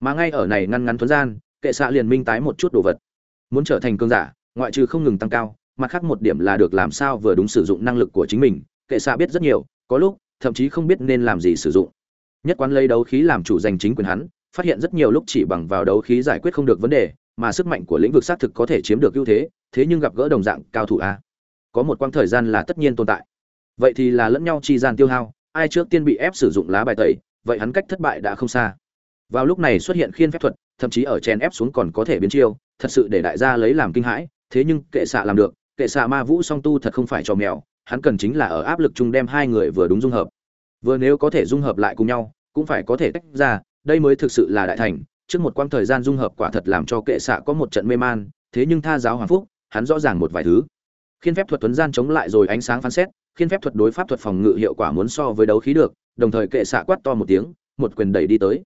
mà ngay ở này ngăn ngắn thuấn gian, kệ xạ liền minh tái một chút đồ vật. Muốn trở thành cơn giả, ngoại trừ không ngừng tăng cao, mặt khác một điểm là được làm sao vừa đúng sử dụng năng lực của chính mình, kệ xạ biết rất nhiều, có lúc, thậm chí không biết nên làm gì sử dụng. Nhất quán lấy đấu khí làm chủ giành chính quyền hắn, phát hiện rất nhiều lúc chỉ bằng vào đấu khí giải quyết không được vấn đề, mà sức mạnh của lĩnh vực xác thực có thể chiếm được ưu thế thế nhưng gặp gỡ đồng dạng cao thủ a. Có một quãng thời gian là tất nhiên tồn tại. Vậy thì là lẫn nhau chi gian tiêu hao, ai trước tiên bị ép sử dụng lá bài tẩy, vậy hắn cách thất bại đã không xa vào lúc này xuất hiện khiên phép thuật, thậm chí ở chèn ép xuống còn có thể biến chiêu, thật sự để đại gia lấy làm kinh hãi, thế nhưng kệ xạ làm được, kệ xạ ma vũ song tu thật không phải cho mèo, hắn cần chính là ở áp lực chung đem hai người vừa đúng dung hợp. Vừa nếu có thể dung hợp lại cùng nhau, cũng phải có thể tách ra, đây mới thực sự là đại thành, trước một quãng thời gian dung hợp quả thật làm cho kệ xạ có một trận mê man, thế nhưng tha giáo hoàng phúc, hắn rõ ràng một vài thứ. Khiên phép thuật tuấn gian chống lại rồi ánh sáng phán xét, khiên phép thuật đối pháp thuật phòng ngự hiệu quả muốn so với đấu khí được, đồng thời kệ xạ quát to một tiếng, một quyền đẩy đi tới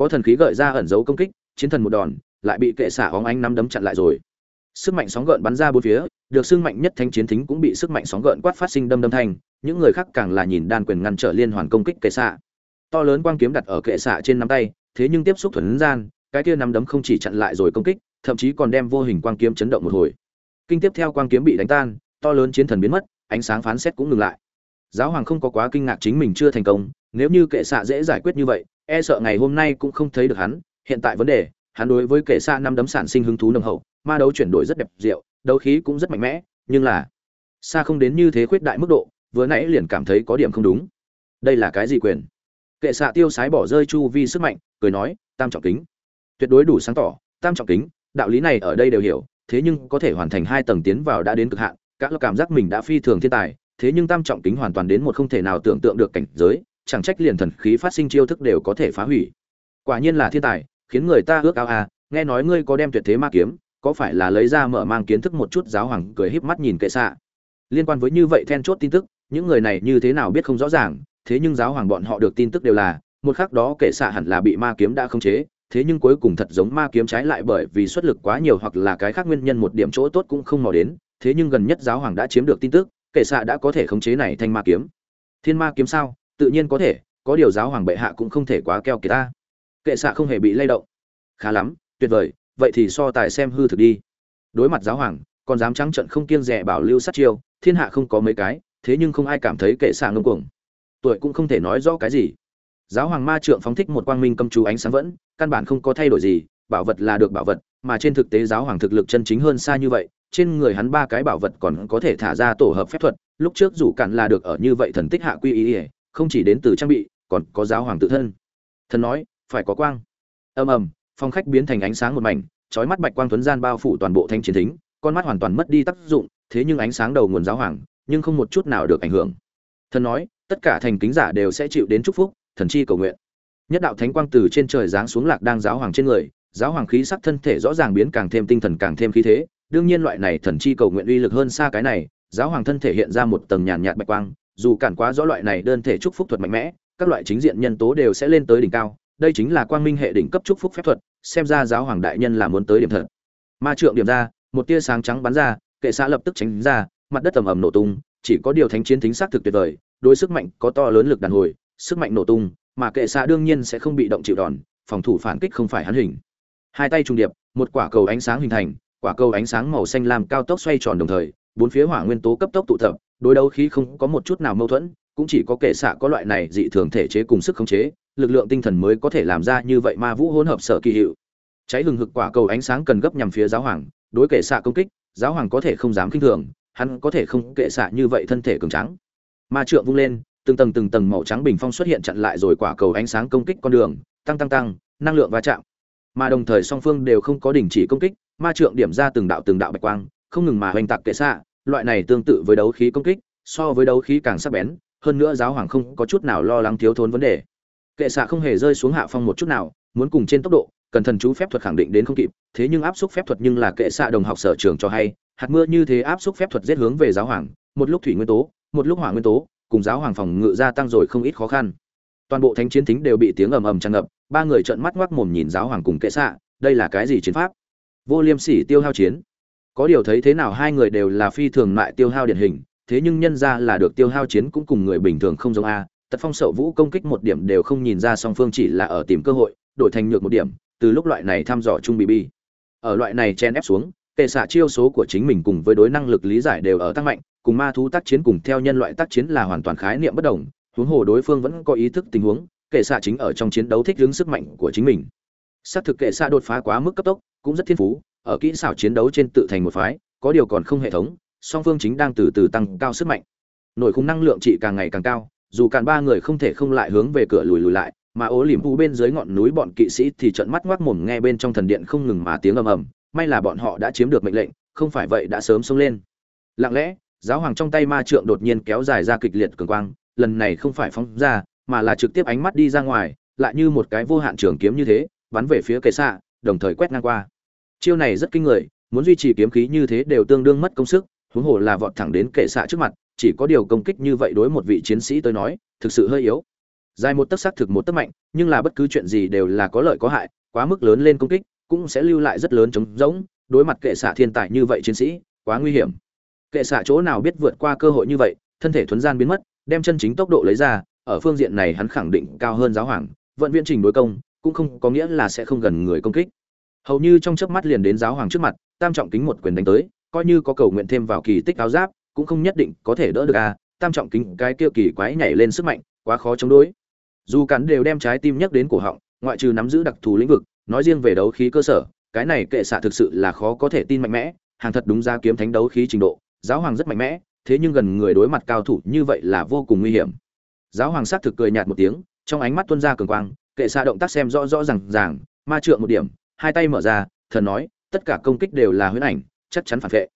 có thần khí gợi ra ẩn dấu công kích, chiến thần một đòn, lại bị kệ xả óng ánh nắm đấm chặn lại rồi. Sức mạnh sóng gợn bắn ra bốn phía, được sức mạnh nhất thanh chiến thính cũng bị sức mạnh sóng gợn quát phát sinh đâm đâm thanh, những người khác càng là nhìn đan quyền ngăn trở liên hoàn công kích kệ xạ to lớn quang kiếm đặt ở kệ xạ trên nắm tay, thế nhưng tiếp xúc thuần gian, cái kia nắm đấm không chỉ chặn lại rồi công kích, thậm chí còn đem vô hình quang kiếm chấn động một hồi. Kinh tiếp theo quang kiếm bị đánh tan, to lớn chiến thần biến mất, ánh sáng phán xét cũng ngừng lại. Giáo hoàng không có quá kinh ngạc chính mình chưa thành công, nếu như kệ xạ dễ giải quyết như vậy e sợ ngày hôm nay cũng không thấy được hắn, hiện tại vấn đề, hắn đối với kệ xa năm đấm sản sinh hứng thú nồng hậu, ma đấu chuyển đổi rất đẹp diệu, đấu khí cũng rất mạnh mẽ, nhưng là xa không đến như thế khuyết đại mức độ, vừa nãy liền cảm thấy có điểm không đúng. Đây là cái gì quyền? Kệ xạ tiêu sái bỏ rơi chu vi sức mạnh, cười nói, tam trọng kính. Tuyệt đối đủ sáng tỏ, tam trọng kính, đạo lý này ở đây đều hiểu, thế nhưng có thể hoàn thành hai tầng tiến vào đã đến cực hạn các cảm giác mình đã phi thường thiên tài, thế nhưng tam trọng kính hoàn toàn đến một không thể nào tưởng tượng được cảnh giới chẳng trách liền thần khí phát sinh chiêu thức đều có thể phá hủy. Quả nhiên là thiên tài, khiến người ta ước ao à nghe nói ngươi có đem tuyệt thế ma kiếm, có phải là lấy ra mở mang kiến thức một chút giáo hoàng cười híp mắt nhìn kệ xạ? Liên quan với như vậy then chốt tin tức, những người này như thế nào biết không rõ ràng, thế nhưng giáo hoàng bọn họ được tin tức đều là, một khắc đó kệ xạ hẳn là bị ma kiếm đã khống chế, thế nhưng cuối cùng thật giống ma kiếm trái lại bởi vì xuất lực quá nhiều hoặc là cái khác nguyên nhân một điểm chỗ tốt cũng không mò đến, thế nhưng gần nhất giáo hoàng đã chiếm được tin tức, kệ xạ đã có thể khống chế này thành ma kiếm. Thiên ma kiếm sao? Tự nhiên có thể, có điều giáo hoàng bệ hạ cũng không thể quá keo kiệt ta. Kệ xạ không hề bị lay động. Khá lắm, tuyệt vời, vậy thì so tài xem hư thực đi. Đối mặt giáo hoàng, còn dám trắng trận không kiêng rẻ bảo lưu sát chiêu, thiên hạ không có mấy cái, thế nhưng không ai cảm thấy kệ xạ ngông cuồng. Tuổi cũng không thể nói rõ cái gì. Giáo hoàng ma trượng phóng thích một quang minh cầm chú ánh sáng vẫn, căn bản không có thay đổi gì, bảo vật là được bảo vật, mà trên thực tế giáo hoàng thực lực chân chính hơn xa như vậy, trên người hắn ba cái bảo vật còn có thể thả ra tổ hợp phép thuật, lúc trước dù cạn là được ở như vậy thần tích hạ quy ý ỉa không chỉ đến từ trang bị, còn có giáo hoàng tự thân. Thần nói, phải có quang. Ầm ầm phong khách biến thành ánh sáng một mảnh trói mắt bạch quang tuấn gian bao phủ toàn bộ thanh chiến thính, con mắt hoàn toàn mất đi tác dụng, thế nhưng ánh sáng đầu nguồn giáo hoàng, nhưng không một chút nào được ảnh hưởng. Thần nói, tất cả thành kính giả đều sẽ chịu đến chúc phúc, thần chi cầu nguyện. Nhất đạo thánh quang từ trên trời giáng xuống lạc đang giáo hoàng trên người, giáo hoàng khí sắc thân thể rõ ràng biến càng thêm tinh thần càng thêm khí thế, đương nhiên loại này thần chi cầu nguyện uy lực hơn xa cái này, giáo hoàng thân thể hiện ra một tầng nhàn nhạt bạch quang dù cản quá rõ loại này đơn thể chúc phúc thuật mạnh mẽ, các loại chính diện nhân tố đều sẽ lên tới đỉnh cao, đây chính là quang minh hệ đỉnh cấp chúc phúc phép thuật, xem ra giáo hoàng đại nhân là muốn tới điểm thật. Ma trượng điểm ra, một tia sáng trắng bắn ra, kệ xã lập tức tránh ra, mặt đất ầm ầm nổ tung, chỉ có điều thánh chiến thính xác thực tuyệt vời, đối sức mạnh có to lớn lực đàn hồi, sức mạnh nổ tung, mà kệ xã đương nhiên sẽ không bị động chịu đòn, phòng thủ phản kích không phải hắn hình. Hai tay trung điệp, một quả cầu ánh sáng hình thành, quả cầu ánh sáng màu xanh lam cao tốc xoay tròn đồng thời, bốn phía hỏa nguyên tố cấp tốc tụ tập đối đấu khí không có một chút nào mâu thuẫn, cũng chỉ có kệ xạ có loại này dị thường thể chế cùng sức khống chế, lực lượng tinh thần mới có thể làm ra như vậy ma vũ hỗn hợp sở kỳ hiệu. Cháy lừng hực quả cầu ánh sáng cần gấp nhằm phía giáo hoàng, đối kệ xạ công kích, giáo hoàng có thể không dám kinh thường, hắn có thể không kệ xạ như vậy thân thể cường trắng ma trượng vung lên, từng tầng từng tầng màu trắng bình phong xuất hiện chặn lại rồi quả cầu ánh sáng công kích con đường, tăng tăng tăng, năng lượng va chạm. Mà đồng thời song phương đều không có đình chỉ công kích, ma trượng điểm ra từng đạo từng đạo bạch quang, không ngừng mà hoành tạc kệ xạ loại này tương tự với đấu khí công kích, so với đấu khí càng sắc bén, hơn nữa giáo hoàng không có chút nào lo lắng thiếu thốn vấn đề. Kệ xạ không hề rơi xuống hạ phong một chút nào, muốn cùng trên tốc độ, cần thần chú phép thuật khẳng định đến không kịp, thế nhưng áp suất phép thuật nhưng là kệ xạ đồng học sở trường cho hay, hạt mưa như thế áp suất phép thuật giết hướng về giáo hoàng, một lúc thủy nguyên tố, một lúc hỏa nguyên tố, cùng giáo hoàng phòng ngự gia tăng rồi không ít khó khăn. Toàn bộ thánh chiến thính đều bị tiếng ầm ầm tràn ngập, ba người trợn mắt ngoác mồm nhìn giáo hoàng cùng kệ xạ, đây là cái gì chiến pháp? Vô liêm sỉ tiêu hao chiến có điều thấy thế nào hai người đều là phi thường mại tiêu hao điển hình, thế nhưng nhân ra là được tiêu hao chiến cũng cùng người bình thường không giống a. Tật phong sậu vũ công kích một điểm đều không nhìn ra song phương chỉ là ở tìm cơ hội, đổi thành nhược một điểm, từ lúc loại này thăm dò chung bị bi. Ở loại này chen ép xuống, kệ xạ chiêu số của chính mình cùng với đối năng lực lý giải đều ở tăng mạnh, cùng ma thú tác chiến cùng theo nhân loại tác chiến là hoàn toàn khái niệm bất đồng, huống hồ đối phương vẫn có ý thức tình huống, kệ xạ chính ở trong chiến đấu thích ứng sức mạnh của chính mình. Xác thực kệ xạ đột phá quá mức cấp tốc, cũng rất thiên phú ở kỹ xảo chiến đấu trên tự thành một phái, có điều còn không hệ thống, song phương chính đang từ từ tăng cao sức mạnh. Nội khung năng lượng trị càng ngày càng cao, dù cản ba người không thể không lại hướng về cửa lùi lùi lại, mà ố liềm u bên dưới ngọn núi bọn kỵ sĩ thì trận mắt ngoác mồm nghe bên trong thần điện không ngừng mà tiếng ầm ầm, may là bọn họ đã chiếm được mệnh lệnh, không phải vậy đã sớm xông lên. Lặng lẽ, giáo hoàng trong tay ma trượng đột nhiên kéo dài ra kịch liệt cường quang, lần này không phải phóng ra, mà là trực tiếp ánh mắt đi ra ngoài, lại như một cái vô hạn trường kiếm như thế, bắn về phía kệ xạ, đồng thời quét ngang qua chiêu này rất kinh người, muốn duy trì kiếm khí như thế đều tương đương mất công sức, huống hồ là vọt thẳng đến kệ xạ trước mặt, chỉ có điều công kích như vậy đối một vị chiến sĩ tới nói, thực sự hơi yếu. Dài một tấc xác thực một tấc mạnh, nhưng là bất cứ chuyện gì đều là có lợi có hại, quá mức lớn lên công kích, cũng sẽ lưu lại rất lớn trống rỗng, đối mặt kệ xạ thiên tài như vậy chiến sĩ, quá nguy hiểm. Kệ xạ chỗ nào biết vượt qua cơ hội như vậy, thân thể thuấn gian biến mất, đem chân chính tốc độ lấy ra, ở phương diện này hắn khẳng định cao hơn giáo hoàng, vận viễn trình đối công, cũng không có nghĩa là sẽ không gần người công kích hầu như trong chớp mắt liền đến giáo hoàng trước mặt, tam trọng kính một quyền đánh tới, coi như có cầu nguyện thêm vào kỳ tích áo giáp, cũng không nhất định có thể đỡ được à tam trọng kính cái kia kỳ quái nhảy lên sức mạnh, quá khó chống đối. Dù cắn đều đem trái tim nhắc đến cổ họng, ngoại trừ nắm giữ đặc thù lĩnh vực, nói riêng về đấu khí cơ sở, cái này kệ xạ thực sự là khó có thể tin mạnh mẽ, hàng thật đúng ra kiếm thánh đấu khí trình độ, giáo hoàng rất mạnh mẽ, thế nhưng gần người đối mặt cao thủ như vậy là vô cùng nguy hiểm. Giáo hoàng sát thực cười nhạt một tiếng, trong ánh mắt tuân ra cường quang, kệ xạ động tác xem rõ rõ ràng ràng, ma trượng một điểm hai tay mở ra, thần nói, tất cả công kích đều là huyễn ảnh, chắc chắn phản vệ.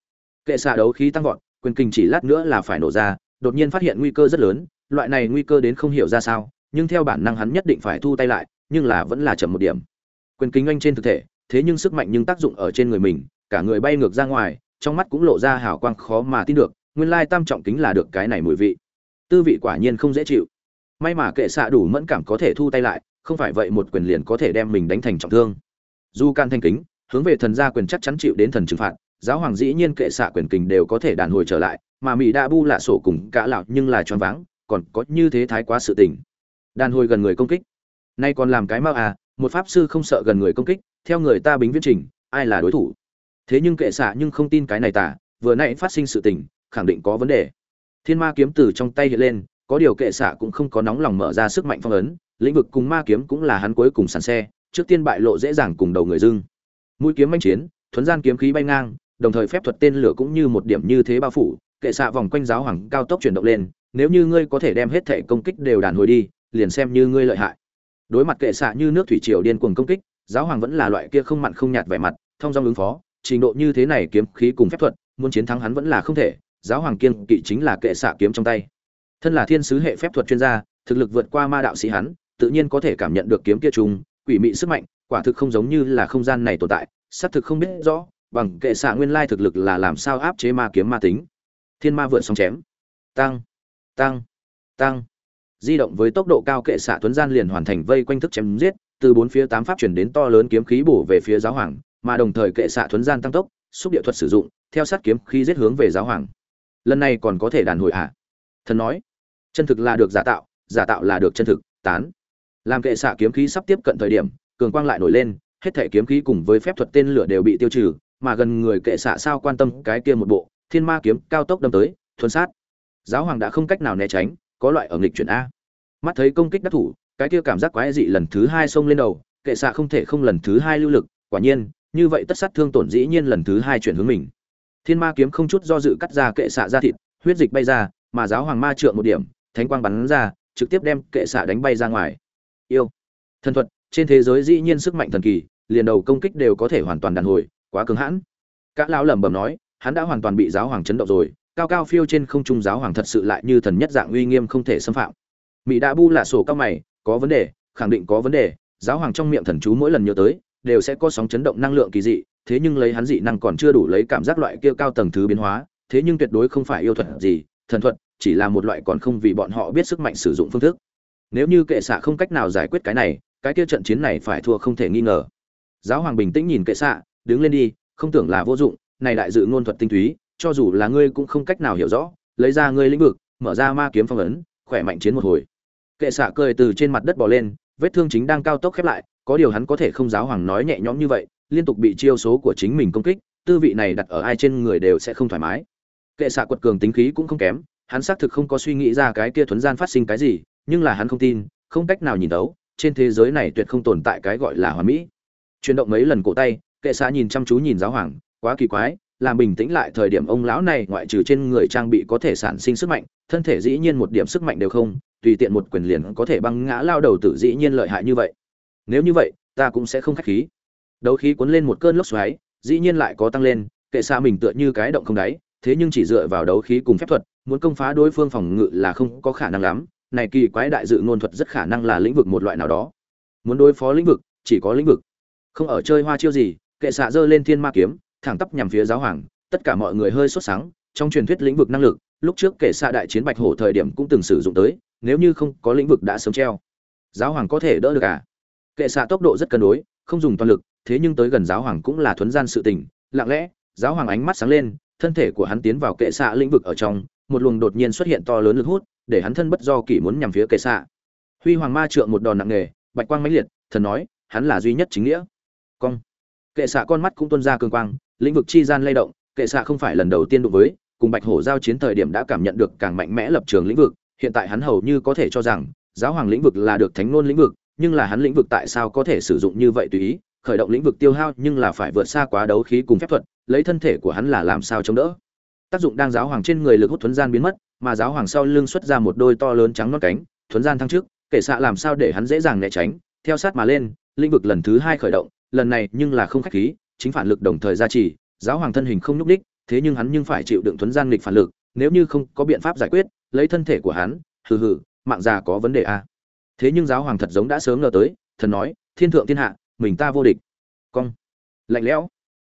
Kệ xạ đấu khí tăng vọt, quyền kinh chỉ lát nữa là phải nổ ra, đột nhiên phát hiện nguy cơ rất lớn, loại này nguy cơ đến không hiểu ra sao, nhưng theo bản năng hắn nhất định phải thu tay lại, nhưng là vẫn là chậm một điểm. Quyền kính anh trên thực thể, thế nhưng sức mạnh nhưng tác dụng ở trên người mình, cả người bay ngược ra ngoài, trong mắt cũng lộ ra hào quang khó mà tin được, nguyên lai tam trọng kính là được cái này mùi vị. Tư vị quả nhiên không dễ chịu. May mà kệ xạ đủ mẫn cảm có thể thu tay lại, không phải vậy một quyền liền có thể đem mình đánh thành trọng thương dù can thanh kính, hướng về thần gia quyền chắc chắn chịu đến thần trừng phạt, giáo hoàng dĩ nhiên kệ xạ quyền kình đều có thể đàn hồi trở lại, mà mỹ đa bu lạ sổ cùng cả lão nhưng là choáng váng, còn có như thế thái quá sự tình. Đàn hồi gần người công kích. Nay còn làm cái mau à một pháp sư không sợ gần người công kích, theo người ta bính viễn trình, ai là đối thủ? Thế nhưng kệ xạ nhưng không tin cái này tả, vừa nãy phát sinh sự tình, khẳng định có vấn đề. Thiên ma kiếm từ trong tay hiện lên, có điều kệ xạ cũng không có nóng lòng mở ra sức mạnh phong ấn, lĩnh vực cùng ma kiếm cũng là hắn cuối cùng sàn xe trước tiên bại lộ dễ dàng cùng đầu người dưng. Mũi kiếm manh chiến, thuấn gian kiếm khí bay ngang, đồng thời phép thuật tên lửa cũng như một điểm như thế bao phủ, kệ xạ vòng quanh giáo hoàng cao tốc chuyển động lên, nếu như ngươi có thể đem hết thể công kích đều đàn hồi đi, liền xem như ngươi lợi hại. Đối mặt kệ xạ như nước thủy triều điên cuồng công kích, giáo hoàng vẫn là loại kia không mặn không nhạt vẻ mặt, thông dong ứng phó, trình độ như thế này kiếm khí cùng phép thuật, muốn chiến thắng hắn vẫn là không thể, giáo hoàng kiên kỵ chính là kệ xạ kiếm trong tay. Thân là thiên sứ hệ phép thuật chuyên gia, thực lực vượt qua ma đạo sĩ hắn, tự nhiên có thể cảm nhận được kiếm kia trùng quỷ mị sức mạnh, quả thực không giống như là không gian này tồn tại, xác thực không biết rõ, bằng kệ xạ nguyên lai thực lực là làm sao áp chế ma kiếm ma tính. Thiên ma vượt sóng chém. Tăng tăng tăng. Di động với tốc độ cao kệ xạ tuấn gian liền hoàn thành vây quanh thức chém giết, từ bốn phía tám pháp chuyển đến to lớn kiếm khí bổ về phía giáo hoàng, mà đồng thời kệ xạ tuấn gian tăng tốc, xúc địa thuật sử dụng, theo sát kiếm khí giết hướng về giáo hoàng. Lần này còn có thể đàn hồi ạ à? thần nói. Chân thực là được giả tạo giả tạo là được chân thực. Tán làm kệ xạ kiếm khí sắp tiếp cận thời điểm, cường quang lại nổi lên, hết thể kiếm khí cùng với phép thuật tên lửa đều bị tiêu trừ, mà gần người kệ xạ sao quan tâm cái kia một bộ, thiên ma kiếm cao tốc đâm tới, thuần sát. Giáo hoàng đã không cách nào né tránh, có loại ở nghịch chuyển a. Mắt thấy công kích đắc thủ, cái kia cảm giác quái dị lần thứ hai xông lên đầu, kệ xạ không thể không lần thứ hai lưu lực, quả nhiên, như vậy tất sát thương tổn dĩ nhiên lần thứ hai chuyển hướng mình. Thiên ma kiếm không chút do dự cắt ra kệ xạ ra thịt, huyết dịch bay ra, mà giáo hoàng ma trượng một điểm, thánh quang bắn ra, trực tiếp đem kệ xạ đánh bay ra ngoài yêu. Thần thuật, trên thế giới dĩ nhiên sức mạnh thần kỳ, liền đầu công kích đều có thể hoàn toàn đàn hồi, quá cứng hãn. Cả lão lẩm bẩm nói, hắn đã hoàn toàn bị giáo hoàng chấn động rồi, cao cao phiêu trên không trung giáo hoàng thật sự lại như thần nhất dạng uy nghiêm không thể xâm phạm. Mỹ đã bu là sổ cao mày, có vấn đề, khẳng định có vấn đề, giáo hoàng trong miệng thần chú mỗi lần nhớ tới, đều sẽ có sóng chấn động năng lượng kỳ dị, thế nhưng lấy hắn dị năng còn chưa đủ lấy cảm giác loại kia cao tầng thứ biến hóa, thế nhưng tuyệt đối không phải yêu thuật gì, thần thuật chỉ là một loại còn không vì bọn họ biết sức mạnh sử dụng phương thức nếu như kệ xạ không cách nào giải quyết cái này, cái kia trận chiến này phải thua không thể nghi ngờ. Giáo hoàng bình tĩnh nhìn kệ xạ, đứng lên đi, không tưởng là vô dụng, này đại dự ngôn thuật tinh túy, cho dù là ngươi cũng không cách nào hiểu rõ, lấy ra ngươi lĩnh vực, mở ra ma kiếm phong ấn, khỏe mạnh chiến một hồi. Kệ xạ cười từ trên mặt đất bò lên, vết thương chính đang cao tốc khép lại, có điều hắn có thể không giáo hoàng nói nhẹ nhõm như vậy, liên tục bị chiêu số của chính mình công kích, tư vị này đặt ở ai trên người đều sẽ không thoải mái. Kệ xạ quật cường tính khí cũng không kém, hắn xác thực không có suy nghĩ ra cái kia thuấn gian phát sinh cái gì nhưng là hắn không tin, không cách nào nhìn đấu trên thế giới này tuyệt không tồn tại cái gọi là hoàn mỹ. Chuyển động mấy lần cổ tay, kệ xạ nhìn chăm chú nhìn giáo hoàng, quá kỳ quái, làm bình tĩnh lại thời điểm ông lão này ngoại trừ trên người trang bị có thể sản sinh sức mạnh, thân thể dĩ nhiên một điểm sức mạnh đều không, tùy tiện một quyền liền có thể băng ngã lao đầu tử dĩ nhiên lợi hại như vậy. Nếu như vậy, ta cũng sẽ không khách khí. Đấu khí cuốn lên một cơn lốc xoáy, dĩ nhiên lại có tăng lên, kệ xa mình tựa như cái động không đáy, thế nhưng chỉ dựa vào đấu khí cùng phép thuật, muốn công phá đối phương phòng ngự là không có khả năng lắm này kỳ quái đại dự ngôn thuật rất khả năng là lĩnh vực một loại nào đó. Muốn đối phó lĩnh vực, chỉ có lĩnh vực. Không ở chơi hoa chiêu gì, kệ xạ giơ lên thiên ma kiếm, thẳng tắp nhằm phía giáo hoàng, tất cả mọi người hơi sốt sáng trong truyền thuyết lĩnh vực năng lực, lúc trước kệ xạ đại chiến bạch hổ thời điểm cũng từng sử dụng tới, nếu như không có lĩnh vực đã sớm treo. Giáo hoàng có thể đỡ được à? Kệ xạ tốc độ rất cân đối, không dùng toàn lực, thế nhưng tới gần giáo hoàng cũng là thuấn gian sự tình, lặng lẽ, giáo hoàng ánh mắt sáng lên, thân thể của hắn tiến vào kệ xạ lĩnh vực ở trong, một luồng đột nhiên xuất hiện to lớn lực hút để hắn thân bất do kỷ muốn nhằm phía kệ xạ. Huy hoàng ma trượng một đòn nặng nề, bạch quang mãnh liệt, thần nói, hắn là duy nhất chính nghĩa. Cong. Kệ xạ con mắt cũng tuôn ra cường quang, lĩnh vực chi gian lay động kệ xạ không phải lần đầu tiên đụng với, cùng bạch hổ giao chiến thời điểm đã cảm nhận được càng mạnh mẽ lập trường lĩnh vực, hiện tại hắn hầu như có thể cho rằng, giáo hoàng lĩnh vực là được thánh ngôn lĩnh vực, nhưng là hắn lĩnh vực tại sao có thể sử dụng như vậy tùy ý, khởi động lĩnh vực tiêu hao nhưng là phải vượt xa quá đấu khí cùng phép thuật, lấy thân thể của hắn là làm sao chống đỡ. Tác dụng đang giáo hoàng trên người lực hút thuấn gian biến mất mà giáo hoàng sau lưng xuất ra một đôi to lớn trắng non cánh, thuấn gian thăng trước kể xạ làm sao để hắn dễ dàng né tránh, theo sát mà lên, lĩnh vực lần thứ hai khởi động, lần này nhưng là không khách khí, chính phản lực đồng thời gia trì, giáo hoàng thân hình không nhúc đích thế nhưng hắn nhưng phải chịu đựng thuấn gian nghịch phản lực, nếu như không có biện pháp giải quyết, lấy thân thể của hắn, hừ hừ, mạng già có vấn đề à. thế nhưng giáo hoàng thật giống đã sớm ngờ tới, thần nói, thiên thượng thiên hạ, mình ta vô địch. Cong. Lạnh lẽo.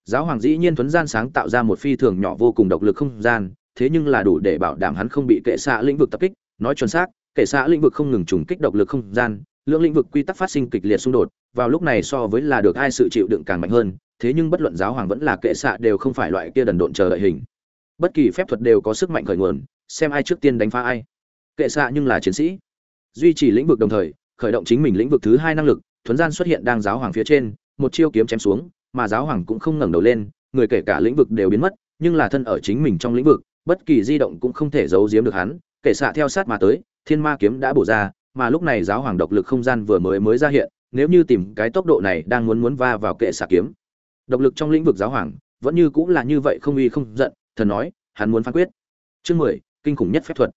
Giáo hoàng dĩ nhiên thuấn gian sáng tạo ra một phi thường nhỏ vô cùng độc lực không gian thế nhưng là đủ để bảo đảm hắn không bị kệ xạ lĩnh vực tập kích. Nói chuẩn xác, kệ xạ lĩnh vực không ngừng trùng kích độc lực không gian, lượng lĩnh vực quy tắc phát sinh kịch liệt xung đột, vào lúc này so với là được ai sự chịu đựng càng mạnh hơn, thế nhưng bất luận giáo hoàng vẫn là kệ xạ đều không phải loại kia đần độn chờ đợi hình. Bất kỳ phép thuật đều có sức mạnh khởi nguồn, xem ai trước tiên đánh phá ai. Kệ xạ nhưng là chiến sĩ. Duy trì lĩnh vực đồng thời, khởi động chính mình lĩnh vực thứ hai năng lực, thuấn gian xuất hiện đang giáo hoàng phía trên, một chiêu kiếm chém xuống, mà giáo hoàng cũng không ngẩng đầu lên, người kể cả lĩnh vực đều biến mất, nhưng là thân ở chính mình trong lĩnh vực bất kỳ di động cũng không thể giấu giếm được hắn kệ xạ theo sát mà tới, thiên ma kiếm đã bổ ra, mà lúc này giáo hoàng độc lực không gian vừa mới mới ra hiện, nếu như tìm cái tốc độ này đang muốn muốn va vào kệ xạ kiếm. Độc lực trong lĩnh vực giáo hoàng, vẫn như cũng là như vậy không uy không giận, thần nói, hắn muốn phán quyết. Chương mười, kinh khủng nhất phép thuật.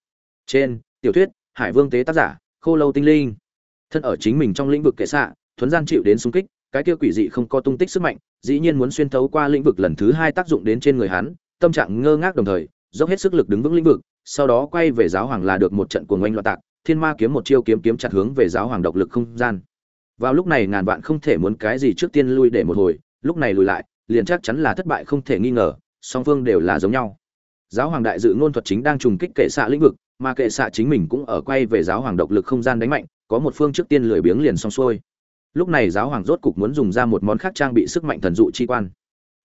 Trên, tiểu thuyết, hải vương tế tác giả, khô lâu tinh linh. Thân ở chính mình trong lĩnh vực kệ xạ, thuấn gian chịu đến xung kích, cái kia quỷ dị không có tung tích sức mạnh, dĩ nhiên muốn xuyên thấu qua lĩnh vực lần thứ hai tác dụng đến trên người hắn, tâm trạng ngơ ngác đồng thời dốc hết sức lực đứng vững lĩnh vực, sau đó quay về giáo hoàng là được một trận cuồng oanh loạn tạc, thiên ma kiếm một chiêu kiếm kiếm chặt hướng về giáo hoàng độc lực không gian. Vào lúc này ngàn vạn không thể muốn cái gì trước tiên lui để một hồi, lúc này lùi lại, liền chắc chắn là thất bại không thể nghi ngờ, song phương đều là giống nhau. Giáo hoàng đại dự ngôn thuật chính đang trùng kích kệ xạ lĩnh vực, mà kệ xạ chính mình cũng ở quay về giáo hoàng độc lực không gian đánh mạnh, có một phương trước tiên lười biếng liền xong xuôi. Lúc này giáo hoàng rốt cục muốn dùng ra một món khác trang bị sức mạnh thần dụ chi quan.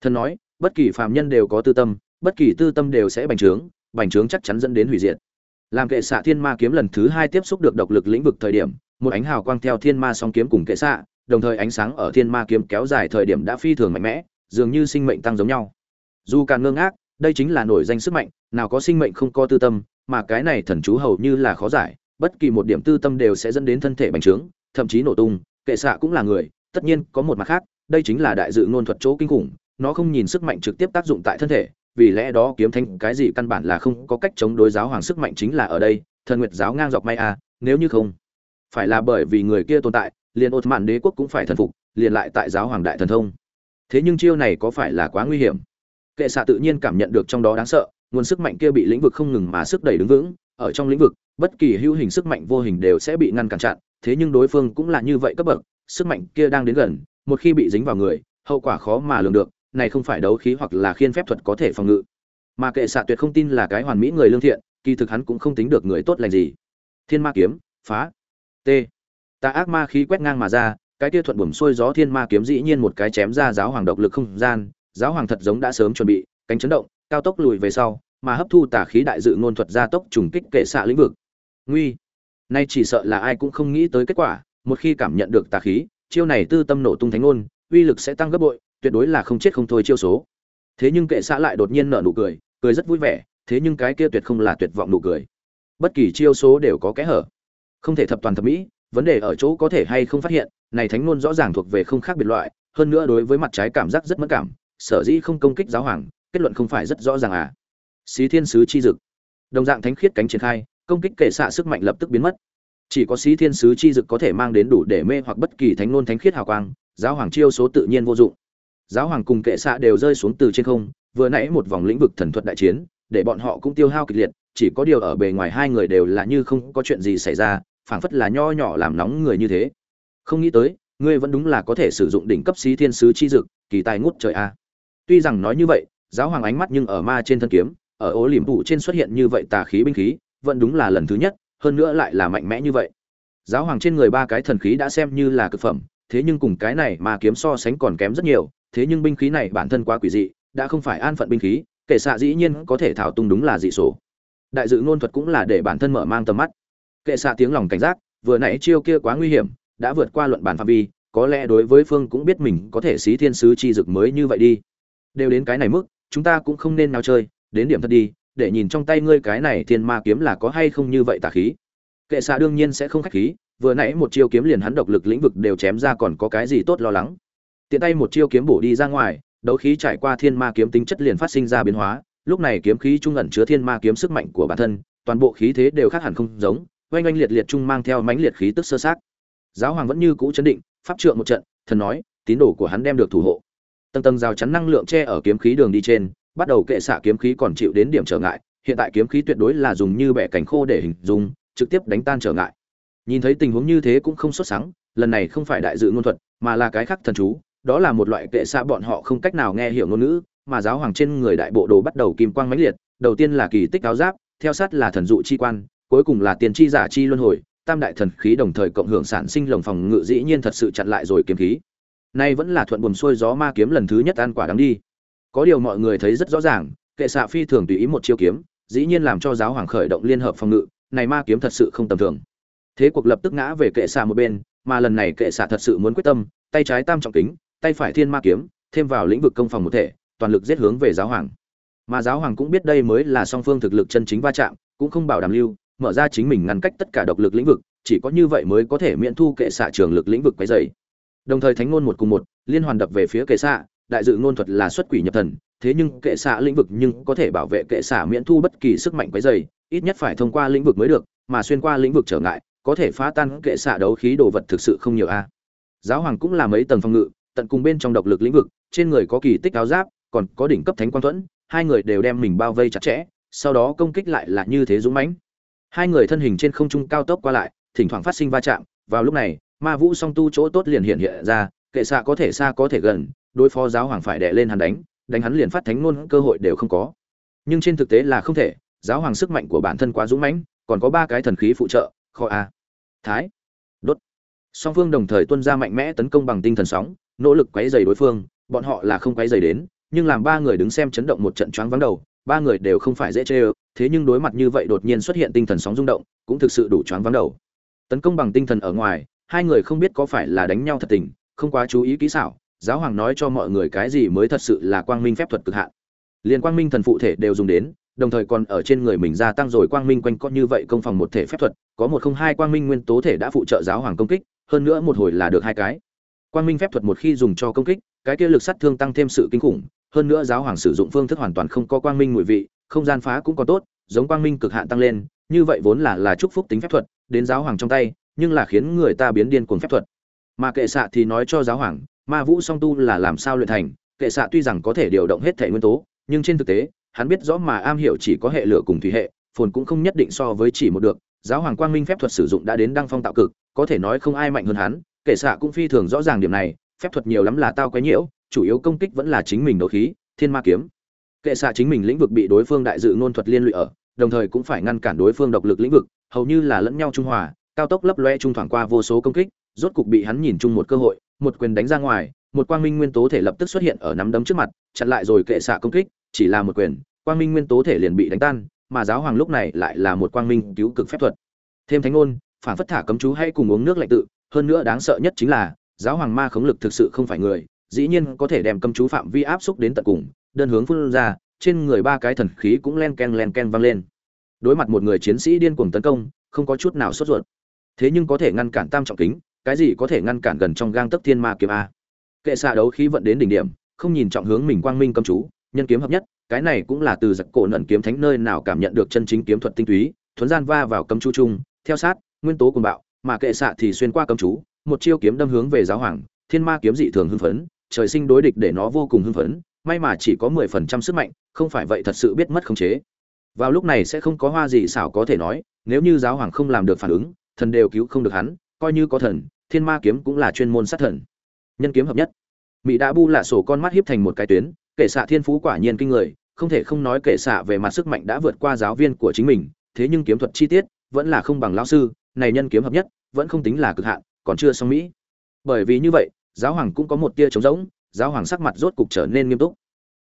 Thần nói, bất kỳ phàm nhân đều có tư tâm bất kỳ tư tâm đều sẽ bành trướng bành trướng chắc chắn dẫn đến hủy diệt. Làm kệ xạ thiên ma kiếm lần thứ hai tiếp xúc được độc lực lĩnh vực thời điểm, một ánh hào quang theo thiên ma song kiếm cùng kệ xạ, đồng thời ánh sáng ở thiên ma kiếm kéo dài thời điểm đã phi thường mạnh mẽ, dường như sinh mệnh tăng giống nhau. Dù càng ngơ ngác, đây chính là nổi danh sức mạnh, nào có sinh mệnh không có tư tâm, mà cái này thần chú hầu như là khó giải, bất kỳ một điểm tư tâm đều sẽ dẫn đến thân thể bành trướng, thậm chí nổ tung, kệ xạ cũng là người, tất nhiên có một mặt khác, đây chính là đại dự ngôn thuật chỗ kinh khủng, nó không nhìn sức mạnh trực tiếp tác dụng tại thân thể vì lẽ đó kiếm thanh cái gì căn bản là không có cách chống đối giáo hoàng sức mạnh chính là ở đây, thần nguyệt giáo ngang dọc may a nếu như không phải là bởi vì người kia tồn tại, liền ột mạn đế quốc cũng phải thần phục, liền lại tại giáo hoàng đại thần thông. Thế nhưng chiêu này có phải là quá nguy hiểm? Kệ xạ tự nhiên cảm nhận được trong đó đáng sợ, nguồn sức mạnh kia bị lĩnh vực không ngừng mà sức đẩy đứng vững, ở trong lĩnh vực, bất kỳ hữu hình sức mạnh vô hình đều sẽ bị ngăn cản chặn, thế nhưng đối phương cũng là như vậy cấp bậc, sức mạnh kia đang đến gần, một khi bị dính vào người, hậu quả khó mà lường được này không phải đấu khí hoặc là khiên phép thuật có thể phòng ngự. Mà kệ xạ tuyệt không tin là cái hoàn mỹ người lương thiện, kỳ thực hắn cũng không tính được người tốt lành gì. Thiên ma kiếm, phá. T. Ta ác ma khí quét ngang mà ra, cái kia thuận buồm xuôi gió thiên ma kiếm dĩ nhiên một cái chém ra giáo hoàng độc lực không gian, giáo hoàng thật giống đã sớm chuẩn bị, cánh chấn động, cao tốc lùi về sau, mà hấp thu tà khí đại dự ngôn thuật gia tốc trùng kích kệ xạ lĩnh vực. Nguy. Nay chỉ sợ là ai cũng không nghĩ tới kết quả, một khi cảm nhận được tà khí, chiêu này tư tâm nổ tung thánh ngôn, uy lực sẽ tăng gấp bội tuyệt đối là không chết không thôi chiêu số. Thế nhưng kệ xã lại đột nhiên nở nụ cười cười rất vui vẻ, thế nhưng cái kia tuyệt không là tuyệt vọng nụ cười. Bất kỳ chiêu số đều có kẽ hở. Không thể thập toàn thập mỹ, vấn đề ở chỗ có thể hay không phát hiện, này thánh ngôn rõ ràng thuộc về không khác biệt loại, hơn nữa đối với mặt trái cảm giác rất mất cảm, sở dĩ không công kích giáo hoàng, kết luận không phải rất rõ ràng à. Xí thiên sứ chi dực. Đồng dạng thánh khiết cánh triển khai, công kích kệ xạ sức mạnh lập tức biến mất. Chỉ có xí thiên sứ chi dực có thể mang đến đủ để mê hoặc bất kỳ thánh ngôn thánh khiết hào quang, giáo hoàng chiêu số tự nhiên vô dụng giáo hoàng cùng kệ xạ đều rơi xuống từ trên không, vừa nãy một vòng lĩnh vực thần thuật đại chiến, để bọn họ cũng tiêu hao kịch liệt, chỉ có điều ở bề ngoài hai người đều là như không có chuyện gì xảy ra, phảng phất là nho nhỏ làm nóng người như thế. Không nghĩ tới, ngươi vẫn đúng là có thể sử dụng đỉnh cấp xí thiên sứ chi dực, kỳ tài ngút trời a. Tuy rằng nói như vậy, giáo hoàng ánh mắt nhưng ở ma trên thân kiếm, ở ố liềm phủ trên xuất hiện như vậy tà khí binh khí, vẫn đúng là lần thứ nhất, hơn nữa lại là mạnh mẽ như vậy. Giáo hoàng trên người ba cái thần khí đã xem như là cực phẩm, thế nhưng cùng cái này mà kiếm so sánh còn kém rất nhiều thế nhưng binh khí này bản thân quá quỷ dị, đã không phải an phận binh khí kệ xạ dĩ nhiên có thể thảo tung đúng là dị sổ. Đại dự ngôn thuật cũng là để bản thân mở mang tầm mắt. Kệ xạ tiếng lòng cảnh giác, vừa nãy chiêu kia quá nguy hiểm, đã vượt qua luận bản phạm vi, có lẽ đối với phương cũng biết mình có thể xí thiên sứ chi dực mới như vậy đi. Đều đến cái này mức, chúng ta cũng không nên nào chơi, đến điểm thật đi, để nhìn trong tay ngươi cái này thiên ma kiếm là có hay không như vậy tà khí. Kệ xạ đương nhiên sẽ không khách khí, vừa nãy một chiêu kiếm liền hắn độc lực lĩnh vực đều chém ra còn có cái gì tốt lo lắng tiện tay một chiêu kiếm bổ đi ra ngoài, đấu khí trải qua thiên ma kiếm tính chất liền phát sinh ra biến hóa, lúc này kiếm khí trung ẩn chứa thiên ma kiếm sức mạnh của bản thân, toàn bộ khí thế đều khác hẳn không giống, oanh oanh liệt liệt trung mang theo mãnh liệt khí tức sơ sát. Giáo hoàng vẫn như cũ chấn định, pháp trượng một trận, thần nói, tín đồ của hắn đem được thủ hộ. Tầng tầng rào chắn năng lượng che ở kiếm khí đường đi trên, bắt đầu kệ xạ kiếm khí còn chịu đến điểm trở ngại, hiện tại kiếm khí tuyệt đối là dùng như bẻ cánh khô để hình dung, trực tiếp đánh tan trở ngại. Nhìn thấy tình huống như thế cũng không xuất sáng lần này không phải đại dự ngôn thuật, mà là cái khác thần chú đó là một loại kệ xạ bọn họ không cách nào nghe hiểu ngôn ngữ, mà giáo hoàng trên người đại bộ đồ bắt đầu kim quang mãnh liệt, đầu tiên là kỳ tích áo giáp, theo sát là thần dụ chi quan, cuối cùng là tiền chi giả chi luân hồi, tam đại thần khí đồng thời cộng hưởng sản sinh lồng phòng ngự dĩ nhiên thật sự chặn lại rồi kiếm khí. Nay vẫn là thuận buồm xuôi gió ma kiếm lần thứ nhất ăn quả đáng đi. Có điều mọi người thấy rất rõ ràng, kệ xạ phi thường tùy ý một chiêu kiếm, dĩ nhiên làm cho giáo hoàng khởi động liên hợp phòng ngự, này ma kiếm thật sự không tầm thường. Thế cuộc lập tức ngã về kệ xạ một bên, mà lần này kệ xạ thật sự muốn quyết tâm, tay trái tam trọng kính tay phải thiên ma kiếm, thêm vào lĩnh vực công phòng một thể, toàn lực giết hướng về giáo hoàng. Mà giáo hoàng cũng biết đây mới là song phương thực lực chân chính va chạm, cũng không bảo đảm lưu, mở ra chính mình ngăn cách tất cả độc lực lĩnh vực, chỉ có như vậy mới có thể miễn thu kệ xạ trường lực lĩnh vực quấy dày đồng thời thánh ngôn một cùng một, liên hoàn đập về phía kệ xạ, đại dự ngôn thuật là xuất quỷ nhập thần, thế nhưng kệ xạ lĩnh vực nhưng có thể bảo vệ kệ xạ miễn thu bất kỳ sức mạnh quấy dày ít nhất phải thông qua lĩnh vực mới được, mà xuyên qua lĩnh vực trở ngại, có thể phá tan kệ xạ đấu khí đồ vật thực sự không nhiều a. Giáo hoàng cũng là mấy tầng phòng ngự tận cùng bên trong độc lực lĩnh vực, trên người có kỳ tích áo giáp, còn có đỉnh cấp thánh quang thuẫn, hai người đều đem mình bao vây chặt chẽ, sau đó công kích lại là như thế dũng mãnh. Hai người thân hình trên không trung cao tốc qua lại, thỉnh thoảng phát sinh va chạm, vào lúc này, ma vũ song tu chỗ tốt liền hiện hiện ra, kệ xạ có thể xa có thể gần, đối phó giáo hoàng phải đè lên hắn đánh đánh hắn liền phát thánh luôn, cơ hội đều không có. Nhưng trên thực tế là không thể, giáo hoàng sức mạnh của bản thân quá dũng mãnh, còn có ba cái thần khí phụ trợ kho a. Thái. Đốt. Song phương đồng thời tuân ra mạnh mẽ tấn công bằng tinh thần sóng nỗ lực quấy dày đối phương, bọn họ là không quấy dày đến, nhưng làm ba người đứng xem chấn động một trận choáng vắng đầu, ba người đều không phải dễ chê ơ, thế nhưng đối mặt như vậy đột nhiên xuất hiện tinh thần sóng rung động, cũng thực sự đủ choáng vắng đầu. Tấn công bằng tinh thần ở ngoài, hai người không biết có phải là đánh nhau thật tình, không quá chú ý kỹ xảo, giáo hoàng nói cho mọi người cái gì mới thật sự là quang minh phép thuật cực hạn. Liền quang minh thần phụ thể đều dùng đến, đồng thời còn ở trên người mình gia tăng rồi quang minh quanh co như vậy công phòng một thể phép thuật, có một không hai quang minh nguyên tố thể đã phụ trợ giáo hoàng công kích, hơn nữa một hồi là được hai cái quang minh phép thuật một khi dùng cho công kích, cái kia lực sát thương tăng thêm sự kinh khủng, hơn nữa giáo hoàng sử dụng phương thức hoàn toàn không có quang minh mùi vị, không gian phá cũng có tốt, giống quang minh cực hạn tăng lên, như vậy vốn là là chúc phúc tính phép thuật, đến giáo hoàng trong tay, nhưng là khiến người ta biến điên cuồng phép thuật. Mà kệ xạ thì nói cho giáo hoàng, ma vũ song tu là làm sao luyện thành, kệ xạ tuy rằng có thể điều động hết thể nguyên tố, nhưng trên thực tế, hắn biết rõ mà am hiểu chỉ có hệ lửa cùng thủy hệ, phồn cũng không nhất định so với chỉ một được, giáo hoàng quang minh phép thuật sử dụng đã đến đăng phong tạo cực, có thể nói không ai mạnh hơn hắn kệ xạ cũng phi thường rõ ràng điểm này, phép thuật nhiều lắm là tao quấy nhiễu, chủ yếu công kích vẫn là chính mình đấu khí, thiên ma kiếm. Kệ xạ chính mình lĩnh vực bị đối phương đại dự ngôn thuật liên lụy ở, đồng thời cũng phải ngăn cản đối phương độc lực lĩnh vực, hầu như là lẫn nhau trung hòa, cao tốc lấp loe trung thoảng qua vô số công kích, rốt cục bị hắn nhìn chung một cơ hội, một quyền đánh ra ngoài, một quang minh nguyên tố thể lập tức xuất hiện ở nắm đấm trước mặt, chặn lại rồi kệ xạ công kích, chỉ là một quyền, quang minh nguyên tố thể liền bị đánh tan, mà giáo hoàng lúc này lại là một quang minh cứu cực phép thuật. Thêm thánh ngôn, phản phất thả cấm chú hay cùng uống nước lạnh tự hơn nữa đáng sợ nhất chính là, giáo hoàng ma khống lực thực sự không phải người, dĩ nhiên có thể đem cấm chú phạm vi áp xúc đến tận cùng, đơn hướng phun ra, trên người ba cái thần khí cũng len ken len ken vang lên. Đối mặt một người chiến sĩ điên cuồng tấn công, không có chút nào sốt ruột. Thế nhưng có thể ngăn cản tam trọng kính, cái gì có thể ngăn cản gần trong gang tấc thiên ma kiếm a? Kệ xạ đấu khí vận đến đỉnh điểm, không nhìn trọng hướng mình quang minh cấm chú, nhân kiếm hợp nhất, cái này cũng là từ giặc cổ nận kiếm thánh nơi nào cảm nhận được chân chính kiếm thuật tinh túy, thuấn gian va vào cấm chú chung, theo sát, nguyên tố cùng bạo mà kệ xạ thì xuyên qua cấm chú, một chiêu kiếm đâm hướng về giáo hoàng, thiên ma kiếm dị thường hưng phấn, trời sinh đối địch để nó vô cùng hưng phấn, may mà chỉ có mười phần trăm sức mạnh, không phải vậy thật sự biết mất khống chế. Vào lúc này sẽ không có hoa gì xảo có thể nói, nếu như giáo hoàng không làm được phản ứng, thần đều cứu không được hắn, coi như có thần, thiên ma kiếm cũng là chuyên môn sát thần. Nhân kiếm hợp nhất. Mỹ đã bu lạ sổ con mắt hiếp thành một cái tuyến, kệ xạ thiên phú quả nhiên kinh người, không thể không nói kệ xạ về mặt sức mạnh đã vượt qua giáo viên của chính mình, thế nhưng kiếm thuật chi tiết vẫn là không bằng lão sư, này nhân kiếm hợp nhất vẫn không tính là cực hạn, còn chưa xong mỹ. Bởi vì như vậy, giáo hoàng cũng có một tia trống rỗng, giáo hoàng sắc mặt rốt cục trở nên nghiêm túc.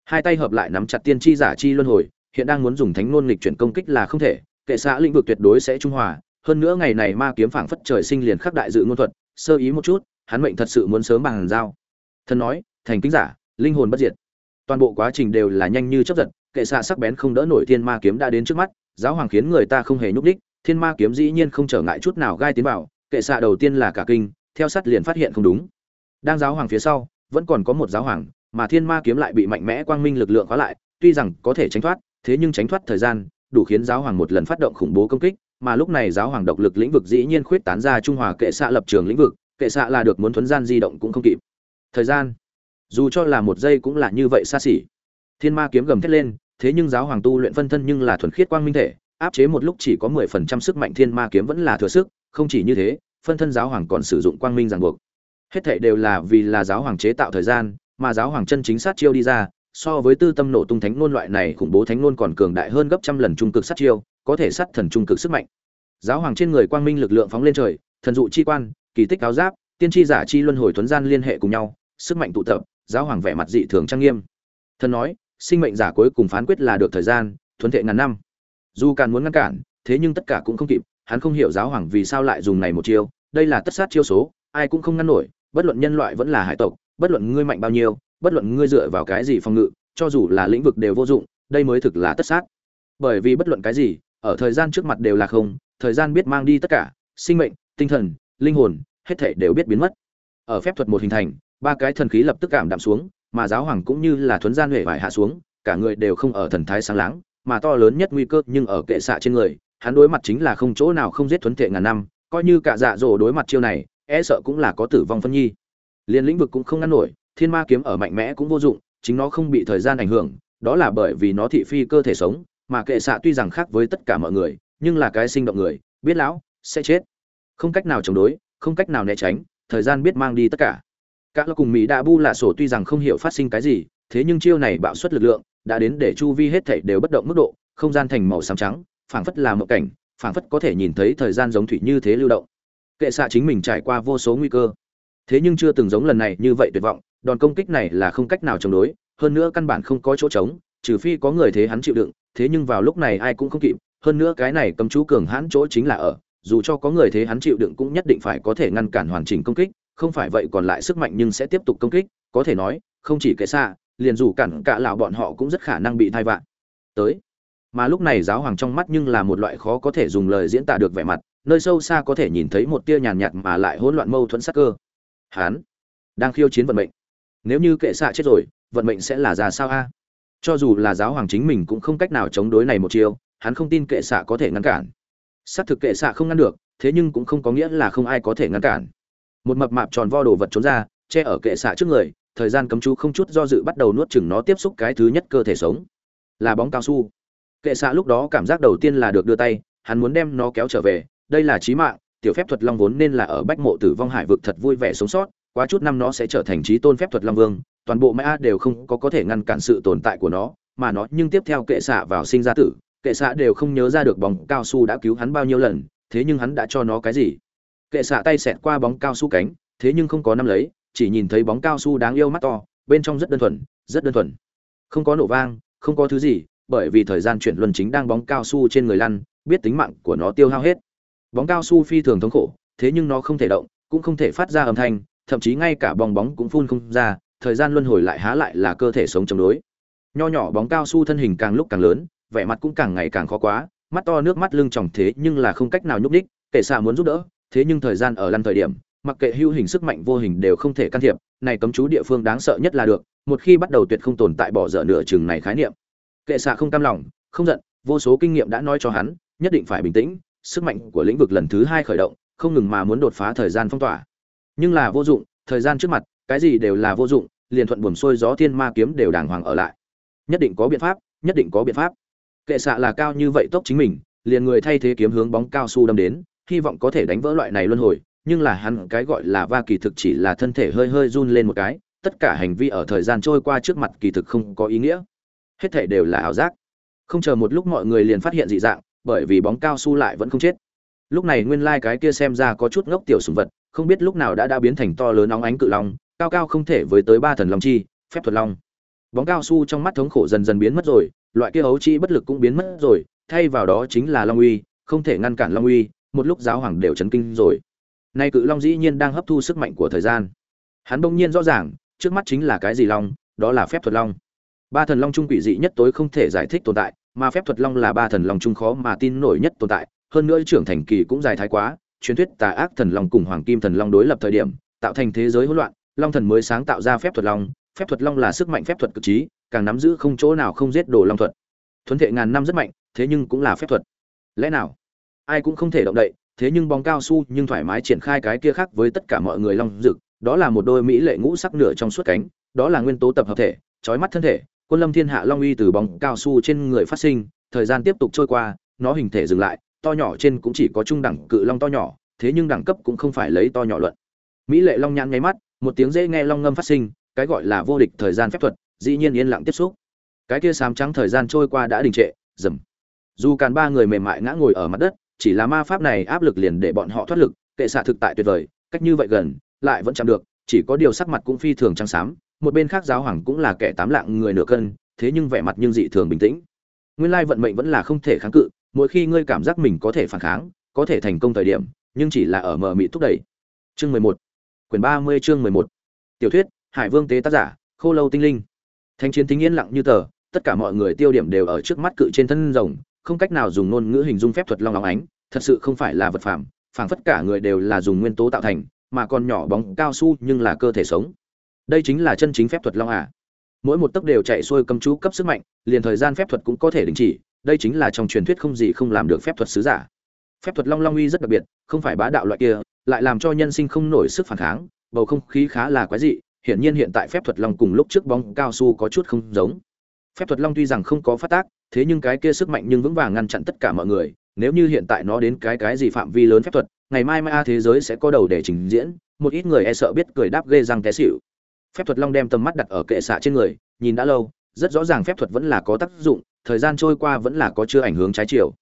Hai tay hợp lại nắm chặt tiên chi giả chi luân hồi, hiện đang muốn dùng thánh ngôn nghịch chuyển công kích là không thể, kệ xã lĩnh vực tuyệt đối sẽ trung hòa. Hơn nữa ngày này ma kiếm phảng phất trời sinh liền khắc đại dự ngôn thuật, sơ ý một chút, hắn mệnh thật sự muốn sớm bằng giao. Thần nói, thành kính giả, linh hồn bất diệt. Toàn bộ quá trình đều là nhanh như chấp giật, kệ xạ sắc bén không đỡ nổi thiên ma kiếm đã đến trước mắt, giáo hoàng khiến người ta không hề nhúc đích thiên ma kiếm dĩ nhiên không trở ngại chút nào gai tiến vào kệ xạ đầu tiên là cả kinh, theo sát liền phát hiện không đúng. Đang giáo hoàng phía sau, vẫn còn có một giáo hoàng, mà thiên ma kiếm lại bị mạnh mẽ quang minh lực lượng khóa lại, tuy rằng có thể tránh thoát, thế nhưng tránh thoát thời gian, đủ khiến giáo hoàng một lần phát động khủng bố công kích, mà lúc này giáo hoàng độc lực lĩnh vực dĩ nhiên khuyết tán ra trung hòa kệ xạ lập trường lĩnh vực, kệ xạ là được muốn thuấn gian di động cũng không kịp. Thời gian, dù cho là một giây cũng là như vậy xa xỉ. Thiên ma kiếm gầm thét lên, thế nhưng giáo hoàng tu luyện phân thân nhưng là thuần khiết quang minh thể, áp chế một lúc chỉ có mười phần trăm sức mạnh thiên ma kiếm vẫn là thừa sức không chỉ như thế, phân thân giáo hoàng còn sử dụng quang minh ràng buộc. Hết thệ đều là vì là giáo hoàng chế tạo thời gian, mà giáo hoàng chân chính sát chiêu đi ra, so với tư tâm nổ tung thánh nôn loại này khủng bố thánh nôn còn cường đại hơn gấp trăm lần trung cực sát chiêu, có thể sát thần trung cực sức mạnh. Giáo hoàng trên người quang minh lực lượng phóng lên trời, thần dụ chi quan, kỳ tích áo giáp, tiên tri giả chi luân hồi thuấn gian liên hệ cùng nhau, sức mạnh tụ tập, giáo hoàng vẻ mặt dị thường trang nghiêm. Thần nói, sinh mệnh giả cuối cùng phán quyết là được thời gian, thuấn thệ ngàn năm. Dù càn muốn ngăn cản, thế nhưng tất cả cũng không kịp hắn không hiểu giáo hoàng vì sao lại dùng này một chiêu, đây là tất sát chiêu số, ai cũng không ngăn nổi, bất luận nhân loại vẫn là hải tộc, bất luận ngươi mạnh bao nhiêu, bất luận ngươi dựa vào cái gì phòng ngự, cho dù là lĩnh vực đều vô dụng, đây mới thực là tất sát. Bởi vì bất luận cái gì, ở thời gian trước mặt đều là không, thời gian biết mang đi tất cả, sinh mệnh, tinh thần, linh hồn, hết thảy đều biết biến mất. Ở phép thuật một hình thành, ba cái thần khí lập tức cảm đạm xuống, mà giáo hoàng cũng như là thuấn gian huệ vải hạ xuống, cả người đều không ở thần thái sáng láng, mà to lớn nhất nguy cơ nhưng ở kệ xạ trên người hắn đối mặt chính là không chỗ nào không giết thuấn tệ ngàn năm, coi như cả dạ dỗ đối mặt chiêu này e sợ cũng là có tử vong phân nhi. Liên lĩnh vực cũng không ngăn nổi, thiên ma kiếm ở mạnh mẽ cũng vô dụng, chính nó không bị thời gian ảnh hưởng, đó là bởi vì nó thị phi cơ thể sống, mà kệ xạ tuy rằng khác với tất cả mọi người, nhưng là cái sinh động người, biết lão, sẽ chết. Không cách nào chống đối, không cách nào né tránh, thời gian biết mang đi tất cả. Các lo cùng mỹ đã bu là sổ tuy rằng không hiểu phát sinh cái gì, thế nhưng chiêu này bạo suất lực lượng, đã đến để chu vi hết thảy đều bất động mức độ, không gian thành màu xám trắng phảng phất là một cảnh, phảng phất có thể nhìn thấy thời gian giống thủy như thế lưu động. Kệ xạ chính mình trải qua vô số nguy cơ. Thế nhưng chưa từng giống lần này như vậy tuyệt vọng, đòn công kích này là không cách nào chống đối, hơn nữa căn bản không có chỗ trống, trừ phi có người thế hắn chịu đựng, thế nhưng vào lúc này ai cũng không kịp, hơn nữa cái này cầm chú cường hãn chỗ chính là ở, dù cho có người thế hắn chịu đựng cũng nhất định phải có thể ngăn cản hoàn chỉnh công kích, không phải vậy còn lại sức mạnh nhưng sẽ tiếp tục công kích, có thể nói, không chỉ kệ xa liền dù cản cả lão bọn họ cũng rất khả năng bị thai vạn tới mà lúc này giáo hoàng trong mắt nhưng là một loại khó có thể dùng lời diễn tả được vẻ mặt, nơi sâu xa có thể nhìn thấy một tia nhàn nhạt mà lại hỗn loạn mâu thuẫn sắc cơ. Hán, đang khiêu chiến vận mệnh. Nếu như kệ xạ chết rồi, vận mệnh sẽ là ra sao a? Cho dù là giáo hoàng chính mình cũng không cách nào chống đối này một chiều hắn không tin kệ xạ có thể ngăn cản. Xác thực kệ xạ không ngăn được, thế nhưng cũng không có nghĩa là không ai có thể ngăn cản. Một mập mạp tròn vo đồ vật trốn ra, che ở kệ xạ trước người, thời gian cấm chú không chút do dự bắt đầu nuốt chừng nó tiếp xúc cái thứ nhất cơ thể sống. Là bóng cao su kệ xạ lúc đó cảm giác đầu tiên là được đưa tay, hắn muốn đem nó kéo trở về. Đây là trí mạng, tiểu phép thuật long vốn nên là ở bách mộ tử vong hải vực thật vui vẻ sống sót, quá chút năm nó sẽ trở thành trí tôn phép thuật long vương, toàn bộ mã đều không có có thể ngăn cản sự tồn tại của nó, mà nó nhưng tiếp theo kệ xạ vào sinh ra tử, kệ xạ đều không nhớ ra được bóng cao su đã cứu hắn bao nhiêu lần, thế nhưng hắn đã cho nó cái gì? Kệ xạ tay xẹt qua bóng cao su cánh, thế nhưng không có năm lấy, chỉ nhìn thấy bóng cao su đáng yêu mắt to, bên trong rất đơn thuần, rất đơn thuần. Không có nổ vang, không có thứ gì bởi vì thời gian chuyển luân chính đang bóng cao su trên người lăn, biết tính mạng của nó tiêu hao hết. Bóng cao su phi thường thống khổ, thế nhưng nó không thể động, cũng không thể phát ra âm thanh, thậm chí ngay cả bong bóng cũng phun không ra, thời gian luân hồi lại há lại là cơ thể sống chống đối. Nho nhỏ bóng cao su thân hình càng lúc càng lớn, vẻ mặt cũng càng ngày càng khó quá, mắt to nước mắt lưng tròng thế nhưng là không cách nào nhúc đích kệ xạ muốn giúp đỡ, thế nhưng thời gian ở lăn thời điểm, mặc kệ hữu hình sức mạnh vô hình đều không thể can thiệp, này cấm chú địa phương đáng sợ nhất là được, một khi bắt đầu tuyệt không tồn tại bỏ dở nửa chừng này khái niệm kệ xạ không cam lòng, không giận, vô số kinh nghiệm đã nói cho hắn, nhất định phải bình tĩnh, sức mạnh của lĩnh vực lần thứ hai khởi động, không ngừng mà muốn đột phá thời gian phong tỏa. Nhưng là vô dụng, thời gian trước mặt, cái gì đều là vô dụng, liền thuận buồm xuôi gió thiên ma kiếm đều đàng hoàng ở lại. Nhất định có biện pháp, nhất định có biện pháp. Kệ xạ là cao như vậy tốc chính mình, liền người thay thế kiếm hướng bóng cao su đâm đến, hy vọng có thể đánh vỡ loại này luân hồi, nhưng là hắn cái gọi là va kỳ thực chỉ là thân thể hơi hơi run lên một cái, tất cả hành vi ở thời gian trôi qua trước mặt kỳ thực không có ý nghĩa hết thể đều là ảo giác. Không chờ một lúc mọi người liền phát hiện dị dạng, bởi vì bóng cao su lại vẫn không chết. Lúc này nguyên lai cái kia xem ra có chút ngốc tiểu sùng vật, không biết lúc nào đã đã biến thành to lớn óng ánh cự long, cao cao không thể với tới ba thần long chi, phép thuật long. Bóng cao su trong mắt thống khổ dần dần biến mất rồi, loại kia ấu chi bất lực cũng biến mất rồi, thay vào đó chính là long uy, không thể ngăn cản long uy, một lúc giáo hoàng đều chấn kinh rồi. Nay cự long dĩ nhiên đang hấp thu sức mạnh của thời gian. Hắn bỗng nhiên rõ ràng, trước mắt chính là cái gì long, đó là phép thuật long ba thần long trung quỷ dị nhất tối không thể giải thích tồn tại, mà phép thuật long là ba thần long trung khó mà tin nổi nhất tồn tại. Hơn nữa trưởng thành kỳ cũng dài thái quá, truyền thuyết tà ác thần long cùng hoàng kim thần long đối lập thời điểm, tạo thành thế giới hỗn loạn, long thần mới sáng tạo ra phép thuật long. Phép thuật long là sức mạnh phép thuật cực trí, càng nắm giữ không chỗ nào không giết đồ long thuật. Thuấn thệ ngàn năm rất mạnh, thế nhưng cũng là phép thuật. Lẽ nào? Ai cũng không thể động đậy, thế nhưng bóng cao su nhưng thoải mái triển khai cái kia khác với tất cả mọi người long dực đó là một đôi mỹ lệ ngũ sắc nửa trong suốt cánh, đó là nguyên tố tập hợp thể trói mắt thân thể quân lâm thiên hạ long uy từ bóng cao su trên người phát sinh, thời gian tiếp tục trôi qua, nó hình thể dừng lại, to nhỏ trên cũng chỉ có trung đẳng cự long to nhỏ, thế nhưng đẳng cấp cũng không phải lấy to nhỏ luận. Mỹ lệ long nhãn nháy mắt, một tiếng dễ nghe long ngâm phát sinh, cái gọi là vô địch thời gian phép thuật, dĩ nhiên yên lặng tiếp xúc. Cái kia sám trắng thời gian trôi qua đã đình trệ dầm dù càn ba người mềm mại ngã ngồi ở mặt đất, chỉ là ma pháp này áp lực liền để bọn họ thoát lực, kệ xạ thực tại tuyệt vời, cách như vậy gần, lại vẫn chạm được, chỉ có điều sắc mặt cũng phi thường trắng xám một bên khác giáo hoàng cũng là kẻ tám lạng người nửa cân, thế nhưng vẻ mặt nhưng dị thường bình tĩnh. Nguyên lai vận mệnh vẫn là không thể kháng cự, mỗi khi ngươi cảm giác mình có thể phản kháng, có thể thành công thời điểm, nhưng chỉ là ở mờ mị thúc đẩy. Chương mười một. Quyển ba mươi chương mười một. Tiểu thuyết, hải vương tế tác giả, khô lâu tinh linh. Thanh chiến tính yên lặng như tờ, tất cả mọi người tiêu điểm đều ở trước mắt cự trên thân rồng, không cách nào dùng ngôn ngữ hình dung phép thuật long óng ánh, thật sự không phải là vật phẩm phảng phất cả người đều là dùng nguyên tố tạo thành, mà còn nhỏ bóng cao su nhưng là cơ thể sống đây chính là chân chính phép thuật long à. Mỗi một tấc đều chạy xuôi cầm chú cấp sức mạnh, liền thời gian phép thuật cũng có thể đình chỉ, đây chính là trong truyền thuyết không gì không làm được phép thuật sứ giả. Phép thuật long long uy rất đặc biệt, không phải bá đạo loại kia, lại làm cho nhân sinh không nổi sức phản kháng, bầu không khí khá là quái dị, hiển nhiên hiện tại phép thuật long cùng lúc trước bóng cao su có chút không giống. Phép thuật long tuy rằng không có phát tác, thế nhưng cái kia sức mạnh nhưng vững vàng ngăn chặn tất cả mọi người, nếu như hiện tại nó đến cái cái gì phạm vi lớn phép thuật, ngày mai mai a thế giới sẽ có đầu để trình diễn, một ít người e sợ biết cười đáp ghê răng té xỉu phép thuật long đem tầm mắt đặt ở kệ xạ trên người, nhìn đã lâu, rất rõ ràng phép thuật vẫn là có tác dụng, thời gian trôi qua vẫn là có chưa ảnh hướng trái chiều.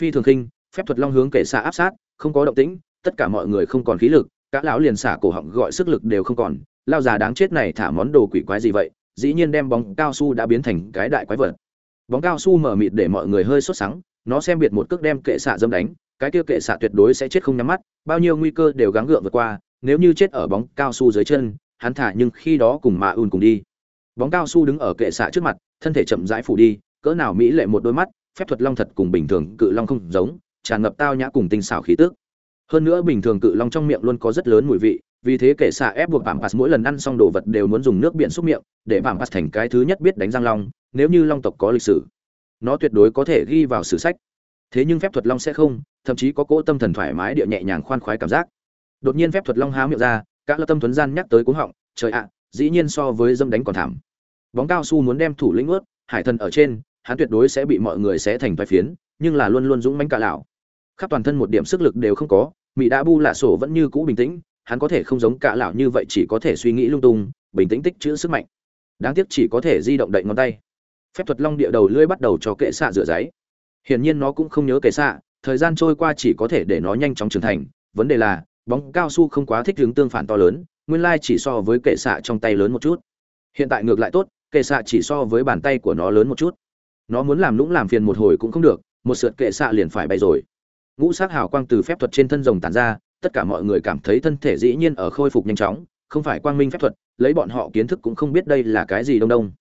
Phi thường khinh, phép thuật long hướng kệ xạ áp sát, không có động tĩnh, tất cả mọi người không còn khí lực các lão liền xả cổ họng gọi sức lực đều không còn. Lao già đáng chết này thả món đồ quỷ quái gì vậy? Dĩ nhiên đem bóng cao su đã biến thành cái đại quái vật. Bóng cao su mở mịt để mọi người hơi sốt sắng, nó xem biệt một cước đem kệ xạ dâm đánh, cái kia kệ xạ tuyệt đối sẽ chết không nhắm mắt, bao nhiêu nguy cơ đều gắng gượng vượt qua, nếu như chết ở bóng cao su dưới chân hắn thả nhưng khi đó cùng mà ùn cùng đi. Bóng cao su đứng ở kệ xạ trước mặt, thân thể chậm rãi phủ đi, cỡ nào mỹ lệ một đôi mắt, phép thuật long thật cùng bình thường cự long không giống, tràn ngập tao nhã cùng tinh xảo khí tức. Hơn nữa bình thường cự long trong miệng luôn có rất lớn mùi vị, vì thế kệ xạ ép buộc bảng pass mỗi lần ăn xong đồ vật đều muốn dùng nước biển xúc miệng, để bảng pass thành cái thứ nhất biết đánh răng long, nếu như long tộc có lịch sử. Nó tuyệt đối có thể ghi vào sử sách. Thế nhưng phép thuật long sẽ không, thậm chí có cỗ tâm thần thoải mái địa nhẹ nhàng khoan khoái cảm giác. Đột nhiên phép thuật long há miệng ra các lâm tâm tuấn gian nhắc tới cuống họng, trời ạ, dĩ nhiên so với dâm đánh còn thảm. Bóng cao su muốn đem thủ lĩnh ướt, hải thần ở trên, hắn tuyệt đối sẽ bị mọi người sẽ thành vài phiến, nhưng là luôn luôn dũng mãnh cả lão. Khắp toàn thân một điểm sức lực đều không có mỹ đã bu lạ sổ vẫn như cũ bình tĩnh, hắn có thể không giống cả lão như vậy chỉ có thể suy nghĩ lung tung, bình tĩnh tích chữ sức mạnh. Đáng tiếc chỉ có thể di động đậy ngón tay. Phép thuật long địa đầu lưỡi bắt đầu cho kệ xạ rửa giấy. Hiển nhiên nó cũng không nhớ kệ xạ, thời gian trôi qua chỉ có thể để nó nhanh chóng trưởng thành, vấn đề là bóng cao su không quá thích hướng tương phản to lớn, nguyên lai chỉ so với kệ xạ trong tay lớn một chút. Hiện tại ngược lại tốt, kệ xạ chỉ so với bàn tay của nó lớn một chút. Nó muốn làm lũng làm phiền một hồi cũng không được, một sượt kệ xạ liền phải bay rồi. Ngũ sát hào quang từ phép thuật trên thân rồng tản ra, tất cả mọi người cảm thấy thân thể dĩ nhiên ở khôi phục nhanh chóng, không phải quang minh phép thuật, lấy bọn họ kiến thức cũng không biết đây là cái gì đông đông.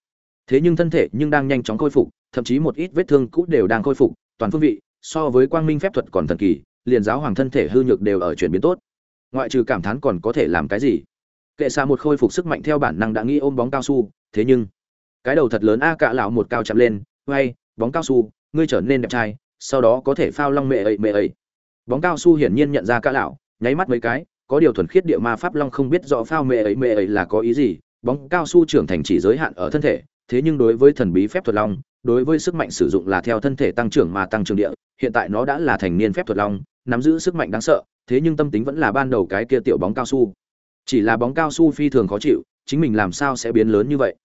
Thế nhưng thân thể nhưng đang nhanh chóng khôi phục, thậm chí một ít vết thương cũ đều đang khôi phục, toàn phương vị, so với quang minh phép thuật còn thần kỳ, liền giáo hoàng thân thể hư nhược đều ở chuyển biến tốt ngoại trừ cảm thán còn có thể làm cái gì? Kệ xa một khôi phục sức mạnh theo bản năng đã nghĩ ôm bóng cao su, thế nhưng, cái đầu thật lớn a cạ lão một cao chạm lên hay bóng cao su, ngươi trở nên đẹp trai, sau đó có thể phao long mẹ ấy mẹ ấy. Bóng cao su hiển nhiên nhận ra cạ lão, nháy mắt mấy cái, có điều thuần khiết địa ma pháp long không biết rõ phao mẹ ấy mẹ ấy là có ý gì, bóng cao su trưởng thành chỉ giới hạn ở thân thể, thế nhưng đối với thần bí phép thuật long, đối với sức mạnh sử dụng là theo thân thể tăng trưởng mà tăng trưởng địa hiện tại nó đã là thành niên phép thuật long, nắm giữ sức mạnh đáng sợ, thế nhưng tâm tính vẫn là ban đầu cái kia tiểu bóng cao su. Chỉ là bóng cao su phi thường khó chịu, chính mình làm sao sẽ biến lớn như vậy?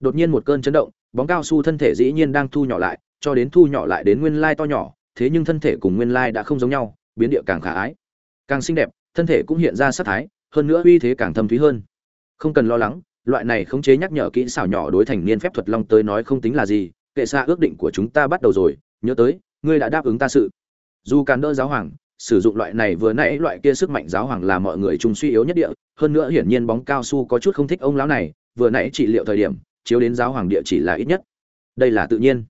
Đột nhiên một cơn chấn động, bóng cao su thân thể dĩ nhiên đang thu nhỏ lại, cho đến thu nhỏ lại đến nguyên lai to nhỏ, thế nhưng thân thể cùng nguyên lai đã không giống nhau, biến địa càng khả ái. Càng xinh đẹp, thân thể cũng hiện ra sắc thái, hơn nữa uy thế càng thâm thúy hơn. Không cần lo lắng, loại này khống chế nhắc nhở kỹ xảo nhỏ đối thành niên phép thuật long tới nói không tính là gì, kệ xa ước định của chúng ta bắt đầu rồi, nhớ tới ngươi đã đáp ứng ta sự. Dù càn đỡ giáo hoàng, sử dụng loại này vừa nãy loại kia sức mạnh giáo hoàng là mọi người chung suy yếu nhất địa, hơn nữa hiển nhiên bóng cao su có chút không thích ông lão này, vừa nãy trị liệu thời điểm, chiếu đến giáo hoàng địa chỉ là ít nhất. Đây là tự nhiên.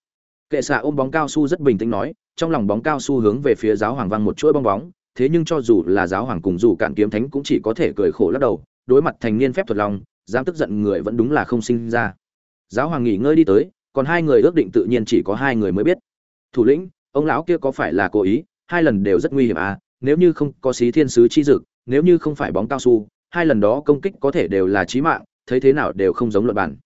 Kệ xạ ôm bóng cao su rất bình tĩnh nói, trong lòng bóng cao su hướng về phía giáo hoàng văng một chuỗi bong bóng, thế nhưng cho dù là giáo hoàng cùng dù cạn kiếm thánh cũng chỉ có thể cười khổ lắc đầu, đối mặt thành niên phép thuật lòng, dám tức giận người vẫn đúng là không sinh ra. Giáo hoàng nghỉ ngơi đi tới, còn hai người ước định tự nhiên chỉ có hai người mới biết. Thủ lĩnh ông lão kia có phải là cố ý? Hai lần đều rất nguy hiểm à? Nếu như không có xí thiên sứ chi dực, nếu như không phải bóng cao su, hai lần đó công kích có thể đều là chí mạng, thấy thế nào đều không giống luật bản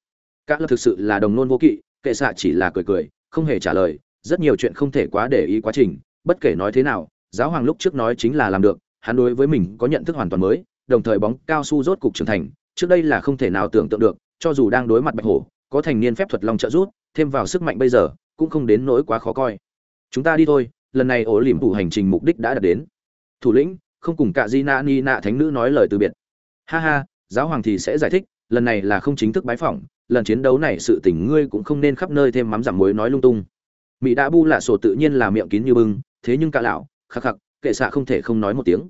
các lập thực sự là đồng nôn vô kỵ, kệ xạ chỉ là cười cười, không hề trả lời, rất nhiều chuyện không thể quá để ý quá trình, bất kể nói thế nào, giáo hoàng lúc trước nói chính là làm được, hắn đối với mình có nhận thức hoàn toàn mới, đồng thời bóng cao su rốt cục trưởng thành, trước đây là không thể nào tưởng tượng được, cho dù đang đối mặt bạch hổ, có thành niên phép thuật long trợ rút, thêm vào sức mạnh bây giờ, cũng không đến nỗi quá khó coi chúng ta đi thôi, lần này ổ liềm phủ hành trình mục đích đã đạt đến. Thủ lĩnh, không cùng cả di na ni nạ thánh nữ nói lời từ biệt. Ha ha, giáo hoàng thì sẽ giải thích, lần này là không chính thức bái phỏng, lần chiến đấu này sự tình ngươi cũng không nên khắp nơi thêm mắm giảm muối nói lung tung. Mỹ đã bu lạ sổ tự nhiên là miệng kín như bưng, thế nhưng cả lão, khắc khắc, kệ xạ không thể không nói một tiếng.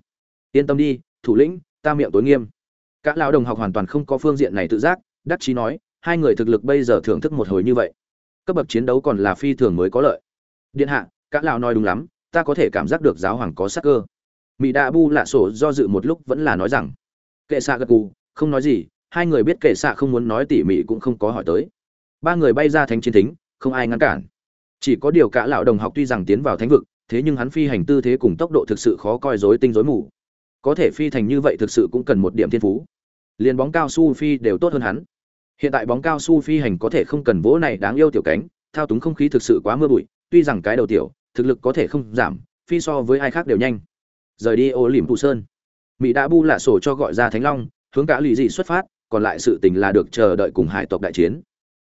Yên tâm đi, thủ lĩnh, ta miệng tối nghiêm. Cả lão đồng học hoàn toàn không có phương diện này tự giác, đắc chí nói, hai người thực lực bây giờ thưởng thức một hồi như vậy. Cấp bậc chiến đấu còn là phi thường mới có lợi điện hạ các lão nói đúng lắm, ta có thể cảm giác được giáo hoàng có sắc cơ. Mỹ đạ bu lạ sổ do dự một lúc vẫn là nói rằng, kệ xạ gật gù, không nói gì, hai người biết kệ xạ không muốn nói tỉ mỉ cũng không có hỏi tới. Ba người bay ra thánh chiến thính, không ai ngăn cản. Chỉ có điều cả lão đồng học tuy rằng tiến vào thánh vực, thế nhưng hắn phi hành tư thế cùng tốc độ thực sự khó coi rối tinh rối mù. Có thể phi thành như vậy thực sự cũng cần một điểm thiên phú. Liền bóng cao su phi đều tốt hơn hắn. Hiện tại bóng cao su phi hành có thể không cần vỗ này đáng yêu tiểu cánh, thao túng không khí thực sự quá mưa bụi tuy rằng cái đầu tiểu, thực lực có thể không giảm, phi so với ai khác đều nhanh. Rời đi ô lìm phụ sơn mỹ đã bu lạ sổ cho gọi ra thánh long, hướng cả lì dị xuất phát, còn lại sự tình là được chờ đợi cùng hải tộc đại chiến.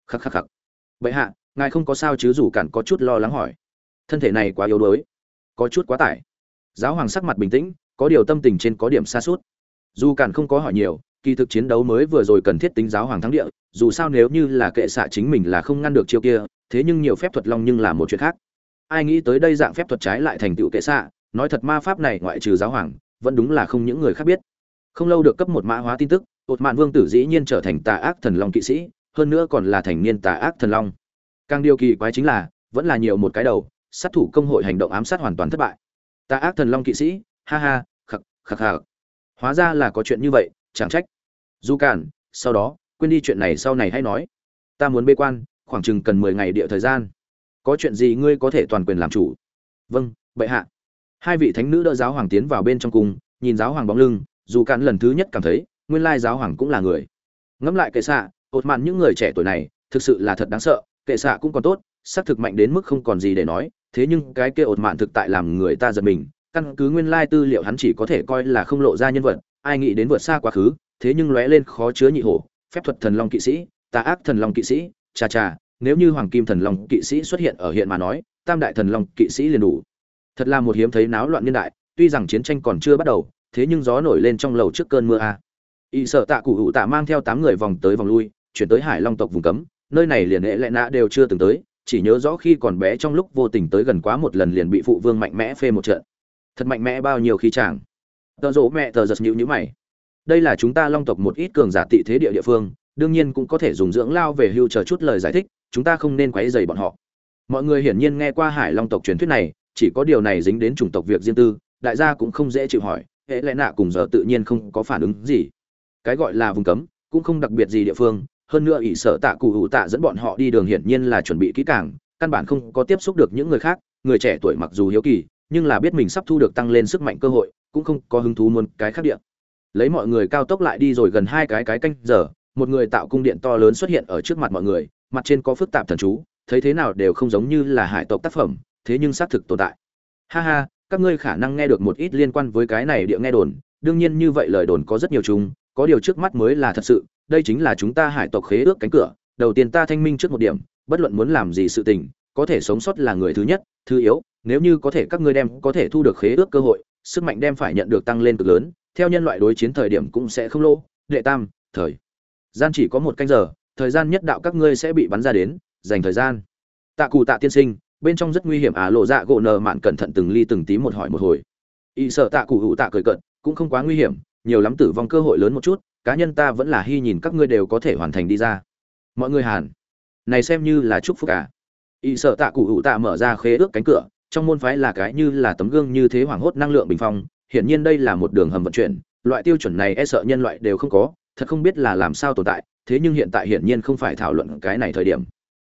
Khắc khắc khắc. Vậy hạ, ngài không có sao chứ dù cản có chút lo lắng hỏi. Thân thể này quá yếu đuối, có chút quá tải. Giáo hoàng sắc mặt bình tĩnh, có điều tâm tình trên có điểm xa suốt. Dù cản không có hỏi nhiều, kỳ thực chiến đấu mới vừa rồi cần thiết tính giáo hoàng thắng địa, dù sao nếu như là kệ xạ chính mình là không ngăn được chiêu kia thế nhưng nhiều phép thuật long nhưng là một chuyện khác. Ai nghĩ tới đây dạng phép thuật trái lại thành tựu kệ xạ, nói thật ma pháp này ngoại trừ giáo hoàng, vẫn đúng là không những người khác biết. Không lâu được cấp một mã hóa tin tức ột mạn vương tử dĩ nhiên trở thành tà ác thần long kỵ sĩ, hơn nữa còn là thành niên tà ác thần long. Càng điều kỳ quái chính là, vẫn là nhiều một cái đầu, sát thủ công hội hành động ám sát hoàn toàn thất bại. Tà ác thần long kỵ sĩ, ha ha khắc khắc khắc hóa ra là có chuyện như vậy, chẳng trách. Du cản sau đó, quên đi chuyện này sau này hay nói. Ta muốn bê quan khoảng chừng cần mười ngày địa thời gian. Có chuyện gì ngươi có thể toàn quyền làm chủ? Vâng bệ hạ. Hai vị thánh nữ đỡ giáo hoàng tiến vào bên trong cung, nhìn giáo hoàng bóng lưng, dù cản lần thứ nhất cảm thấy, nguyên lai giáo hoàng cũng là người. Ngẫm lại kệ xạ, ột mạn những người trẻ tuổi này, thực sự là thật đáng sợ, kệ xạ cũng còn tốt, xác thực mạnh đến mức không còn gì để nói, thế nhưng cái kia ột mạn thực tại làm người ta giật mình, căn cứ nguyên lai tư liệu hắn chỉ có thể coi là không lộ ra nhân vật, ai nghĩ đến vượt xa quá khứ, thế nhưng lóe lên khó chứa nhị hổ, phép thuật thần long kỵ sĩ, tà ác thần long kỵ sĩ cha cha nếu như hoàng kim thần long kỵ sĩ xuất hiện ở hiện mà nói, tam đại thần long kỵ sĩ liền đủ. Thật là một hiếm thấy náo loạn niên đại, tuy rằng chiến tranh còn chưa bắt đầu, thế nhưng gió nổi lên trong lầu trước cơn mưa a. Y sợ tạ cụ hữu tạ mang theo tám người vòng tới vòng lui, chuyển tới hải long tộc vùng cấm, nơi này liền hệ lệ nã đều chưa từng tới, chỉ nhớ rõ khi còn bé trong lúc vô tình tới gần quá một lần liền bị phụ vương mạnh mẽ phê một trận. Thật mạnh mẽ bao nhiêu khi chàng. Tợ rỗ mẹ tờ giật nhịu nhữ mày. Đây là chúng ta long tộc một ít cường giả tị thế địa địa phương đương nhiên cũng có thể dùng dưỡng lao về hưu chờ chút lời giải thích, chúng ta không nên quấy dày bọn họ. Mọi người hiển nhiên nghe qua hải long tộc truyền thuyết này, chỉ có điều này dính đến chủng tộc việc riêng tư, đại gia cũng không dễ chịu hỏi hệ lẽ nạ cùng giờ tự nhiên không có phản ứng gì? Cái gọi là vùng cấm, cũng không đặc biệt gì địa phương, hơn nữa ỷ sở tạ cụ hữu tạ dẫn bọn họ đi đường hiển nhiên là chuẩn bị kỹ càng, căn bản không có tiếp xúc được những người khác, người trẻ tuổi mặc dù hiếu kỳ, nhưng là biết mình sắp thu được tăng lên sức mạnh cơ hội, cũng không có hứng thú muốn cái khác địa. Lấy mọi người cao tốc lại đi rồi gần hai cái cái canh giờ một người tạo cung điện to lớn xuất hiện ở trước mặt mọi người, mặt trên có phức tạp thần chú, thấy thế nào đều không giống như là hải tộc tác phẩm, thế nhưng xác thực tồn tại. Ha ha, các ngươi khả năng nghe được một ít liên quan với cái này địa nghe đồn, đương nhiên như vậy lời đồn có rất nhiều chung, có điều trước mắt mới là thật sự, đây chính là chúng ta hải tộc khế ước cánh cửa, đầu tiên ta thanh minh trước một điểm, bất luận muốn làm gì sự tình, có thể sống sót là người thứ nhất, thứ yếu, nếu như có thể các ngươi đem, có thể thu được khế ước cơ hội, sức mạnh đem phải nhận được tăng lên cực lớn, theo nhân loại đối chiến thời điểm cũng sẽ không lỗ, đệ tam, thời gian chỉ có một canh giờ, thời gian nhất đạo các ngươi sẽ bị bắn ra đến, dành thời gian. Tạ cụ tạ tiên sinh, bên trong rất nguy hiểm à lộ dạ gỗ nờ mạn cẩn thận từng ly từng tí một hỏi một hồi. Y sợ tạ cụ hữu tạ cười cận cũng không quá nguy hiểm, nhiều lắm tử vong cơ hội lớn một chút, cá nhân ta vẫn là hy nhìn các ngươi đều có thể hoàn thành đi ra. Mọi người hàn. Này xem như là chúc phúc cả à. y sợ tạ cụ hữu tạ mở ra khế ước cánh cửa, trong môn phái là cái như là tấm gương như thế hoảng hốt năng lượng bình phong, hiển nhiên đây là một đường hầm vận chuyển, loại tiêu chuẩn này e sợ nhân loại đều không có thật không biết là làm sao tồn tại, thế nhưng hiện tại hiển nhiên không phải thảo luận cái này thời điểm.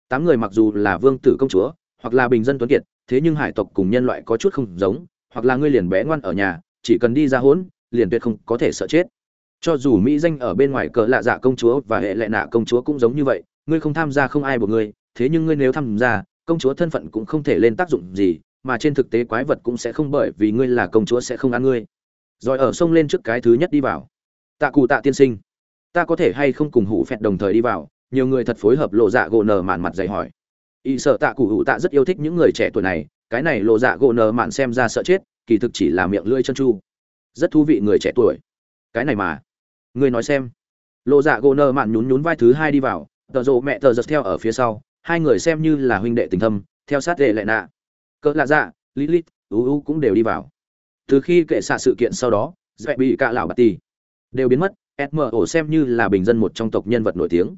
Tám người mặc dù là vương tử công chúa, hoặc là bình dân tuấn kiệt, thế nhưng hải tộc cùng nhân loại có chút không giống, hoặc là ngươi liền bé ngoan ở nhà, chỉ cần đi ra hỗn liền tuyệt không có thể sợ chết. Cho dù mỹ danh ở bên ngoài cờ lạ dạ công chúa và hệ lệ nạ công chúa cũng giống như vậy, ngươi không tham gia không ai buộc ngươi, thế nhưng ngươi nếu tham gia, công chúa thân phận cũng không thể lên tác dụng gì, mà trên thực tế quái vật cũng sẽ không bởi vì ngươi là công chúa sẽ không ăn ngươi. Rồi ở sông lên trước cái thứ nhất đi vào. Tạ cụ tạ tiên sinh ta có thể hay không cùng hủ phẹt đồng thời đi vào? Nhiều người thật phối hợp lộ dạ gỗ nở màn mặt dày hỏi. Y sợ tạ cụ hủ tạ rất yêu thích những người trẻ tuổi này, cái này lộ dạ gỗ nở màn xem ra sợ chết, kỳ thực chỉ là miệng lưỡi chân chu. Rất thú vị người trẻ tuổi. Cái này mà. Ngươi nói xem. Lộ dạ gỗ nở màn nhún nhún vai thứ hai đi vào, tờ rộ mẹ tờ giật theo ở phía sau, hai người xem như là huynh đệ tình thâm, theo sát đệ lệ nạ. Cỡ lạ dạ lilith u u cũng đều đi vào. Từ khi kệ xạ sự kiện sau đó, dễ bị cả lão bạt tì đều biến mất smo xem như là bình dân một trong tộc nhân vật nổi tiếng.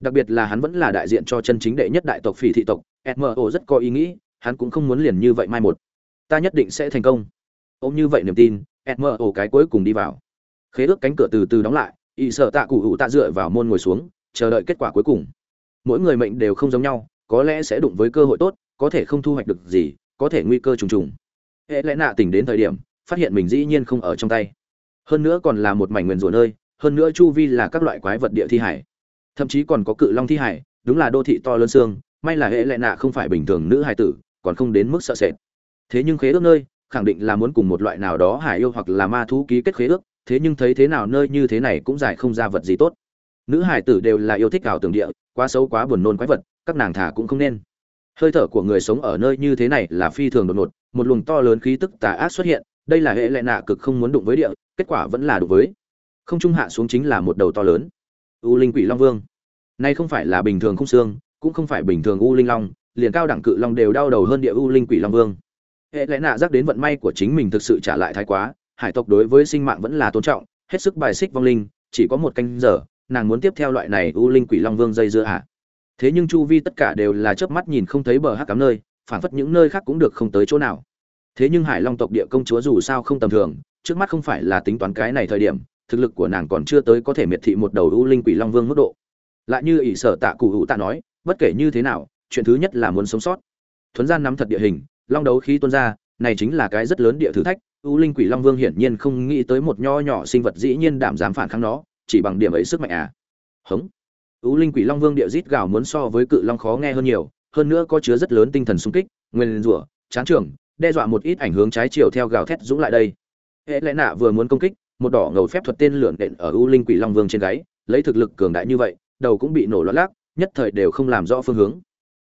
Đặc biệt là hắn vẫn là đại diện cho chân chính đệ nhất đại tộc phỉ thị tộc smo rất có ý nghĩ, hắn cũng không muốn liền như vậy mai một. Ta nhất định sẽ thành công. Ôm như vậy niềm tin smo cái cuối cùng đi vào. Khế ước cánh cửa từ từ đóng lại, y sợ tạ cụ hữu tạ dựa vào môn ngồi xuống, chờ đợi kết quả cuối cùng. Mỗi người mệnh đều không giống nhau, có lẽ sẽ đụng với cơ hội tốt, có thể không thu hoạch được gì, có thể nguy cơ trùng trùng. Hệ lẽ nạ tỉnh đến thời điểm, phát hiện mình dĩ nhiên không ở trong tay. Hơn nữa còn là một mảnh nguyền rủa nơi hơn nữa chu vi là các loại quái vật địa thi hải. Thậm chí còn có cự long thi hải, đúng là đô thị to lớn xương, may là hệ lệ nạ không phải bình thường nữ hải tử, còn không đến mức sợ sệt. Thế nhưng khế ước nơi, khẳng định là muốn cùng một loại nào đó hải yêu hoặc là ma thú ký kết khế ước, thế nhưng thấy thế nào nơi như thế này cũng giải không ra vật gì tốt. Nữ hải tử đều là yêu thích ảo tưởng địa, quá xấu quá buồn nôn quái vật, các nàng thả cũng không nên. Hơi thở của người sống ở nơi như thế này là phi thường đột ngột, một luồng to lớn khí tức tà ác xuất hiện, đây là hệ lệ nạ cực không muốn đụng với địa, kết quả vẫn là đụng với không trung hạ xuống chính là một đầu to lớn. U linh quỷ long vương. Nay không phải là bình thường không xương, cũng không phải bình thường u linh long, liền cao đẳng cự long đều đau đầu hơn địa u linh quỷ long vương. Hệ lẽ nạ dắt đến vận may của chính mình thực sự trả lại thái quá, hải tộc đối với sinh mạng vẫn là tôn trọng, hết sức bài xích vong linh, chỉ có một canh giờ, nàng muốn tiếp theo loại này u linh quỷ long vương dây dưa ạ thế nhưng chu vi tất cả đều là chớp mắt nhìn không thấy bờ hắc cắm nơi phản phất những nơi khác cũng được không tới chỗ nào. Thế nhưng hải long tộc địa công chúa dù sao không tầm thường, trước mắt không phải là tính toán cái này thời điểm thực lực của nàng còn chưa tới có thể miệt thị một đầu u linh quỷ long vương mức độ. Lại như ỷ sở tạ cụ hữu tạ nói, bất kể như thế nào, chuyện thứ nhất là muốn sống sót. Thuấn gian nắm thật địa hình, long đấu khí tuôn ra, này chính là cái rất lớn địa thử thách, u linh quỷ long vương hiển nhiên không nghĩ tới một nho nhỏ sinh vật dĩ nhiên đảm dám phản kháng nó, chỉ bằng điểm ấy sức mạnh à. Hống. U linh quỷ long vương địa rít gào muốn so với cự long khó nghe hơn nhiều, hơn nữa có chứa rất lớn tinh thần xung kích, nguyên rủa, chán trường, đe dọa một ít ảnh hướng trái chiều theo gào thét dũng lại đây. Hệ lẽ nạ vừa muốn công kích một đỏ ngầu phép thuật tên lượn đện ở u linh quỷ long vương trên gáy, lấy thực lực cường đại như vậy, đầu cũng bị nổ loạn lác nhất thời đều không làm rõ phương hướng.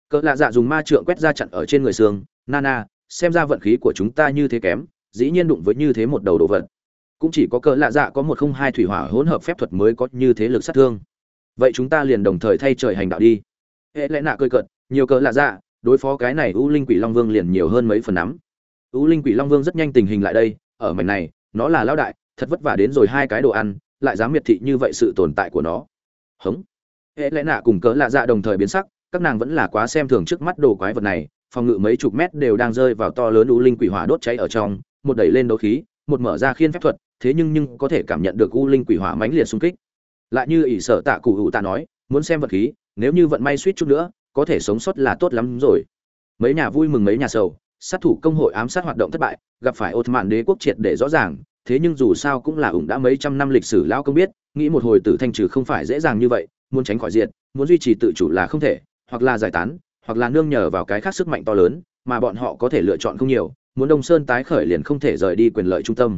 Cỡ lạ dạ dùng ma trượng quét ra chặn ở trên người xương, nana, xem ra vận khí của chúng ta như thế kém, dĩ nhiên đụng với như thế một đầu đồ vật. Cũng chỉ có cỡ lạ dạ có một không hai thủy hỏa hỗn hợp phép thuật mới có như thế lực sát thương. Vậy chúng ta liền đồng thời thay trời hành đạo đi. Hệ lẽ nạ cười cợt, nhiều cỡ lạ dạ đối phó cái này u linh quỷ long vương liền nhiều hơn mấy phần nắm. U linh quỷ long vương rất nhanh tình hình lại đây, ở mảnh này, nó là lão đại thật vất vả đến rồi hai cái đồ ăn, lại dám miệt thị như vậy sự tồn tại của nó. Hống. Hệ lẽ nạ cùng cỡ lạ dạ đồng thời biến sắc, các nàng vẫn là quá xem thường trước mắt đồ quái vật này, phòng ngự mấy chục mét đều đang rơi vào to lớn u linh quỷ hỏa đốt cháy ở trong, một đẩy lên đấu khí, một mở ra khiên phép thuật, thế nhưng nhưng có thể cảm nhận được u linh quỷ hỏa mãnh liệt xung kích. Lại như ỷ sở tạ cụ hữu tạ nói, muốn xem vật khí, nếu như vận may suýt chút nữa, có thể sống sót là tốt lắm rồi. Mấy nhà vui mừng mấy nhà sầu, sát thủ công hội ám sát hoạt động thất bại, gặp phải ột mạn đế quốc triệt để rõ ràng thế nhưng dù sao cũng là ủng đã mấy trăm năm lịch sử lão công biết, nghĩ một hồi tử thanh trừ không phải dễ dàng như vậy, muốn tránh khỏi diệt, muốn duy trì tự chủ là không thể, hoặc là giải tán, hoặc là nương nhờ vào cái khác sức mạnh to lớn, mà bọn họ có thể lựa chọn không nhiều, muốn đông sơn tái khởi liền không thể rời đi quyền lợi trung tâm.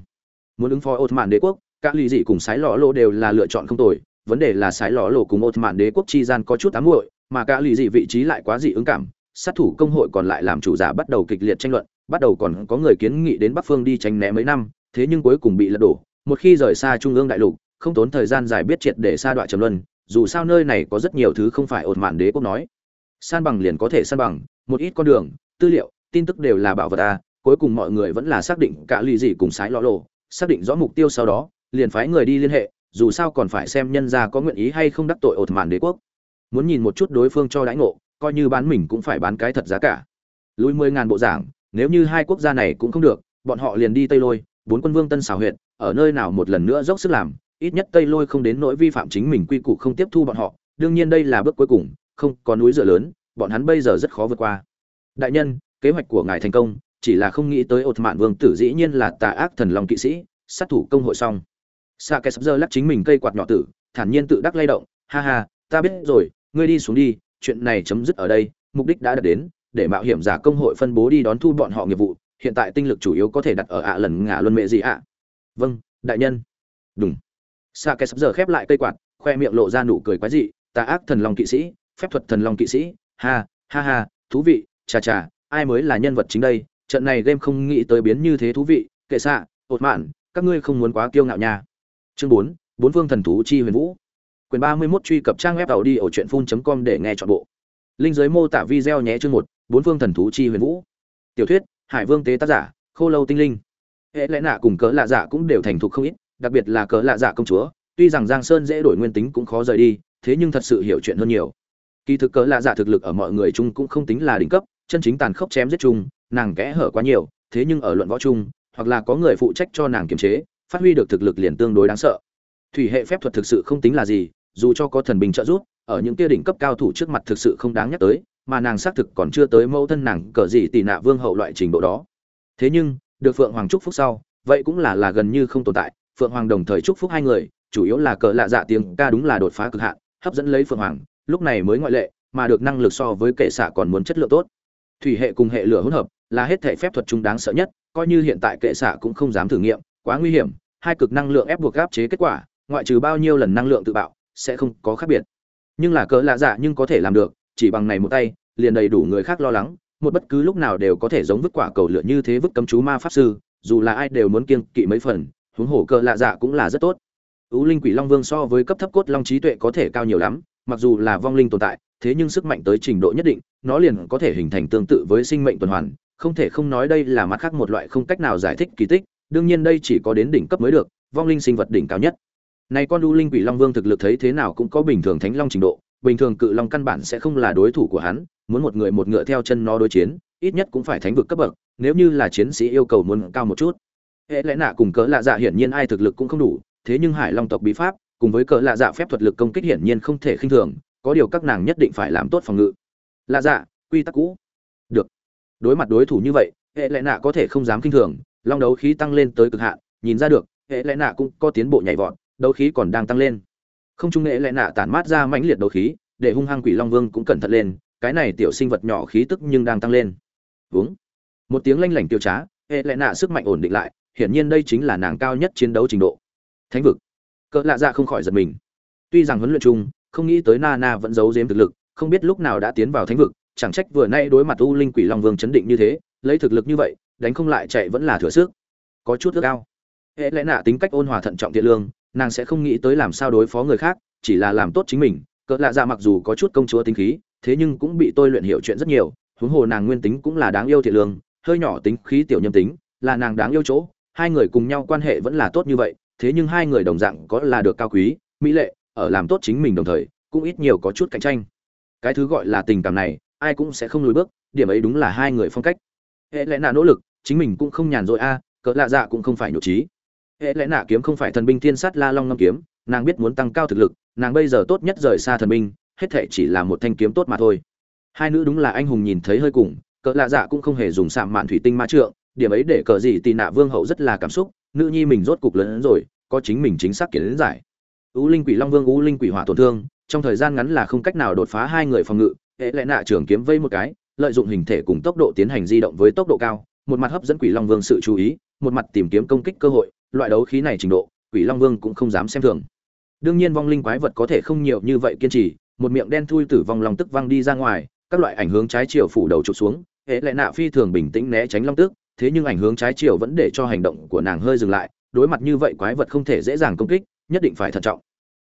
Muốn ứng phó Ottoman mạn đế quốc, các lì dị cùng sái lọ lô đều là lựa chọn không tồi, vấn đề là sái lọ lô cùng Ottoman mạn đế quốc chi gian có chút ám muội, mà các lì dị vị trí lại quá dị ứng cảm, sát thủ công hội còn lại làm chủ giả bắt đầu kịch liệt tranh luận, bắt đầu còn có người kiến nghị đến bắc phương đi tránh né mấy năm thế nhưng cuối cùng bị lật đổ, một khi rời xa trung ương đại lục, không tốn thời gian dài biết triệt để sa đoạn trầm luân, dù sao nơi này có rất nhiều thứ không phải ột mạn đế quốc nói san bằng liền có thể san bằng, một ít con đường, tư liệu, tin tức đều là bảo vật à. cuối cùng mọi người vẫn là xác định cả lì gì cùng sái lọ lộ, xác định rõ mục tiêu sau đó, liền phái người đi liên hệ, dù sao còn phải xem nhân gia có nguyện ý hay không đắc tội ột mạn đế quốc muốn nhìn một chút đối phương cho đãi ngộ, coi như bán mình cũng phải bán cái thật giá cả lùi mười ngàn bộ giảng, nếu như hai quốc gia này cũng không được, bọn họ liền đi tây lôi bốn quân vương tân xào huyện ở nơi nào một lần nữa dốc sức làm, ít nhất tây lôi không đến nỗi vi phạm chính mình quy củ không tiếp thu bọn họ, đương nhiên đây là bước cuối cùng, không có núi dựa lớn, bọn hắn bây giờ rất khó vượt qua. Đại nhân, kế hoạch của ngài thành công, chỉ là không nghĩ tới ột mạn vương tử dĩ nhiên là tà ác thần long kỵ sĩ, sát thủ công hội xong. Sa kẻ sắp giờ lắc chính mình cây quạt nhỏ tử, thản nhiên tự đắc lay động, ha ha, ta biết rồi, ngươi đi xuống đi, chuyện này chấm dứt ở đây, mục đích đã đạt đến, để mạo hiểm giả công hội phân bố đi đón thu bọn họ nghiệp vụ hiện tại tinh lực chủ yếu có thể đặt ở ạ lần ngả luân mệ gì ạ? Vâng đại nhân. Đúng sa kẻ sắp giờ khép lại cây quạt, khoe miệng lộ ra nụ cười quái dị tà ác thần long kỵ sĩ, phép thuật thần long kỵ sĩ. Ha ha ha, thú vị, chà chà, ai mới là nhân vật chính đây? Trận này game không nghĩ tới biến như thế thú vị. Kệ xạ ột mạn, các ngươi không muốn quá kiêu ngạo nha. Chương bốn bốn vương thần thú chi huyền vũ. Quyền ba mươi 31 truy cập trang web tàu đi ở truyện phun com để nghe chọn bộ. Linh giới mô tả video nhé chương một, bốn vương thần thú chi huyền vũ. Tiểu thuyết hải vương tế tác giả, khô lâu tinh linh. Hệ lẽ nạ cùng cỡ lạ dạ cũng đều thành thục không ít, đặc biệt là cỡ lạ dạ công chúa. Tuy rằng giang sơn dễ đổi nguyên tính cũng khó rời đi, thế nhưng thật sự hiểu chuyện hơn nhiều. Kỳ thực cỡ lạ dạ thực lực ở mọi người chung cũng không tính là đỉnh cấp, chân chính tàn khốc chém giết chung, nàng kẽ hở quá nhiều, thế nhưng ở luận võ chung, hoặc là có người phụ trách cho nàng kiềm chế, phát huy được thực lực liền tương đối đáng sợ. Thủy hệ phép thuật thực sự không tính là gì, dù cho có thần bình trợ giúp, ở những kia đỉnh cấp cao thủ trước mặt thực sự không đáng nhắc tới mà nàng xác thực còn chưa tới mẫu thân nàng cỡ gì tỷ nạ vương hậu loại trình độ đó. Thế nhưng, được phượng hoàng chúc phúc sau, vậy cũng là là gần như không tồn tại. Phượng hoàng đồng thời chúc phúc hai người, chủ yếu là cỡ lạ dạ tiếng ca đúng là đột phá cực hạn, hấp dẫn lấy phượng hoàng, lúc này mới ngoại lệ, mà được năng lực so với kệ xạ còn muốn chất lượng tốt. Thủy hệ cùng hệ lửa hỗn hợp, là hết thể phép thuật chúng đáng sợ nhất, coi như hiện tại kệ xạ cũng không dám thử nghiệm, quá nguy hiểm, hai cực năng lượng ép buộc áp chế kết quả, ngoại trừ bao nhiêu lần năng lượng tự bạo, sẽ không có khác biệt. Nhưng là cỡ lạ dạ nhưng có thể làm được chỉ bằng này một tay, liền đầy đủ người khác lo lắng, một bất cứ lúc nào đều có thể giống vứt quả cầu lửa như thế vứt cấm chú ma pháp sư, dù là ai đều muốn kiêng kỵ mấy phần, huống hồ cờ lạ dạ cũng là rất tốt. Ú linh quỷ long vương so với cấp thấp cốt long trí tuệ có thể cao nhiều lắm, mặc dù là vong linh tồn tại, thế nhưng sức mạnh tới trình độ nhất định, nó liền có thể hình thành tương tự với sinh mệnh tuần hoàn, không thể không nói đây là mặt khác một loại không cách nào giải thích kỳ tích, đương nhiên đây chỉ có đến đỉnh cấp mới được, vong linh sinh vật đỉnh cao nhất. Này con u linh quỷ long vương thực lực thấy thế nào cũng có bình thường thánh long trình độ bình thường cự long căn bản sẽ không là đối thủ của hắn, muốn một người một ngựa theo chân nó đối chiến, ít nhất cũng phải thánh vực cấp bậc, nếu như là chiến sĩ yêu cầu muốn cao một chút. Hệ lẽ nạ cùng cỡ lạ dạ hiển nhiên ai thực lực cũng không đủ, thế nhưng hải long tộc bí pháp, cùng với cỡ lạ dạ phép thuật lực công kích hiển nhiên không thể khinh thường, có điều các nàng nhất định phải làm tốt phòng ngự. Lạ dạ quy tắc cũ. Được. Đối mặt đối thủ như vậy, hệ lẽ nạ có thể không dám kinh thường, long đấu khí tăng lên tới cực hạn, nhìn ra được, hệ lẽ nạ cũng có tiến bộ nhảy vọt, đấu khí còn đang tăng lên không trung nghệ lẽ nạ tản mát ra mãnh liệt đấu khí, để hung hăng quỷ long vương cũng cẩn thận lên, cái này tiểu sinh vật nhỏ khí tức nhưng đang tăng lên. Uống một tiếng lanh lảnh tiêu trá, hệ lẽ nạ sức mạnh ổn định lại, hiển nhiên đây chính là nàng cao nhất chiến đấu trình độ. Thánh vực. Cỡ lạ dạ không khỏi giật mình. Tuy rằng huấn luyện chung, không nghĩ tới na na vẫn giấu giếm thực lực, không biết lúc nào đã tiến vào thánh vực, chẳng trách vừa nay đối mặt u linh quỷ long vương chấn định như thế, lấy thực lực như vậy, đánh không lại chạy vẫn là thừa sức. Có chút ước ao. Hệ lẽ nạ tính cách ôn hòa thận trọng thiện lương nàng sẽ không nghĩ tới làm sao đối phó người khác, chỉ là làm tốt chính mình, cỡ lạ dạ mặc dù có chút công chúa tính khí, thế nhưng cũng bị tôi luyện hiểu chuyện rất nhiều, huống hồ nàng nguyên tính cũng là đáng yêu thiện lương, hơi nhỏ tính khí tiểu nhâm tính, là nàng đáng yêu chỗ, hai người cùng nhau quan hệ vẫn là tốt như vậy, thế nhưng hai người đồng dạng có là được cao quý, mỹ lệ, ở làm tốt chính mình đồng thời, cũng ít nhiều có chút cạnh tranh. Cái thứ gọi là tình cảm này, ai cũng sẽ không lùi bước, điểm ấy đúng là hai người phong cách. Hệ lẽ nạ nỗ lực, chính mình cũng không nhàn rỗi a, cỡ lạ dạ cũng không phải nhục trí hệ lẽ nạ kiếm không phải thần binh thiên sát la long ngâm kiếm, nàng biết muốn tăng cao thực lực, nàng bây giờ tốt nhất rời xa thần binh, hết thệ chỉ là một thanh kiếm tốt mà thôi. Hai nữ đúng là anh hùng nhìn thấy hơi cùng, cỡ lạ dạ cũng không hề dùng sạm mạn thủy tinh ma trượng, điểm ấy để cờ gì tì nạ vương hậu rất là cảm xúc, nữ nhi mình rốt cục lớn hơn rồi, có chính mình chính xác kiến giải. U linh quỷ long vương, u linh quỷ hỏa tổn thương, trong thời gian ngắn là không cách nào đột phá hai người phòng ngự, hệ lẽ nạ trưởng kiếm vây một cái, lợi dụng hình thể cùng tốc độ tiến hành di động với tốc độ cao, một mặt hấp dẫn quỷ long vương sự chú ý, một mặt tìm kiếm công kích cơ hội loại đấu khí này trình độ, quỷ long vương cũng không dám xem thường. Đương nhiên vong linh quái vật có thể không nhiều như vậy kiên trì, một miệng đen thui tử vong long tức văng đi ra ngoài, các loại ảnh hướng trái chiều phủ đầu trục xuống, hệ lệ nạ phi thường bình tĩnh né tránh long tức, thế nhưng ảnh hướng trái chiều vẫn để cho hành động của nàng hơi dừng lại, đối mặt như vậy quái vật không thể dễ dàng công kích, nhất định phải thận trọng.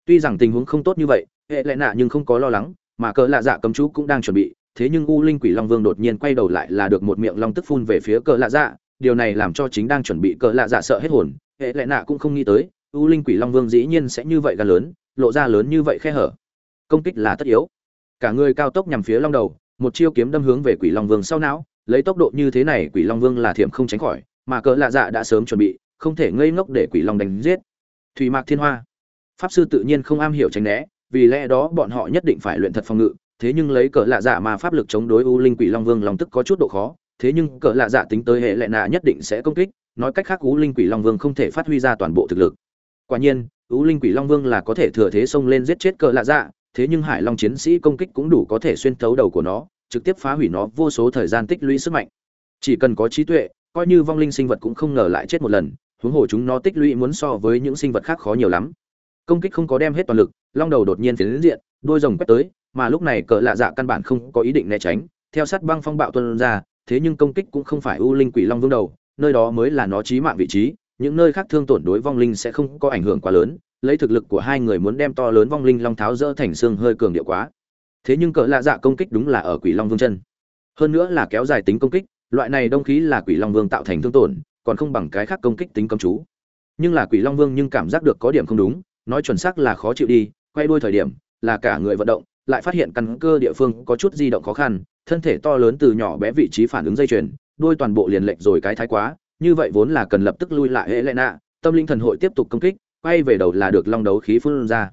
Tuy rằng tình huống không tốt như vậy, hệ lệ nạ nhưng không có lo lắng, mà cỡ lạ dạ cầm chú cũng đang chuẩn bị, thế nhưng u linh quỷ long vương đột nhiên quay đầu lại là được một miệng long tức phun về phía cỡ lạ dạ điều này làm cho chính đang chuẩn bị cỡ lạ dạ sợ hết hồn hệ lệ nạ cũng không nghĩ tới, u linh quỷ long vương dĩ nhiên sẽ như vậy gan lớn, lộ ra lớn như vậy khe hở. Công kích là tất yếu. Cả người cao tốc nhằm phía long đầu, một chiêu kiếm đâm hướng về quỷ long vương sau não, lấy tốc độ như thế này quỷ long vương là thiểm không tránh khỏi, mà cỡ lạ dạ đã sớm chuẩn bị, không thể ngây ngốc để quỷ long đánh giết. Thủy mạc thiên hoa. Pháp sư tự nhiên không am hiểu tránh né, vì lẽ đó bọn họ nhất định phải luyện thật phòng ngự, thế nhưng lấy cỡ lạ dạ mà pháp lực chống đối u linh quỷ long vương lòng tức có chút độ khó, thế nhưng cỡ lạ dạ tính tới hệ lệ nạ nhất định sẽ công kích nói cách khác u linh quỷ long vương không thể phát huy ra toàn bộ thực lực. Quả nhiên u linh quỷ long vương là có thể thừa thế xông lên giết chết cờ lạ dạ thế nhưng hải long chiến sĩ công kích cũng đủ có thể xuyên thấu đầu của nó, trực tiếp phá hủy nó vô số thời gian tích lũy sức mạnh. Chỉ cần có trí tuệ, coi như vong linh sinh vật cũng không ngờ lại chết một lần, huống hồ chúng nó tích lũy muốn so với những sinh vật khác khó nhiều lắm. Công kích không có đem hết toàn lực, long đầu đột nhiên tiến diện, đôi rồng quét tới, mà lúc này cờ lạ dạ căn bản không có ý định né tránh, theo sát băng phong bạo tuôn ra, thế nhưng công kích cũng không phải u linh quỷ long vương đầu nơi đó mới là nó chí mạng vị trí, những nơi khác thương tổn đối vong linh sẽ không có ảnh hưởng quá lớn, lấy thực lực của hai người muốn đem to lớn vong linh long tháo dỡ thành xương hơi cường điệu quá. Thế nhưng cỡ lạ dạ công kích đúng là ở quỷ long vương chân. Hơn nữa là kéo dài tính công kích, loại này đông khí là quỷ long vương tạo thành thương tổn, còn không bằng cái khác công kích tính cấm chú. Nhưng là quỷ long vương nhưng cảm giác được có điểm không đúng, nói chuẩn xác là khó chịu đi, quay đuôi thời điểm, là cả người vận động, lại phát hiện căn cơ địa phương có chút di động khó khăn, thân thể to lớn từ nhỏ bé vị trí phản ứng dây chuyền đôi toàn bộ liền lệch rồi cái thái quá, như vậy vốn là cần lập tức lui lại hệ lệ nạ, tâm linh thần hội tiếp tục công kích, quay về đầu là được long đấu khí phun ra.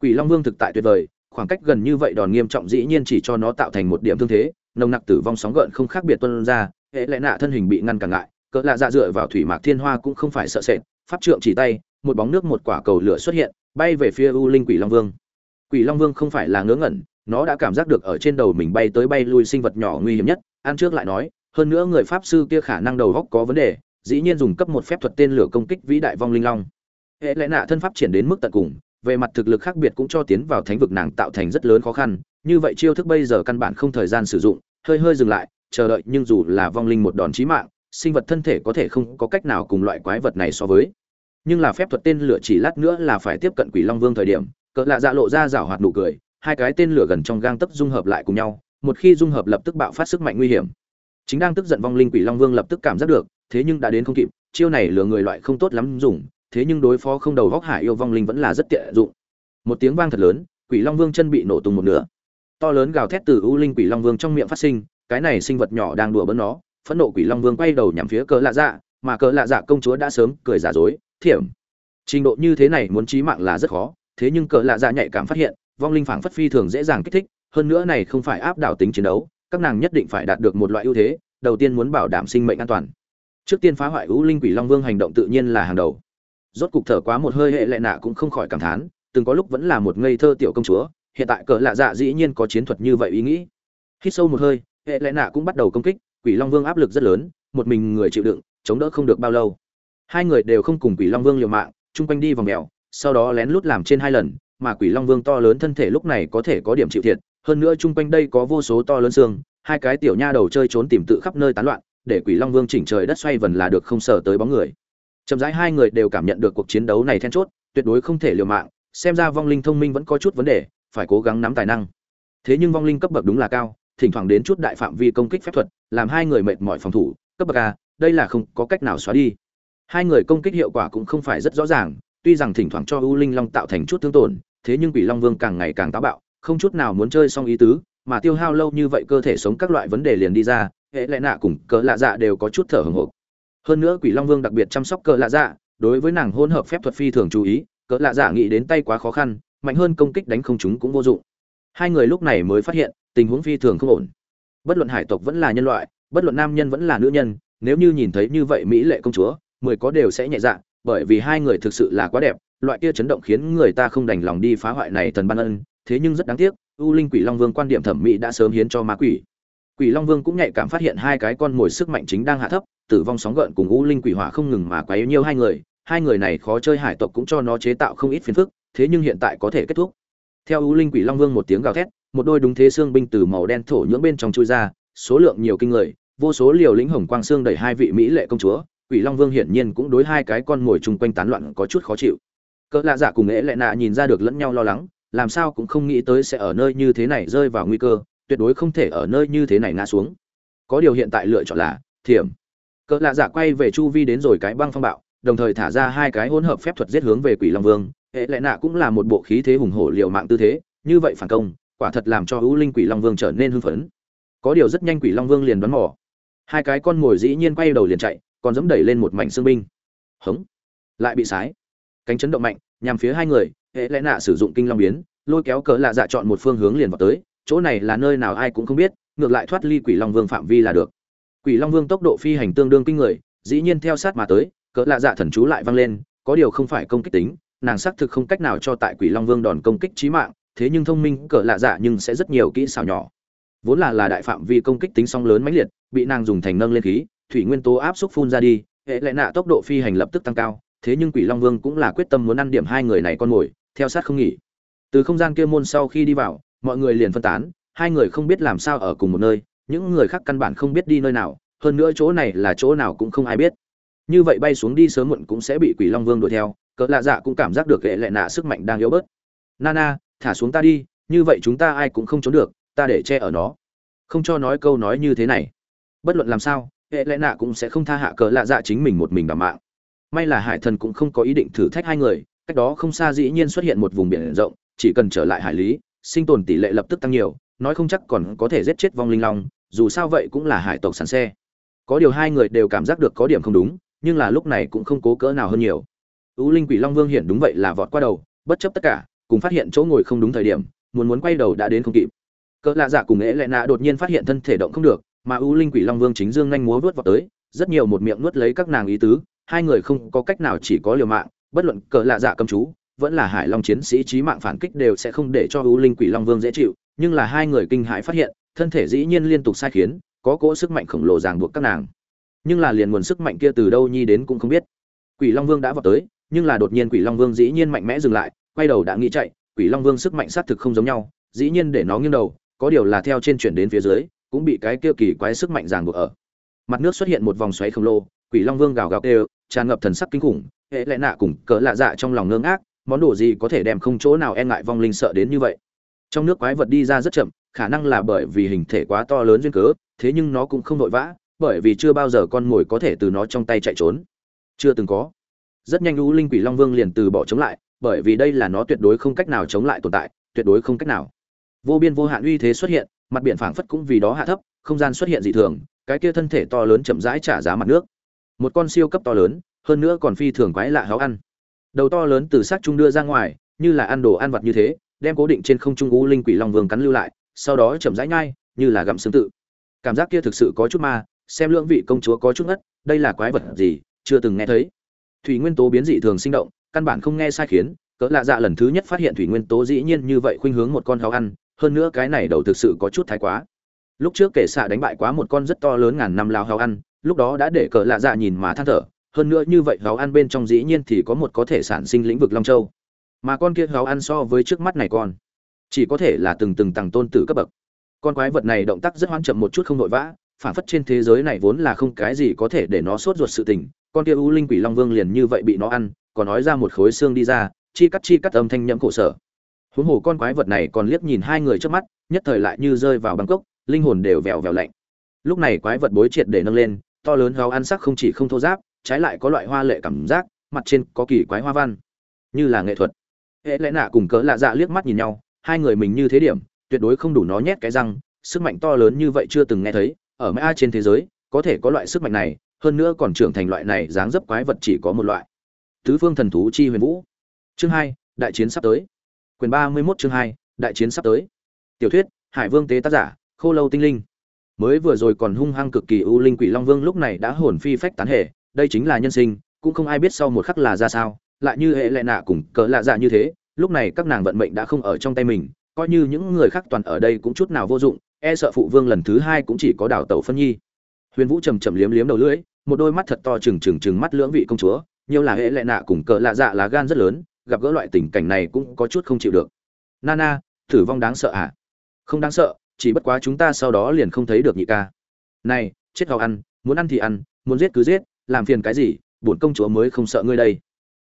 Quỷ long vương thực tại tuyệt vời, khoảng cách gần như vậy đòn nghiêm trọng dĩ nhiên chỉ cho nó tạo thành một điểm thương thế, nồng nặc tử vong sóng gợn không khác biệt tuân ra, hệ lệ nạ thân hình bị ngăn cản ngại cỡ lạ dạ dựa vào thủy mạc thiên hoa cũng không phải sợ sệt, pháp trượng chỉ tay, một bóng nước một quả cầu lửa xuất hiện, bay về phía u linh quỷ long vương. Quỷ long vương không phải là ngớ ngẩn, nó đã cảm giác được ở trên đầu mình bay tới bay lui sinh vật nhỏ nguy hiểm nhất, ăn trước lại nói hơn nữa người pháp sư kia khả năng đầu góc có vấn đề, dĩ nhiên dùng cấp một phép thuật tên lửa công kích vĩ đại vong linh long. Hệ lẽ nạ thân pháp triển đến mức tận cùng, về mặt thực lực khác biệt cũng cho tiến vào thánh vực nàng tạo thành rất lớn khó khăn, như vậy chiêu thức bây giờ căn bản không thời gian sử dụng, hơi hơi dừng lại, chờ đợi nhưng dù là vong linh một đòn chí mạng, sinh vật thân thể có thể không có cách nào cùng loại quái vật này so với. Nhưng là phép thuật tên lửa chỉ lát nữa là phải tiếp cận quỷ long vương thời điểm, cỡ lạ dạ lộ ra rảo hoạt nụ cười, hai cái tên lửa gần trong gang tấc dung hợp lại cùng nhau, một khi dung hợp lập tức bạo phát sức mạnh nguy hiểm chính đang tức giận vong linh quỷ long vương lập tức cảm giác được, thế nhưng đã đến không kịp, chiêu này lừa người loại không tốt lắm dùng, thế nhưng đối phó không đầu góc hải yêu vong linh vẫn là rất tiện dụng. Một tiếng vang thật lớn, quỷ long vương chân bị nổ tung một nửa. To lớn gào thét từ u linh quỷ long vương trong miệng phát sinh, cái này sinh vật nhỏ đang đùa bỡn nó, phẫn nộ quỷ long vương quay đầu nhằm phía cỡ lạ dạ mà cỡ lạ dạ công chúa đã sớm cười giả dối, thiểm. Trình độ như thế này muốn chí mạng là rất khó, thế nhưng cỡ lạ dạ nhạy cảm phát hiện, vong linh phảng phất phi thường dễ dàng kích thích, hơn nữa này không phải áp đảo tính chiến đấu các nàng nhất định phải đạt được một loại ưu thế, đầu tiên muốn bảo đảm sinh mệnh an toàn. Trước tiên phá hoại u linh quỷ long vương hành động tự nhiên là hàng đầu. Rốt cục thở quá một hơi hệ lệ nạ cũng không khỏi cảm thán, từng có lúc vẫn là một ngây thơ tiểu công chúa, hiện tại cỡ lạ dạ dĩ nhiên có chiến thuật như vậy ý nghĩ. Hít sâu một hơi, hệ lệ nạ cũng bắt đầu công kích, quỷ long vương áp lực rất lớn, một mình người chịu đựng, chống đỡ không được bao lâu. Hai người đều không cùng quỷ long vương liều mạng, chung quanh đi vòng mèo, sau đó lén lút làm trên hai lần, mà quỷ long vương to lớn thân thể lúc này có thể có điểm chịu thiệt hơn nữa chung quanh đây có vô số to lớn xương, hai cái tiểu nha đầu chơi trốn tìm tự khắp nơi tán loạn, để quỷ long vương chỉnh trời đất xoay vần là được không sờ tới bóng người. Chậm rãi hai người đều cảm nhận được cuộc chiến đấu này then chốt, tuyệt đối không thể liều mạng, xem ra vong linh thông minh vẫn có chút vấn đề, phải cố gắng nắm tài năng. Thế nhưng vong linh cấp bậc đúng là cao, thỉnh thoảng đến chút đại phạm vi công kích phép thuật, làm hai người mệt mỏi phòng thủ, cấp bậc a, đây là không có cách nào xóa đi. Hai người công kích hiệu quả cũng không phải rất rõ ràng, tuy rằng thỉnh thoảng cho u linh long tạo thành chút thương tổn, thế nhưng quỷ long vương càng ngày càng táo bạo không chút nào muốn chơi xong ý tứ, mà tiêu hao lâu như vậy cơ thể sống các loại vấn đề liền đi ra, hệ lẽ nạ cùng cỡ lạ dạ đều có chút thở hồng hộc. Hơn nữa quỷ long vương đặc biệt chăm sóc cỡ lạ dạ đối với nàng hôn hợp phép thuật phi thường chú ý cỡ lạ dạ nghĩ đến tay quá khó khăn, mạnh hơn công kích đánh không chúng cũng vô dụng. Hai người lúc này mới phát hiện, tình huống phi thường không ổn. Bất luận hải tộc vẫn là nhân loại, bất luận nam nhân vẫn là nữ nhân, nếu như nhìn thấy như vậy mỹ lệ công chúa, mười có đều sẽ nhẹ dạ bởi vì hai người thực sự là quá đẹp, loại kia chấn động khiến người ta không đành lòng đi phá hoại này thần ban ân thế nhưng rất đáng tiếc, u linh quỷ long vương quan điểm thẩm mỹ đã sớm hiến cho ma quỷ. Quỷ long vương cũng nhạy cảm phát hiện hai cái con mồi sức mạnh chính đang hạ thấp, tử vong sóng gợn cùng u linh quỷ hỏa không ngừng mà quấy nhiêu hai người hai người này khó chơi hải tộc cũng cho nó chế tạo không ít phiền phức, thế nhưng hiện tại có thể kết thúc. Theo u linh quỷ long vương một tiếng gào thét, một đôi đúng thế xương binh từ màu đen thổ nhưỡng bên trong chui ra, số lượng nhiều kinh người, vô số liều lĩnh hồng quang xương đẩy hai vị mỹ lệ công chúa, quỷ long vương hiển nhiên cũng đối hai cái con mồi chung quanh tán loạn có chút khó chịu. Cỡ lạ dạ cùng ế lệ nạ nhìn ra được lẫn nhau lo lắng làm sao cũng không nghĩ tới sẽ ở nơi như thế này rơi vào nguy cơ, tuyệt đối không thể ở nơi như thế này ngã xuống. Có điều hiện tại lựa chọn là, thiểm. Cỡ lạ giả quay về chu vi đến rồi cái băng phong bạo, đồng thời thả ra hai cái hỗn hợp phép thuật giết hướng về quỷ long vương. Hệ lệ nạ cũng là một bộ khí thế hùng hổ liều mạng tư thế, như vậy phản công, quả thật làm cho hữu linh quỷ long vương trở nên hưng phấn. Có điều rất nhanh quỷ long vương liền đoán mỏ hai cái con mồi dĩ nhiên quay đầu liền chạy, còn dẫm đẩy lên một mảnh xương binh. Hống. Lại bị sái. Cánh chấn động mạnh, nhằm phía hai người hệ lẽ nạ sử dụng kinh long biến, lôi kéo cỡ lạ dạ chọn một phương hướng liền vào tới, chỗ này là nơi nào ai cũng không biết, ngược lại thoát ly quỷ long vương phạm vi là được. Quỷ long vương tốc độ phi hành tương đương kinh người, dĩ nhiên theo sát mà tới cỡ lạ dạ thần chú lại vang lên, có điều không phải công kích tính, nàng xác thực không cách nào cho tại quỷ long vương đòn công kích trí mạng, thế nhưng thông minh cỡ lạ dạ nhưng sẽ rất nhiều kỹ xảo nhỏ. Vốn là là đại phạm vi công kích tính song lớn mãnh liệt, bị nàng dùng thành nâng lên khí, thủy nguyên tố áp xúc phun ra đi, hệ lệ nạ tốc độ phi hành lập tức tăng cao, thế nhưng quỷ long vương cũng là quyết tâm muốn ăn điểm hai người này con mồi theo sát không nghỉ. Từ không gian kia môn sau khi đi vào, mọi người liền phân tán, hai người không biết làm sao ở cùng một nơi, những người khác căn bản không biết đi nơi nào, hơn nữa chỗ này là chỗ nào cũng không ai biết. Như vậy bay xuống đi sớm muộn cũng sẽ bị quỷ long vương đuổi theo, cỡ lạ dạ cũng cảm giác được hệ lệ nạ sức mạnh đang yếu bớt. Nana thả xuống ta đi, như vậy chúng ta ai cũng không trốn được, ta để che ở nó. Không cho nói câu nói như thế này. Bất luận làm sao, hệ lệ nạ cũng sẽ không tha hạ cỡ lạ dạ chính mình một mình đảm mạng. May là hải thần cũng không có ý định thử thách hai người cách đó không xa dĩ nhiên xuất hiện một vùng biển rộng, chỉ cần trở lại hải lý, sinh tồn tỷ lệ lập tức tăng nhiều, nói không chắc còn có thể giết chết vong linh long, dù sao vậy cũng là hải tộc sàn xe. Có điều hai người đều cảm giác được có điểm không đúng, nhưng là lúc này cũng không cố cỡ nào hơn nhiều. Ưu linh quỷ long vương hiện đúng vậy là vọt qua đầu, bất chấp tất cả, cùng phát hiện chỗ ngồi không đúng thời điểm, muốn muốn quay đầu đã đến không kịp. Cỡ lạ dạ cùng ế lệ nạ đột nhiên phát hiện thân thể động không được, mà ưu linh quỷ long vương chính dương nhanh múa vớt vào tới, rất nhiều một miệng nuốt lấy các nàng ý tứ, hai người không có cách nào chỉ có liều mạng bất luận cờ lạ dạ cầm chú, vẫn là hải long chiến sĩ trí mạng phản kích đều sẽ không để cho ưu linh quỷ long vương dễ chịu, nhưng là hai người kinh hãi phát hiện, thân thể dĩ nhiên liên tục sai khiến, có cỗ sức mạnh khổng lồ ràng buộc các nàng. Nhưng là liền nguồn sức mạnh kia từ đâu nhi đến cũng không biết. Quỷ long vương đã vào tới, nhưng là đột nhiên quỷ long vương dĩ nhiên mạnh mẽ dừng lại, quay đầu đã nghĩ chạy, quỷ long vương sức mạnh xác thực không giống nhau, dĩ nhiên để nó nghiêng đầu, có điều là theo trên chuyển đến phía dưới, cũng bị cái kia kỳ quái sức mạnh ràng buộc ở. Mặt nước xuất hiện một vòng xoáy khổng lồ, quỷ long vương gào gào kêu, tràn ngập thần sắc kinh khủng hệ lẽ nạ cùng cỡ lạ dạ trong lòng ngưng ác, món đồ gì có thể đem không chỗ nào e ngại vong linh sợ đến như vậy? Trong nước quái vật đi ra rất chậm, khả năng là bởi vì hình thể quá to lớn duyên cớ, thế nhưng nó cũng không vội vã, bởi vì chưa bao giờ con mồi có thể từ nó trong tay chạy trốn. Chưa từng có. Rất nhanh lũ linh quỷ long vương liền từ bỏ chống lại, bởi vì đây là nó tuyệt đối không cách nào chống lại tồn tại, tuyệt đối không cách nào. Vô biên vô hạn uy thế xuất hiện, mặt biển phảng phất cũng vì đó hạ thấp, không gian xuất hiện dị thường, cái kia thân thể to lớn chậm rãi trả giá mặt nước. Một con siêu cấp to lớn hơn nữa còn phi thường quái lạ háo ăn. Đầu to lớn từ xác trung đưa ra ngoài, như là ăn đồ ăn vặt như thế, đem cố định trên không trung u linh quỷ long vương cắn lưu lại, sau đó chậm rãi nhai, như là gặm xương tự. Cảm giác kia thực sự có chút ma, xem lưỡng vị công chúa có chút ngất, đây là quái vật gì, chưa từng nghe thấy. Thủy nguyên tố biến dị thường sinh động, căn bản không nghe sai khiến, cỡ lạ dạ lần thứ nhất phát hiện thủy nguyên tố dĩ nhiên như vậy khuynh hướng một con háo ăn, hơn nữa cái này đầu thực sự có chút thái quá. Lúc trước kể xạ đánh bại quá một con rất to lớn ngàn năm lao háo ăn, lúc đó đã để cỡ lạ dạ nhìn mà than thở hơn nữa như vậy gáo ăn bên trong dĩ nhiên thì có một có thể sản sinh lĩnh vực long châu. Mà con kia gáo ăn so với trước mắt này con chỉ có thể là từng từng tầng tôn tử cấp bậc. Con quái vật này động tác rất hoang chậm một chút không vội vã, phản phất trên thế giới này vốn là không cái gì có thể để nó sốt ruột sự tình. Con kia u linh quỷ long vương liền như vậy bị nó ăn, còn nói ra một khối xương đi ra, chi cắt chi cắt âm thanh nhẫm khổ sở. Huống hồ con quái vật này còn liếc nhìn hai người trước mắt, nhất thời lại như rơi vào bangkok linh hồn đều vèo vèo lạnh. Lúc này quái vật bối triệt để nâng lên, to lớn gáo ăn sắc không chỉ không thô giáp trái lại có loại hoa lệ cảm giác, mặt trên có kỳ quái hoa văn. Như là nghệ thuật. Hệ lẽ nạ cùng cỡ lạ dạ liếc mắt nhìn nhau, hai người mình như thế điểm, tuyệt đối không đủ nó nhét cái răng, sức mạnh to lớn như vậy chưa từng nghe thấy, ở mã trên thế giới, có thể có loại sức mạnh này, hơn nữa còn trưởng thành loại này dáng dấp quái vật chỉ có một loại. Tứ phương thần thú chi huyền vũ. Chương hai, đại chiến sắp tới. Quyền ba mươi 31 chương hai, đại chiến sắp tới. Tiểu thuyết, hải vương tế tác giả, khô lâu tinh linh. Mới vừa rồi còn hung hăng cực kỳ ưu linh quỷ long vương lúc này đã hồn phi phách tán hệ đây chính là nhân sinh, cũng không ai biết sau một khắc là ra sao, lại như hệ lệ nạ cùng cỡ lạ dạ như thế, lúc này các nàng vận mệnh đã không ở trong tay mình, coi như những người khác toàn ở đây cũng chút nào vô dụng e sợ phụ vương lần thứ hai cũng chỉ có đảo tẩu phân nhi. Huyền vũ trầm trầm liếm liếm đầu lưỡi, một đôi mắt thật to trừng trừng trừng mắt lưỡng vị công chúa, nhiều là hệ lệ nạ cùng cỡ lạ dạ lá gan rất lớn, gặp gỡ loại tình cảnh này cũng có chút không chịu được. Nana thử vong đáng sợ à? Không đáng sợ, chỉ bất quá chúng ta sau đó liền không thấy được nhị ca. Này, chết gào ăn, muốn ăn thì ăn, muốn giết cứ giết làm phiền cái gì, bổn công chúa mới không sợ ngươi đây.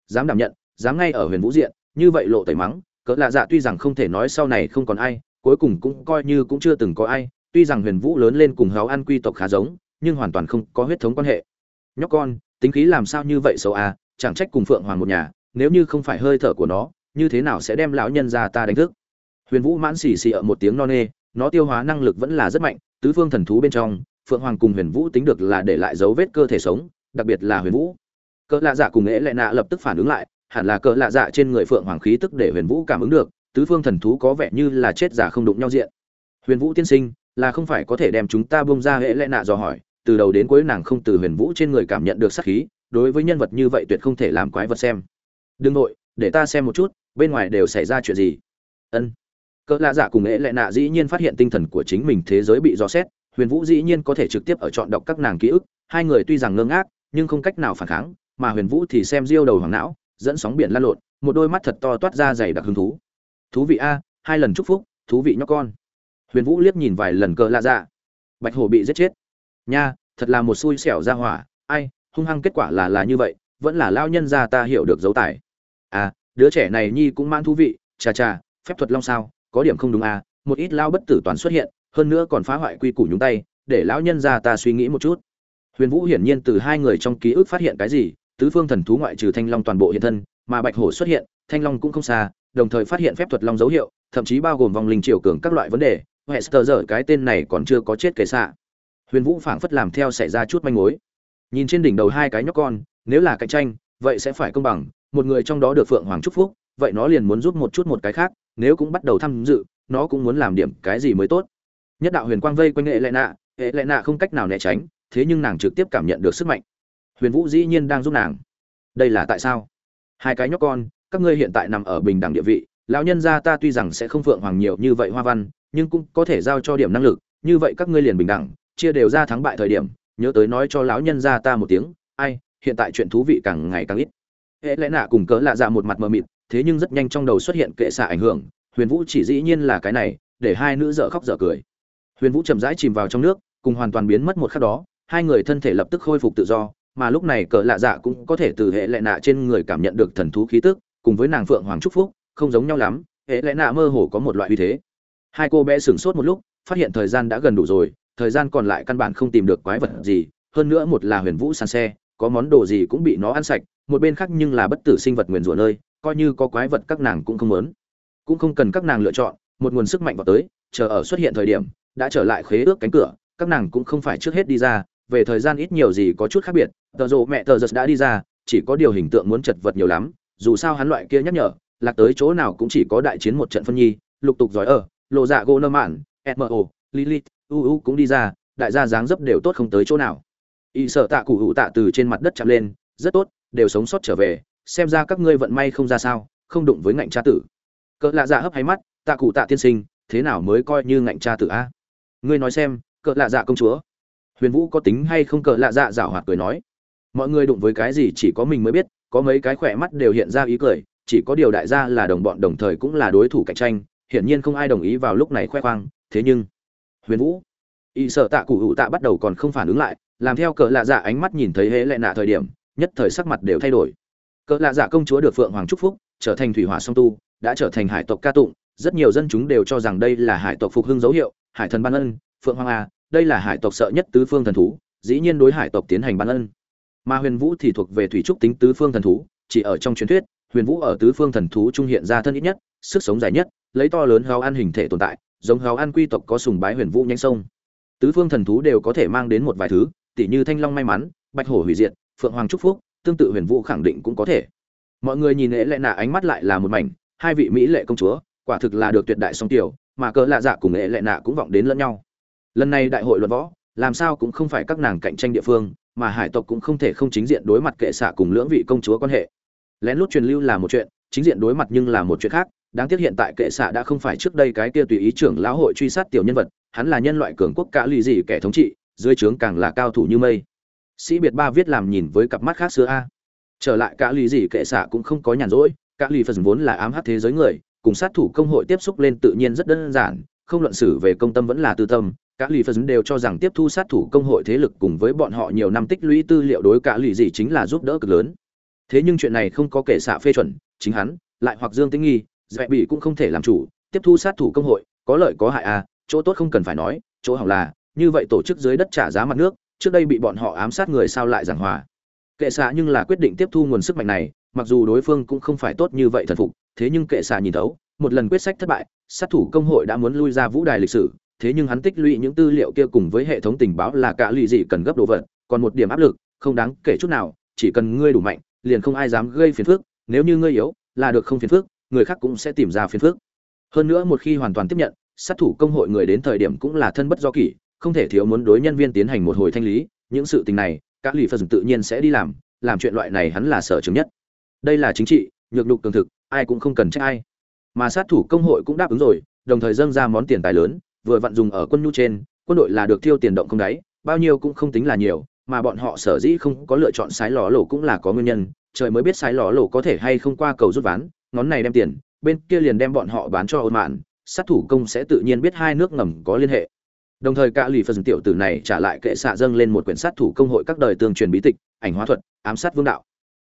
Dám đảm nhận, dám ngay ở huyền vũ diện, như vậy lộ tẩy mắng, cỡ lạ dạ tuy rằng không thể nói sau này không còn ai, cuối cùng cũng coi như cũng chưa từng có ai, tuy rằng huyền vũ lớn lên cùng háo ăn quy tộc khá giống, nhưng hoàn toàn không có huyết thống quan hệ. Nhóc con, tính khí làm sao như vậy xấu à chẳng trách cùng phượng hoàng một nhà, nếu như không phải hơi thở của nó, như thế nào sẽ đem lão nhân ra ta đánh thức? Huyền vũ mãn xì xì ở một tiếng no nê, nó tiêu hóa năng lực vẫn là rất mạnh, tứ phương thần thú bên trong, phượng hoàng cùng huyền vũ tính được là để lại dấu vết cơ thể sống đặc biệt là huyền vũ. Cỡ lạ dạ cùng Nghệ lệ nạ lập tức phản ứng lại, hẳn là cỡ lạ dạ trên người phượng hoàng khí tức để huyền vũ cảm ứng được, tứ phương thần thú có vẻ như là chết giả không đụng nhau diện. Huyền vũ tiên sinh, là không phải có thể đem chúng ta bông ra hệ lệ nạ dò hỏi, từ đầu đến cuối nàng không từ huyền vũ trên người cảm nhận được sát khí, đối với nhân vật như vậy tuyệt không thể làm quái vật xem. Đừng nội, để ta xem một chút, bên ngoài đều xảy ra chuyện gì? Ân. Cỡ lạ dạ cùng Nghệ lệ nạ dĩ nhiên phát hiện tinh thần của chính mình thế giới bị dò xét, huyền vũ dĩ nhiên có thể trực tiếp ở chọn đọc các nàng ký ức, hai người tuy rằng ngơ ngác nhưng không cách nào phản kháng, mà huyền vũ thì xem diêu đầu hoàng não, dẫn sóng biển lan lộn, một đôi mắt thật to toát ra dày đặc hứng thú. Thú vị a, hai lần chúc phúc, thú vị nhóc con. Huyền vũ liếc nhìn vài lần cờ lạ dạ. Bạch hổ bị giết chết. Nha, thật là một xui xẻo ra hỏa, ai, hung hăng kết quả là là như vậy, vẫn là lao nhân ra ta hiểu được dấu tài. À đứa trẻ này nhi cũng mang thú vị, chà chà, phép thuật long sao, có điểm không đúng à một ít lao bất tử toàn xuất hiện, hơn nữa còn phá hoại quy củ nhúng tay, để lão nhân ra ta suy nghĩ một chút huyền vũ hiển nhiên từ hai người trong ký ức phát hiện cái gì, tứ phương thần thú ngoại trừ thanh long toàn bộ hiện thân, mà bạch hổ xuất hiện, thanh long cũng không xa, đồng thời phát hiện phép thuật long dấu hiệu, thậm chí bao gồm vòng linh triều cường các loại vấn đề, hester giờ cái tên này còn chưa có chết kể xạ huyền vũ phảng phất làm theo xảy ra chút manh mối. Nhìn trên đỉnh đầu hai cái nhóc con, nếu là cạnh tranh, vậy sẽ phải công bằng, một người trong đó được phượng hoàng chúc phúc, vậy nó liền muốn giúp một chút một cái khác, nếu cũng bắt đầu tham dự, nó cũng muốn làm điểm cái gì mới tốt. Nhất đạo huyền quang vây quanh hệ lệ nạ, hệ lệ nạ không cách nào né tránh thế nhưng nàng trực tiếp cảm nhận được sức mạnh. Huyền vũ dĩ nhiên đang giúp nàng. Đây là tại sao? Hai cái nhóc con, các ngươi hiện tại nằm ở bình đẳng địa vị, lão nhân gia ta tuy rằng sẽ không phượng hoàng nhiều như vậy hoa văn, nhưng cũng có thể giao cho điểm năng lực, như vậy các ngươi liền bình đẳng, chia đều ra thắng bại thời điểm, nhớ tới nói cho lão nhân gia ta một tiếng, ai, hiện tại chuyện thú vị càng ngày càng ít. Hễ lẽ nạ cùng cớ lạ dạ một mặt mờ mịt, thế nhưng rất nhanh trong đầu xuất hiện kệ xạ ảnh hưởng, huyền vũ chỉ dĩ nhiên là cái này, để hai nữ dở khóc dở cười. Huyền vũ chậm rãi chìm vào trong nước, cùng hoàn toàn biến mất một khắc đó hai người thân thể lập tức khôi phục tự do, mà lúc này cỡ lạ dạ cũng có thể từ hệ lệ nạ trên người cảm nhận được thần thú khí tức, cùng với nàng phượng hoàng trúc phúc, không giống nhau lắm, hệ lệ nạ mơ hồ có một loại uy thế. Hai cô bé sửng sốt một lúc, phát hiện thời gian đã gần đủ rồi, thời gian còn lại căn bản không tìm được quái vật gì, hơn nữa một là huyền vũ sàn xe, có món đồ gì cũng bị nó ăn sạch, một bên khác nhưng là bất tử sinh vật nguyền rủa nơi, coi như có quái vật các nàng cũng không muốn. Cũng không cần các nàng lựa chọn, một nguồn sức mạnh vào tới, chờ ở xuất hiện thời điểm, đã trở lại khế ước cánh cửa, các nàng cũng không phải trước hết đi ra về thời gian ít nhiều gì có chút khác biệt, tờ rộ mẹ tờ giật đã đi ra, chỉ có điều hình tượng muốn chật vật nhiều lắm, dù sao hắn loại kia nhắc nhở, lạc tới chỗ nào cũng chỉ có đại chiến một trận phân nhi, lục tục giỏi ở, lộ dạ gỗ nơ mạn mo lilith uu cũng đi ra, đại gia dáng dấp đều tốt không tới chỗ nào. Y sợ tạ cụ hụ tạ từ trên mặt đất chạm lên, rất tốt, đều sống sót trở về, xem ra các ngươi vận may không ra sao, không đụng với ngạnh cha tử. Cỡ lạ dạ hấp hay mắt, tạ cụ tạ tiên sinh, thế nào mới coi như ngạnh cha tử a? Ngươi nói xem, cỡ lạ dạ công chúa huyền vũ có tính hay không cờ lạ dạ rảo hoạt cười nói. Mọi người đụng với cái gì chỉ có mình mới biết, có mấy cái khỏe mắt đều hiện ra ý cười, chỉ có điều đại gia là đồng bọn đồng thời cũng là đối thủ cạnh tranh, hiển nhiên không ai đồng ý vào lúc này khoe khoang, thế nhưng, huyền vũ, y sợ tạ cụ hữu tạ bắt đầu còn không phản ứng lại, làm theo cờ lạ dạ ánh mắt nhìn thấy hễ lệ nạ thời điểm, nhất thời sắc mặt đều thay đổi. Cờ lạ dạ công chúa được phượng hoàng trúc phúc, trở thành thủy hỏa song tu, đã trở thành hải tộc ca tụng, rất nhiều dân chúng đều cho rằng đây là hải tộc phục hưng dấu hiệu, hải thần ban ân, phượng hoàng a đây là hải tộc sợ nhất tứ phương thần thú, dĩ nhiên đối hải tộc tiến hành ban ân. Mà huyền vũ thì thuộc về thủy trúc tính tứ phương thần thú, chỉ ở trong truyền thuyết, huyền vũ ở tứ phương thần thú trung hiện ra thân ít nhất, sức sống dài nhất, lấy to lớn hào ăn hình thể tồn tại, giống hào ăn quy tộc có sùng bái huyền vũ nhanh sông. Tứ phương thần thú đều có thể mang đến một vài thứ, tỉ như thanh long may mắn, bạch hổ hủy diệt, phượng hoàng trúc phúc, tương tự huyền vũ khẳng định cũng có thể. Mọi người nhìn lễ lệ nạ ánh mắt lại là một mảnh, hai vị mỹ lệ công chúa, quả thực là được tuyệt đại song tiểu, mà cỡ lạ dạ cùng lễ lệ nạ cũng vọng đến lẫn nhau lần này đại hội luận võ, làm sao cũng không phải các nàng cạnh tranh địa phương, mà hải tộc cũng không thể không chính diện đối mặt kệ xạ cùng lưỡng vị công chúa quan hệ. Lén lút truyền lưu là một chuyện, chính diện đối mặt nhưng là một chuyện khác. Đáng tiếc hiện tại kệ xạ đã không phải trước đây cái kia tùy ý trưởng lão hội truy sát tiểu nhân vật, hắn là nhân loại cường quốc cả lì gì kẻ thống trị, dưới trướng càng là cao thủ như mây. Sĩ biệt ba viết làm nhìn với cặp mắt khác xưa a. Trở lại cả lì gì kệ xạ cũng không có nhàn rỗi, cả lì phần vốn là ám hát thế giới người, cùng sát thủ công hội tiếp xúc lên tự nhiên rất đơn giản, không luận xử về công tâm vẫn là tư tâm Cả lì phần đều cho rằng tiếp thu sát thủ công hội thế lực cùng với bọn họ nhiều năm tích lũy tư liệu đối cả lì gì chính là giúp đỡ cực lớn. Thế nhưng chuyện này không có kể xạ phê chuẩn, chính hắn, lại hoặc dương Tĩnh nghi, Dẹp bị cũng không thể làm chủ, tiếp thu sát thủ công hội, có lợi có hại à chỗ tốt không cần phải nói, chỗ hỏng là, như vậy tổ chức dưới đất trả giá mặt nước, trước đây bị bọn họ ám sát người sao lại giảng hòa. Kệ xạ nhưng là quyết định tiếp thu nguồn sức mạnh này, mặc dù đối phương cũng không phải tốt như vậy thần phục, thế nhưng kệ xạ nhìn thấu, một lần quyết sách thất bại, sát thủ công hội đã muốn lui ra vũ đài lịch sử thế nhưng hắn tích lũy những tư liệu kia cùng với hệ thống tình báo là cả lụy gì cần gấp đồ vật, còn một điểm áp lực, không đáng kể chút nào, chỉ cần ngươi đủ mạnh, liền không ai dám gây phiền phức, nếu như ngươi yếu, là được không phiền phức, người khác cũng sẽ tìm ra phiền phức. Hơn nữa một khi hoàn toàn tiếp nhận, sát thủ công hội người đến thời điểm cũng là thân bất do kỷ, không thể thiếu muốn đối nhân viên tiến hành một hồi thanh lý, những sự tình này các lì phật tự nhiên sẽ đi làm làm chuyện loại này hắn là sở chứng nhất. Đây là chính trị, nhược đục cường thực, ai cũng không cần trách ai. Mà sát thủ công hội cũng đáp ứng rồi, đồng thời dâng ra món tiền tài lớn vừa vặn dùng ở quân nhu trên, quân đội là được tiêu tiền động không đáy, bao nhiêu cũng không tính là nhiều, mà bọn họ sở dĩ không có lựa chọn sái lò lổ cũng là có nguyên nhân, trời mới biết sái lò lổ có thể hay không qua cầu rút ván, ngón này đem tiền, bên kia liền đem bọn họ bán cho ôn mạn sát thủ công sẽ tự nhiên biết hai nước ngầm có liên hệ. Đồng thời cả lì phần tiểu tử này trả lại kệ xạ dâng lên một quyển sát thủ công hội các đời tương truyền bí tịch, ảnh hóa thuật, ám sát vương đạo.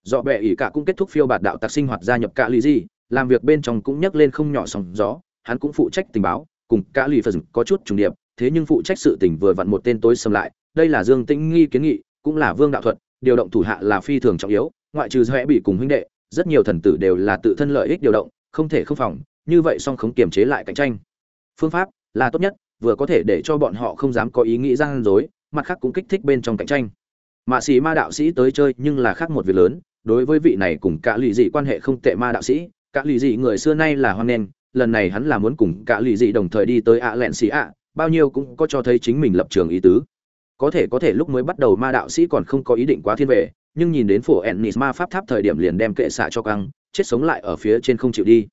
Dọ bệ ỷ cả cũng kết thúc phiêu bạt đạo tạc sinh hoạt gia nhập cả lì gì, làm việc bên trong cũng nhắc lên không nhỏ sóng gió, hắn cũng phụ trách tình báo cùng cả lì phật có chút trùng điệp, thế nhưng phụ trách sự tình vừa vặn một tên tối xâm lại, đây là dương tĩnh nghi kiến nghị, cũng là vương đạo thuật, điều động thủ hạ là phi thường trọng yếu, ngoại trừ rẽ bị cùng huynh đệ, rất nhiều thần tử đều là tự thân lợi ích điều động, không thể không phòng, như vậy song không kiềm chế lại cạnh tranh. Phương pháp là tốt nhất, vừa có thể để cho bọn họ không dám có ý nghĩ gian dối, mặt khác cũng kích thích bên trong cạnh tranh. Mạ sĩ ma đạo sĩ tới chơi nhưng là khác một việc lớn, đối với vị này cùng cả lì dị quan hệ không tệ ma đạo sĩ, cả lì dị người xưa nay là hoan nghênh lần này hắn là muốn cùng cả lì dị đồng thời đi tới ạ lẹn xì ạ, bao nhiêu cũng có cho thấy chính mình lập trường ý tứ. Có thể có thể lúc mới bắt đầu ma đạo sĩ còn không có ý định quá thiên về, nhưng nhìn đến phổ ennis ma pháp tháp thời điểm liền đem kệ xạ cho căng, chết sống lại ở phía trên không chịu đi.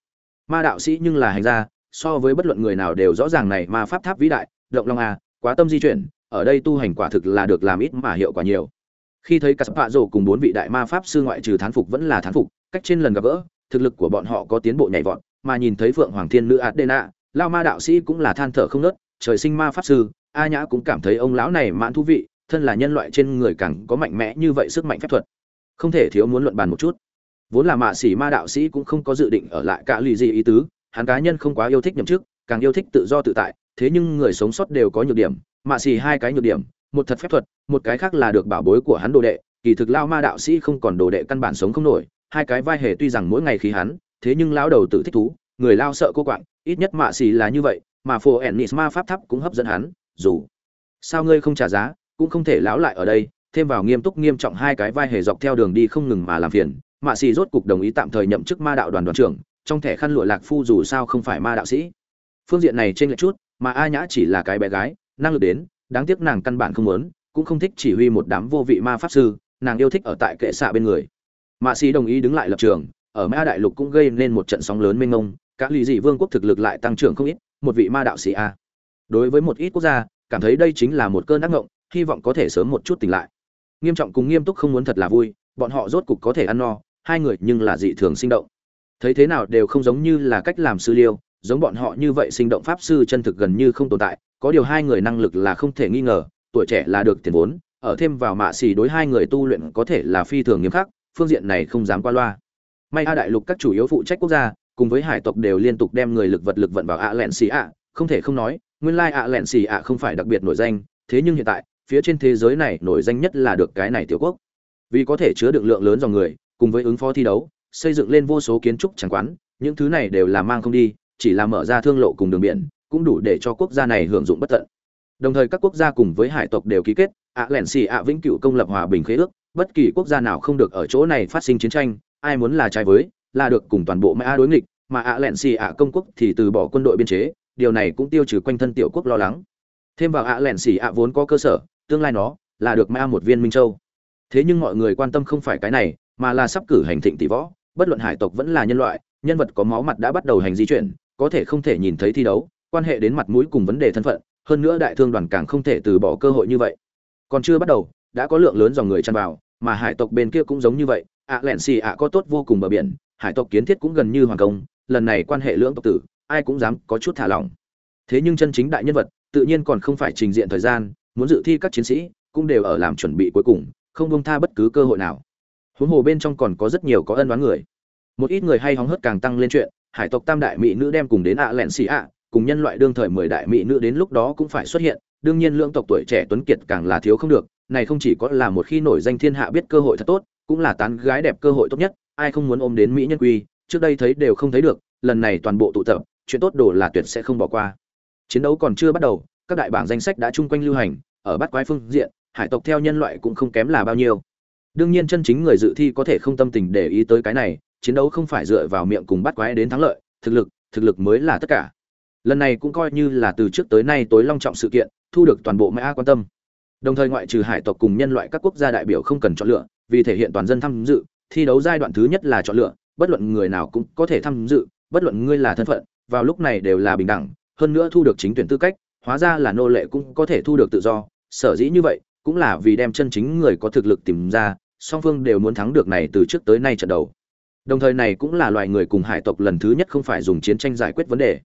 Ma đạo sĩ nhưng là hành gia, so với bất luận người nào đều rõ ràng này ma pháp tháp vĩ đại, động long a à, quá tâm di chuyển, ở đây tu hành quả thực là được làm ít mà hiệu quả nhiều. Khi thấy cả sapa rồ cùng bốn vị đại ma pháp sư ngoại trừ thán phục vẫn là thán phục, cách trên lần gặp gỡ, thực lực của bọn họ có tiến bộ nhảy vọt mà nhìn thấy phượng hoàng thiên nữ adena, lao ma đạo sĩ cũng là than thở không nớt, trời sinh ma pháp sư, a nhã cũng cảm thấy ông lão này mãn thú vị, thân là nhân loại trên người càng có mạnh mẽ như vậy sức mạnh phép thuật. Không thể thiếu muốn luận bàn một chút. Vốn là mạ sĩ ma đạo sĩ cũng không có dự định ở lại cả lì gì ý tứ, hắn cá nhân không quá yêu thích nhậm chức, càng yêu thích tự do tự tại, thế nhưng người sống sót đều có nhược điểm, mạ xì hai cái nhược điểm, một thật phép thuật, một cái khác là được bảo bối của hắn đồ đệ, kỳ thực lao ma đạo sĩ không còn đồ đệ căn bản sống không nổi, hai cái vai hề tuy rằng mỗi ngày khí hắn thế nhưng lão đầu tử thích thú, người lao sợ cô quạng, ít nhất mạ xì là như vậy, mà phổ ennis ma pháp tháp cũng hấp dẫn hắn, dù sao ngươi không trả giá, cũng không thể lão lại ở đây, thêm vào nghiêm túc nghiêm trọng hai cái vai hề dọc theo đường đi không ngừng mà làm phiền, mạ xì rốt cục đồng ý tạm thời nhậm chức ma đạo đoàn đoàn trưởng, trong thẻ khăn lụa lạc phu dù sao không phải ma đạo sĩ. Phương diện này trên lệch chút, mà a nhã chỉ là cái bé gái, năng lực đến, đáng tiếc nàng căn bản không muốn, cũng không thích chỉ huy một đám vô vị ma pháp sư, nàng yêu thích ở tại kệ xạ bên người. Mạ sĩ đồng ý đứng lại lập trường ở ma đại lục cũng gây nên một trận sóng lớn mênh mông các lý dị vương quốc thực lực lại tăng trưởng không ít, một vị ma đạo sĩ a. Đối với một ít quốc gia, cảm thấy đây chính là một cơn ác ngộng, hy vọng có thể sớm một chút tỉnh lại. Nghiêm trọng cùng nghiêm túc không muốn thật là vui, bọn họ rốt cục có thể ăn no, hai người nhưng là dị thường sinh động. Thấy thế nào đều không giống như là cách làm sư liêu, giống bọn họ như vậy sinh động pháp sư chân thực gần như không tồn tại, có điều hai người năng lực là không thể nghi ngờ, tuổi trẻ là được tiền vốn, ở thêm vào mạ xì đối hai người tu luyện có thể là phi thường nghiêm khắc, phương diện này không dám qua loa may a đại lục các chủ yếu phụ trách quốc gia, cùng với hải tộc đều liên tục đem người lực vật lực vận vào ạ lẹn xì ạ không thể không nói, nguyên lai ạ lẹn xì ạ không phải đặc biệt nổi danh, thế nhưng hiện tại, phía trên thế giới này nổi danh nhất là được cái này tiểu quốc. Vì có thể chứa được lượng lớn dòng người, cùng với ứng phó thi đấu, xây dựng lên vô số kiến trúc chẳng quán, những thứ này đều là mang không đi, chỉ là mở ra thương lộ cùng đường biển, cũng đủ để cho quốc gia này hưởng dụng bất tận. Đồng thời các quốc gia cùng với hải tộc đều ký kết ạ lẹn xì ạ vĩnh cửu công lập hòa bình khế ước, bất kỳ quốc gia nào không được ở chỗ này phát sinh chiến tranh ai muốn là trái với, là được cùng toàn bộ mã đối nghịch, mà ạ lẹn xì ạ công quốc thì từ bỏ quân đội biên chế, điều này cũng tiêu trừ quanh thân tiểu quốc lo lắng. Thêm vào ạ lẹn xì ạ vốn có cơ sở, tương lai nó là được mã một viên minh châu. Thế nhưng mọi người quan tâm không phải cái này, mà là sắp cử hành thịnh tỷ võ, bất luận hải tộc vẫn là nhân loại, nhân vật có máu mặt đã bắt đầu hành di chuyển, có thể không thể nhìn thấy thi đấu, quan hệ đến mặt mũi cùng vấn đề thân phận, hơn nữa đại thương đoàn càng không thể từ bỏ cơ hội như vậy. Còn chưa bắt đầu, đã có lượng lớn dòng người chăn vào, mà hải tộc bên kia cũng giống như vậy ạ lẹn xì ạ có tốt vô cùng bờ biển, hải tộc kiến thiết cũng gần như hoàng công, lần này quan hệ lưỡng tộc tử, ai cũng dám có chút thả lỏng. Thế nhưng chân chính đại nhân vật, tự nhiên còn không phải trình diện thời gian, muốn dự thi các chiến sĩ, cũng đều ở làm chuẩn bị cuối cùng, không bông tha bất cứ cơ hội nào. Huống hồ bên trong còn có rất nhiều có ân đoán người. Một ít người hay hóng hớt càng tăng lên chuyện, hải tộc tam đại mỹ nữ đem cùng đến ạ lẹn xì ạ, cùng nhân loại đương thời mười đại mỹ nữ đến lúc đó cũng phải xuất hiện, đương nhiên lưỡng tộc tuổi trẻ tuấn kiệt càng là thiếu không được, này không chỉ có là một khi nổi danh thiên hạ biết cơ hội thật tốt cũng là tán gái đẹp cơ hội tốt nhất, ai không muốn ôm đến mỹ nhân quy, trước đây thấy đều không thấy được, lần này toàn bộ tụ tập, chuyện tốt đồ là tuyệt sẽ không bỏ qua. Chiến đấu còn chưa bắt đầu, các đại bảng danh sách đã chung quanh lưu hành, ở bắt quái phương diện, hải tộc theo nhân loại cũng không kém là bao nhiêu. Đương nhiên chân chính người dự thi có thể không tâm tình để ý tới cái này, chiến đấu không phải dựa vào miệng cùng bắt quái đến thắng lợi, thực lực thực lực mới là tất cả. Lần này cũng coi như là từ trước tới nay tối long trọng sự kiện, thu được toàn bộ mã quan tâm. Đồng thời ngoại trừ hải tộc cùng nhân loại các quốc gia đại biểu không cần chọn lựa vì thể hiện toàn dân tham dự, thi đấu giai đoạn thứ nhất là chọn lựa, bất luận người nào cũng có thể tham dự, bất luận ngươi là thân phận, vào lúc này đều là bình đẳng, hơn nữa thu được chính tuyển tư cách, hóa ra là nô lệ cũng có thể thu được tự do, sở dĩ như vậy cũng là vì đem chân chính người có thực lực tìm ra, song phương đều muốn thắng được này từ trước tới nay trận đầu. Đồng thời này cũng là loài người cùng hải tộc lần thứ nhất không phải dùng chiến tranh giải quyết vấn đề.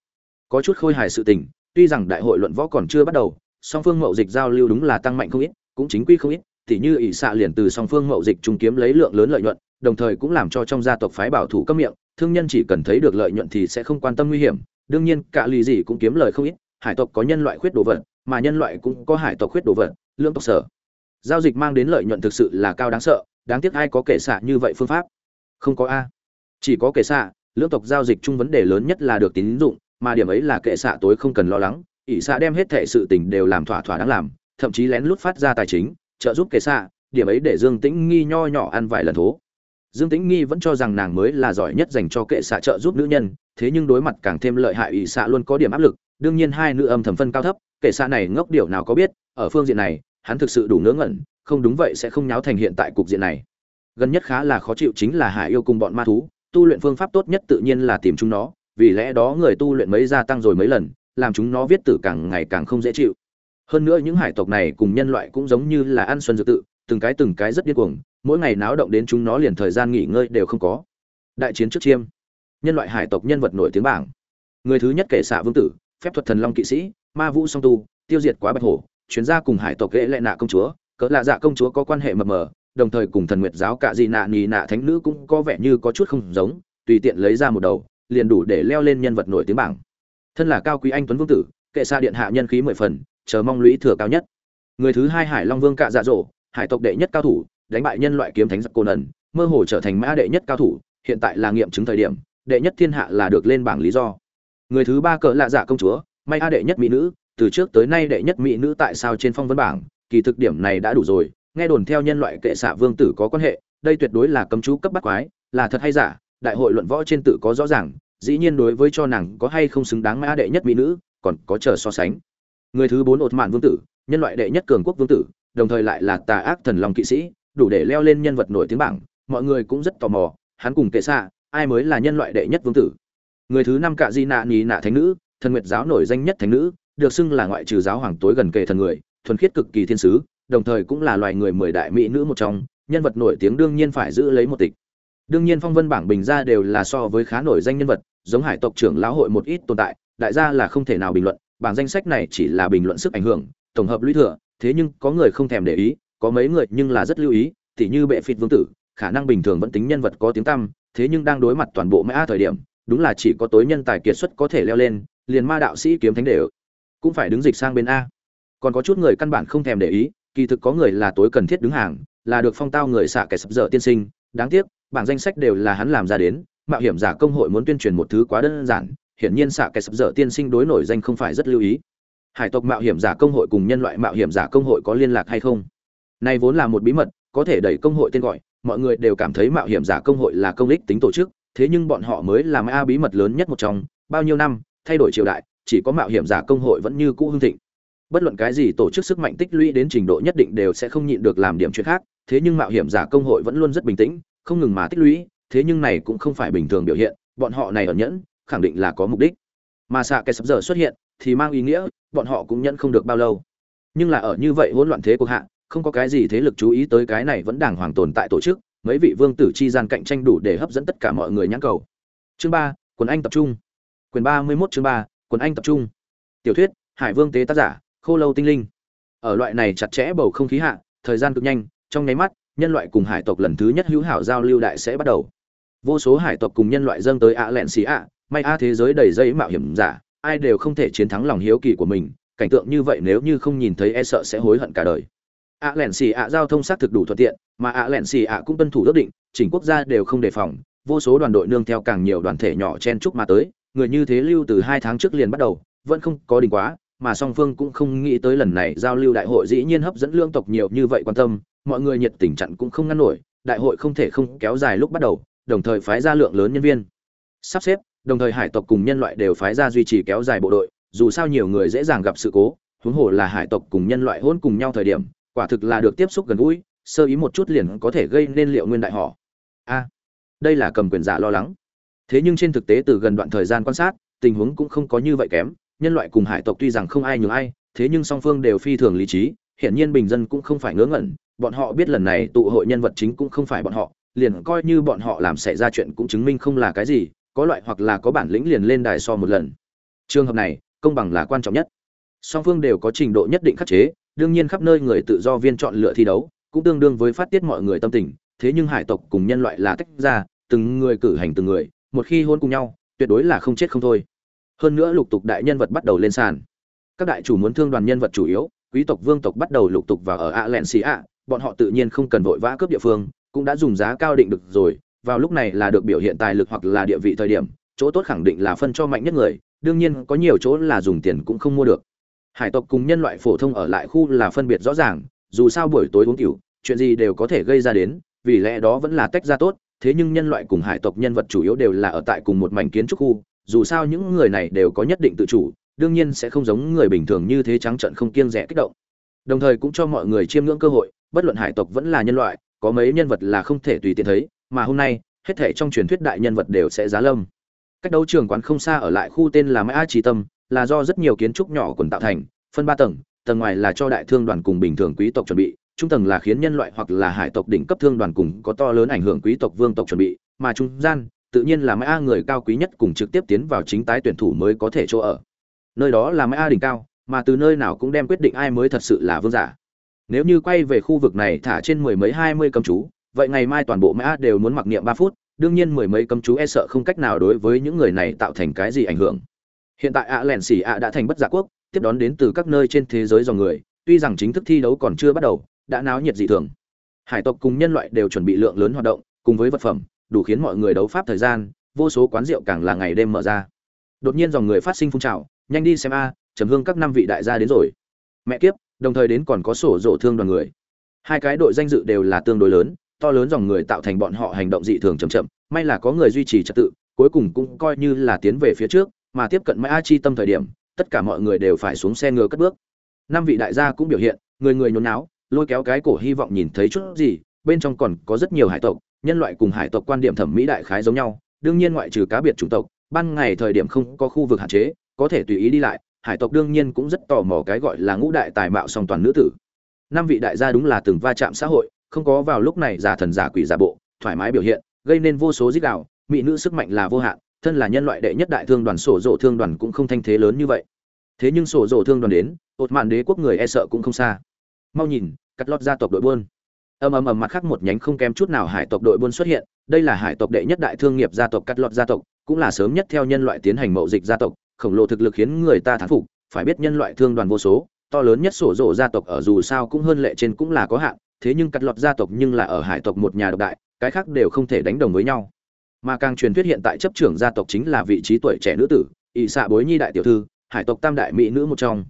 Có chút khôi hài sự tình, tuy rằng đại hội luận võ còn chưa bắt đầu, song phương mậu dịch giao lưu đúng là tăng mạnh không ít, cũng chính quy không ít thì như ỷ xạ liền từ song phương mậu dịch trung kiếm lấy lượng lớn lợi nhuận, đồng thời cũng làm cho trong gia tộc phái bảo thủ cấp miệng, thương nhân chỉ cần thấy được lợi nhuận thì sẽ không quan tâm nguy hiểm. Đương nhiên, cả lì gì cũng kiếm lời không ít, hải tộc có nhân loại khuyết đồ vật, mà nhân loại cũng có hải tộc khuyết đồ vật lương tộc sở. Giao dịch mang đến lợi nhuận thực sự là cao đáng sợ, đáng tiếc ai có kể xạ như vậy phương pháp? Không có a. Chỉ có kể xạ lương tộc giao dịch chung vấn đề lớn nhất là được tín dụng, mà điểm ấy là kệ xạ tối không cần lo lắng, ỷ xạ đem hết thệ sự tình đều làm thỏa thỏa đáng làm, thậm chí lén lút phát ra tài chính trợ giúp kệ xạ điểm ấy để dương tĩnh nghi nho nhỏ ăn vài lần thố. Dương tĩnh nghi vẫn cho rằng nàng mới là giỏi nhất dành cho kệ xạ trợ giúp nữ nhân, thế nhưng đối mặt càng thêm lợi hại ỵ xạ luôn có điểm áp lực, đương nhiên hai nữ âm thầm phân cao thấp, kệ xạ này ngốc điều nào có biết, ở phương diện này, hắn thực sự đủ ngớ ngẩn, không đúng vậy sẽ không nháo thành hiện tại cục diện này. Gần nhất khá là khó chịu chính là hải yêu cùng bọn ma thú, tu luyện phương pháp tốt nhất tự nhiên là tìm chúng nó, vì lẽ đó người tu luyện mấy gia tăng rồi mấy lần, làm chúng nó viết tử càng ngày càng không dễ chịu hơn nữa những hải tộc này cùng nhân loại cũng giống như là ăn xuân dược tự, từng cái từng cái rất điên cuồng, mỗi ngày náo động đến chúng nó liền thời gian nghỉ ngơi đều không có. Đại chiến trước chiêm, nhân loại hải tộc nhân vật nổi tiếng bảng. Người thứ nhất kể xả vương tử, phép thuật thần long kỵ sĩ, ma vũ song tu, tiêu diệt quá bạch hổ, chuyến gia cùng hải tộc ghệ lệ nạ công chúa, cỡ lạ dạ công chúa có quan hệ mập mờ, đồng thời cùng thần nguyệt giáo cạ dị nạ nì nạ thánh nữ cũng có vẻ như có chút không giống, tùy tiện lấy ra một đầu, liền đủ để leo lên nhân vật nổi tiếng bảng. Thân là cao quý anh tuấn vương tử, kệ xa điện hạ nhân khí mười phần chờ mong lũy thừa cao nhất. Người thứ hai hải long vương cạ dạ dỗ, hải tộc đệ nhất cao thủ, đánh bại nhân loại kiếm thánh giặc cô ẩn mơ hồ trở thành mã đệ nhất cao thủ, hiện tại là nghiệm chứng thời điểm, đệ nhất thiên hạ là được lên bảng lý do. Người thứ ba cỡ lạ dạ công chúa, may a đệ nhất mỹ nữ, từ trước tới nay đệ nhất mỹ nữ tại sao trên phong vấn bảng, kỳ thực điểm này đã đủ rồi, nghe đồn theo nhân loại kệ xạ vương tử có quan hệ, đây tuyệt đối là cấm chú cấp bắt quái, là thật hay giả, đại hội luận võ trên tự có rõ ràng, dĩ nhiên đối với cho nàng có hay không xứng đáng mã đệ nhất mỹ nữ, còn có chờ so sánh người thứ bốn ột mạn vương tử, nhân loại đệ nhất cường quốc vương tử, đồng thời lại là tà ác thần long kỵ sĩ, đủ để leo lên nhân vật nổi tiếng bảng, mọi người cũng rất tò mò, hắn cùng kệ xạ, ai mới là nhân loại đệ nhất vương tử? Người thứ năm cạ di nạ nì nạ thánh nữ, thần nguyệt giáo nổi danh nhất thánh nữ, được xưng là ngoại trừ giáo hoàng tối gần kề thần người, thuần khiết cực kỳ thiên sứ, đồng thời cũng là loài người mười đại mỹ nữ một trong, nhân vật nổi tiếng đương nhiên phải giữ lấy một tịch. Đương nhiên phong vân bảng bình ra đều là so với khá nổi danh nhân vật, giống hải tộc trưởng lão hội một ít tồn tại, đại gia là không thể nào bình luận bảng danh sách này chỉ là bình luận sức ảnh hưởng, tổng hợp lũy thừa, thế nhưng có người không thèm để ý, có mấy người nhưng là rất lưu ý, tỉ như bệ phịt vương tử, khả năng bình thường vẫn tính nhân vật có tiếng tăm, thế nhưng đang đối mặt toàn bộ mã thời điểm, đúng là chỉ có tối nhân tài kiệt xuất có thể leo lên, liền ma đạo sĩ kiếm thánh đều cũng phải đứng dịch sang bên a. Còn có chút người căn bản không thèm để ý, kỳ thực có người là tối cần thiết đứng hàng, là được phong tao người xạ kẻ sập dở tiên sinh, đáng tiếc, bảng danh sách đều là hắn làm ra đến, mạo hiểm giả công hội muốn tuyên truyền một thứ quá đơn giản hiển nhiên xạ kẻ sập dở tiên sinh đối nổi danh không phải rất lưu ý. Hải tộc mạo hiểm giả công hội cùng nhân loại mạo hiểm giả công hội có liên lạc hay không? Nay vốn là một bí mật, có thể đẩy công hội tên gọi, mọi người đều cảm thấy mạo hiểm giả công hội là công đích tính tổ chức, thế nhưng bọn họ mới là a bí mật lớn nhất một trong, bao nhiêu năm, thay đổi triều đại, chỉ có mạo hiểm giả công hội vẫn như cũ hưng thịnh. Bất luận cái gì tổ chức sức mạnh tích lũy đến trình độ nhất định đều sẽ không nhịn được làm điểm chuyện khác, thế nhưng mạo hiểm giả công hội vẫn luôn rất bình tĩnh, không ngừng mà tích lũy, thế nhưng này cũng không phải bình thường biểu hiện, bọn họ này ẩn nhẫn khẳng định là có mục đích. Mà xạ kẻ sập giờ xuất hiện thì mang ý nghĩa bọn họ cũng nhận không được bao lâu. Nhưng là ở như vậy hỗn loạn thế cuộc hạ, không có cái gì thế lực chú ý tới cái này vẫn đàng hoàng tồn tại tổ chức, mấy vị vương tử chi gian cạnh tranh đủ để hấp dẫn tất cả mọi người nhãn cầu. Chương ba, quần anh tập trung. Quyền ba mươi mốt chương ba, quần anh tập trung. Tiểu thuyết, hải vương tế tác giả, khô lâu tinh linh. Ở loại này chặt chẽ bầu không khí hạ, thời gian cực nhanh, trong nháy mắt, nhân loại cùng hải tộc lần thứ nhất hữu hảo giao lưu đại sẽ bắt đầu. Vô số hải tộc cùng nhân loại dâng tới ạ lẹn xì ạ may a thế giới đầy dây mạo hiểm giả, ai đều không thể chiến thắng lòng hiếu kỳ của mình, cảnh tượng như vậy nếu như không nhìn thấy e sợ sẽ hối hận cả đời. Ạ lẹn xì ạ giao thông xác thực đủ thuận tiện, mà ạ lẹn xì ạ cũng tuân thủ ước định, chỉnh quốc gia đều không đề phòng, vô số đoàn đội nương theo càng nhiều đoàn thể nhỏ chen chúc mà tới, người như thế lưu từ hai tháng trước liền bắt đầu, vẫn không có đình quá, mà song phương cũng không nghĩ tới lần này giao lưu đại hội dĩ nhiên hấp dẫn lương tộc nhiều như vậy quan tâm, mọi người nhiệt tình chặn cũng không ngăn nổi, đại hội không thể không kéo dài lúc bắt đầu, đồng thời phái ra lượng lớn nhân viên. Sắp xếp đồng thời hải tộc cùng nhân loại đều phái ra duy trì kéo dài bộ đội, dù sao nhiều người dễ dàng gặp sự cố, huống hồ là hải tộc cùng nhân loại hôn cùng nhau thời điểm, quả thực là được tiếp xúc gần gũi, sơ ý một chút liền có thể gây nên liệu nguyên đại họ. A, đây là cầm quyền giả lo lắng. Thế nhưng trên thực tế từ gần đoạn thời gian quan sát, tình huống cũng không có như vậy kém, nhân loại cùng hải tộc tuy rằng không ai nhường ai, thế nhưng song phương đều phi thường lý trí, hiển nhiên bình dân cũng không phải ngớ ngẩn, bọn họ biết lần này tụ hội nhân vật chính cũng không phải bọn họ, liền coi như bọn họ làm xảy ra chuyện cũng chứng minh không là cái gì có loại hoặc là có bản lĩnh liền lên đài so một lần. Trường hợp này, công bằng là quan trọng nhất. Song phương đều có trình độ nhất định khắc chế, đương nhiên khắp nơi người tự do viên chọn lựa thi đấu, cũng tương đương với phát tiết mọi người tâm tình. Thế nhưng hải tộc cùng nhân loại là tách ra, từng người cử hành từng người, một khi hôn cùng nhau, tuyệt đối là không chết không thôi. Hơn nữa lục tục đại nhân vật bắt đầu lên sàn. Các đại chủ muốn thương đoàn nhân vật chủ yếu, quý tộc vương tộc bắt đầu lục tục vào ở ạ lẹn xì ạ bọn họ tự nhiên không cần vội vã cướp địa phương, cũng đã dùng giá cao định được rồi vào lúc này là được biểu hiện tài lực hoặc là địa vị thời điểm, chỗ tốt khẳng định là phân cho mạnh nhất người, đương nhiên có nhiều chỗ là dùng tiền cũng không mua được. Hải tộc cùng nhân loại phổ thông ở lại khu là phân biệt rõ ràng, dù sao buổi tối uống cửu chuyện gì đều có thể gây ra đến, vì lẽ đó vẫn là tách ra tốt, thế nhưng nhân loại cùng hải tộc nhân vật chủ yếu đều là ở tại cùng một mảnh kiến trúc khu, dù sao những người này đều có nhất định tự chủ, đương nhiên sẽ không giống người bình thường như thế trắng trận không kiêng rẻ kích động. Đồng thời cũng cho mọi người chiêm ngưỡng cơ hội, bất luận hải tộc vẫn là nhân loại, có mấy nhân vật là không thể tùy tiện thấy mà hôm nay, hết thể trong truyền thuyết đại nhân vật đều sẽ giá lâm. Cách đấu trường quán không xa ở lại khu tên là mã trí tâm, là do rất nhiều kiến trúc nhỏ quần tạo thành, phân ba tầng tầng ngoài là cho đại thương đoàn cùng bình thường quý tộc chuẩn bị, trung tầng là khiến nhân loại hoặc là hải tộc đỉnh cấp thương đoàn cùng có to lớn ảnh hưởng quý tộc vương tộc chuẩn bị, mà trung gian, tự nhiên là mã người cao quý nhất cùng trực tiếp tiến vào chính tái tuyển thủ mới có thể chỗ ở. Nơi đó là mã đỉnh cao, mà từ nơi nào cũng đem quyết định ai mới thật sự là vương giả. Nếu như quay về khu vực này thả trên mười mấy hai mươi cấm chú vậy ngày mai toàn bộ mã đều muốn mặc niệm ba phút, đương nhiên mười mấy cấm chú e sợ không cách nào đối với những người này tạo thành cái gì ảnh hưởng. Hiện tại ạ lẻn xỉ ạ đã thành bất giả quốc, tiếp đón đến từ các nơi trên thế giới dòng người, tuy rằng chính thức thi đấu còn chưa bắt đầu, đã náo nhiệt dị thường. Hải tộc cùng nhân loại đều chuẩn bị lượng lớn hoạt động, cùng với vật phẩm, đủ khiến mọi người đấu pháp thời gian, vô số quán rượu càng là ngày đêm mở ra. Đột nhiên dòng người phát sinh phun trào, nhanh đi xem a, trầm hương các năm vị đại gia đến rồi. Mẹ kiếp, đồng thời đến còn có sổ rộ thương đoàn người. Hai cái đội danh dự đều là tương đối lớn to lớn dòng người tạo thành bọn họ hành động dị thường chậm chậm, may là có người duy trì trật tự, cuối cùng cũng coi như là tiến về phía trước, mà tiếp cận mãi chi tâm thời điểm, tất cả mọi người đều phải xuống xe ngựa cất bước. Năm vị đại gia cũng biểu hiện, người người nhốn náo, lôi kéo cái cổ hy vọng nhìn thấy chút gì, bên trong còn có rất nhiều hải tộc, nhân loại cùng hải tộc quan điểm thẩm mỹ đại khái giống nhau, đương nhiên ngoại trừ cá biệt chủng tộc, ban ngày thời điểm không có khu vực hạn chế, có thể tùy ý đi lại, hải tộc đương nhiên cũng rất tò mò cái gọi là ngũ đại tài mạo song toàn nữ tử. Năm vị đại gia đúng là từng va chạm xã hội không có vào lúc này giả thần giả quỷ giả bộ, thoải mái biểu hiện, gây nên vô số dích đạo mỹ nữ sức mạnh là vô hạn, thân là nhân loại đệ nhất đại thương đoàn sổ rộ thương đoàn cũng không thanh thế lớn như vậy. Thế nhưng sổ rộ thương đoàn đến, ột mạn đế quốc người e sợ cũng không xa. Mau nhìn, cắt lót gia tộc đội buôn. Ầm ầm ầm mặt khác một nhánh không kém chút nào hải tộc đội buôn xuất hiện, đây là hải tộc đệ nhất đại thương nghiệp gia tộc cắt lọt gia tộc, cũng là sớm nhất theo nhân loại tiến hành mậu dịch gia tộc, khổng lồ thực lực khiến người ta thán phục, phải biết nhân loại thương đoàn vô số, to lớn nhất sổ rộ gia tộc ở dù sao cũng hơn lệ trên cũng là có hạn thế nhưng cắt lọt gia tộc nhưng là ở hải tộc một nhà độc đại, cái khác đều không thể đánh đồng với nhau. Mà càng truyền thuyết hiện tại chấp trưởng gia tộc chính là vị trí tuổi trẻ nữ tử ỵ xạ bối nhi đại tiểu thư, hải tộc tam đại mỹ nữ một trong.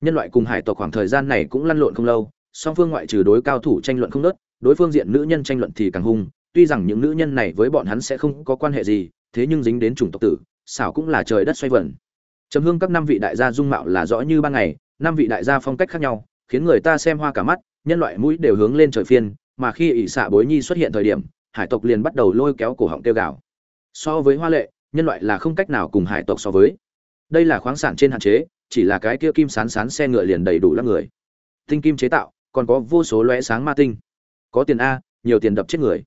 Nhân loại cùng hải tộc khoảng thời gian này cũng lăn lộn không lâu, song phương ngoại trừ đối cao thủ tranh luận không nớt đối phương diện nữ nhân tranh luận thì càng hung, tuy rằng những nữ nhân này với bọn hắn sẽ không có quan hệ gì, thế nhưng dính đến chủng tộc tử, xảo cũng là trời đất xoay vần. Trầm hương các năm vị đại gia dung mạo là rõ như ban ngày, năm vị đại gia phong cách khác nhau, khiến người ta xem hoa cả mắt nhân loại mũi đều hướng lên trời phiên, mà khi ỷ xạ bối nhi xuất hiện thời điểm, hải tộc liền bắt đầu lôi kéo cổ họng tiêu gạo so với hoa lệ, nhân loại là không cách nào cùng hải tộc so với. Đây là khoáng sản trên hạn chế, chỉ là cái kia kim sán sán xe ngựa liền đầy đủ lắm người. Tinh kim chế tạo, còn có vô số lóe sáng ma tinh. Có tiền a, nhiều tiền đập chết người.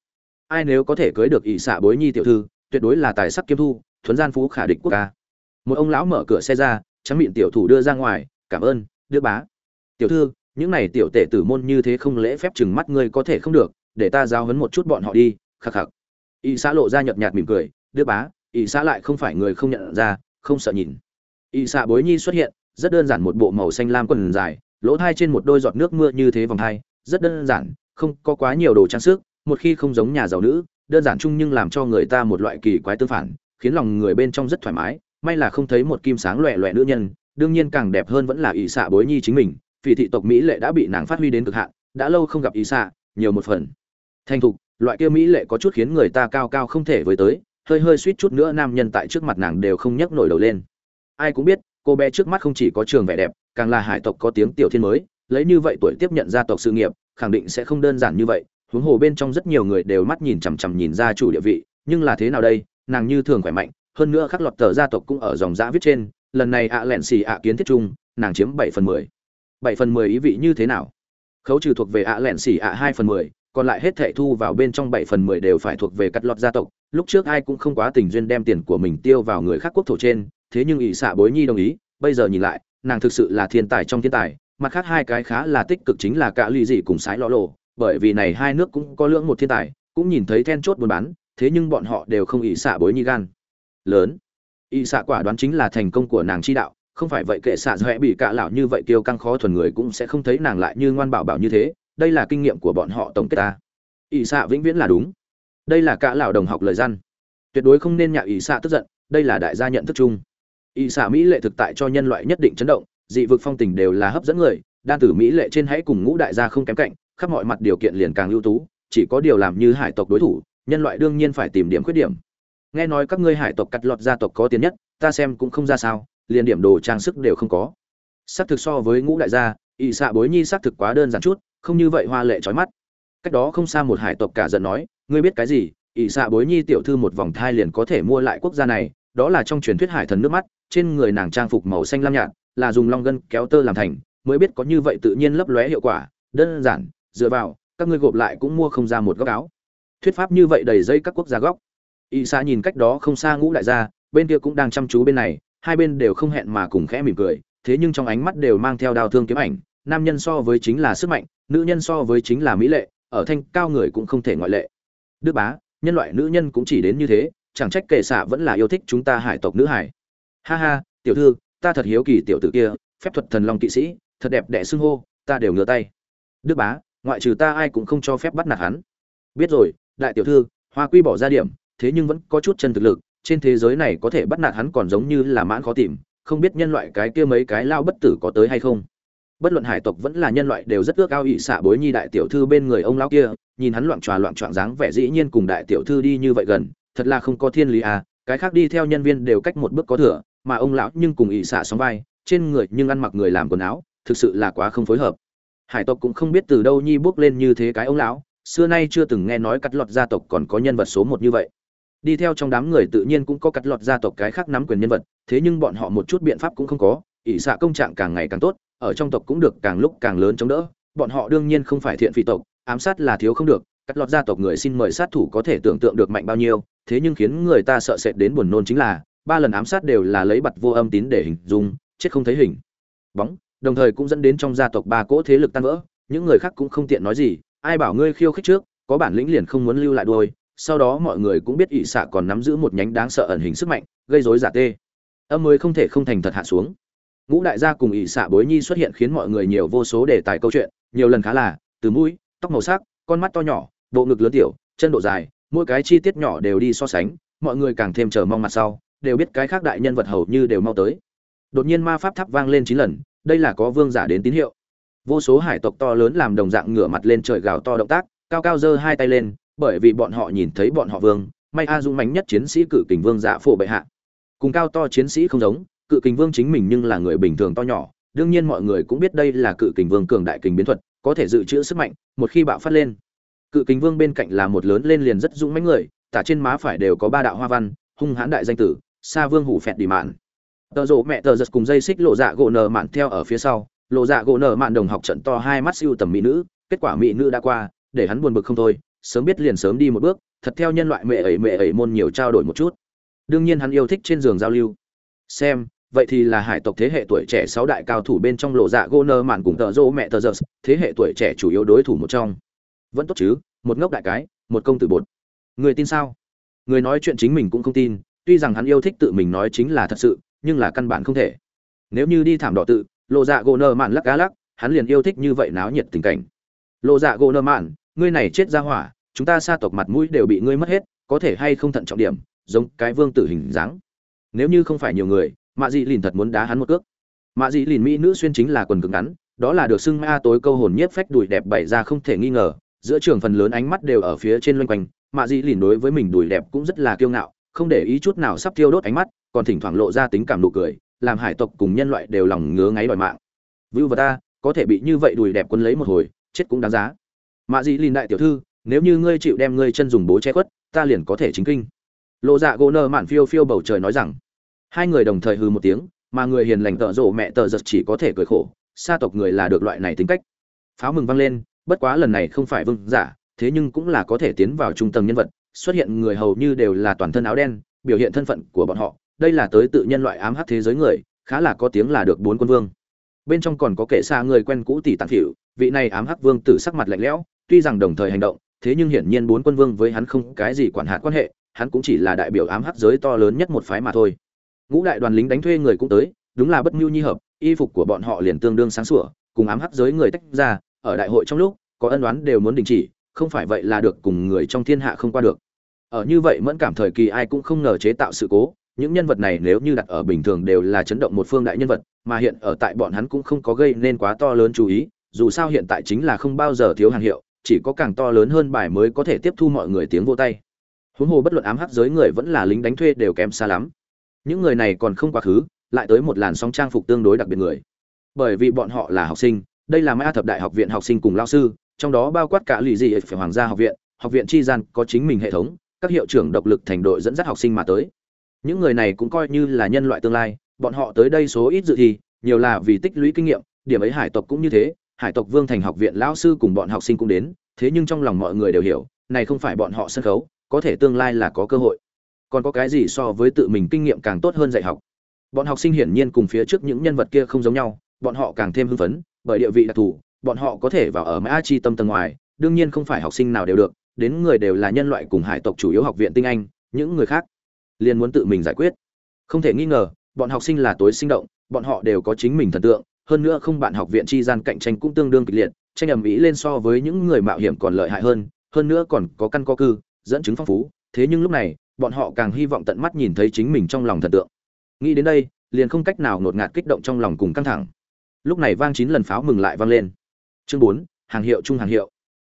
Ai nếu có thể cưới được ỷ xạ bối nhi tiểu thư, tuyệt đối là tài sắc kiếm thu, thuấn gian phú khả địch quốc ca một ông lão mở cửa xe ra, trắng miệng tiểu thủ đưa ra ngoài, cảm ơn đưa bá. Tiểu thư những này tiểu tể tử môn như thế không lễ phép chừng mắt ngươi có thể không được, để ta giao hấn một chút bọn họ đi, khắc khắc. Y xã lộ ra nhợt nhạt mỉm cười đứa bá, y xã lại không phải người không nhận ra, không sợ nhìn. Y xã bối nhi xuất hiện, rất đơn giản một bộ màu xanh lam quần dài, lỗ thai trên một đôi giọt nước mưa như thế vòng thai, rất đơn giản, không có quá nhiều đồ trang sức, một khi không giống nhà giàu nữ, đơn giản chung nhưng làm cho người ta một loại kỳ quái tương phản, khiến lòng người bên trong rất thoải mái, may là không thấy một kim sáng loẹ loẹ nữ nhân, đương nhiên càng đẹp hơn vẫn là ỷ xạ bối nhi chính mình vì thị tộc mỹ lệ đã bị nàng phát huy đến cực hạn, đã lâu không gặp ý xạ nhiều một phần. Thành thục, loại kia mỹ lệ có chút khiến người ta cao cao không thể với tới, hơi hơi suýt chút nữa nam nhân tại trước mặt nàng đều không nhấc nổi đầu lên. Ai cũng biết, cô bé trước mắt không chỉ có trường vẻ đẹp, càng là hải tộc có tiếng tiểu thiên mới, lấy như vậy tuổi tiếp nhận gia tộc sự nghiệp, khẳng định sẽ không đơn giản như vậy. Huống hồ bên trong rất nhiều người đều mắt nhìn chằm chằm nhìn ra chủ địa vị, nhưng là thế nào đây, nàng như thường khỏe mạnh, hơn nữa khắc lọt tờ gia tộc cũng ở dòng giã viết trên, lần này ạ lẹn xì ạ kiến thiết chung, nàng chiếm bảy phần mười bảy phần mười ý vị như thế nào? Khấu trừ thuộc về ạ lẹn xỉ ạ hai phần mười, còn lại hết thệ thu vào bên trong bảy phần mười đều phải thuộc về cắt lọt gia tộc. Lúc trước ai cũng không quá tình duyên đem tiền của mình tiêu vào người khác quốc thổ trên, thế nhưng ỷ xạ bối nhi đồng ý, bây giờ nhìn lại, nàng thực sự là thiên tài trong thiên tài, mặt khác hai cái khá là tích cực chính là cả ly dị cùng sái lọ lộ, bởi vì này hai nước cũng có lưỡng một thiên tài, cũng nhìn thấy then chốt buôn bán, thế nhưng bọn họ đều không ỷ xạ bối nhi gan. Lớn. Ỷ xạ quả đoán chính là thành công của nàng chi đạo không phải vậy kệ xạ dọa bị cạ lão như vậy kiêu căng khó thuần người cũng sẽ không thấy nàng lại như ngoan bảo bảo như thế, đây là kinh nghiệm của bọn họ tổng kết ta. Ỷ xạ vĩnh viễn là đúng. Đây là cạ lão đồng học lời gian. Tuyệt đối không nên nhạo ỷ xạ tức giận, đây là đại gia nhận thức chung. Ỷ xạ mỹ lệ thực tại cho nhân loại nhất định chấn động, dị vực phong tình đều là hấp dẫn người, đan tử mỹ lệ trên hãy cùng ngũ đại gia không kém cạnh, khắp mọi mặt điều kiện liền càng ưu tú, chỉ có điều làm như hải tộc đối thủ, nhân loại đương nhiên phải tìm điểm khuyết điểm. Nghe nói các ngươi hải tộc cắt lọt gia tộc có tiền nhất, ta xem cũng không ra sao liền điểm đồ trang sức đều không có. Xác thực so với ngũ đại gia ỵ xạ bối nhi xác thực quá đơn giản chút, không như vậy hoa lệ trói mắt. Cách đó không xa một hải tộc cả giận nói, ngươi biết cái gì? Ỵ xạ bối nhi tiểu thư một vòng thai liền có thể mua lại quốc gia này, đó là trong truyền thuyết hải thần nước mắt, trên người nàng trang phục màu xanh lam nhạt, là dùng long gân kéo tơ làm thành, mới biết có như vậy tự nhiên lấp lóe hiệu quả, đơn giản, dựa vào, các ngươi gộp lại cũng mua không ra một góc áo. Thuyết pháp như vậy đầy dây các quốc gia góc y xạ nhìn cách đó không xa ngũ đại gia, bên kia cũng đang chăm chú bên này hai bên đều không hẹn mà cùng khẽ mỉm cười, thế nhưng trong ánh mắt đều mang theo đao thương kiếm ảnh, nam nhân so với chính là sức mạnh, nữ nhân so với chính là mỹ lệ, ở thanh cao người cũng không thể ngoại lệ. Đức bá, nhân loại nữ nhân cũng chỉ đến như thế, chẳng trách kệ xạ vẫn là yêu thích chúng ta hải tộc nữ hải. Ha ha, tiểu thư, ta thật hiếu kỳ tiểu tử kia, phép thuật thần long kỵ sĩ, thật đẹp đẽ xưng hô, ta đều ngửa tay. Đức bá, ngoại trừ ta ai cũng không cho phép bắt nạt hắn. Biết rồi, đại tiểu thư, hoa quy bỏ ra điểm, thế nhưng vẫn có chút chân thực lực trên thế giới này có thể bắt nạt hắn còn giống như là mãn khó tìm, không biết nhân loại cái kia mấy cái lao bất tử có tới hay không. Bất luận hải tộc vẫn là nhân loại đều rất ước ao ỵ xạ bối nhi đại tiểu thư bên người ông lão kia, nhìn hắn loạn tròa loạn trọn dáng vẻ dĩ nhiên cùng đại tiểu thư đi như vậy gần, thật là không có thiên lý à cái khác đi theo nhân viên đều cách một bước có thừa, mà ông lão nhưng cùng ỵ xạ sóng vai, trên người nhưng ăn mặc người làm quần áo, thực sự là quá không phối hợp. Hải tộc cũng không biết từ đâu nhi bước lên như thế cái ông lão, xưa nay chưa từng nghe nói cắt lọt gia tộc còn có nhân vật số một như vậy đi theo trong đám người tự nhiên cũng có cắt lọt gia tộc cái khác nắm quyền nhân vật, thế nhưng bọn họ một chút biện pháp cũng không có, ỷ xạ công trạng càng ngày càng tốt, ở trong tộc cũng được càng lúc càng lớn chống đỡ, bọn họ đương nhiên không phải thiện phi tộc, ám sát là thiếu không được, cắt lọt gia tộc người xin mời sát thủ có thể tưởng tượng được mạnh bao nhiêu, thế nhưng khiến người ta sợ sệt đến buồn nôn chính là, ba lần ám sát đều là lấy bật vô âm tín để hình dung, chết không thấy hình. Bóng, đồng thời cũng dẫn đến trong gia tộc ba cỗ thế lực tan vỡ, những người khác cũng không tiện nói gì, ai bảo ngươi khiêu khích trước, có bản lĩnh liền không muốn lưu lại đuôi sau đó mọi người cũng biết ỷ xạ còn nắm giữ một nhánh đáng sợ ẩn hình sức mạnh, gây rối giả tê. Âm mới không thể không thành thật hạ xuống. Ngũ đại gia cùng ỷ xạ bối nhi xuất hiện khiến mọi người nhiều vô số đề tài câu chuyện, nhiều lần khá là, từ mũi, tóc màu sắc, con mắt to nhỏ, bộ ngực lớn tiểu, chân độ dài, mỗi cái chi tiết nhỏ đều đi so sánh, mọi người càng thêm chờ mong mặt sau, đều biết cái khác đại nhân vật hầu như đều mau tới. Đột nhiên ma pháp tháp vang lên chín lần, đây là có vương giả đến tín hiệu. Vô số hải tộc to lớn làm đồng dạng ngửa mặt lên trời gào to động tác, cao cao giơ hai tay lên bởi vì bọn họ nhìn thấy bọn họ vương, may a dũng mãnh nhất chiến sĩ cự kình vương giả phổ bệ hạ. Cùng cao to chiến sĩ không giống, cự kình vương chính mình nhưng là người bình thường to nhỏ, đương nhiên mọi người cũng biết đây là cự kình vương cường đại kình biến thuật, có thể dự trữ sức mạnh, một khi bạo phát lên, cự kình vương bên cạnh là một lớn lên liền rất dũng mãnh người, tả trên má phải đều có ba đạo hoa văn, hung hãn đại danh tử xa vương hủ phẹt đi mạn. Tờ rộ mẹ tờ giật cùng dây xích lộ dạ gỗ nở mạn theo ở phía sau, lộ dạ gỗ nở mạn đồng học trận to hai mắt siêu tầm mỹ nữ, kết quả mỹ nữ đã qua, để hắn buồn bực không thôi sớm biết liền sớm đi một bước, thật theo nhân loại mẹ ấy mẹ ấy môn nhiều trao đổi một chút. Đương nhiên hắn yêu thích trên giường giao lưu. Xem, vậy thì là hải tộc thế hệ tuổi trẻ sáu đại cao thủ bên trong lộ dạ gô nơ mạn cùng tờ rô mẹ tờ giơ thế hệ tuổi trẻ chủ yếu đối thủ một trong. Vẫn tốt chứ, một ngốc đại cái, một công tử bột. Người tin sao? Người nói chuyện chính mình cũng không tin, tuy rằng hắn yêu thích tự mình nói chính là thật sự, nhưng là căn bản không thể. Nếu như đi thảm đỏ tự, lộ dạ gô nơ mạn lắc cá lắc, hắn liền yêu thích như vậy náo nhiệt tình cảnh. Lộ dạ gô nơ mạn, ngươi này chết ra hỏa chúng ta xa tộc mặt mũi đều bị ngươi mất hết, có thể hay không thận trọng điểm, giống cái vương tử hình dáng. Nếu như không phải nhiều người, mạ dị lìn thật muốn đá hắn một cước. Mạ dị lìn mỹ nữ xuyên chính là quần cực ngắn, đó là được xưng ma tối câu hồn nhiếp phách đùi đẹp bày ra không thể nghi ngờ, giữa trường phần lớn ánh mắt đều ở phía trên loanh quanh, mạ dị lìn đối với mình đùi đẹp cũng rất là kiêu ngạo, không để ý chút nào sắp thiêu đốt ánh mắt, còn thỉnh thoảng lộ ra tính cảm nụ cười, làm hải tộc cùng nhân loại đều lòng ngứa ngáy đòi mạng. Vưu và ta, có thể bị như vậy đùi đẹp quân lấy một hồi, chết cũng đáng giá. Mạ dị lìn đại tiểu thư nếu như ngươi chịu đem ngươi chân dùng bố che khuất, ta liền có thể chính kinh. Lộ dạ gỗ nơ mạn phiêu phiêu bầu trời nói rằng. Hai người đồng thời hư một tiếng, mà người hiền lành tợ rộ mẹ tợ giật chỉ có thể cười khổ xa tộc người là được loại này tính cách. Pháo mừng vang lên, bất quá lần này không phải vương giả, thế nhưng cũng là có thể tiến vào trung tâm nhân vật, xuất hiện người hầu như đều là toàn thân áo đen, biểu hiện thân phận của bọn họ. Đây là tới tự nhân loại ám hắc thế giới người, khá là có tiếng là được bốn quân vương. Bên trong còn có kẻ xa người quen cũ tỷ tạng phỉu vị này ám hắc vương tử sắc mặt lạnh lẽo, tuy rằng đồng thời hành động thế nhưng hiển nhiên bốn quân vương với hắn không cái gì quản hạt quan hệ, hắn cũng chỉ là đại biểu ám hắc giới to lớn nhất một phái mà thôi. Ngũ đại đoàn lính đánh thuê người cũng tới, đúng là bất mưu nhi hợp, y phục của bọn họ liền tương đương sáng sủa, cùng ám hắc giới người tách ra, ở đại hội trong lúc, có ân đoán đều muốn đình chỉ, không phải vậy là được cùng người trong thiên hạ không qua được. Ở như vậy mẫn cảm thời kỳ ai cũng không ngờ chế tạo sự cố, những nhân vật này nếu như đặt ở bình thường đều là chấn động một phương đại nhân vật, mà hiện ở tại bọn hắn cũng không có gây nên quá to lớn chú ý, dù sao hiện tại chính là không bao giờ thiếu hàng hiệu chỉ có càng to lớn hơn bài mới có thể tiếp thu mọi người tiếng vô tay. Huống hồ bất luận ám hắc giới người vẫn là lính đánh thuê đều kém xa lắm. Những người này còn không quá khứ, lại tới một làn sóng trang phục tương đối đặc biệt người. Bởi vì bọn họ là học sinh, đây là mã thập đại học viện học sinh cùng lao sư, trong đó bao quát cả lì dị phải hoàng gia học viện học viện tri gian có chính mình hệ thống, các hiệu trưởng độc lực thành đội dẫn dắt học sinh mà tới. Những người này cũng coi như là nhân loại tương lai, bọn họ tới đây số ít dự thi, nhiều là vì tích lũy kinh nghiệm, điểm ấy hải tộc cũng như thế hải tộc vương thành học viện lão sư cùng bọn học sinh cũng đến, thế nhưng trong lòng mọi người đều hiểu, này không phải bọn họ sân khấu, có thể tương lai là có cơ hội. Còn có cái gì so với tự mình kinh nghiệm càng tốt hơn dạy học? Bọn học sinh hiển nhiên cùng phía trước những nhân vật kia không giống nhau, bọn họ càng thêm hưng phấn, bởi địa vị đặc thù, bọn họ có thể vào ở mã chi tâm tầng ngoài, đương nhiên không phải học sinh nào đều được, đến người đều là nhân loại cùng hải tộc chủ yếu học viện tinh anh, những người khác liền muốn tự mình giải quyết. Không thể nghi ngờ, bọn học sinh là tối sinh động, bọn họ đều có chính mình thần tượng hơn nữa không bạn học viện chi gian cạnh tranh cũng tương đương kịch liệt, tranh ầm ĩ lên so với những người mạo hiểm còn lợi hại hơn hơn nữa còn có căn có cư, dẫn chứng phong phú. Thế nhưng lúc này, bọn họ càng hy vọng tận mắt nhìn thấy chính mình trong lòng thần tượng. Nghĩ đến đây, liền không cách nào ngột ngạt kích động trong lòng cùng căng thẳng. Lúc này vang chín lần pháo mừng lại vang lên. Chương bốn, hàng hiệu trung hàng hiệu.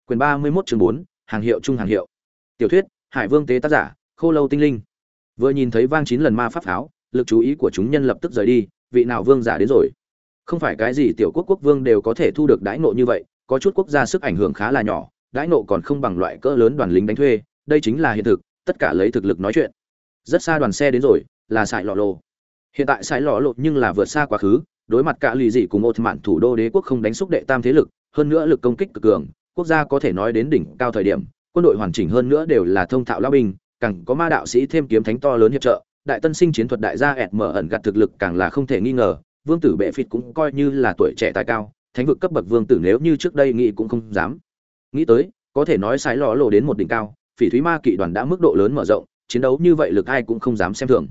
Quyền ba mươi mốt chương bốn, hàng hiệu trung hàng hiệu. Tiểu thuyết, hải vương tế tác giả, khô lâu tinh linh. Vừa nhìn thấy vang chín lần ma pháp pháo, lực chú ý của chúng nhân lập tức rời đi, vị nào vương giả đến rồi? Không phải cái gì tiểu quốc quốc vương đều có thể thu được đãi nộ như vậy, có chút quốc gia sức ảnh hưởng khá là nhỏ, đãi nộ còn không bằng loại cỡ lớn đoàn lính đánh thuê, đây chính là hiện thực, tất cả lấy thực lực nói chuyện. Rất xa đoàn xe đến rồi, là sải lọ lộ. Hiện tại sải lọ lộ nhưng là vượt xa quá khứ, đối mặt cả lì dị cùng một mạn thủ đô đế quốc không đánh xúc đệ tam thế lực, hơn nữa lực công kích cực cường, quốc gia có thể nói đến đỉnh cao thời điểm, quân đội hoàn chỉnh hơn nữa đều là thông thạo lao binh, càng có ma đạo sĩ thêm kiếm thánh to lớn hiệp trợ, đại tân sinh chiến thuật đại gia ẹt mở ẩn gặt thực lực càng là không thể nghi ngờ vương tử bệ phịt cũng coi như là tuổi trẻ tài cao, thánh vực cấp bậc vương tử nếu như trước đây nghĩ cũng không dám. Nghĩ tới, có thể nói sái lò lộ đến một đỉnh cao, phỉ thúy ma kỵ đoàn đã mức độ lớn mở rộng, chiến đấu như vậy lực ai cũng không dám xem thường.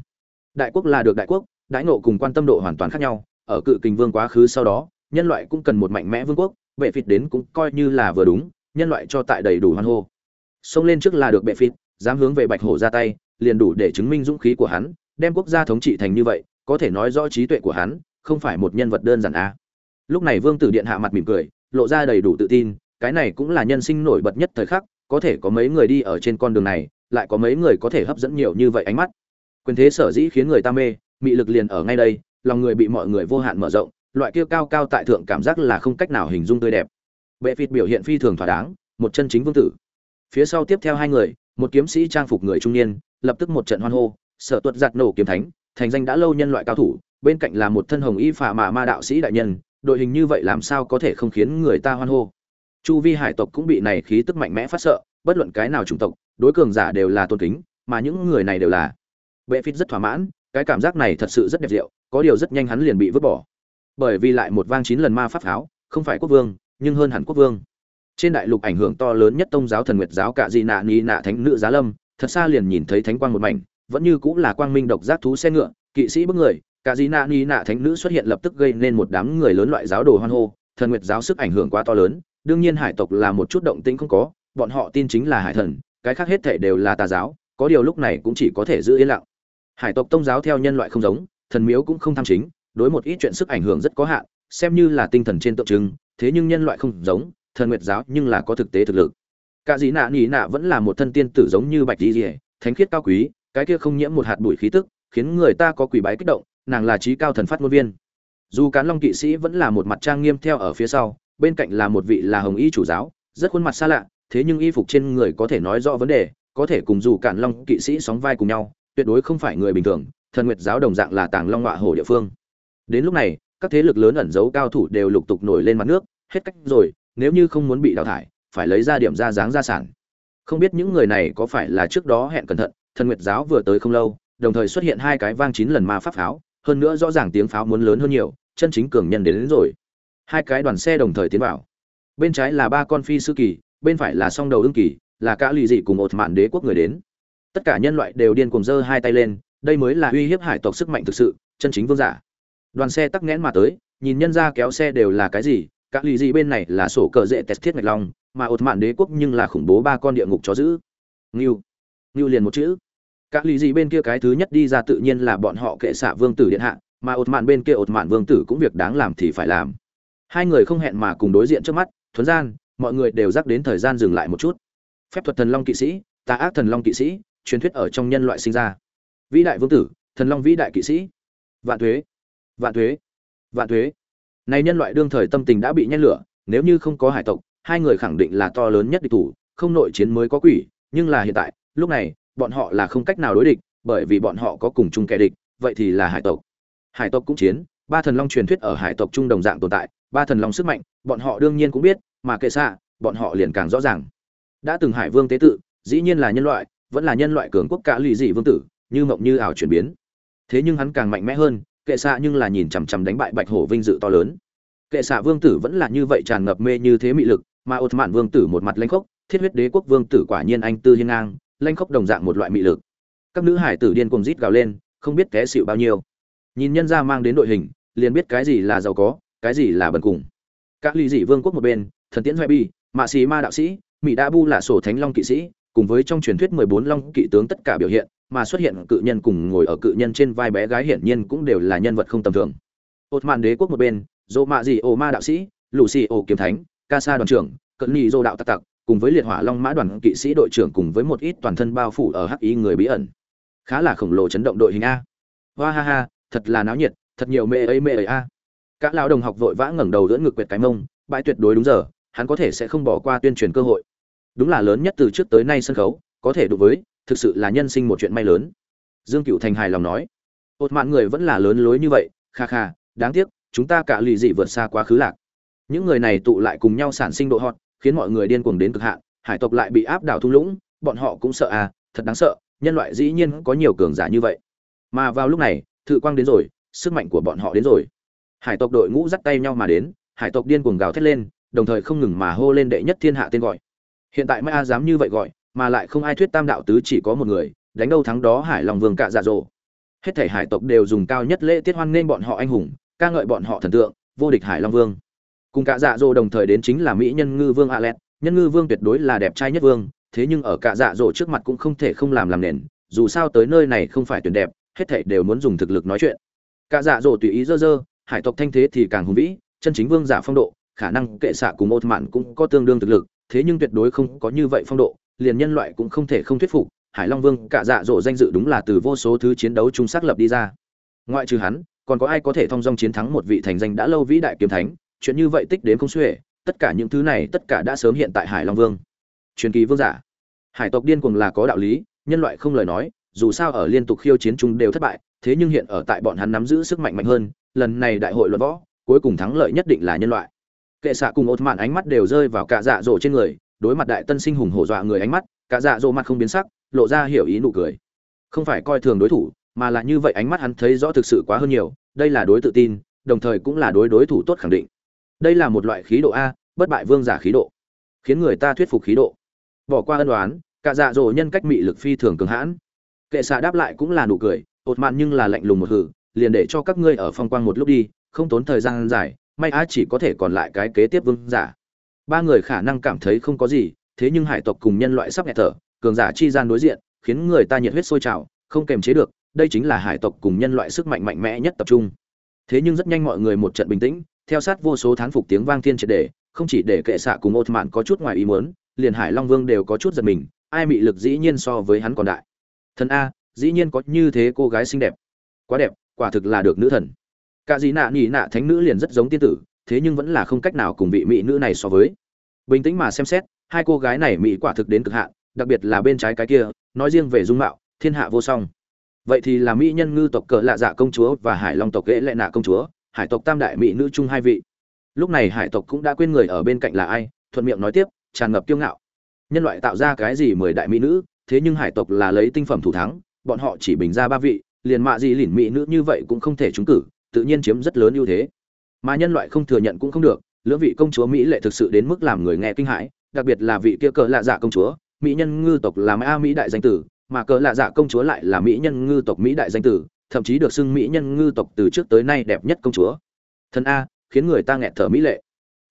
Đại quốc là được đại quốc, đãi nộ cùng quan tâm độ hoàn toàn khác nhau, ở cự kình vương quá khứ sau đó, nhân loại cũng cần một mạnh mẽ vương quốc, Bệ phịt đến cũng coi như là vừa đúng, nhân loại cho tại đầy đủ hoan hô. Xông lên trước là được bệ phít dám hướng về bạch hổ ra tay, liền đủ để chứng minh dũng khí của hắn, đem quốc gia thống trị thành như vậy, có thể nói rõ trí tuệ của hắn không phải một nhân vật đơn giản a lúc này vương tử điện hạ mặt mỉm cười, lộ ra đầy đủ tự tin, cái này cũng là nhân sinh nổi bật nhất thời khắc, có thể có mấy người đi ở trên con đường này, lại có mấy người có thể hấp dẫn nhiều như vậy ánh mắt. Quyền thế sở dĩ khiến người ta mê, mị lực liền ở ngay đây, lòng người bị mọi người vô hạn mở rộng, loại kia cao cao tại thượng cảm giác là không cách nào hình dung tươi đẹp. Bệ phịt biểu hiện phi thường thỏa đáng, một chân chính vương tử. Phía sau tiếp theo hai người, một kiếm sĩ trang phục người trung niên, lập tức một trận hoan hô, sở tuật giặt nổ kiếm thánh, thành danh đã lâu nhân loại cao thủ bên cạnh là một thân hồng y phà mà ma đạo sĩ đại nhân, đội hình như vậy làm sao có thể không khiến người ta hoan hô? Chu vi hải tộc cũng bị này khí tức mạnh mẽ phát sợ, bất luận cái nào chủng tộc, đối cường giả đều là tôn kính, mà những người này đều là bệ phít rất thỏa mãn, cái cảm giác này thật sự rất đẹp diệu, có điều rất nhanh hắn liền bị vứt bỏ. Bởi vì lại một vang chín lần ma pháp pháo, không phải quốc vương, nhưng hơn hẳn quốc vương. Trên đại lục ảnh hưởng to lớn nhất tông giáo thần nguyệt giáo cả di nạ ni nạ thánh nữ giá lâm, thật xa liền nhìn thấy thánh quang một mảnh, vẫn như cũng là quang minh độc giác thú xe ngựa, kỵ sĩ bức người cả di nạ ni nạ thánh nữ xuất hiện lập tức gây nên một đám người lớn loại giáo đồ hoan hô, thần nguyệt giáo sức ảnh hưởng quá to lớn, đương nhiên hải tộc là một chút động tĩnh không có, bọn họ tin chính là hải thần, cái khác hết thể đều là tà giáo, có điều lúc này cũng chỉ có thể giữ yên lặng. Hải tộc tông giáo theo nhân loại không giống, thần miếu cũng không tham chính, đối một ít chuyện sức ảnh hưởng rất có hạn, xem như là tinh thần trên tượng trưng, thế nhưng nhân loại không giống, thần nguyệt giáo nhưng là có thực tế thực lực. Cả dĩ nạ nỉ nạ vẫn là một thân tiên tử giống như bạch di rỉa thánh khiết cao quý, cái kia không nhiễm một hạt bụi khí tức, khiến người ta có quỷ bái kích động nàng là trí cao thần phát ngôn viên. Dù cán long kỵ sĩ vẫn là một mặt trang nghiêm theo ở phía sau, bên cạnh là một vị là hồng y chủ giáo, rất khuôn mặt xa lạ, thế nhưng y phục trên người có thể nói rõ vấn đề, có thể cùng dù cản long kỵ sĩ sóng vai cùng nhau, tuyệt đối không phải người bình thường, thần nguyệt giáo đồng dạng là tàng long họa hổ địa phương. Đến lúc này, các thế lực lớn ẩn giấu cao thủ đều lục tục nổi lên mặt nước, hết cách rồi, nếu như không muốn bị đào thải, phải lấy ra điểm ra dáng gia sản. Không biết những người này có phải là trước đó hẹn cẩn thận, thần nguyệt giáo vừa tới không lâu, đồng thời xuất hiện hai cái vang chín lần ma pháp pháo hơn nữa rõ ràng tiếng pháo muốn lớn hơn nhiều chân chính cường nhân đến, đến rồi. Hai cái đoàn xe đồng thời tiến vào. Bên trái là ba con phi sư kỳ bên phải là song đầu ưng kỳ là cả lì dị cùng một mạn đế quốc người đến. Tất cả nhân loại đều điên cuồng giơ hai tay lên đây mới là uy hiếp hải tộc sức mạnh thực sự chân chính vương giả. Đoàn xe tắc nghẽn mà tới nhìn nhân ra kéo xe đều là cái gì cả lì dị bên này là sổ cờ dễ test thiết ngạch long mà ột mạn đế quốc nhưng là khủng bố ba con địa ngục chó giữ ngưu. Ngưu liền một chữ các lý gì bên kia cái thứ nhất đi ra tự nhiên là bọn họ kệ xạ vương tử điện hạ, mà ột mạn bên kia ột mạn vương tử cũng việc đáng làm thì phải làm. Hai người không hẹn mà cùng đối diện trước mắt, thuấn gian, mọi người đều dắt đến thời gian dừng lại một chút. Phép thuật thần long kỵ sĩ, tà ác thần long kỵ sĩ, truyền thuyết ở trong nhân loại sinh ra. Vĩ đại vương tử, thần long vĩ đại kỵ sĩ. Vạn thuế vạn thuế vạn thuế. Này nhân loại đương thời tâm tình đã bị nhen lửa, nếu như không có hải tộc, hai người khẳng định là to lớn nhất địch thủ, không nội chiến mới có quỷ, nhưng là hiện tại, lúc này bọn họ là không cách nào đối địch, bởi vì bọn họ có cùng chung kẻ địch, vậy thì là hải tộc. Hải tộc cũng chiến, ba thần long truyền thuyết ở hải tộc trung đồng dạng tồn tại, ba thần long sức mạnh, bọn họ đương nhiên cũng biết, mà kệ xạ, bọn họ liền càng rõ ràng. Đã từng hải vương tế tự, dĩ nhiên là nhân loại, vẫn là nhân loại cường quốc cả lụy dị vương tử, như mộng như ảo chuyển biến. Thế nhưng hắn càng mạnh mẽ hơn, kệ xạ nhưng là nhìn chằm chằm đánh bại bạch hổ vinh dự to lớn. Kệ xạ vương tử vẫn là như vậy tràn ngập mê như thế mị lực, mà ột mạn vương tử một mặt lanh khốc, thiết huyết đế quốc vương tử quả nhiên anh tư hiên ngang lanh khóc đồng dạng một loại mị lực. Các nữ hải tử điên cùng rít gào lên, không biết té xịu bao nhiêu. Nhìn nhân ra mang đến đội hình, liền biết cái gì là giàu có, cái gì là bần cùng. Các ly dị vương quốc một bên, thần tiễn hoài bi, mạ xì ma đạo sĩ, mỹ đa bu là sổ thánh long kỵ sĩ, cùng với trong truyền thuyết mười bốn long kỵ tướng tất cả biểu hiện, mà xuất hiện cự nhân cùng ngồi ở cự nhân trên vai bé gái hiển nhiên cũng đều là nhân vật không tầm thường. Ột mạn đế quốc một bên dỗ mạ dị ô ma đạo sĩ lù xì ô kiếm thánh, ca sa đoàn trưởng, cận nhị dô đạo tặc tặc cùng với liệt hỏa long mã đoàn kỵ sĩ đội trưởng cùng với một ít toàn thân bao phủ ở hắc y người bí ẩn. Khá là khổng lồ chấn động đội hình a. Hoa ha ha, thật là náo nhiệt, thật nhiều mê ấy mê ấy a. Các lão đồng học vội vã ngẩng đầu đỡ ngực quẹt cái mông, bãi tuyệt đối đúng giờ, hắn có thể sẽ không bỏ qua tuyên truyền cơ hội. Đúng là lớn nhất từ trước tới nay sân khấu, có thể đối với, thực sự là nhân sinh một chuyện may lớn. Dương cựu thành hài lòng nói. Một mạng người vẫn là lớn lối như vậy, kha kha, đáng tiếc, chúng ta cả lì dị vượt xa quá khứ lạc. Những người này tụ lại cùng nhau sản sinh độ hot khiến mọi người điên cuồng đến cực hạn, hải tộc lại bị áp đảo thung lũng, bọn họ cũng sợ à thật đáng sợ, nhân loại dĩ nhiên có nhiều cường giả như vậy. Mà vào lúc này, thự quang đến rồi, sức mạnh của bọn họ đến rồi. Hải tộc đội ngũ dắt tay nhau mà đến, hải tộc điên cuồng gào thét lên, đồng thời không ngừng mà hô lên đệ nhất thiên hạ tên gọi. Hiện tại mai a dám như vậy gọi, mà lại không ai thuyết tam đạo tứ chỉ có một người, đánh đâu thắng đó hải lòng vương cạ dạ dỗ hết thể hải tộc đều dùng cao nhất lễ tiết hoan nghênh bọn họ anh hùng, ca ngợi bọn họ thần tượng, vô địch hải long vương cùng cạ dạ dỗ đồng thời đến chính là mỹ nhân ngư vương alet nhân ngư vương tuyệt đối là đẹp trai nhất vương, thế nhưng ở cả dạ dỗ trước mặt cũng không thể không làm làm nền, dù sao tới nơi này không phải tuyển đẹp, hết thảy đều muốn dùng thực lực nói chuyện. Cả dạ dỗ tùy ý dơ dơ, hải tộc thanh thế thì càng hùng vĩ, chân chính vương giả phong độ, khả năng kệ xạ cùng ột mạn cũng có tương đương thực lực, thế nhưng tuyệt đối không có như vậy phong độ, liền nhân loại cũng không thể không thuyết phục, hải long vương, cả dạ dỗ danh dự đúng là từ vô số thứ chiến đấu chung xác lập đi ra. Ngoại trừ hắn, còn có ai có thể thông dong chiến thắng một vị thành danh đã lâu vĩ đại kiếm thánh? Chuyện như vậy tích đến không xuể, tất cả những thứ này tất cả đã sớm hiện tại hải long vương. Truyền kỳ vương giả. Hải tộc điên cuồng là có đạo lý, nhân loại không lời nói, dù sao ở liên tục khiêu chiến chúng đều thất bại, thế nhưng hiện ở tại bọn hắn nắm giữ sức mạnh mạnh hơn, lần này đại hội luận võ, cuối cùng thắng lợi nhất định là nhân loại. Kệ xạ cùng ột mạn ánh mắt đều rơi vào cả dạ rồ trên người, đối mặt đại tân sinh hùng hổ dọa người ánh mắt, cả dạ rồ mặt không biến sắc, lộ ra hiểu ý nụ cười. Không phải coi thường đối thủ, mà là như vậy ánh mắt hắn thấy rõ thực sự quá hơn nhiều, đây là đối tự tin, đồng thời cũng là đối đối thủ tốt khẳng định đây là một loại khí độ a, bất bại vương giả khí độ. Khiến người ta thuyết phục khí độ. Bỏ qua ân đoán cả dạ dỗ nhân cách mị lực phi thường cường hãn. Kệ xạ đáp lại cũng là nụ cười, ột mạn nhưng là lạnh lùng một hử, liền để cho các ngươi ở phong quang một lúc đi, không tốn thời gian dài, may á chỉ có thể còn lại cái kế tiếp vương giả. Ba người khả năng cảm thấy không có gì, thế nhưng hải tộc cùng nhân loại sắp nghẹt thở, cường giả chi gian đối diện, khiến người ta nhiệt huyết sôi trào, không kềm chế được, đây chính là hải tộc cùng nhân loại sức mạnh mạnh mẽ nhất tập trung. Thế nhưng rất nhanh mọi người một trận bình tĩnh theo sát vô số thán phục tiếng vang thiên triệt để không chỉ để kệ xạ cùng ột mạn có chút ngoài ý muốn, liền hải long vương đều có chút giật mình, ai mị lực dĩ nhiên so với hắn còn đại. Thần a, dĩ nhiên có như thế cô gái xinh đẹp. Quá đẹp, quả thực là được nữ thần. Cả dĩ nạ nhị nạ thánh nữ liền rất giống tiên tử, thế nhưng vẫn là không cách nào cùng vị mỹ nữ này so với. Bình tĩnh mà xem xét, hai cô gái này mỹ quả thực đến cực hạn, đặc biệt là bên trái cái kia, nói riêng về dung mạo, thiên hạ vô song. Vậy thì là mỹ nhân ngư tộc cỡ lạ dạ công chúa và hải long tộc ghế lệ nạ công chúa hải tộc tam đại mỹ nữ chung hai vị. Lúc này hải tộc cũng đã quên người ở bên cạnh là ai, thuận miệng nói tiếp, tràn ngập kiêu ngạo. Nhân loại tạo ra cái gì mười đại mỹ nữ, thế nhưng hải tộc là lấy tinh phẩm thủ thắng, bọn họ chỉ bình ra ba vị, liền mạ gì lỉn mỹ nữ như vậy cũng không thể trúng cử, tự nhiên chiếm rất lớn ưu thế. Mà nhân loại không thừa nhận cũng không được, lưỡng vị công chúa mỹ lệ thực sự đến mức làm người nghe kinh hãi, đặc biệt là vị kia cỡ lạ dạ công chúa, mỹ nhân ngư tộc là a mỹ đại danh tử, mà cỡ lạ dạ công chúa lại là mỹ nhân ngư tộc mỹ đại danh tử thậm chí được xưng mỹ nhân ngư tộc từ trước tới nay đẹp nhất công chúa. Thân a, khiến người ta nghẹt thở mỹ lệ.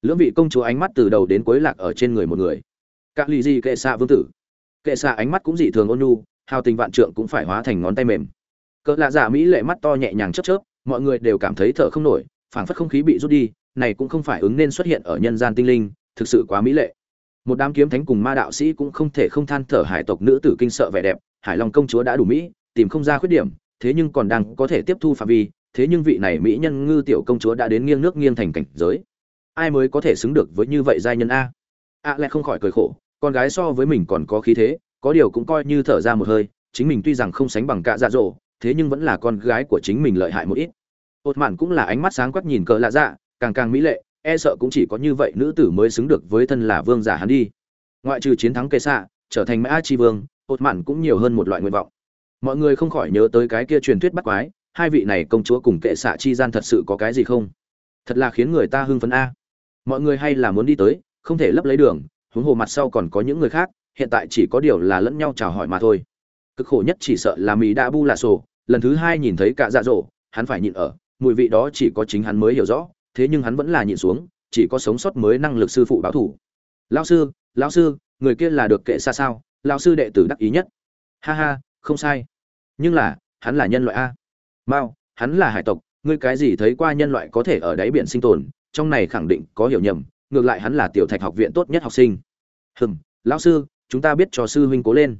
Lưỡng vị công chúa ánh mắt từ đầu đến cuối lạc ở trên người một người. Các lì gì kệ xạ vương tử? Kệ xạ ánh mắt cũng dị thường ôn nhu, hào tình vạn trượng cũng phải hóa thành ngón tay mềm. Cỡ lạ giả mỹ lệ mắt to nhẹ nhàng chớp chớp, mọi người đều cảm thấy thở không nổi, phảng phất không khí bị rút đi, này cũng không phải ứng nên xuất hiện ở nhân gian tinh linh, thực sự quá mỹ lệ. Một đám kiếm thánh cùng ma đạo sĩ cũng không thể không than thở hải tộc nữ tử kinh sợ vẻ đẹp, hải long công chúa đã đủ mỹ, tìm không ra khuyết điểm thế nhưng còn đang có thể tiếp thu phạm vi, thế nhưng vị này mỹ nhân ngư tiểu công chúa đã đến nghiêng nước nghiêng thành cảnh giới. Ai mới có thể xứng được với như vậy giai nhân a? A lại không khỏi cười khổ, con gái so với mình còn có khí thế, có điều cũng coi như thở ra một hơi, chính mình tuy rằng không sánh bằng cả dạ dỗ, thế nhưng vẫn là con gái của chính mình lợi hại một ít. Ột mạn cũng là ánh mắt sáng quắc nhìn cờ lạ dạ càng càng mỹ lệ e sợ cũng chỉ có như vậy nữ tử mới xứng được với thân là vương giả hắn đi. Ngoại trừ chiến thắng kệ xạ trở thành mã chi vương ột mạn cũng nhiều hơn một loại nguyện vọng mọi người không khỏi nhớ tới cái kia truyền thuyết bắt quái, hai vị này công chúa cùng kệ xạ chi gian thật sự có cái gì không? Thật là khiến người ta hưng phấn a. Mọi người hay là muốn đi tới, không thể lấp lấy đường, huống hồ mặt sau còn có những người khác, hiện tại chỉ có điều là lẫn nhau chào hỏi mà thôi. Cực khổ nhất chỉ sợ là mỹ đã bu lạ sổ, lần thứ hai nhìn thấy cả dạ dỗ hắn phải nhịn ở, mùi vị đó chỉ có chính hắn mới hiểu rõ, thế nhưng hắn vẫn là nhịn xuống, chỉ có sống sót mới năng lực sư phụ báo thủ. Lao sư lao sư, người kia là được kệ xa sao? Lao sư đệ tử đắc ý nhất. Ha ha không sai. Nhưng là, hắn là nhân loại a. Mao, hắn là hải tộc, ngươi cái gì thấy qua nhân loại có thể ở đáy biển sinh tồn, trong này khẳng định có hiểu nhầm, ngược lại hắn là tiểu thạch học viện tốt nhất học sinh. Hừm, lão sư, chúng ta biết cho sư huynh cố lên.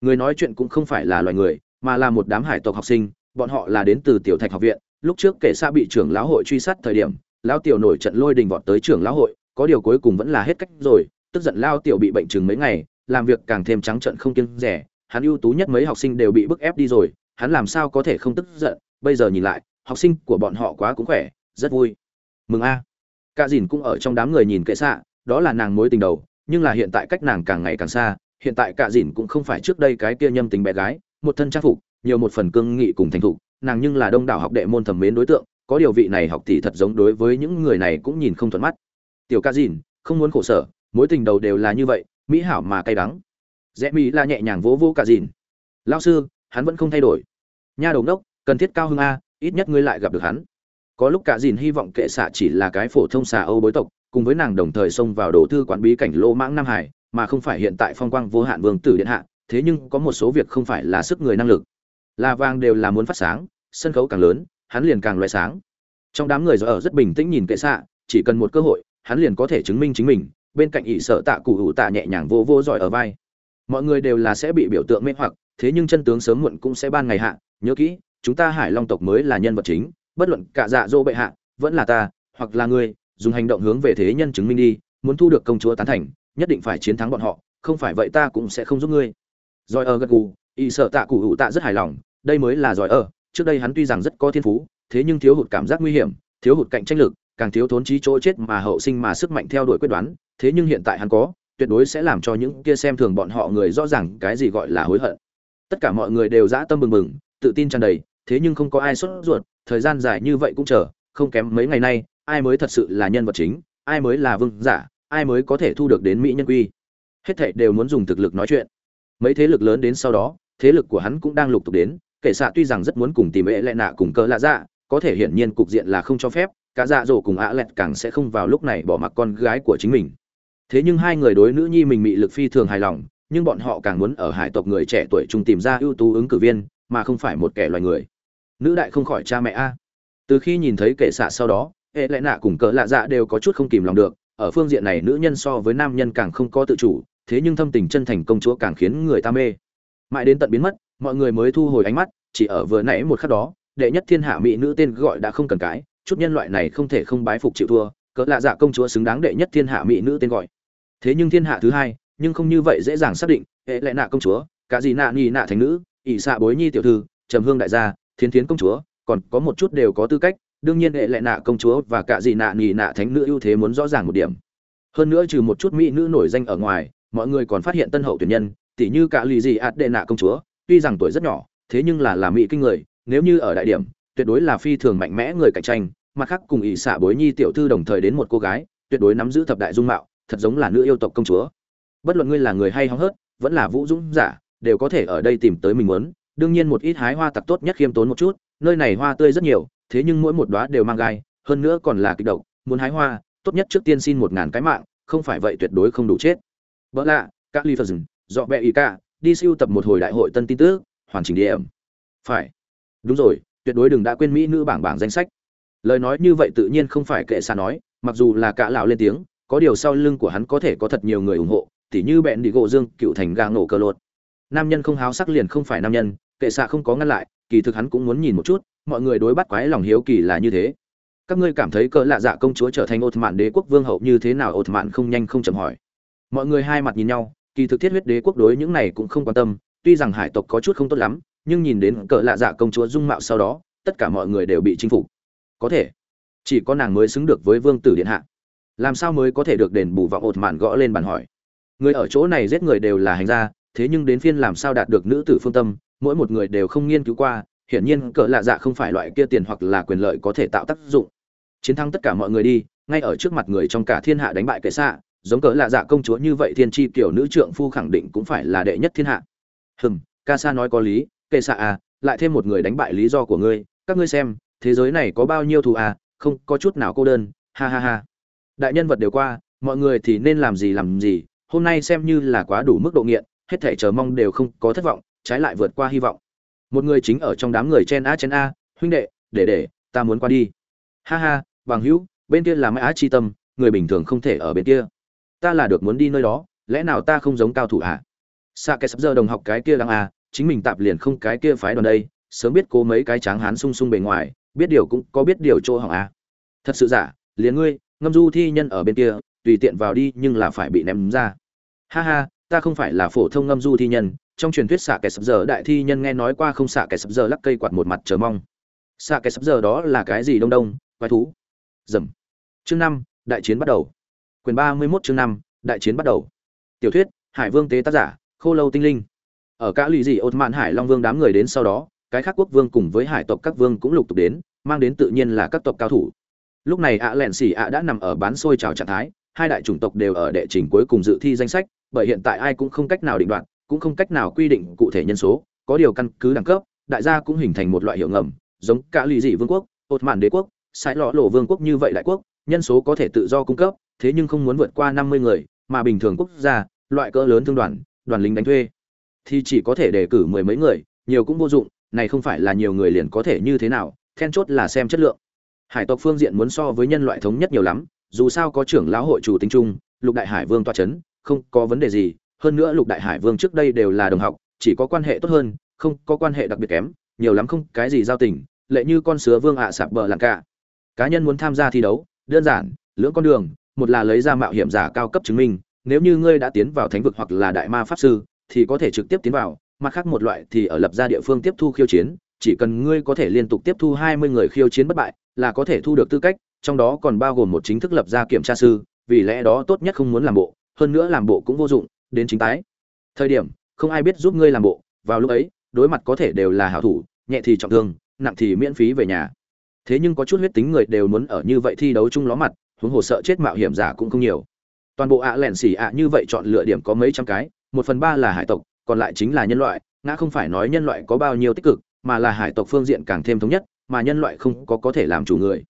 Người nói chuyện cũng không phải là loài người, mà là một đám hải tộc học sinh, bọn họ là đến từ tiểu thạch học viện. Lúc trước kể xa bị trưởng lão hội truy sát thời điểm, lão tiểu nổi trận lôi đình vọt tới trưởng lão hội, có điều cuối cùng vẫn là hết cách rồi, tức giận lao tiểu bị bệnh chừng mấy ngày, làm việc càng thêm trắng trận không kiêng rẻ hắn ưu tú nhất mấy học sinh đều bị bức ép đi rồi, hắn làm sao có thể không tức giận? Bây giờ nhìn lại, học sinh của bọn họ quá cũng khỏe, rất vui. Mừng a. Cả dìn cũng ở trong đám người nhìn kệ xạ, đó là nàng mối tình đầu, nhưng là hiện tại cách nàng càng ngày càng xa, hiện tại cả dìn cũng không phải trước đây cái kia nhâm tính bé gái, một thân trang phục, nhiều một phần cương nghị cùng thành thục, nàng nhưng là đông đảo học đệ môn thẩm mến đối tượng, có điều vị này học tỷ thật giống đối với những người này cũng nhìn không thuận mắt. Tiểu cả dìn, không muốn khổ sở, mối tình đầu đều là như vậy, mỹ hảo mà cay đắng rẽ mỹ là nhẹ nhàng vỗ vỗ cả dìn. Lao sư, hắn vẫn không thay đổi. Nha đầu đốc cần thiết cao hơn a, ít nhất ngươi lại gặp được hắn. Có lúc cả dìn hy vọng kệ xạ chỉ là cái phổ thông xà âu bối tộc, cùng với nàng đồng thời xông vào đồ thư quản bí cảnh lô mãng nam hải, mà không phải hiện tại phong quang vô hạn vương tử điện hạ, thế nhưng có một số việc không phải là sức người năng lực. Là vàng đều là muốn phát sáng, sân khấu càng lớn, hắn liền càng loại sáng. Trong đám người ở rất bình tĩnh nhìn kệ xạ, chỉ cần một cơ hội, hắn liền có thể chứng minh chính mình, bên cạnh ỷ sợ tạ cụ hữu tạ nhẹ nhàng vô vô giỏi ở vai mọi người đều là sẽ bị biểu tượng mê hoặc, thế nhưng chân tướng sớm muộn cũng sẽ ban ngày hạ. Nhớ kỹ, chúng ta hải long tộc mới là nhân vật chính, bất luận cả dạ dỗ bệ hạ, vẫn là ta, hoặc là ngươi, dùng hành động hướng về thế nhân chứng minh đi, muốn thu được công chúa tán thành, nhất định phải chiến thắng bọn họ, không phải vậy ta cũng sẽ không giúp ngươi. Giỏi ở gật gù, y sợ tạ cụ hữu tạ rất hài lòng, đây mới là giỏi ở, trước đây hắn tuy rằng rất có thiên phú, thế nhưng thiếu hụt cảm giác nguy hiểm, thiếu hụt cạnh tranh lực, càng thiếu thốn trí chỗ chết mà hậu sinh mà sức mạnh theo đuổi quyết đoán, thế nhưng hiện tại hắn có tuyệt đối sẽ làm cho những kia xem thường bọn họ người rõ ràng cái gì gọi là hối hận. Tất cả mọi người đều dã tâm bừng bừng, tự tin tràn đầy, thế nhưng không có ai sốt ruột, thời gian dài như vậy cũng chờ, không kém mấy ngày nay, ai mới thật sự là nhân vật chính, ai mới là vương giả, ai mới có thể thu được đến mỹ nhân quy. Hết thảy đều muốn dùng thực lực nói chuyện. Mấy thế lực lớn đến sau đó, thế lực của hắn cũng đang lục tục đến, kể xạ tuy rằng rất muốn cùng tìm ệ lệ nạ cùng cỡ lạ dạ có thể hiển nhiên cục diện là không cho phép, cả dạ dỗ cùng ạ lẹt càng sẽ không vào lúc này bỏ mặc con gái của chính mình thế nhưng hai người đối nữ nhi mình mị lực phi thường hài lòng, nhưng bọn họ càng muốn ở hải tộc người trẻ tuổi chung tìm ra ưu tú ứng cử viên, mà không phải một kẻ loài người. Nữ đại không khỏi cha mẹ a. Từ khi nhìn thấy kệ xạ sau đó, hệ lẽ nạ cùng cỡ lạ dạ đều có chút không kìm lòng được, ở phương diện này nữ nhân so với nam nhân càng không có tự chủ, thế nhưng thâm tình chân thành công chúa càng khiến người ta mê. Mãi đến tận biến mất, mọi người mới thu hồi ánh mắt, chỉ ở vừa nãy một khắc đó, đệ nhất thiên hạ mỹ nữ tên gọi đã không cần cái, chút nhân loại này không thể không bái phục chịu thua cỡ lạ dạ công chúa xứng đáng đệ nhất thiên hạ mỹ nữ tên gọi thế nhưng thiên hạ thứ hai, nhưng không như vậy dễ dàng xác định, hệ lệ nạ công chúa, cả gì nạ nghi nạ thành nữ, ỷ xạ bối nhi tiểu thư, trầm hương đại gia thiên thiến công chúa, còn có một chút đều có tư cách, đương nhiên hệ lệ nạ công chúa và cả gì nạ nghi nạ thánh nữ ưu thế muốn rõ ràng một điểm. Hơn nữa trừ một chút mỹ nữ nổi danh ở ngoài, mọi người còn phát hiện tân hậu tuyển nhân tỷ như cả lì gì ạt đệ nạ công chúa, tuy rằng tuổi rất nhỏ, thế nhưng là là mỹ kinh người, nếu như ở đại điểm, tuyệt đối là phi thường mạnh mẽ người cạnh tranh, mặt khác cùng ỷ xạ bối nhi tiểu thư đồng thời đến một cô gái, tuyệt đối nắm giữ thập đại dung mạo thật giống là nữ yêu tộc công chúa. Bất luận ngươi là người hay hóng hớt, vẫn là vũ dũng giả, đều có thể ở đây tìm tới mình muốn. Đương nhiên một ít hái hoa tặc tốt nhất khiêm tốn một chút, nơi này hoa tươi rất nhiều, thế nhưng mỗi một đóa đều mang gai, hơn nữa còn là kịch độc. Muốn hái hoa, tốt nhất trước tiên xin một ngàn cái mạng, không phải vậy tuyệt đối không đủ chết. Vợ lạ các ly phật dọ bẹ ý cả đi siêu tập một hồi đại hội tân tin tức, hoàn chỉnh điểm. Phải. Đúng rồi, tuyệt đối đừng đã quên mỹ nữ bảng bảng danh sách. Lời nói như vậy tự nhiên không phải kệ xa nói, mặc dù là cả lão lên tiếng có điều sau lưng của hắn có thể có thật nhiều người ủng hộ, tỉ như bẹn đi gỗ dương, cựu thành gà nổ cờ lột. Nam nhân không háo sắc liền không phải nam nhân, kệ xạ không có ngăn lại, kỳ thực hắn cũng muốn nhìn một chút, mọi người đối bắt quái lòng hiếu kỳ là như thế. Các ngươi cảm thấy cỡ lạ dạ công chúa trở thành ột mạn đế quốc vương hậu như thế nào? Ột mạn không nhanh không chậm hỏi. Mọi người hai mặt nhìn nhau, kỳ thực thiết huyết đế quốc đối những này cũng không quan tâm, tuy rằng hải tộc có chút không tốt lắm, nhưng nhìn đến cỡ lạ dạ công chúa dung mạo sau đó, tất cả mọi người đều bị chinh phục. Có thể, chỉ có nàng mới xứng được với vương tử điện hạ làm sao mới có thể được đền bù vọng ột mạn gõ lên bàn hỏi. Người ở chỗ này giết người đều là hành gia, thế nhưng đến phiên làm sao đạt được nữ tử phương tâm, mỗi một người đều không nghiên cứu qua, hiển nhiên cỡ lạ dạ không phải loại kia tiền hoặc là quyền lợi có thể tạo tác dụng. Chiến thắng tất cả mọi người đi, ngay ở trước mặt người trong cả thiên hạ đánh bại kệ xạ, giống cỡ lạ dạ công chúa như vậy thiên tri kiểu nữ trượng phu khẳng định cũng phải là đệ nhất thiên hạ. Hừm, ca sa nói có lý kệ xạ à lại thêm một người đánh bại lý do của ngươi, các ngươi xem, thế giới này có bao nhiêu thù à không có chút nào cô đơn, ha ha ha đại nhân vật đều qua, mọi người thì nên làm gì làm gì, hôm nay xem như là quá đủ mức độ nghiện, hết thể chờ mong đều không có thất vọng, trái lại vượt qua hy vọng một người chính ở trong đám người chen a chen a huynh đệ, để để, ta muốn qua đi ha ha, bằng hữu, bên kia là mãi á chi tâm, người bình thường không thể ở bên kia ta là được muốn đi nơi đó, lẽ nào ta không giống cao thủ ạ à? xa cái sắp giờ đồng học cái kia đang à? chính mình tạp liền không cái kia phái đoàn đây, sớm biết cố mấy cái tráng hán sung sung bề ngoài, biết điều cũng có biết điều chỗ hỏng à? thật sự giả, liền ngươi ngâm du thi nhân ở bên kia, tùy tiện vào đi nhưng là phải bị ném ra. Ha ha, ta không phải là phổ thông ngâm du thi nhân, trong truyền thuyết xạ kẻ sập giờ đại thi nhân nghe nói qua không xạ kẻ sập giờ lắc cây quạt một mặt chờ mong. Xạ kẻ sập giờ đó là cái gì đông đông, quái thú? Dầm. Chương năm, đại chiến bắt đầu. Quyền ba mươi mốt chương năm, đại chiến bắt đầu. Tiểu thuyết, hải vương tế tác giả, khô lâu tinh linh. Ở cả lì dị ột mạn hải long vương đám người đến sau đó, cái khác quốc vương cùng với hải tộc các vương cũng lục tục đến, mang đến tự nhiên là các tộc cao thủ lúc này ạ lẹn xỉ ạ đã nằm ở bán sôi trào trạng thái, hai đại chủng tộc đều ở đệ trình cuối cùng dự thi danh sách, bởi hiện tại ai cũng không cách nào định đoạt, cũng không cách nào quy định cụ thể nhân số, có điều căn cứ đẳng cấp, đại gia cũng hình thành một loại hiệu ngầm, giống cả lì dị vương quốc, ột mạn đế quốc sai lọ lộ vương quốc như vậy đại quốc, nhân số có thể tự do cung cấp, thế nhưng không muốn vượt qua năm mươi người, mà bình thường quốc gia, loại cỡ lớn thương đoàn đoàn lính đánh thuê, thì chỉ có thể đề cử mười mấy người, nhiều cũng vô dụng, này không phải là nhiều người liền có thể như thế nào, then chốt là xem chất lượng hải tộc phương diện muốn so với nhân loại thống nhất nhiều lắm, dù sao có trưởng lão hội chủ tính chung, lục đại hải vương toa c h ấ n không có vấn đề gì, hơn nữa lục đại hải vương trước đây đều là đồng học, chỉ có quan hệ tốt hơn, không có quan hệ đặc biệt kém, nhiều lắm không cái gì giao tình, lệ như con sứa vương ạ sạp bờ làng cả cá nhân muốn tham gia thi đấu, đơn giản, lưỡng con đường, một là lấy ra mạo hiểm giả cao cấp chứng minh, nếu như ngươi đã tiến vào thánh vực hoặc là đại ma pháp sư, thì có thể trực tiếp tiến vào, mặt khác một loại thì ở lập ra địa phương tiếp thu khiêu chiến chỉ cần ngươi có thể liên tục tiếp thu 20 người khiêu chiến bất bại, là có thể thu được tư cách, trong đó còn bao gồm một chính thức lập ra kiểm tra sư, vì lẽ đó tốt nhất không muốn làm bộ, hơn nữa làm bộ cũng vô dụng, đến chính tái. Thời điểm, không ai biết giúp ngươi làm bộ, vào lúc ấy, đối mặt có thể đều là hảo thủ, nhẹ thì trọng thương, nặng thì miễn phí về nhà. Thế nhưng có chút huyết tính người đều muốn ở như vậy thi đấu chung ló mặt, huống hồ sợ chết mạo hiểm giả cũng không nhiều. Toàn bộ ạ lẻn xỉ ạ như vậy chọn lựa điểm có mấy trăm cái, một phần ba là hải tộc, còn lại chính là nhân loại, ngã không phải nói nhân loại có bao nhiêu tích cực, mà là hải tộc phương diện càng thêm thống nhất, mà nhân loại không có có thể làm chủ người.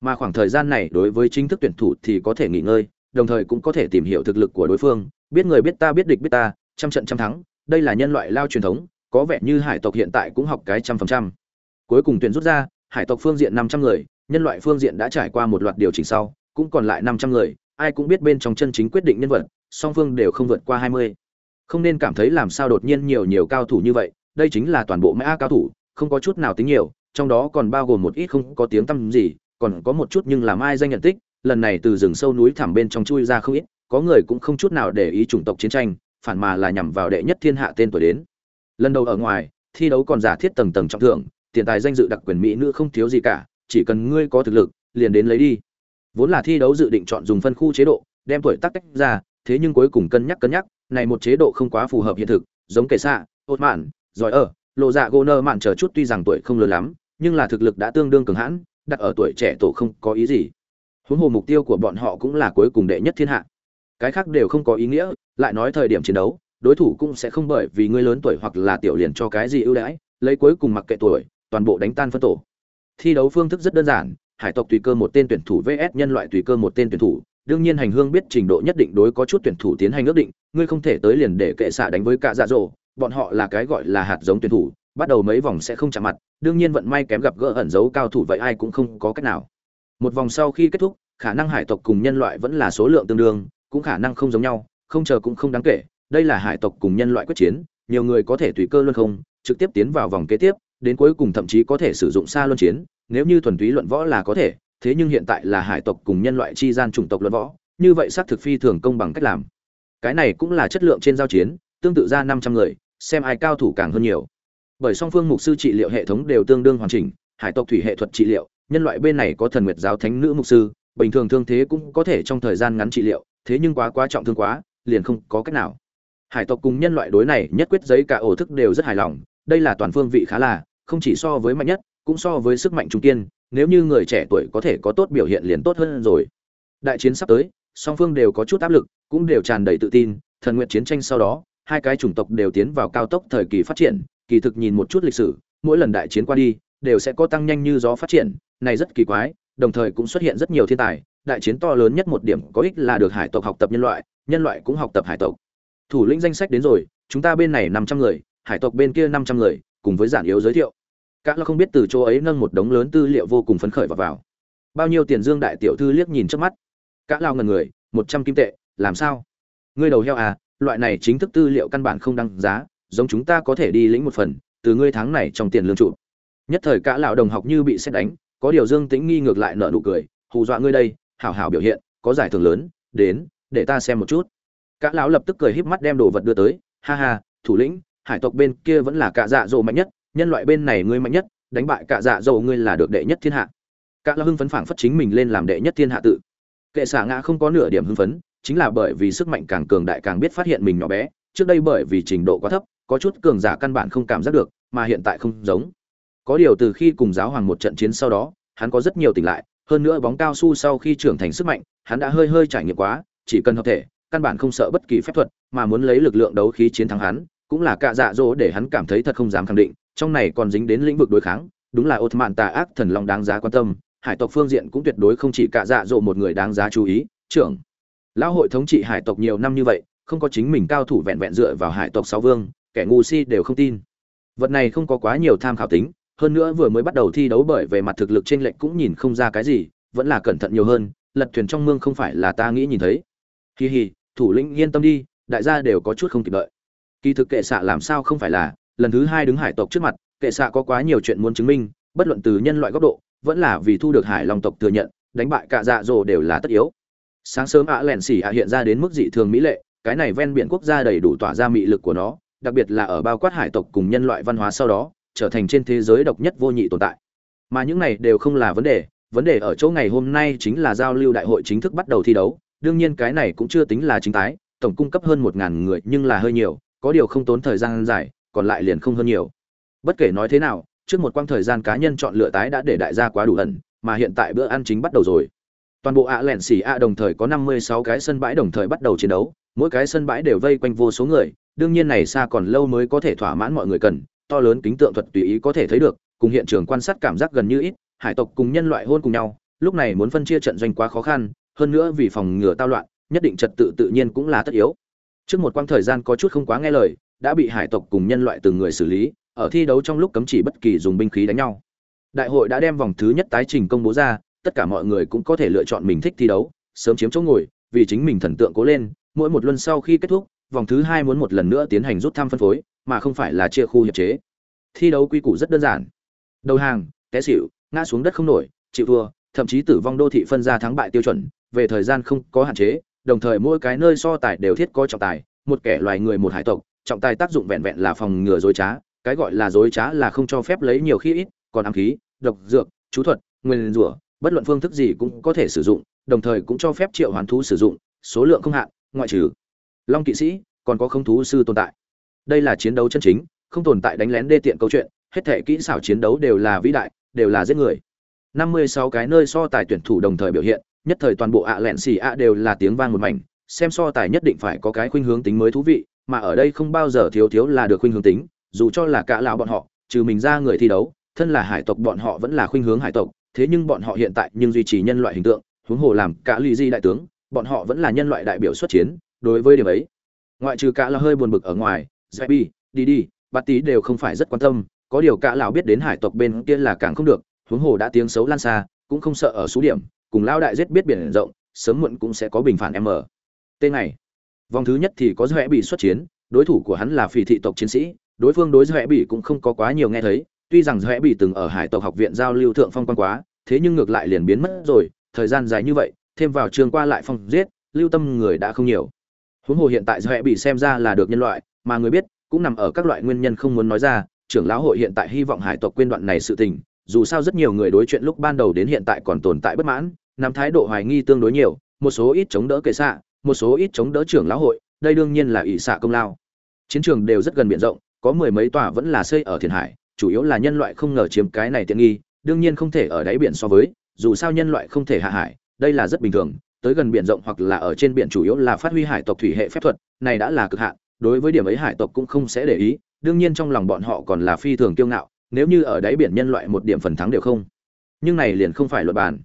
Mà khoảng thời gian này đối với chính thức tuyển thủ thì có thể nghỉ ngơi, đồng thời cũng có thể tìm hiểu thực lực của đối phương, biết người biết ta biết địch biết ta, trăm trận trăm thắng, đây là nhân loại lao truyền thống, có vẻ như hải tộc hiện tại cũng học cái trăm phần trăm. Cuối cùng tuyển rút ra, hải tộc phương diện 500 người, nhân loại phương diện đã trải qua một loạt điều chỉnh sau, cũng còn lại 500 người, ai cũng biết bên trong chân chính quyết định nhân vật, song phương đều không vượt qua 20. Không nên cảm thấy làm sao đột nhiên nhiều nhiều cao thủ như vậy, đây chính là toàn bộ mã cao thủ, không có chút nào tính nhiều, trong đó còn bao gồm một ít không có tiếng tăm gì, còn có một chút nhưng làm ai danh nhận tích, lần này từ rừng sâu núi thẳm bên trong chui ra không ít, có người cũng không chút nào để ý chủng tộc chiến tranh, phản mà là nhằm vào đệ nhất thiên hạ tên tuổi đến. Lần đầu ở ngoài, thi đấu còn giả thiết tầng tầng trọng thưởng, tiền tài danh dự đặc quyền mỹ nữ không thiếu gì cả, chỉ cần ngươi có thực lực, liền đến lấy đi. Vốn là thi đấu dự định chọn dùng phân khu chế độ, đem tuổi tác tách ra, thế nhưng cuối cùng cân nhắc cân nhắc, này một chế độ không quá phù hợp hiện thực, giống kẻ xạ, ột mạn, giỏi ở, lộ dạ gỗ nơ mạn chờ chút tuy rằng tuổi không lớn lắm nhưng là thực lực đã tương đương cường hãn đặt ở tuổi trẻ tổ không có ý gì. Huống hồ mục tiêu của bọn họ cũng là cuối cùng đệ nhất thiên hạ. Cái khác đều không có ý nghĩa lại nói thời điểm chiến đấu đối thủ cũng sẽ không bởi vì ngươi lớn tuổi hoặc là tiểu liền cho cái gì ưu đãi lấy cuối cùng mặc kệ tuổi toàn bộ đánh tan phân tổ. Thi đấu phương thức rất đơn giản hải tộc tùy cơ một tên tuyển thủ vs nhân loại tùy cơ một tên tuyển thủ đương nhiên hành hương biết trình độ nhất định đối có chút tuyển thủ tiến hành ước định ngươi không thể tới liền để kệ xạ đánh với cả dạ dỗ bọn họ là cái gọi là hạt giống tuyển thủ, bắt đầu mấy vòng sẽ không chạm mặt, đương nhiên vận may kém gặp gỡ ẩn dấu cao thủ vậy ai cũng không có cách nào. Một vòng sau khi kết thúc, khả năng hải tộc cùng nhân loại vẫn là số lượng tương đương, cũng khả năng không giống nhau, không chờ cũng không đáng kể, đây là hải tộc cùng nhân loại quyết chiến, nhiều người có thể tùy cơ luân không, trực tiếp tiến vào vòng kế tiếp, đến cuối cùng thậm chí có thể sử dụng xa luân chiến, nếu như thuần túy luận võ là có thể, thế nhưng hiện tại là hải tộc cùng nhân loại chi gian chủng tộc luận võ, như vậy xác thực phi thường công bằng cách làm. Cái này cũng là chất lượng trên giao chiến, tương tự ra 500 người, xem ai cao thủ càng hơn nhiều. Bởi song phương mục sư trị liệu hệ thống đều tương đương hoàn chỉnh, hải tộc thủy hệ thuật trị liệu, nhân loại bên này có thần nguyệt giáo thánh nữ mục sư, bình thường thương thế cũng có thể trong thời gian ngắn trị liệu, thế nhưng quá quá trọng thương quá, liền không có cách nào. Hải tộc cùng nhân loại đối này nhất quyết giấy cả ổ thức đều rất hài lòng, đây là toàn phương vị khá là, không chỉ so với mạnh nhất, cũng so với sức mạnh trung kiên, nếu như người trẻ tuổi có thể có tốt biểu hiện liền tốt hơn rồi. Đại chiến sắp tới, song phương đều có chút áp lực, cũng đều tràn đầy tự tin, thần nguyện chiến tranh sau đó hai cái chủng tộc đều tiến vào cao tốc thời kỳ phát triển, kỳ thực nhìn một chút lịch sử, mỗi lần đại chiến qua đi, đều sẽ có tăng nhanh như gió phát triển, này rất kỳ quái, đồng thời cũng xuất hiện rất nhiều thiên tài, đại chiến to lớn nhất một điểm có ích là được hải tộc học tập nhân loại, nhân loại cũng học tập hải tộc. Thủ lĩnh danh sách đến rồi, chúng ta bên này 500 người, hải tộc bên kia 500 người, cùng với giản yếu giới thiệu. Các là không biết từ chỗ ấy nâng một đống lớn tư liệu vô cùng phấn khởi vào vào. Bao nhiêu tiền Dương đại tiểu thư liếc nhìn trước mắt. Các lao ngần người, 100 kim tệ, làm sao? Ngươi đầu heo à, loại này chính thức tư liệu căn bản không đăng giá, giống chúng ta có thể đi lĩnh một phần, từ ngươi tháng này trong tiền lương trụ. Nhất thời cả lão đồng học như bị xét đánh, có điều dương tĩnh nghi ngược lại nợ nụ cười, hù dọa ngươi đây, hảo hảo biểu hiện, có giải thưởng lớn, đến, để ta xem một chút. Cả lão lập tức cười híp mắt đem đồ vật đưa tới, ha ha, thủ lĩnh, hải tộc bên kia vẫn là cả dạ dỗ mạnh nhất, nhân loại bên này ngươi mạnh nhất, đánh bại cả dạ dỗ ngươi là được đệ nhất thiên hạ. Cả lão hưng phấn phảng phất chính mình lên làm đệ nhất thiên hạ tự. Kệ xả ngã không có nửa điểm hưng phấn chính là bởi vì sức mạnh càng cường đại càng biết phát hiện mình nhỏ bé, trước đây bởi vì trình độ quá thấp, có chút cường giả căn bản không cảm giác được, mà hiện tại không giống. Có điều từ khi cùng giáo hoàng một trận chiến sau đó, hắn có rất nhiều tỉnh lại, hơn nữa bóng cao su sau khi trưởng thành sức mạnh, hắn đã hơi hơi trải nghiệm quá, chỉ cần hợp thể, căn bản không sợ bất kỳ phép thuật, mà muốn lấy lực lượng đấu khí chiến thắng hắn, cũng là cạ dạ dỗ để hắn cảm thấy thật không dám khẳng định, trong này còn dính đến lĩnh vực đối kháng, đúng là ột mạn tà ác thần long đáng giá quan tâm, hải tộc phương diện cũng tuyệt đối không chỉ cạ dạ dỗ một người đáng giá chú ý, trưởng lão hội thống trị hải tộc nhiều năm như vậy, không có chính mình cao thủ vẹn vẹn dựa vào hải tộc sáu vương, kẻ ngu si đều không tin. Vật này không có quá nhiều tham khảo tính, hơn nữa vừa mới bắt đầu thi đấu bởi về mặt thực lực trên lệnh cũng nhìn không ra cái gì, vẫn là cẩn thận nhiều hơn, lật thuyền trong mương không phải là ta nghĩ nhìn thấy. Hì hì thủ lĩnh yên tâm đi, đại gia đều có chút không kịp đợi. Kỳ thực kệ xạ làm sao không phải là, lần thứ hai đứng hải tộc trước mặt, kệ xạ có quá nhiều chuyện muốn chứng minh, bất luận từ nhân loại góc độ, vẫn là vì thu được hải long tộc thừa nhận, đánh bại cả dạ dỗ đều là tất yếu sáng sớm ạ lẹn xỉ ạ hiện ra đến mức dị thường mỹ lệ, cái này ven biển quốc gia đầy đủ tỏa ra mị lực của nó, đặc biệt là ở bao quát hải tộc cùng nhân loại văn hóa sau đó, trở thành trên thế giới độc nhất vô nhị tồn tại. Mà những này đều không là vấn đề vấn đề ở chỗ ngày hôm nay chính là giao lưu đại hội chính thức bắt đầu thi đấu, đương nhiên cái này cũng chưa tính là chính tái, tổng cung cấp hơn một ngàn người nhưng là hơi nhiều, có điều không tốn thời gian dài, còn lại liền không hơn nhiều. Bất kể nói thế nào, trước một quãng thời gian cá nhân chọn lựa tái đã để đại gia quá đủ ẩn, mà hiện tại bữa ăn chính bắt đầu rồi toàn bộ ạ lẹn xỉ ạ đồng thời có năm mươi sáu cái sân bãi đồng thời bắt đầu chiến đấu, mỗi cái sân bãi đều vây quanh vô số người, đương nhiên này xa còn lâu mới có thể thỏa mãn mọi người cần, to lớn kính tượng thuật tùy ý có thể thấy được, cùng hiện trường quan sát cảm giác gần như ít, hải tộc cùng nhân loại hôn cùng nhau, lúc này muốn phân chia trận doanh quá khó khăn, hơn nữa vì phòng ngừa tao loạn, nhất định trật tự tự nhiên cũng là tất yếu. Trước một quãng thời gian có chút không quá nghe lời, đã bị hải tộc cùng nhân loại từng người xử lý, ở thi đấu trong lúc cấm chỉ bất kỳ dùng binh khí đánh nhau. Đại hội đã đem vòng thứ nhất tái trình công bố ra tất cả mọi người cũng có thể lựa chọn mình thích thi đấu, sớm chiếm chỗ ngồi, vì chính mình thần tượng cố lên, mỗi một luân sau khi kết thúc, vòng thứ hai muốn một lần nữa tiến hành rút thăm phân phối, mà không phải là chia khu hiệp chế. Thi đấu quy củ rất đơn giản. Đầu hàng, té xỉu, ngã xuống đất không nổi, chịu thua, thậm chí tử vong đô thị phân ra thắng bại tiêu chuẩn, về thời gian không có hạn chế, đồng thời mỗi cái nơi so tài đều thiết có trọng tài, một kẻ loài người một hải tộc, trọng tài tác dụng vẹn vẹn là phòng ngừa dối trá, cái gọi là dối trá là không cho phép lấy nhiều khi ít, còn ám khí, độc dược, chú thuật, nguyên rủa bất luận phương thức gì cũng có thể sử dụng, đồng thời cũng cho phép triệu hoán thú sử dụng, số lượng không hạn, ngoại trừ long kỵ sĩ, còn có không thú sư tồn tại. Đây là chiến đấu chân chính, không tồn tại đánh lén đê tiện câu chuyện, hết thể kỹ xảo chiến đấu đều là vĩ đại, đều là giết người. 56 cái nơi so tài tuyển thủ đồng thời biểu hiện, nhất thời toàn bộ ạ lẹn xì ạ đều là tiếng vang một mảnh, xem so tài nhất định phải có cái khuynh hướng tính mới thú vị, mà ở đây không bao giờ thiếu thiếu là được khuynh hướng tính, dù cho là cả lão bọn họ, trừ mình ra người thi đấu, thân là hải tộc bọn họ vẫn là khuynh hướng hải tộc thế nhưng bọn họ hiện tại nhưng duy trì nhân loại hình tượng huống hồ làm cả lì di đại tướng bọn họ vẫn là nhân loại đại biểu xuất chiến đối với điểm ấy. Ngoại trừ cả là hơi buồn bực ở ngoài Zebi, đi đi bát tí đều không phải rất quan tâm có điều cả lão biết đến hải tộc bên kia là càng không được huống hồ đã tiếng xấu lan xa cũng không sợ ở số điểm cùng lao đại giết biết biển rộng sớm muộn cũng sẽ có bình phản em ở. Tên này vòng thứ nhất thì có dễ bị xuất chiến đối thủ của hắn là phỉ thị tộc chiến sĩ đối phương đối dễ bị cũng không có quá nhiều nghe thấy tuy rằng rẽ bị từng ở hải tộc học viện giao lưu thượng phong quan quá, thế nhưng ngược lại liền biến mất rồi, thời gian dài như vậy, thêm vào trường qua lại phong giết, lưu tâm người đã không nhiều. Huống hồ hiện tại rẽ bị xem ra là được nhân loại, mà người biết, cũng nằm ở các loại nguyên nhân không muốn nói ra, trưởng lão hội hiện tại hy vọng hải tộc quên đoạn này sự tình, dù sao rất nhiều người đối chuyện lúc ban đầu đến hiện tại còn tồn tại bất mãn, nắm thái độ hoài nghi tương đối nhiều, một số ít chống đỡ kệ xạ, một số ít chống đỡ trưởng lão hội, đây đương nhiên là ỷ xạ công lao. Chiến trường đều rất gần biển rộng, có mười mấy tòa vẫn là xây ở thiền hải chủ yếu là nhân loại không ngờ chiếm cái này tiện nghi, đương nhiên không thể ở đáy biển so với, dù sao nhân loại không thể hạ hải, đây là rất bình thường, tới gần biển rộng hoặc là ở trên biển chủ yếu là phát huy hải tộc thủy hệ phép thuật, này đã là cực hạn, đối với điểm ấy hải tộc cũng không sẽ để ý, đương nhiên trong lòng bọn họ còn là phi thường kiêu ngạo, nếu như ở đáy biển nhân loại một điểm phần thắng đều không. Nhưng này liền không phải luật bàn.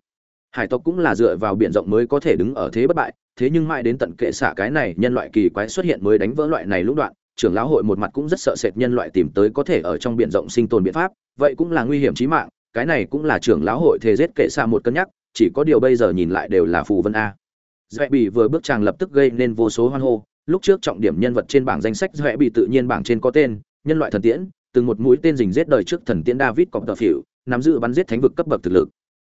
Hải tộc cũng là dựa vào biển rộng mới có thể đứng ở thế bất bại, thế nhưng mãi đến tận kệ xạ cái này nhân loại kỳ quái xuất hiện mới đánh vỡ loại này lúc đoạn trưởng lão hội một mặt cũng rất sợ sệt nhân loại tìm tới có thể ở trong biển rộng sinh tồn biện pháp, vậy cũng là nguy hiểm chí mạng, cái này cũng là trưởng lão hội thề giết kệ xa một cân nhắc, chỉ có điều bây giờ nhìn lại đều là phù vân a. Dụệ Bỉ vừa bước chàng lập tức gây nên vô số hoan hô, lúc trước trọng điểm nhân vật trên bảng danh sách Dụệ Bỉ tự nhiên bảng trên có tên, nhân loại thần tiễn, từng một mũi tên rình giết đời trước thần tiễn david cọp tờ phỉu, nắm giữ bắn giết thánh vực cấp bậc thực lực.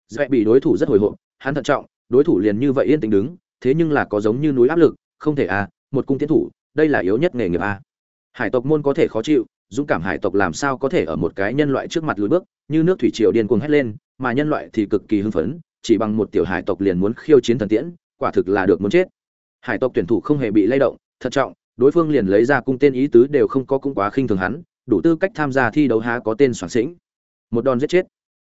Dụệ Bỉ đối thủ rất hồi hộp, hắn thận trọng, đối thủ liền như vậy yên tĩnh đứng, thế nhưng là có giống như núi áp lực, không thể à một cung tiến thủ đây là yếu nhất nghề nghiệp a. Hải tộc môn có thể khó chịu, dũng cảm hải tộc làm sao có thể ở một cái nhân loại trước mặt lùi bước, như nước thủy triều điên cuồng hét lên, mà nhân loại thì cực kỳ hưng phấn, chỉ bằng một tiểu hải tộc liền muốn khiêu chiến thần tiễn, quả thực là được muốn chết. Hải tộc tuyển thủ không hề bị lay động, thận trọng, đối phương liền lấy ra cung tên ý tứ đều không có cũng quá khinh thường hắn, đủ tư cách tham gia thi đấu há có tên soạn sĩnh. Một đòn giết chết.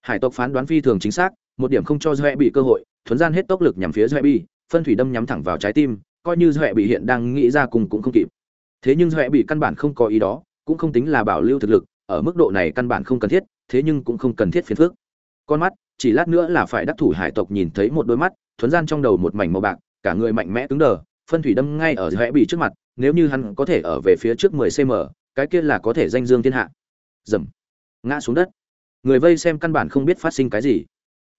Hải tộc phán đoán phi thường chính xác, một điểm không cho doe bị cơ hội, thuấn gian hết tốc lực nhằm phía doe bị phân thủy đâm nhắm thẳng vào trái tim coi như Duệ bị hiện đang nghĩ ra cùng cũng không kịp. Thế nhưng Duệ bị căn bản không có ý đó, cũng không tính là bảo lưu thực lực, ở mức độ này căn bản không cần thiết, thế nhưng cũng không cần thiết phiền phức. Con mắt, chỉ lát nữa là phải đắc thủ hải tộc nhìn thấy một đôi mắt thuần gian trong đầu một mảnh màu bạc, cả người mạnh mẽ cứng đờ, phân thủy đâm ngay ở Duệ bị trước mặt, nếu như hắn có thể ở về phía trước 10 cm cái kia là có thể danh dương thiên hạ. Rầm. ngã xuống đất. Người vây xem căn bản không biết phát sinh cái gì.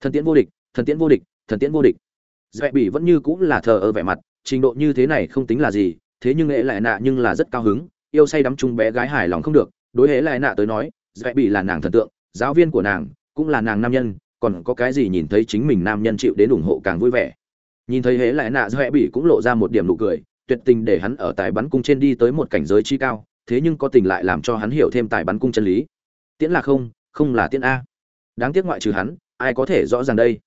Thần tiễn vô địch, thần tiễn vô địch, thần tiễn vô địch. Dễ bị vẫn như cũng là thờ ơ vẻ mặt trình độ như thế này không tính là gì, thế nhưng hễ lại nạ nhưng là rất cao hứng, yêu say đắm chung bé gái hài lòng không được. Đối hễ lại nạ tới nói dễ bị là nàng thần tượng, giáo viên của nàng cũng là nàng nam nhân, còn có cái gì nhìn thấy chính mình nam nhân chịu đến ủng hộ càng vui vẻ. Nhìn thấy hễ lại nạ dễ bị cũng lộ ra một điểm nụ cười, tuyệt tình để hắn ở tài bắn cung trên đi tới một cảnh giới chi cao, thế nhưng có tình lại làm cho hắn hiểu thêm tài bắn cung chân lý. Tiễn là không không là tiễn a. Đáng tiếc ngoại trừ hắn, ai có thể rõ ràng đây?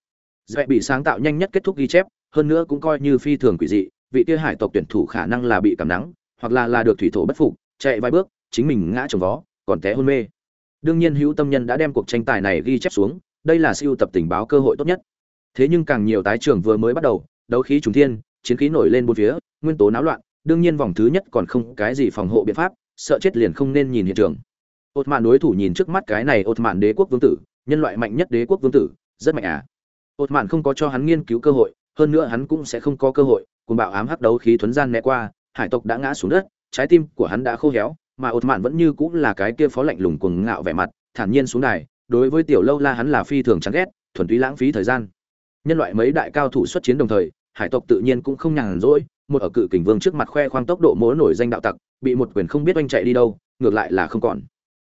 Dễ bị sáng tạo nhanh nhất kết thúc ghi chép hơn nữa cũng coi như phi thường quỷ dị, vị kia hải tộc tuyển thủ khả năng là bị cảm nắng, hoặc là là được thủy thổ bất phục, chạy vài bước, chính mình ngã trồng vó, còn té hôn mê. Đương nhiên hữu tâm nhân đã đem cuộc tranh tài này ghi chép xuống, đây là siêu tập tình báo cơ hội tốt nhất. Thế nhưng càng nhiều tái trường vừa mới bắt đầu, đấu khí trùng thiên, chiến khí nổi lên bốn phía, nguyên tố náo loạn, đương nhiên vòng thứ nhất còn không cái gì phòng hộ biện pháp, sợ chết liền không nên nhìn hiện trường. Ột mạn đối thủ nhìn trước mắt cái này ột mạn đế quốc vương tử, nhân loại mạnh nhất đế quốc vương tử, rất mạnh à. Ột mạn không có cho hắn nghiên cứu cơ hội hơn nữa hắn cũng sẽ không có cơ hội cùng bạo ám hắc đấu khí thuấn gian né qua, hải tộc đã ngã xuống đất, trái tim của hắn đã khô héo, mà ột mạn vẫn như cũng là cái kia phó lạnh lùng cuồng ngạo vẻ mặt, thản nhiên xuống đài, đối với tiểu lâu la hắn là phi thường chán ghét, thuần túy lãng phí thời gian. Nhân loại mấy đại cao thủ xuất chiến đồng thời, hải tộc tự nhiên cũng không nhàn rỗi, một ở cự kình vương trước mặt khoe khoang tốc độ múa nổi danh đạo tặc, bị một quyền không biết oanh chạy đi đâu, ngược lại là không còn.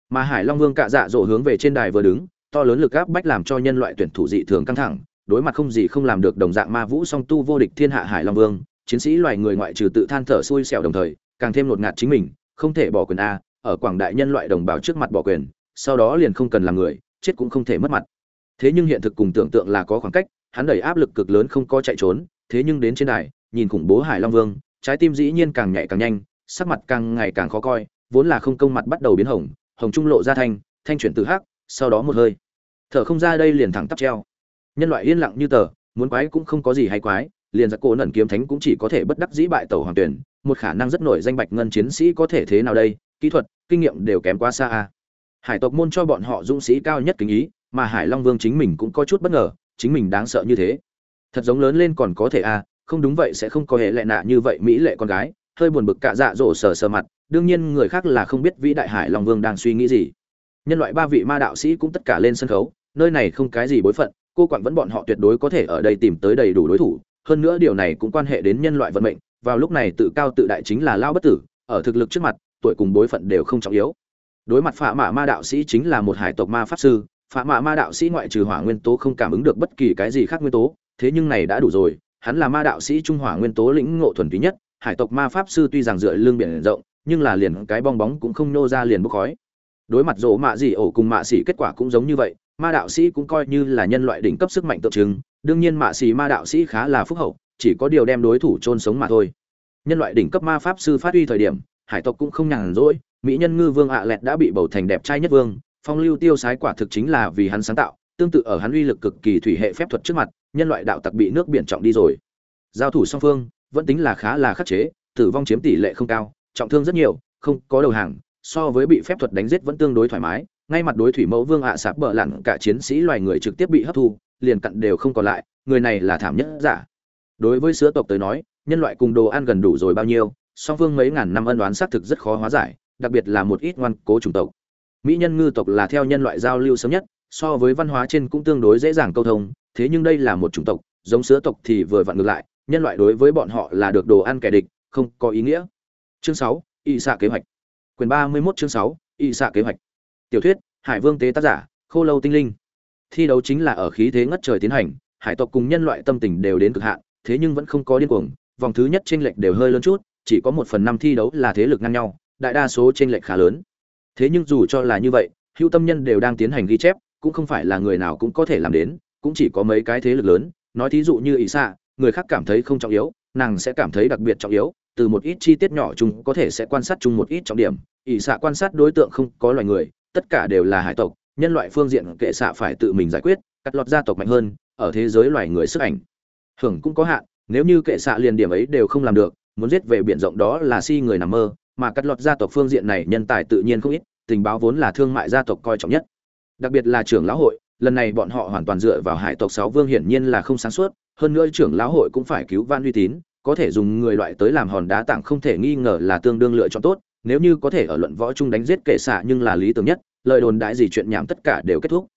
Mà hải long vương cạ dạ dỗ hướng về trên đài vừa đứng, to lớn lực áp bách làm cho nhân loại tuyển thủ dị thường căng thẳng đối mặt không gì không làm được đồng dạng ma vũ song tu vô địch thiên hạ hải long vương, chiến sĩ loài người ngoại trừ tự than thở xui xẻo đồng thời, càng thêm lột ngạt chính mình, không thể bỏ quyền a, ở quảng đại nhân loại đồng bào trước mặt bỏ quyền, sau đó liền không cần làm người, chết cũng không thể mất mặt. Thế nhưng hiện thực cùng tưởng tượng là có khoảng cách, hắn đẩy áp lực cực lớn không có chạy trốn, thế nhưng đến trên đài, nhìn khủng bố hải long vương, trái tim dĩ nhiên càng nhạy càng nhanh, sắc mặt càng ngày càng khó coi, vốn là không công mặt bắt đầu biến hồng hồng trung lộ ra thanh thanh chuyển từ hắc, sau đó một hơi. Thở không ra đây liền thẳng tắp treo nhân loại yên lặng như tờ, muốn quái cũng không có gì hay quái, liền giặc cổ nẩn kiếm thánh cũng chỉ có thể bất đắc dĩ bại tẩu hoàng tuyển, một khả năng rất nổi danh bạch ngân chiến sĩ có thể thế nào đây, kỹ thuật, kinh nghiệm đều kém quá xa a. Hải tộc môn cho bọn họ dũng sĩ cao nhất kính ý, mà hải long vương chính mình cũng có chút bất ngờ, chính mình đáng sợ như thế. Thật giống lớn lên còn có thể a, không đúng vậy sẽ không có hệ lệ nạ như vậy mỹ lệ con gái, hơi buồn bực cạ dạ dỗ sờ sờ mặt, đương nhiên người khác là không biết vĩ đại hải long vương đang suy nghĩ gì. Nhân loại ba vị ma đạo sĩ cũng tất cả lên sân khấu, nơi này không cái gì bối phận cô quản vẫn bọn họ tuyệt đối có thể ở đây tìm tới đầy đủ đối thủ, hơn nữa điều này cũng quan hệ đến nhân loại vận mệnh, vào lúc này tự cao tự đại chính là lao bất tử, ở thực lực trước mặt, tuổi cùng bối phận đều không trọng yếu. Đối mặt phạ mã ma đạo sĩ chính là một hải tộc ma pháp sư, phạ mã ma đạo sĩ ngoại trừ hỏa nguyên tố không cảm ứng được bất kỳ cái gì khác nguyên tố, thế nhưng này đã đủ rồi, hắn là ma đạo sĩ trung hỏa nguyên tố lĩnh ngộ thuần túy nhất, hải tộc ma pháp sư tuy rằng dựa lương biển rộng, nhưng là liền cái bong bóng cũng không nô ra liền bốc khói. Đối mặt rỗ mạ gì ổ cùng mạ xỉ kết quả cũng giống như vậy ma đạo sĩ cũng coi như là nhân loại đỉnh cấp sức mạnh tượng trưng, đương nhiên mạ xì ma đạo sĩ khá là phúc hậu, chỉ có điều đem đối thủ chôn sống mà thôi. Nhân loại đỉnh cấp ma pháp sư phát huy thời điểm, hải tộc cũng không nhàn rỗi, mỹ nhân ngư vương ạ lẹt đã bị bầu thành đẹp trai nhất vương, phong lưu tiêu sái quả thực chính là vì hắn sáng tạo, tương tự ở hắn uy lực cực kỳ thủy hệ phép thuật trước mặt, nhân loại đạo tặc bị nước biển trọng đi rồi. Giao thủ song phương, vẫn tính là khá là khắc chế, tử vong chiếm tỷ lệ không cao, trọng thương rất nhiều, không có đầu hàng, so với bị phép thuật đánh giết vẫn tương đối thoải mái ngay mặt đối thủy mẫu vương ạ sạp bờ lặn, cả chiến sĩ loài người trực tiếp bị hấp thu, liền cặn đều không còn lại, người này là thảm nhất giả. Đối với sứa tộc tới nói, nhân loại cùng đồ ăn gần đủ rồi bao nhiêu, song phương mấy ngàn năm ân đoán xác thực rất khó hóa giải, đặc biệt là một ít ngoan cố chủng tộc. Mỹ nhân ngư tộc là theo nhân loại giao lưu sớm nhất, so với văn hóa trên cũng tương đối dễ dàng câu thông, thế nhưng đây là một chủng tộc, giống sứa tộc thì vừa vặn ngược lại, nhân loại đối với bọn họ là được đồ ăn kẻ địch, không có ý nghĩa. Chương sáu, y xạ kế hoạch. Quyền ba mươi 31 chương sáu, y xạ kế hoạch tiểu thuyết, hải vương tế tác giả, khô lâu tinh linh. Thi đấu chính là ở khí thế ngất trời tiến hành, hải tộc cùng nhân loại tâm tình đều đến cực hạn, thế nhưng vẫn không có điên cuồng, vòng thứ nhất chênh lệch đều hơi lớn chút, chỉ có một phần năm thi đấu là thế lực ngang nhau, đại đa số chênh lệch khá lớn. Thế nhưng dù cho là như vậy, hữu tâm nhân đều đang tiến hành ghi chép, cũng không phải là người nào cũng có thể làm đến, cũng chỉ có mấy cái thế lực lớn. Nói thí dụ như ý xạ người khác cảm thấy không trọng yếu, nàng sẽ cảm thấy đặc biệt trọng yếu, từ một ít chi tiết nhỏ chúng có thể sẽ quan sát chung một ít trọng điểm. Ỷ xạ quan sát đối tượng không có loài người tất cả đều là hải tộc, nhân loại phương diện kệ xạ phải tự mình giải quyết, cắt lọt gia tộc mạnh hơn, ở thế giới loài người sức ảnh hưởng cũng có hạn, nếu như kệ xạ liền điểm ấy đều không làm được, muốn giết về biển rộng đó là si người nằm mơ, mà cắt lọt gia tộc phương diện này nhân tài tự nhiên không ít, tình báo vốn là thương mại gia tộc coi trọng nhất. Đặc biệt là trưởng lão hội, lần này bọn họ hoàn toàn dựa vào hải tộc sáu vương hiển nhiên là không sáng suốt, hơn nữa trưởng lão hội cũng phải cứu van uy tín, có thể dùng người loại tới làm hòn đá tảng không thể nghi ngờ là tương đương lựa chọn tốt nếu như có thể ở luận võ chung đánh giết kệ xạ nhưng là lý tưởng nhất, lời đồn đại gì chuyện nhảm tất cả đều kết thúc.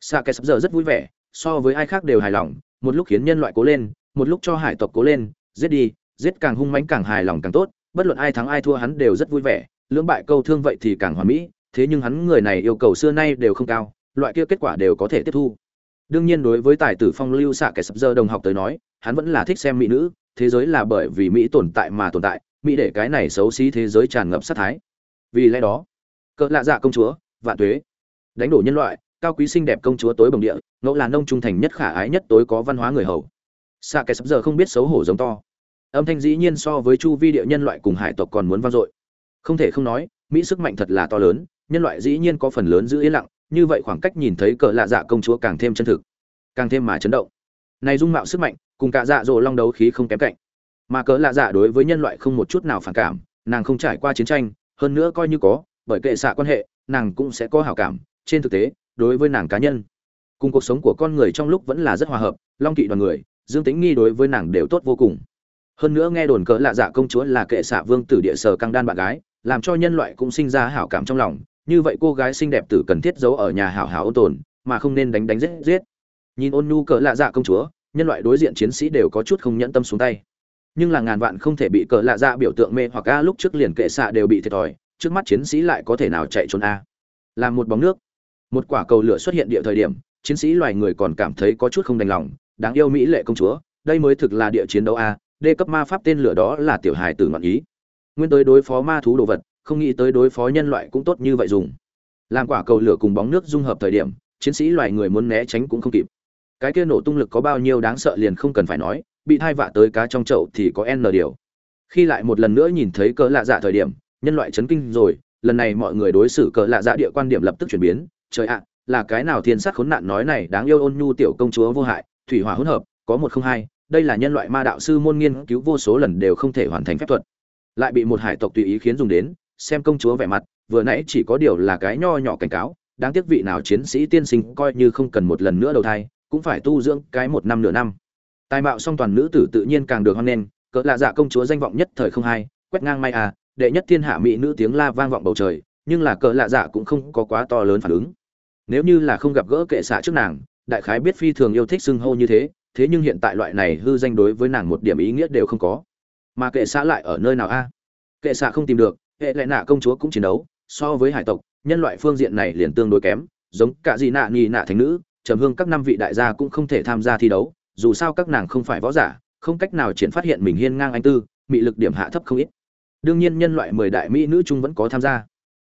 Xạ kẻ sắp giờ rất vui vẻ, so với ai khác đều hài lòng, một lúc khiến nhân loại cố lên, một lúc cho hải tộc cố lên, giết đi, giết càng hung mãnh càng hài lòng càng tốt, bất luận ai thắng ai thua hắn đều rất vui vẻ, lưỡng bại câu thương vậy thì càng hoàn mỹ, thế nhưng hắn người này yêu cầu xưa nay đều không cao, loại kia kết quả đều có thể tiếp thu. Đương nhiên đối với tài tử phong lưu xạ kẻ sập giờ đồng học tới nói, hắn vẫn là thích xem mỹ nữ, thế giới là bởi vì mỹ tồn tại mà tồn tại mỹ để cái này xấu xí thế giới tràn ngập sát thái. Vì lẽ đó, cỡ lạ dạ công chúa, vạn tuế, đánh đổ nhân loại, cao quý xinh đẹp công chúa tối bồng địa, ngẫu là nông trung thành nhất khả ái nhất tối có văn hóa người hầu. Xạ kẻ sắp giờ không biết xấu hổ giống to. Âm thanh dĩ nhiên so với chu vi địa nhân loại cùng hải tộc còn muốn vang dội. Không thể không nói, mỹ sức mạnh thật là to lớn, nhân loại dĩ nhiên có phần lớn giữ yên lặng, như vậy khoảng cách nhìn thấy cỡ lạ dạ công chúa càng thêm chân thực, càng thêm mà chấn động. Này dung mạo sức mạnh, cùng cả dạ dỗ long đấu khí không kém cạnh mà cỡ lạ dạ đối với nhân loại không một chút nào phản cảm, nàng không trải qua chiến tranh, hơn nữa coi như có, bởi kệ xạ quan hệ, nàng cũng sẽ có hảo cảm. Trên thực tế, đối với nàng cá nhân, cùng cuộc sống của con người trong lúc vẫn là rất hòa hợp, long kỵ đoàn người, dương tính nghi đối với nàng đều tốt vô cùng. Hơn nữa nghe đồn cỡ lạ dạ công chúa là kệ xạ vương tử địa sở căng đan bạn gái, làm cho nhân loại cũng sinh ra hảo cảm trong lòng. Như vậy cô gái xinh đẹp tử cần thiết giấu ở nhà hảo hảo ôn tồn, mà không nên đánh đánh giết giết. Nhìn ôn nhu cỡ lạ dạ công chúa, nhân loại đối diện chiến sĩ đều có chút không nhẫn tâm xuống tay nhưng là ngàn vạn không thể bị cờ lạ dạ biểu tượng mê hoặc a, lúc trước liền kệ xạ đều bị thiệt thòi, trước mắt chiến sĩ lại có thể nào chạy trốn a? Làm một bóng nước. Một quả cầu lửa xuất hiện địa thời điểm, chiến sĩ loài người còn cảm thấy có chút không đành lòng, đáng yêu mỹ lệ công chúa, đây mới thực là địa chiến đấu a đê cấp ma pháp tên lửa đó là tiểu hài tử ngọn ý. Nguyên tới đối phó ma thú đồ vật, không nghĩ tới đối phó nhân loại cũng tốt như vậy dùng. Làm quả cầu lửa cùng bóng nước dung hợp thời điểm, chiến sĩ loài người muốn né tránh cũng không kịp. Cái kia nổ tung lực có bao nhiêu đáng sợ liền không cần phải nói bị thai vạ tới cá trong chậu thì có n điều. Khi lại một lần nữa nhìn thấy cỡ lạ dạ thời điểm, nhân loại chấn kinh rồi, lần này mọi người đối xử cỡ lạ dạ địa quan điểm lập tức chuyển biến. Trời ạ, là cái nào thiên sát khốn nạn nói này đáng yêu ôn nhu tiểu công chúa vô hại, thủy hỏa hỗn hợp, có một không hai, đây là nhân loại ma đạo sư môn nghiên cứu vô số lần đều không thể hoàn thành phép thuật. Lại bị một hải tộc tùy ý khiến dùng đến, xem công chúa vẻ mặt, vừa nãy chỉ có điều là cái nho nhỏ cảnh cáo, đáng tiếc vị nào chiến sĩ tiên sinh coi như không cần một lần nữa đầu thai, cũng phải tu dưỡng cái một năm nửa năm tài mạo song toàn nữ tử tự nhiên càng được hoan nghênh, cỡ lạ dạ công chúa danh vọng nhất thời không hai, quét ngang may à đệ nhất thiên hạ mỹ nữ tiếng la vang vọng bầu trời, nhưng là cỡ lạ dạ cũng không có quá to lớn phản ứng. Nếu như là không gặp gỡ kệ xạ trước nàng, đại khái biết phi thường yêu thích xưng hô như thế thế nhưng hiện tại loại này hư danh đối với nàng một điểm ý nghĩa đều không có. Mà kệ xạ lại ở nơi nào a? Kệ xạ không tìm được, hệ lệ nạ công chúa cũng chiến đấu, so với hải tộc, nhân loại phương diện này liền tương đối kém, giống cả gì nạ nghi nạ thành nữ, trầm hương các năm vị đại gia cũng không thể tham gia thi đấu dù sao các nàng không phải võ giả, không cách nào triển phát hiện mình hiên ngang anh tư, mị lực điểm hạ thấp không ít. Đương nhiên nhân loại mười đại mỹ nữ trung vẫn có tham gia.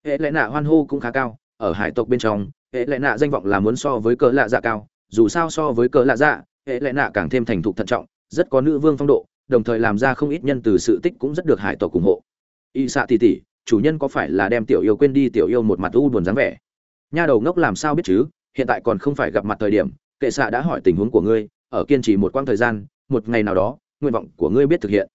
Hệ lệ nạ hoan hô cũng khá cao, ở hải tộc bên trong, hệ lệ nạ danh vọng là muốn so với cỡ lạ dạ cao, dù sao so với cỡ lạ dạ hệ lệ nạ càng thêm thành thục thận trọng, rất có nữ vương phong độ, đồng thời làm ra không ít nhân từ sự tích cũng rất được hải tộc ủng hộ. Y xạ tỉ tỉ chủ nhân có phải là đem tiểu yêu quên đi tiểu yêu một mặt u buồn dáng vẻ? Nha đầu ngốc làm sao biết chứ, hiện tại còn không phải gặp mặt thời điểm, kệ xạ đã hỏi tình huống của ngươi ở kiên trì một quãng thời gian một ngày nào đó nguyện vọng của ngươi biết thực hiện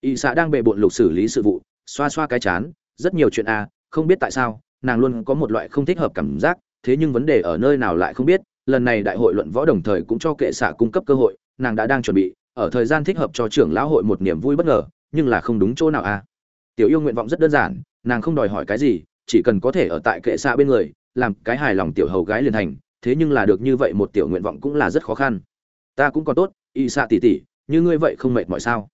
y xã đang bề bộn lục xử lý sự vụ xoa xoa cái chán rất nhiều chuyện a à, không biết tại sao nàng luôn có một loại không thích hợp cảm giác thế nhưng vấn đề ở nơi nào lại không biết lần này đại hội luận võ đồng thời cũng cho kệ xạ cung cấp cơ hội nàng đã đang chuẩn bị ở thời gian thích hợp cho trưởng lão hội một niềm vui bất ngờ nhưng là không đúng chỗ nào a à. tiểu yêu nguyện vọng rất đơn giản nàng không đòi hỏi cái gì chỉ cần có thể ở tại kệ xạ bên người làm cái hài lòng tiểu hầu gái liền thành thế nhưng là được như vậy một tiểu nguyện vọng cũng là rất khó khăn ta cũng còn tốt, y xạ tỉ tỉ, như ngươi vậy không mệt mọi sao?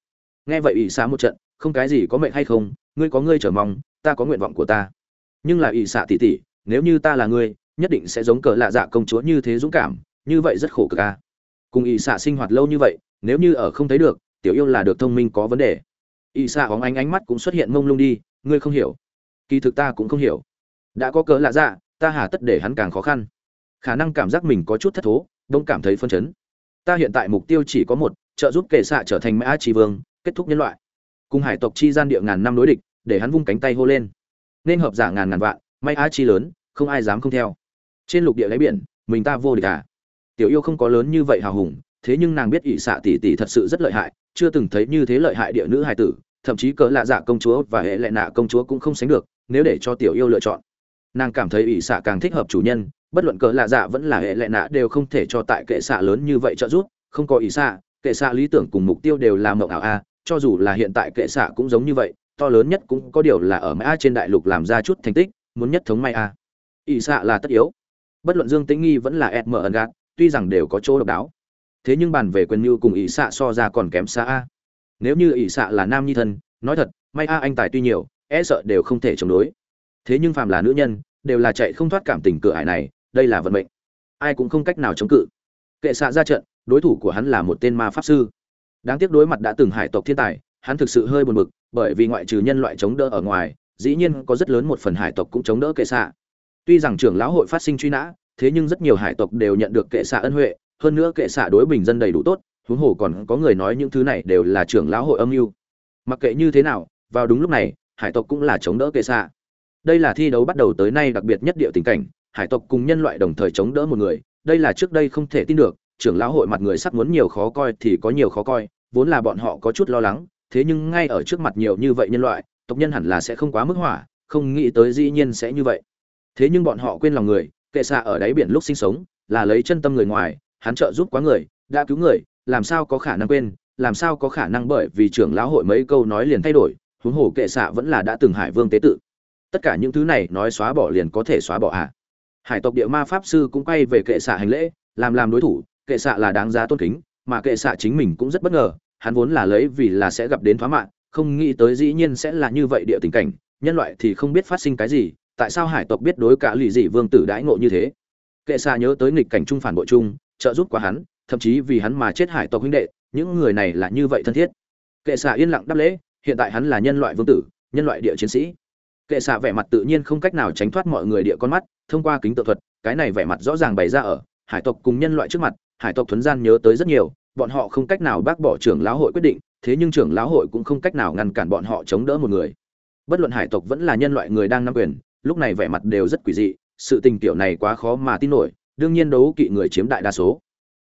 Nghe vậy y xạ một trận, không cái gì có mệt hay không, ngươi có ngươi chờ mong, ta có nguyện vọng của ta. Nhưng là y xạ tỉ tỉ, nếu như ta là ngươi, nhất định sẽ giống cờ lạ dạ công chúa như thế dũng cảm, như vậy rất khổ cực ca cùng y xạ sinh hoạt lâu như vậy, nếu như ở không thấy được, tiểu yêu là được thông minh có vấn đề. Y xạ hóng ánh ánh mắt cũng xuất hiện mông lung đi, ngươi không hiểu. Kỳ thực ta cũng không hiểu. Đã có cớ lạ dạ ta hà tất để hắn càng khó khăn. Khả năng cảm giác mình có chút thất thố, đông cảm thấy phân chấn ta hiện tại mục tiêu chỉ có một, trợ giúp kệ xạ trở thành mã trí vương, kết thúc nhân loại. Cùng hải tộc chi gian địa ngàn năm đối địch, để hắn vung cánh tay hô lên. Nên hợp giả ngàn ngàn vạn, may á chi lớn, không ai dám không theo. Trên lục địa lấy biển, mình ta vô địch à? Tiểu yêu không có lớn như vậy hào hùng, thế nhưng nàng biết ỷ xạ tỷ tỷ thật sự rất lợi hại, chưa từng thấy như thế lợi hại địa nữ hài tử, thậm chí cỡ lạ dạ công chúa và hệ lệ nạ công chúa cũng không sánh được, nếu để cho tiểu yêu lựa chọn nàng cảm thấy ỷ xạ càng thích hợp chủ nhân, bất luận cỡ lạ dạ vẫn là hệ lệ nạ đều không thể cho tại kệ xạ lớn như vậy trợ giúp, không có ỷ xạ, kệ xạ lý tưởng cùng mục tiêu đều là mộng ảo a, cho dù là hiện tại kệ xạ cũng giống như vậy, to lớn nhất cũng có điều là ở mã trên đại lục làm ra chút thành tích, muốn nhất thống may a. Ỷ xạ là tất yếu. Bất luận dương tĩnh nghi vẫn là ed mở ẩn gạt, tuy rằng đều có chỗ độc đáo, thế nhưng bàn về quyền mưu cùng ỷ xạ so ra còn kém xa a. Nếu như ỷ xạ là nam nhi thân, nói thật, may a anh tài tuy nhiều e sợ đều không thể chống đối thế nhưng phàm là nữ nhân, đều là chạy không thoát cảm tình cửa ải này, đây là vận mệnh. Ai cũng không cách nào chống cự. Kệ xạ ra trận, đối thủ của hắn là một tên ma pháp sư. Đáng tiếc đối mặt đã từng hải tộc thiên tài, hắn thực sự hơi buồn bực, bởi vì ngoại trừ nhân loại chống đỡ ở ngoài, dĩ nhiên có rất lớn một phần hải tộc cũng chống đỡ kệ xạ. Tuy rằng trưởng lão hội phát sinh truy nã, thế nhưng rất nhiều hải tộc đều nhận được kệ xạ ân huệ, hơn nữa kệ xạ đối bình dân đầy đủ tốt, huống hồ còn có người nói những thứ này đều là trưởng lão hội âm mưu. Mặc kệ như thế nào, vào đúng lúc này, hải tộc cũng là chống đỡ kệ xạ đây là thi đấu bắt đầu tới nay đặc biệt nhất địa tình cảnh, hải tộc cùng nhân loại đồng thời chống đỡ một người, đây là trước đây không thể tin được, trưởng lão hội mặt người sắc muốn nhiều khó coi thì có nhiều khó coi, vốn là bọn họ có chút lo lắng, thế nhưng ngay ở trước mặt nhiều như vậy nhân loại, tộc nhân hẳn là sẽ không quá mức hỏa, không nghĩ tới dĩ nhiên sẽ như vậy. Thế nhưng bọn họ quên lòng người, kệ xạ ở đáy biển lúc sinh sống, là lấy chân tâm người ngoài, hắn trợ giúp quá người, đã cứu người, làm sao có khả năng quên, làm sao có khả năng bởi vì trưởng lão hội mấy câu nói liền thay đổi, huống hồ kệ xạ vẫn là đã từng hải vương tế tự tất cả những thứ này nói xóa bỏ liền có thể xóa bỏ à? Hải tộc địa ma pháp sư cũng quay về kệ xạ hành lễ, làm làm đối thủ, kệ xạ là đáng giá tôn kính, mà kệ xạ chính mình cũng rất bất ngờ, hắn vốn là lấy vì là sẽ gặp đến thoá mạng không nghĩ tới dĩ nhiên sẽ là như vậy địa tình cảnh, nhân loại thì không biết phát sinh cái gì, tại sao hải tộc biết đối cả lì dị vương tử đãi ngộ như thế? Kệ xạ nhớ tới nghịch cảnh trung phản bội chung, trợ giúp qua hắn, thậm chí vì hắn mà chết hải tộc huynh đệ, những người này là như vậy thân thiết. Kệ xạ yên lặng đáp lễ, hiện tại hắn là nhân loại vương tử, nhân loại địa chiến sĩ kệ xạ vẻ mặt tự nhiên không cách nào tránh thoát mọi người địa con mắt, thông qua kính tự thuật, cái này vẻ mặt rõ ràng bày ra ở hải tộc cùng nhân loại trước mặt, hải tộc thuấn gian nhớ tới rất nhiều, bọn họ không cách nào bác bỏ trưởng lão hội quyết định, thế nhưng trưởng lão hội cũng không cách nào ngăn cản bọn họ chống đỡ một người. Bất luận hải tộc vẫn là nhân loại người đang nắm quyền, lúc này vẻ mặt đều rất quỷ dị, sự tình tiểu này quá khó mà tin nổi, đương nhiên đấu kỵ người chiếm đại đa số.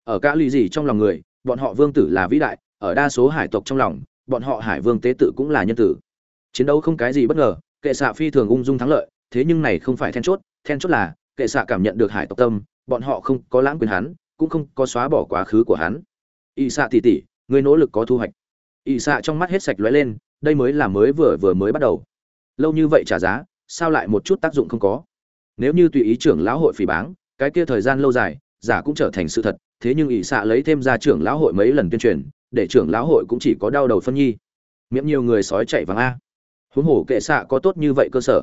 Ở cả lì gì trong lòng người, bọn họ vương tử là vĩ đại, ở đa số hải tộc trong lòng, bọn họ hải vương tế tự cũng là nhân tử. Chiến đấu không cái gì bất ngờ kệ xạ phi thường ung dung thắng lợi, thế nhưng này không phải then chốt then chốt là kệ xạ cảm nhận được hải tộc tâm, bọn họ không có lãng quyền hắn, cũng không có xóa bỏ quá khứ của hắn. Y xạ tỉ tỉ, người nỗ lực có thu hoạch. Y xạ trong mắt hết sạch lóe lên, đây mới là mới vừa vừa mới bắt đầu. Lâu như vậy trả giá, sao lại một chút tác dụng không có? Nếu như tùy ý trưởng lão hội phỉ báng, cái kia thời gian lâu dài, giả cũng trở thành sự thật, thế nhưng ỷ xạ lấy thêm ra trưởng lão hội mấy lần tuyên truyền, để trưởng lão hội cũng chỉ có đau đầu phân nhi. Miệng nhiều người sói chạy vàng a huống hồ kệ xạ có tốt như vậy cơ sở.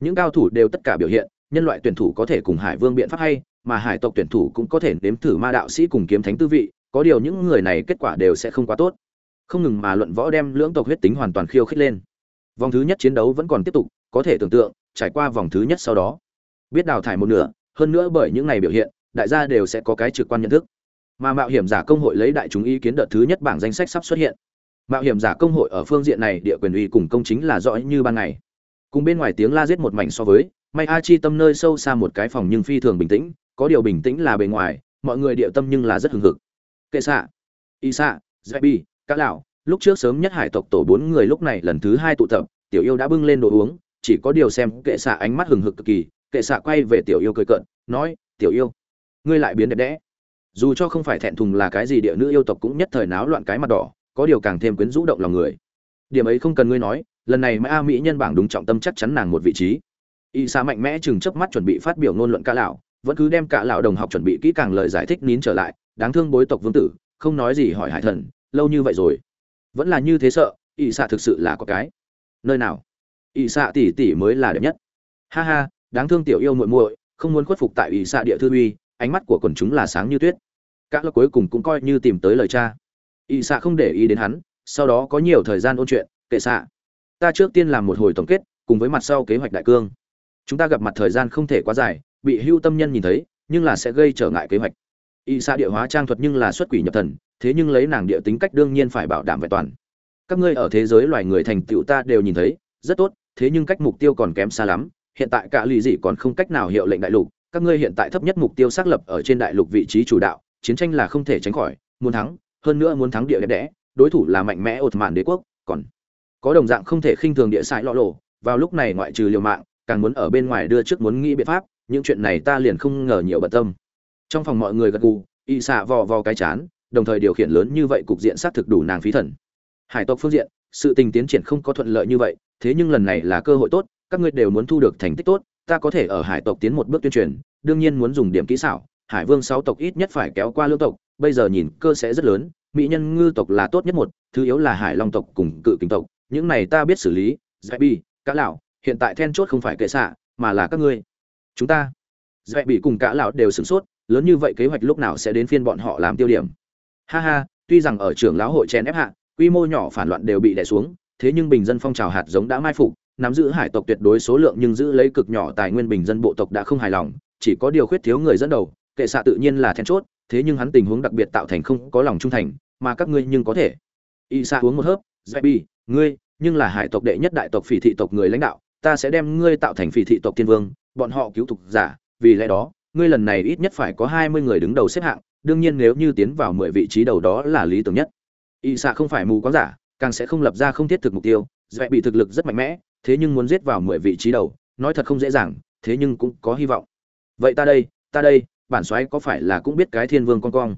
Những cao thủ đều tất cả biểu hiện, nhân loại tuyển thủ có thể cùng hải vương biện pháp hay, mà hải tộc tuyển thủ cũng có thể nếm thử ma đạo sĩ cùng kiếm thánh tư vị, có điều những người này kết quả đều sẽ không quá tốt. Không ngừng mà luận võ đem lưỡng tộc huyết tính hoàn toàn khiêu khích lên. Vòng thứ nhất chiến đấu vẫn còn tiếp tục, có thể tưởng tượng, trải qua vòng thứ nhất sau đó. Biết đào thải một nửa, hơn nữa bởi những ngày biểu hiện, đại gia đều sẽ có cái trực quan nhận thức. Mà mạo hiểm giả công hội lấy đại chúng ý kiến đợt thứ nhất bảng danh sách sắp xuất hiện mạo hiểm giả công hội ở phương diện này địa quyền uy cùng công chính là rõ như ban ngày. Cùng bên ngoài tiếng la giết một mảnh so với, may a chi tâm nơi sâu xa một cái phòng nhưng phi thường bình tĩnh, có điều bình tĩnh là bề ngoài, mọi người địa tâm nhưng là rất hừng hực. Kệ xạ y xạ dạy bi cá lão, lúc trước sớm nhất hải tộc tổ bốn người lúc này lần thứ hai tụ tập, tiểu yêu đã bưng lên đồ uống, chỉ có điều xem kệ xạ ánh mắt hừng hực cực kỳ, kệ xạ quay về tiểu yêu cười cận nói, tiểu yêu, ngươi lại biến đẹp đẽ. Dù cho không phải thẹn thùng là cái gì địa nữ yêu tộc cũng nhất thời náo loạn cái mặt đỏ có điều càng thêm quyến rũ động lòng người. Điểm ấy không cần ngươi nói, lần này mã mỹ nhân bảng đúng trọng tâm chắc chắn nàng một vị trí. Y sa mạnh mẽ chừng chớp mắt chuẩn bị phát biểu ngôn luận cả lão, vẫn cứ đem cả lão đồng học chuẩn bị kỹ càng lời giải thích nín trở lại, đáng thương bối tộc vương tử, không nói gì hỏi hải thần, lâu như vậy rồi. Vẫn là như thế sợ y sa thực sự là có cái. Nơi nào? Y sa tỷ tỷ mới là đẹp nhất. Ha ha, đáng thương tiểu yêu muội muội, không muốn khuất phục tại y sa địa thư uy, ánh mắt của quần chúng là sáng như tuyết. Các lớp cuối cùng cũng coi như tìm tới lời cha y sa không để ý đến hắn, sau đó có nhiều thời gian ôn chuyện, kệ xạ ta trước tiên làm một hồi tổng kết, cùng với mặt sau kế hoạch đại cương. Chúng ta gặp mặt thời gian không thể quá dài, bị hưu tâm nhân nhìn thấy, nhưng là sẽ gây trở ngại kế hoạch. Y xa địa hóa trang thuật nhưng là xuất quỷ nhập thần, thế nhưng lấy nàng địa tính cách đương nhiên phải bảo đảm vẹn toàn. Các ngươi ở thế giới loài người thành tựu ta đều nhìn thấy, rất tốt, thế nhưng cách mục tiêu còn kém xa lắm, hiện tại cả lì dị còn không cách nào hiệu lệnh đại lục, các ngươi hiện tại thấp nhất mục tiêu xác lập ở trên đại lục vị trí chủ đạo, chiến tranh là không thể tránh khỏi, muốn thắng hơn nữa muốn thắng địa đẹp đẽ, đối thủ là mạnh mẽ ột mạn đế quốc, còn có đồng dạng không thể khinh thường địa sai lọ lộ. Vào lúc này ngoại trừ liều mạng, càng muốn ở bên ngoài đưa trước muốn nghĩ biện pháp, những chuyện này ta liền không ngờ nhiều bận tâm. Trong phòng mọi người gật gù, y xạ vò vò cái chán, đồng thời điều khiển lớn như vậy cục diện xác thực đủ nàng phí thần. Hải tộc phương diện, sự tình tiến triển không có thuận lợi như vậy, thế nhưng lần này là cơ hội tốt, các ngươi đều muốn thu được thành tích tốt, ta có thể ở hải tộc tiến một bước tuyên truyền, đương nhiên muốn dùng điểm kỹ xảo, hải vương sáu tộc ít nhất phải kéo qua lương tộc bây giờ nhìn cơ sẽ rất lớn, mỹ nhân ngư tộc là tốt nhất một, thứ yếu là hải long tộc cùng cự kính tộc. Những này ta biết xử lý, dạy bi cá lão, hiện tại then chốt không phải kệ xạ, mà là các ngươi. Chúng ta. Dạy bị cùng cá lão đều sửng sốt, lớn như vậy kế hoạch lúc nào sẽ đến phiên bọn họ làm tiêu điểm. Ha ha, tuy rằng ở trường lão hội chen ép hạ, quy mô nhỏ phản loạn đều bị đè xuống, thế nhưng bình dân phong trào hạt giống đã mai phục, nắm giữ hải tộc tuyệt đối số lượng nhưng giữ lấy cực nhỏ tài nguyên bình dân bộ tộc đã không hài lòng, chỉ có điều khuyết thiếu người dẫn đầu, kệ xạ tự nhiên là then chốt thế nhưng hắn tình huống đặc biệt tạo thành không có lòng trung thành, mà các ngươi nhưng có thể. Y sa uống một hớp dạy bi, ngươi, nhưng là hải tộc đệ nhất đại tộc phỉ thị tộc người lãnh đạo, ta sẽ đem ngươi tạo thành phỉ thị tộc tiên vương, bọn họ cứu thục giả, vì lẽ đó, ngươi lần này ít nhất phải có hai mươi người đứng đầu xếp hạng, đương nhiên nếu như tiến vào mười vị trí đầu đó là lý tưởng nhất. Y sa không phải mù quáng giả, càng sẽ không lập ra không thiết thực mục tiêu dạy bị thực lực rất mạnh mẽ, thế nhưng muốn giết vào mười vị trí đầu, nói thật không dễ dàng, thế nhưng cũng có hy vọng. Vậy ta đây ta đây bản soái có phải là cũng biết cái thiên vương con cong.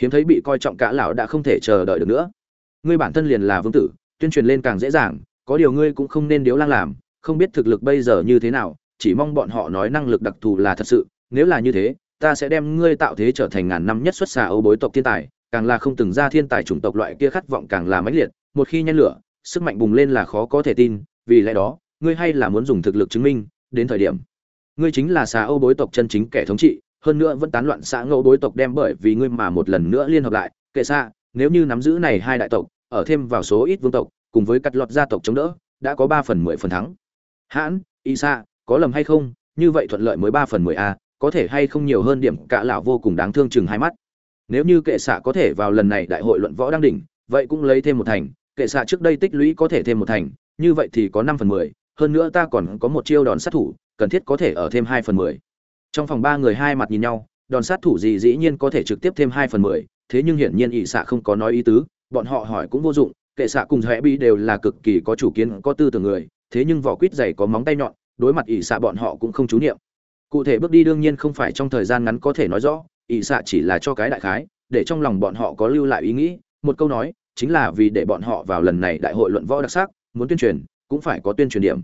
Hiếm thấy bị coi trọng cả lão đã không thể chờ đợi được nữa. Ngươi bản thân liền là vương tử, tuyên truyền lên càng dễ dàng, có điều ngươi cũng không nên điếu lang làm, không biết thực lực bây giờ như thế nào, chỉ mong bọn họ nói năng lực đặc thù là thật sự, nếu là như thế, ta sẽ đem ngươi tạo thế trở thành ngàn năm nhất xuất xà âu bối tộc thiên tài, càng là không từng ra thiên tài chủng tộc loại kia khát vọng càng là mãnh liệt, một khi nhen lửa, sức mạnh bùng lên là khó có thể tin, vì lẽ đó, ngươi hay là muốn dùng thực lực chứng minh, đến thời điểm, ngươi chính là xà âu bối tộc chân chính kẻ thống trị hơn nữa vẫn tán loạn xã ngẫu đối tộc đem bởi vì ngươi mà một lần nữa liên hợp lại. Kệ xa, nếu như nắm giữ này hai đại tộc, ở thêm vào số ít vương tộc, cùng với cắt lọt gia tộc chống đỡ, đã có ba phần mười phần thắng. Hãn, isa, có lầm hay không? Như vậy thuận lợi mới ba phần mười a, có thể hay không nhiều hơn điểm cả lão vô cùng đáng thương chừng hai mắt. Nếu như kệ xạ có thể vào lần này đại hội luận võ đang đỉnh, vậy cũng lấy thêm một thành. Kệ xạ trước đây tích lũy có thể thêm một thành, như vậy thì có năm phần mười. Hơn nữa ta còn có một chiêu đòn sát thủ, cần thiết có thể ở thêm hai phần mười trong phòng ba người hai mặt nhìn nhau, đòn sát thủ gì dĩ nhiên có thể trực tiếp thêm hai phần mười, thế nhưng hiển nhiên ỷ xạ không có nói ý tứ, bọn họ hỏi cũng vô dụng, kệ xạ cùng hẹ bi đều là cực kỳ có chủ kiến, có tư tưởng người, thế nhưng vỏ quýt dày có móng tay nhọn, đối mặt ỷ xạ bọn họ cũng không chú niệm. Cụ thể bước đi đương nhiên không phải trong thời gian ngắn có thể nói rõ, ỷ xạ chỉ là cho cái đại khái, để trong lòng bọn họ có lưu lại ý nghĩ, một câu nói, chính là vì để bọn họ vào lần này đại hội luận võ đặc sắc, muốn tuyên truyền, cũng phải có tuyên truyền điểm.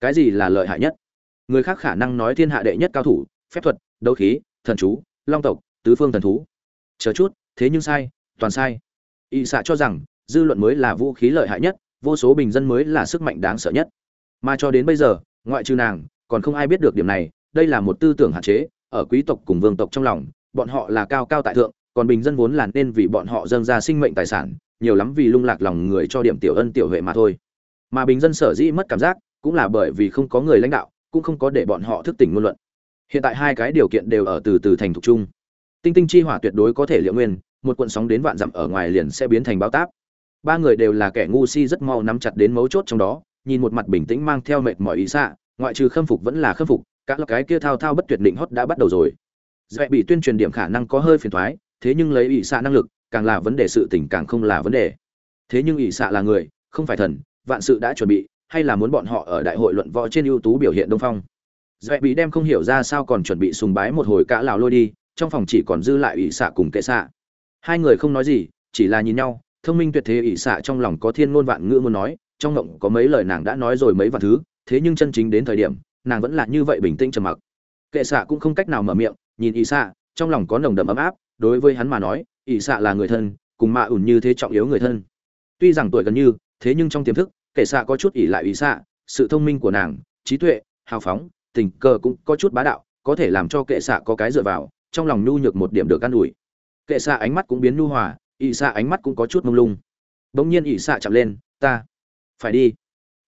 Cái gì là lợi hại nhất? Người khác khả năng nói thiên hạ đệ nhất cao thủ phép thuật, đấu khí, thần chú, long tộc, tứ phương thần thú. Chờ chút, thế nhưng sai, toàn sai. Y xạ cho rằng, dư luận mới là vũ khí lợi hại nhất, vô số bình dân mới là sức mạnh đáng sợ nhất. Mà cho đến bây giờ, ngoại trừ nàng, còn không ai biết được điểm này, đây là một tư tưởng hạn chế, ở quý tộc cùng vương tộc trong lòng, bọn họ là cao cao tại thượng, còn bình dân vốn là nên vì bọn họ dâng ra sinh mệnh tài sản, nhiều lắm vì lung lạc lòng người cho điểm tiểu ân tiểu huệ mà thôi. Mà bình dân sở dĩ mất cảm giác, cũng là bởi vì không có người lãnh đạo, cũng không có để bọn họ thức tỉnh ngôn luận hiện tại hai cái điều kiện đều ở từ từ thành thục chung. Tinh tinh chi hỏa tuyệt đối có thể liệu nguyên, một cuộn sóng đến vạn dặm ở ngoài liền sẽ biến thành bao táp. Ba người đều là kẻ ngu si rất mau nắm chặt đến mấu chốt trong đó, nhìn một mặt bình tĩnh mang theo mệt mỏi ý xạ, ngoại trừ khâm phục vẫn là khâm phục các cái kia thao thao bất tuyệt định hót đã bắt đầu rồi. Dễ bị tuyên truyền điểm khả năng có hơi phiền thoái, thế nhưng lấy ý xạ năng lực, càng là vấn đề sự tình càng không là vấn đề. Thế nhưng ý xạ là người, không phải thần, vạn sự đã chuẩn bị, hay là muốn bọn họ ở đại hội luận võ trên ưu tú biểu hiện đông phong dễ bị đem không hiểu ra sao còn chuẩn bị sùng bái một hồi cả lào lôi đi, trong phòng chỉ còn dư lại ỷ xạ cùng kệ xạ. Hai người không nói gì, chỉ là nhìn nhau, thông minh tuyệt thế ỷ xạ trong lòng có thiên ngôn vạn ngữ muốn nói, trong ngộng có mấy lời nàng đã nói rồi mấy vạn thứ, thế nhưng chân chính đến thời điểm, nàng vẫn là như vậy bình tĩnh trầm mặc. Kệ xạ cũng không cách nào mở miệng, nhìn ỷ xạ, trong lòng có nồng đậm ấm áp, đối với hắn mà nói, ỷ xạ là người thân, cùng mạ ủn như thế trọng yếu người thân. Tuy rằng tuổi gần như, thế nhưng trong tiềm thức, kệ xạ có chút ỷ lại ỷ xạ, sự thông minh của nàng, trí tuệ, hào phóng tình cờ cũng có chút bá đạo, có thể làm cho kệ xạ có cái dựa vào, trong lòng nhu nhược một điểm được căn ủi. Kệ xạ ánh mắt cũng biến nhu hòa ỵ xạ ánh mắt cũng có chút mông lung. Bỗng nhiên ỵ xạ chạm lên, ta, phải đi.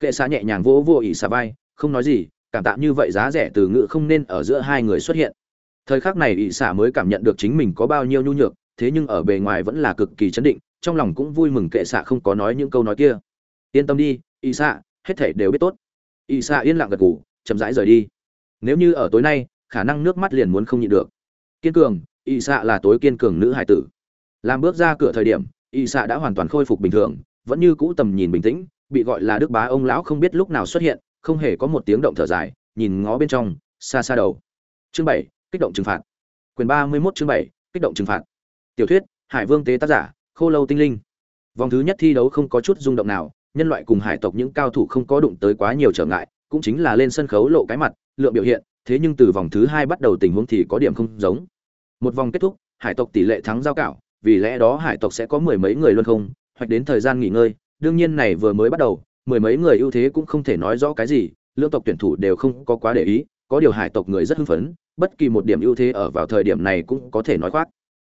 Kệ xạ nhẹ nhàng vỗ vô ỵ xạ vai, không nói gì, cảm tạ như vậy giá rẻ từ ngữ không nên ở giữa hai người xuất hiện. Thời khắc này ỵ xạ mới cảm nhận được chính mình có bao nhiêu nhu nhược, thế nhưng ở bề ngoài vẫn là cực kỳ chấn định, trong lòng cũng vui mừng kệ xạ không có nói những câu nói kia. Yên tâm đi ỵ xạ, hết thể đều biết tốt. Ỵ xạ yên lặng gật ngủ chậm rãi rời đi. Nếu như ở tối nay, khả năng nước mắt liền muốn không nhịn được. Kiên cường, y xạ là tối kiên cường nữ hải tử. Làm bước ra cửa thời điểm, y xạ đã hoàn toàn khôi phục bình thường, vẫn như cũ tầm nhìn bình tĩnh, bị gọi là đức bá ông lão không biết lúc nào xuất hiện, không hề có một tiếng động thở dài, nhìn ngó bên trong, xa xa đầu. Chương bảy, kích động trừng phạt. Quyền ba mươi mốt chương bảy, kích động trừng phạt. Tiểu thuyết, hải vương tế tác giả, khô lâu tinh linh. Vòng thứ nhất thi đấu không có chút rung động nào, nhân loại cùng hải tộc những cao thủ không có đụng tới quá nhiều trở ngại cũng chính là lên sân khấu lộ cái mặt, lượng biểu hiện, thế nhưng từ vòng thứ hai bắt đầu tình huống thì có điểm không giống. Một vòng kết thúc, hải tộc tỷ lệ thắng giao cảo, vì lẽ đó hải tộc sẽ có mười mấy người luôn không hoặc đến thời gian nghỉ ngơi, đương nhiên này vừa mới bắt đầu, mười mấy người ưu thế cũng không thể nói rõ cái gì lương tộc tuyển thủ đều không có quá để ý, có điều hải tộc người rất hưng phấn, bất kỳ một điểm ưu thế ở vào thời điểm này cũng có thể nói khoác.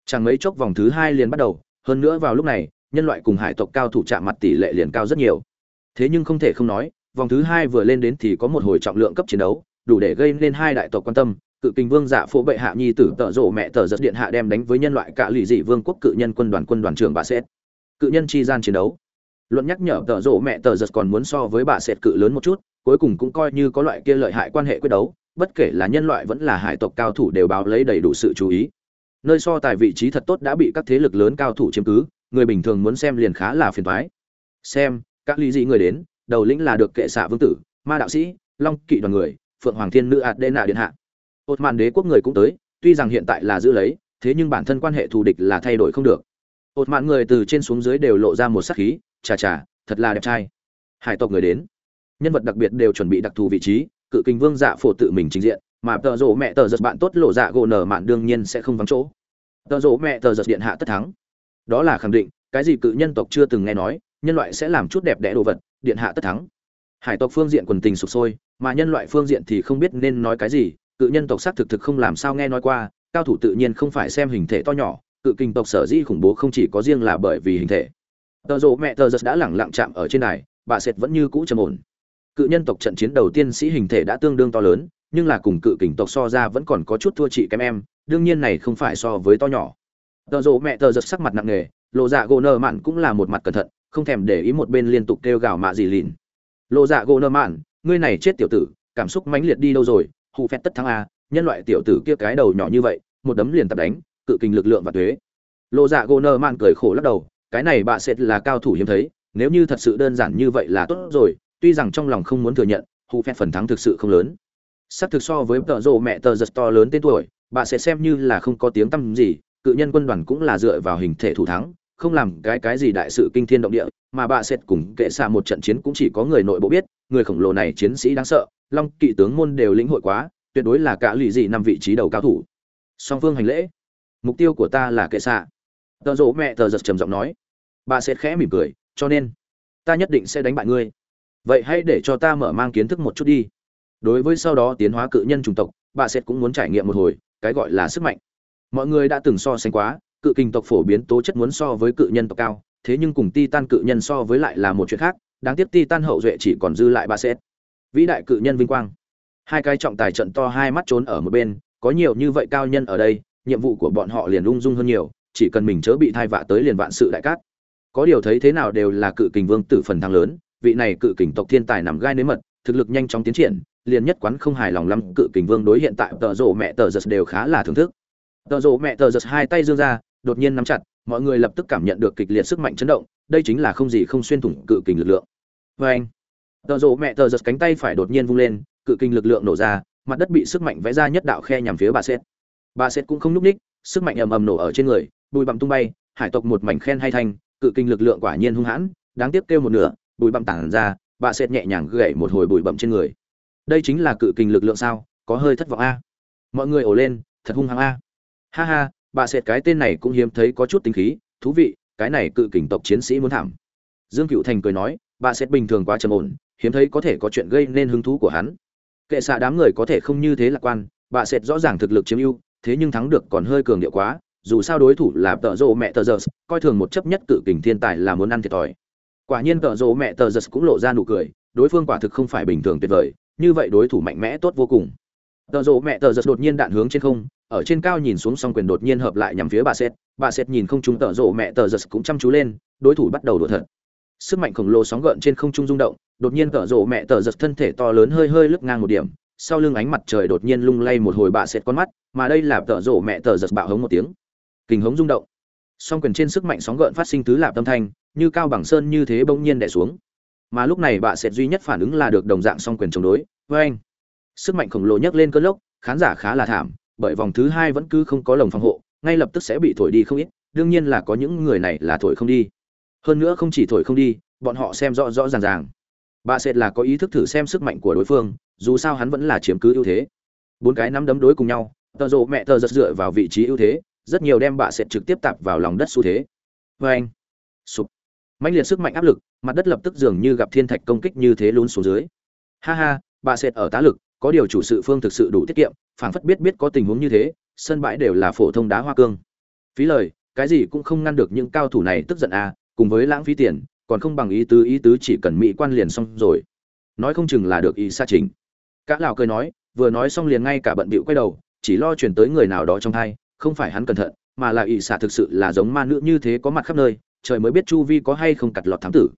Chẳng mấy chốc vòng thứ hai liền bắt đầu, hơn nữa vào lúc này, nhân loại cùng hải tộc cao thủ chạm mặt tỷ lệ liền cao rất nhiều. Thế nhưng không thể không nói vòng thứ hai vừa lên đến thì có một hồi trọng lượng cấp chiến đấu, đủ để gây nên hai đại tộc quan tâm, cự kình vương giả phổ bệ hạ nhi tử tợ rộ mẹ tờ giật điện hạ đem đánh với nhân loại cả lì dị vương quốc cự nhân quân đoàn quân đoàn trưởng bà sét cự nhân chi gian chiến đấu. Luận nhắc nhở tợ rộ mẹ tờ giật còn muốn so với bà sét cự lớn một chút, cuối cùng cũng coi như có loại kia lợi hại quan hệ quyết đấu, bất kể là nhân loại vẫn là hải tộc cao thủ đều báo lấy đầy đủ sự chú ý. Nơi so tài vị trí thật tốt đã bị các thế lực lớn cao thủ chiếm cứ, người bình thường muốn xem liền khá là phiền thoái xem, các lý dị người đến đầu lĩnh là được kệ xạ vương tử, ma đạo sĩ, long kỵ đoàn người, phượng hoàng thiên nữ adena điện hạ. Ột mạn đế quốc người cũng tới, tuy rằng hiện tại là giữ lấy, thế nhưng bản thân quan hệ thù địch là thay đổi không được. Ột mạn người từ trên xuống dưới đều lộ ra một sắc khí, chà chà, thật là đẹp trai. Hải tộc người đến. Nhân vật đặc biệt đều chuẩn bị đặc thù vị trí, cự kinh vương dạ phổ tự mình trình diện, mà tờ rộ mẹ tờ giật bạn tốt lộ dạ gỗ nở mạn đương nhiên sẽ không vắng chỗ. Tờ rộ mẹ tờ giật điện hạ tất thắng. Đó là khẳng định, cái gì cự nhân tộc chưa từng nghe nói, nhân loại sẽ làm chút đẹp đẽ đồ vật điện hạ tất thắng. Hải tộc phương diện quần tình sụp sôi, mà nhân loại phương diện thì không biết nên nói cái gì, cự nhân tộc xác thực thực không làm sao nghe nói qua, cao thủ tự nhiên không phải xem hình thể to nhỏ, cự kinh tộc sở dĩ khủng bố không chỉ có riêng là bởi vì hình thể. Tờ rộ mẹ tờ giật đã lẳng lặng chạm ở trên đài, bà sệt vẫn như cũ trầm ổn. Cự nhân tộc trận chiến đầu tiên sĩ hình thể đã tương đương to lớn, nhưng là cùng cự kình tộc so ra vẫn còn có chút thua chị kém em, đương nhiên này không phải so với to nhỏ. Tờ rộ mẹ tờ giật sắc mặt nặng nề, lộ dạ gỗ nơ mạn cũng là một mặt cẩn thận không thèm để ý một bên liên tục kêu gào mạ gì lìn. Lộ dạ gỗ nơ mạn, ngươi này chết tiểu tử, cảm xúc mãnh liệt đi đâu rồi hụ phét tất thắng a, nhân loại tiểu tử kia cái đầu nhỏ như vậy, một đấm liền tập đánh, cự kình lực lượng và thuế. Lộ dạ gỗ nơ mạn cười khổ lắc đầu, cái này bà sẽ là cao thủ hiếm thấy, nếu như thật sự đơn giản như vậy là tốt rồi, tuy rằng trong lòng không muốn thừa nhận hụ phét phần thắng thực sự không lớn. Xác thực so với tợ rộ mẹ tờ giật to lớn tên tuổi, bà sẽ xem như là không có tiếng tăm gì, cự nhân quân đoàn cũng là dựa vào hình thể thủ thắng không làm cái cái gì đại sự kinh thiên động địa, mà bà sẽ cùng kệ xa một trận chiến cũng chỉ có người nội bộ biết, người khổng lồ này chiến sĩ đáng sợ, long kỵ tướng môn đều lĩnh hội quá, tuyệt đối là cả lụy dị năm vị trí đầu cao thủ. Song phương hành lễ. Mục tiêu của ta là kệ xạ. Tờ rỗ mẹ tờ giật trầm giọng nói. Bà sẽ khẽ mỉm cười, cho nên, ta nhất định sẽ đánh bại ngươi. Vậy hãy để cho ta mở mang kiến thức một chút đi. Đối với sau đó tiến hóa cự nhân chủng tộc, bà sẽ cũng muốn trải nghiệm một hồi, cái gọi là sức mạnh. Mọi người đã từng so sánh quá cự kinh tộc phổ biến tố chất muốn so với cự nhân tộc cao, thế nhưng cùng ti tan cự nhân so với lại là một chuyện khác, đáng tiếc ti tan hậu duệ chỉ còn dư lại ba xét vĩ đại cự nhân vinh quang. Hai cái trọng tài trận to hai mắt trốn ở một bên, có nhiều như vậy cao nhân ở đây, nhiệm vụ của bọn họ liền ung dung hơn nhiều, chỉ cần mình chớ bị thai vạ tới liền vạn sự đại cát. Có điều thấy thế nào đều là cự kình vương tử phần thắng lớn, vị này cự kình tộc thiên tài nằm gai nếm mật, thực lực nhanh chóng tiến triển, liền nhất quán không hài lòng lắm, cự kình vương đối hiện tại tợ rộ mẹ tờ giật đều khá là thưởng thức. Tợ rộ mẹ tờ giật hai tay dương ra đột nhiên nắm chặt, mọi người lập tức cảm nhận được kịch liệt sức mạnh chấn động, đây chính là không gì không xuyên thủng cự kình lực lượng. Vê anh tợ rộ mẹ tờ giật cánh tay phải đột nhiên vung lên, cự kình lực lượng nổ ra, mặt đất bị sức mạnh vẽ ra nhất đạo khe nhằm phía bà xét bà xét cũng không lúc ních sức mạnh ầm ầm nổ ở trên người, bụi bặm tung bay, hải tộc một mảnh khen hay thanh, cự kinh lực lượng quả nhiên hung hãn, đáng tiếc kêu một nửa, bụi bặm tản ra, bà xét nhẹ nhàng gậy một hồi bụi bặm trên người. Đây chính là cự kinh lực lượng sao, có hơi thất vọng a. Mọi người ồ lên, thật hung hăng a. Ha ha bà sệt cái tên này cũng hiếm thấy có chút tính khí, thú vị, cái này cự kình tộc chiến sĩ muốn thảm. Dương cựu thành cười nói, bà sệt bình thường quá trầm ổn, hiếm thấy có thể có chuyện gây nên hứng thú của hắn. Kệ xạ đám người có thể không như thế lạc quan, bà sệt rõ ràng thực lực chiếm ưu, thế nhưng thắng được còn hơi cường điệu quá, dù sao đối thủ là tợ rộ mẹ tờ giơ coi thường một chấp nhất cự kình thiên tài là muốn ăn thiệt thòi. Quả nhiên tợ rộ mẹ tờ giơ cũng lộ ra nụ cười, đối phương quả thực không phải bình thường tuyệt vời, như vậy đối thủ mạnh mẽ tốt vô cùng. Tợ rộ mẹ tờ giật đột nhiên đạn hướng trên không ở trên cao nhìn xuống song quyền đột nhiên hợp lại nhằm phía bà sét bà sét nhìn không trung tợ rộ mẹ tờ giật cũng chăm chú lên, đối thủ bắt đầu đổ thật. Sức mạnh khổng lồ sóng gợn trên không trung rung động, đột nhiên tợ rộ mẹ tờ giật thân thể to lớn hơi hơi lướt ngang một điểm, sau lưng ánh mặt trời đột nhiên lung lay một hồi bà sét con mắt, mà đây là tợ rộ mẹ tờ giật bạo hống một tiếng. Kình hống rung động. Song quyền trên sức mạnh sóng gợn phát sinh tứ lạp tâm thanh, như cao bằng sơn như thế bỗng nhiên đè xuống. Mà lúc này bà sét duy nhất phản ứng là được đồng dạng song quyền chống đối. Với anh sức mạnh khổng lồ nhấc lên cơn lốc, khán giả khá là thảm bởi vòng thứ hai vẫn cứ không có lồng phòng hộ, ngay lập tức sẽ bị thổi đi không ít, đương nhiên là có những người này là thổi không đi. Hơn nữa không chỉ thổi không đi, bọn họ xem rõ rõ ràng ràng. Bà sẽ là có ý thức thử xem sức mạnh của đối phương, dù sao hắn vẫn là chiếm cứ ưu thế. Bốn cái nắm đấm đối cùng nhau, tờ rộ mẹ tờ giật dựa vào vị trí ưu thế, rất nhiều đem bà sẽ trực tiếp tạp vào lòng đất xu thế. Vê anh, sụp. Mạnh liệt sức mạnh áp lực, mặt đất lập tức dường như gặp thiên thạch công kích như thế lún xuống dưới. Ha ha, bà sẽ ở tá lực có điều chủ sự phương thực sự đủ tiết kiệm, phảng phất biết biết có tình huống như thế, sân bãi đều là phổ thông đá hoa cương. Phí lời, cái gì cũng không ngăn được những cao thủ này tức giận à cùng với lãng phí tiền, còn không bằng ý tứ ý tứ chỉ cần mỹ quan liền xong rồi. Nói không chừng là được ý xa chính cả lão cười nói, vừa nói xong liền ngay cả bận bịu quay đầu, chỉ lo chuyển tới người nào đó trong thai, không phải hắn cẩn thận, mà là ỷ xạ thực sự là giống ma nữ như thế có mặt khắp nơi, trời mới biết chu vi có hay không cặt lọt thám tử.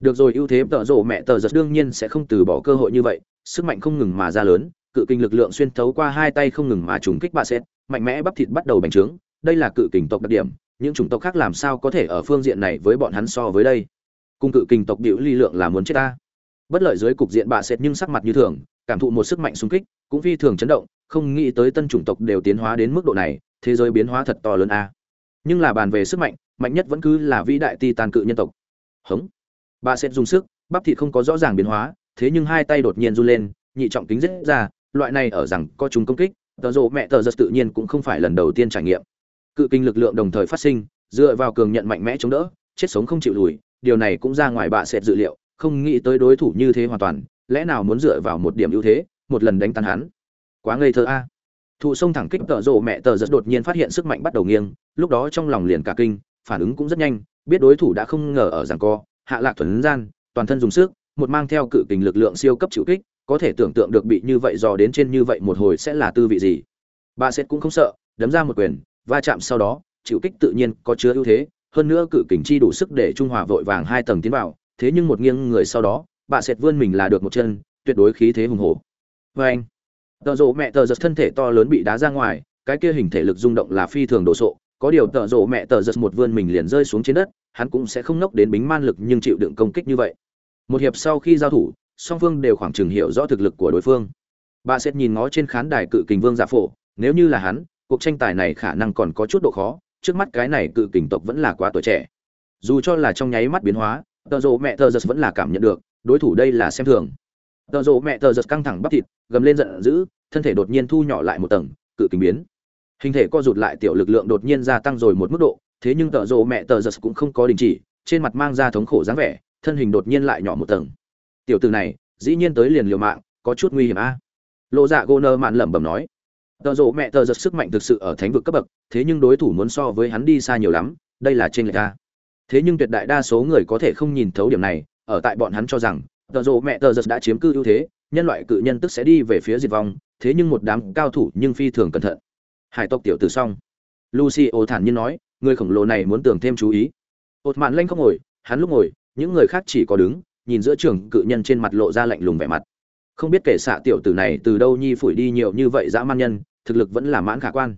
Được rồi, ưu thế tợ rộ mẹ tờ giật đương nhiên sẽ không từ bỏ cơ hội như vậy sức mạnh không ngừng mà ra lớn, cự kinh lực lượng xuyên thấu qua hai tay không ngừng mà trùng kích bà xét mạnh mẽ bắp thịt bắt đầu bành trướng. Đây là cự kình tộc đặc điểm, những chủng tộc khác làm sao có thể ở phương diện này với bọn hắn so với đây? Cung cự kình tộc biểu ly lượng là muốn chết ta. Bất lợi dưới cục diện bà xét nhưng sắc mặt như thường, cảm thụ một sức mạnh xung kích, cũng phi thường chấn động, không nghĩ tới tân chủng tộc đều tiến hóa đến mức độ này, thế giới biến hóa thật to lớn a. Nhưng là bàn về sức mạnh mạnh nhất vẫn cứ là vĩ đại titan cự nhân tộc. Hống. Bà sét dùng sức, bắp thịt không có rõ ràng biến hóa thế nhưng hai tay đột nhiên run lên, nhị trọng kính rất ra, loại này ở rằng có chúng công kích, tờ rộ mẹ tờ giật tự nhiên cũng không phải lần đầu tiên trải nghiệm. Cự kinh lực lượng đồng thời phát sinh, dựa vào cường nhận mạnh mẽ chống đỡ, chết sống không chịu lùi, điều này cũng ra ngoài bạ sệt dự liệu, không nghĩ tới đối thủ như thế hoàn toàn, lẽ nào muốn dựa vào một điểm ưu thế, một lần đánh tan hắn? Quá ngây thơ a. Thụ sông thẳng kích tợ rộ mẹ tờ giật đột nhiên phát hiện sức mạnh bắt đầu nghiêng, lúc đó trong lòng liền cả kinh, phản ứng cũng rất nhanh, biết đối thủ đã không ngờ ở rằng co, hạ lạc thuần gian, toàn thân dùng sức một mang theo cự kình lực lượng siêu cấp chịu kích, có thể tưởng tượng được bị như vậy dò đến trên như vậy một hồi sẽ là tư vị gì. Bà xét cũng không sợ, đấm ra một quyền, va chạm sau đó, chịu kích tự nhiên có chứa ưu thế, hơn nữa cự kình chi đủ sức để trung hòa vội vàng hai tầng tiến vào, thế nhưng một nghiêng người sau đó bà sệt vươn mình là được một chân, tuyệt đối khí thế hùng hổ. Vê anh, tợ rộ mẹ tờ giật thân thể to lớn bị đá ra ngoài, cái kia hình thể lực rung động là phi thường đồ sộ, có điều tợ rộ mẹ tờ giật một vươn mình liền rơi xuống trên đất, hắn cũng sẽ không nốc đến bính man lực nhưng chịu đựng công kích như vậy một hiệp sau khi giao thủ, song phương đều khoảng chừng hiểu rõ thực lực của đối phương. Bà sẽ nhìn ngó trên khán đài cự kình vương giả phổ, nếu như là hắn, cuộc tranh tài này khả năng còn có chút độ khó, trước mắt cái này cự kình tộc vẫn là quá tuổi trẻ. Dù cho là trong nháy mắt biến hóa tợ rộ mẹ tờ giật vẫn là cảm nhận được, đối thủ đây là xem thường. Tợ rộ mẹ tờ giật căng thẳng bắp thịt, gầm lên giận dữ, thân thể đột nhiên thu nhỏ lại một tầng, cự kình biến. Hình thể co rụt lại tiểu lực lượng đột nhiên gia tăng rồi một mức độ, thế nhưng tợ rộ mẹ tờ giật cũng không có đình chỉ, trên mặt mang ra thống khổ dáng vẻ thân hình đột nhiên lại nhỏ một tầng. Tiểu từ này, dĩ nhiên tới liền liều mạng, có chút nguy hiểm a. Lộ dạ gô nơ mạn lẩm bẩm nói. Tợ rộ mẹ tờ giật sức mạnh thực sự ở thánh vực cấp bậc, thế nhưng đối thủ muốn so với hắn đi xa nhiều lắm, đây là trên lệch ta thế nhưng tuyệt đại đa số người có thể không nhìn thấu điểm này, ở tại bọn hắn cho rằng, tợ rộ mẹ tờ giật đã chiếm cư ưu thế, nhân loại cự nhân tức sẽ đi về phía diệt vong, thế nhưng một đám cao thủ nhưng phi thường cẩn thận. Hải tộc tiểu tử xong. Lucy ô thản nhiên nói, người khổng lồ này muốn tưởng thêm chú ý. Ột mạn lanh không ngồi, hắn lúc ngồi những người khác chỉ có đứng, nhìn giữa trường cự nhân trên mặt lộ ra lạnh lùng vẻ mặt. Không biết kể xạ tiểu tử này từ đâu nhi phủi đi nhiều như vậy dã man nhân, thực lực vẫn là mãn khả quan.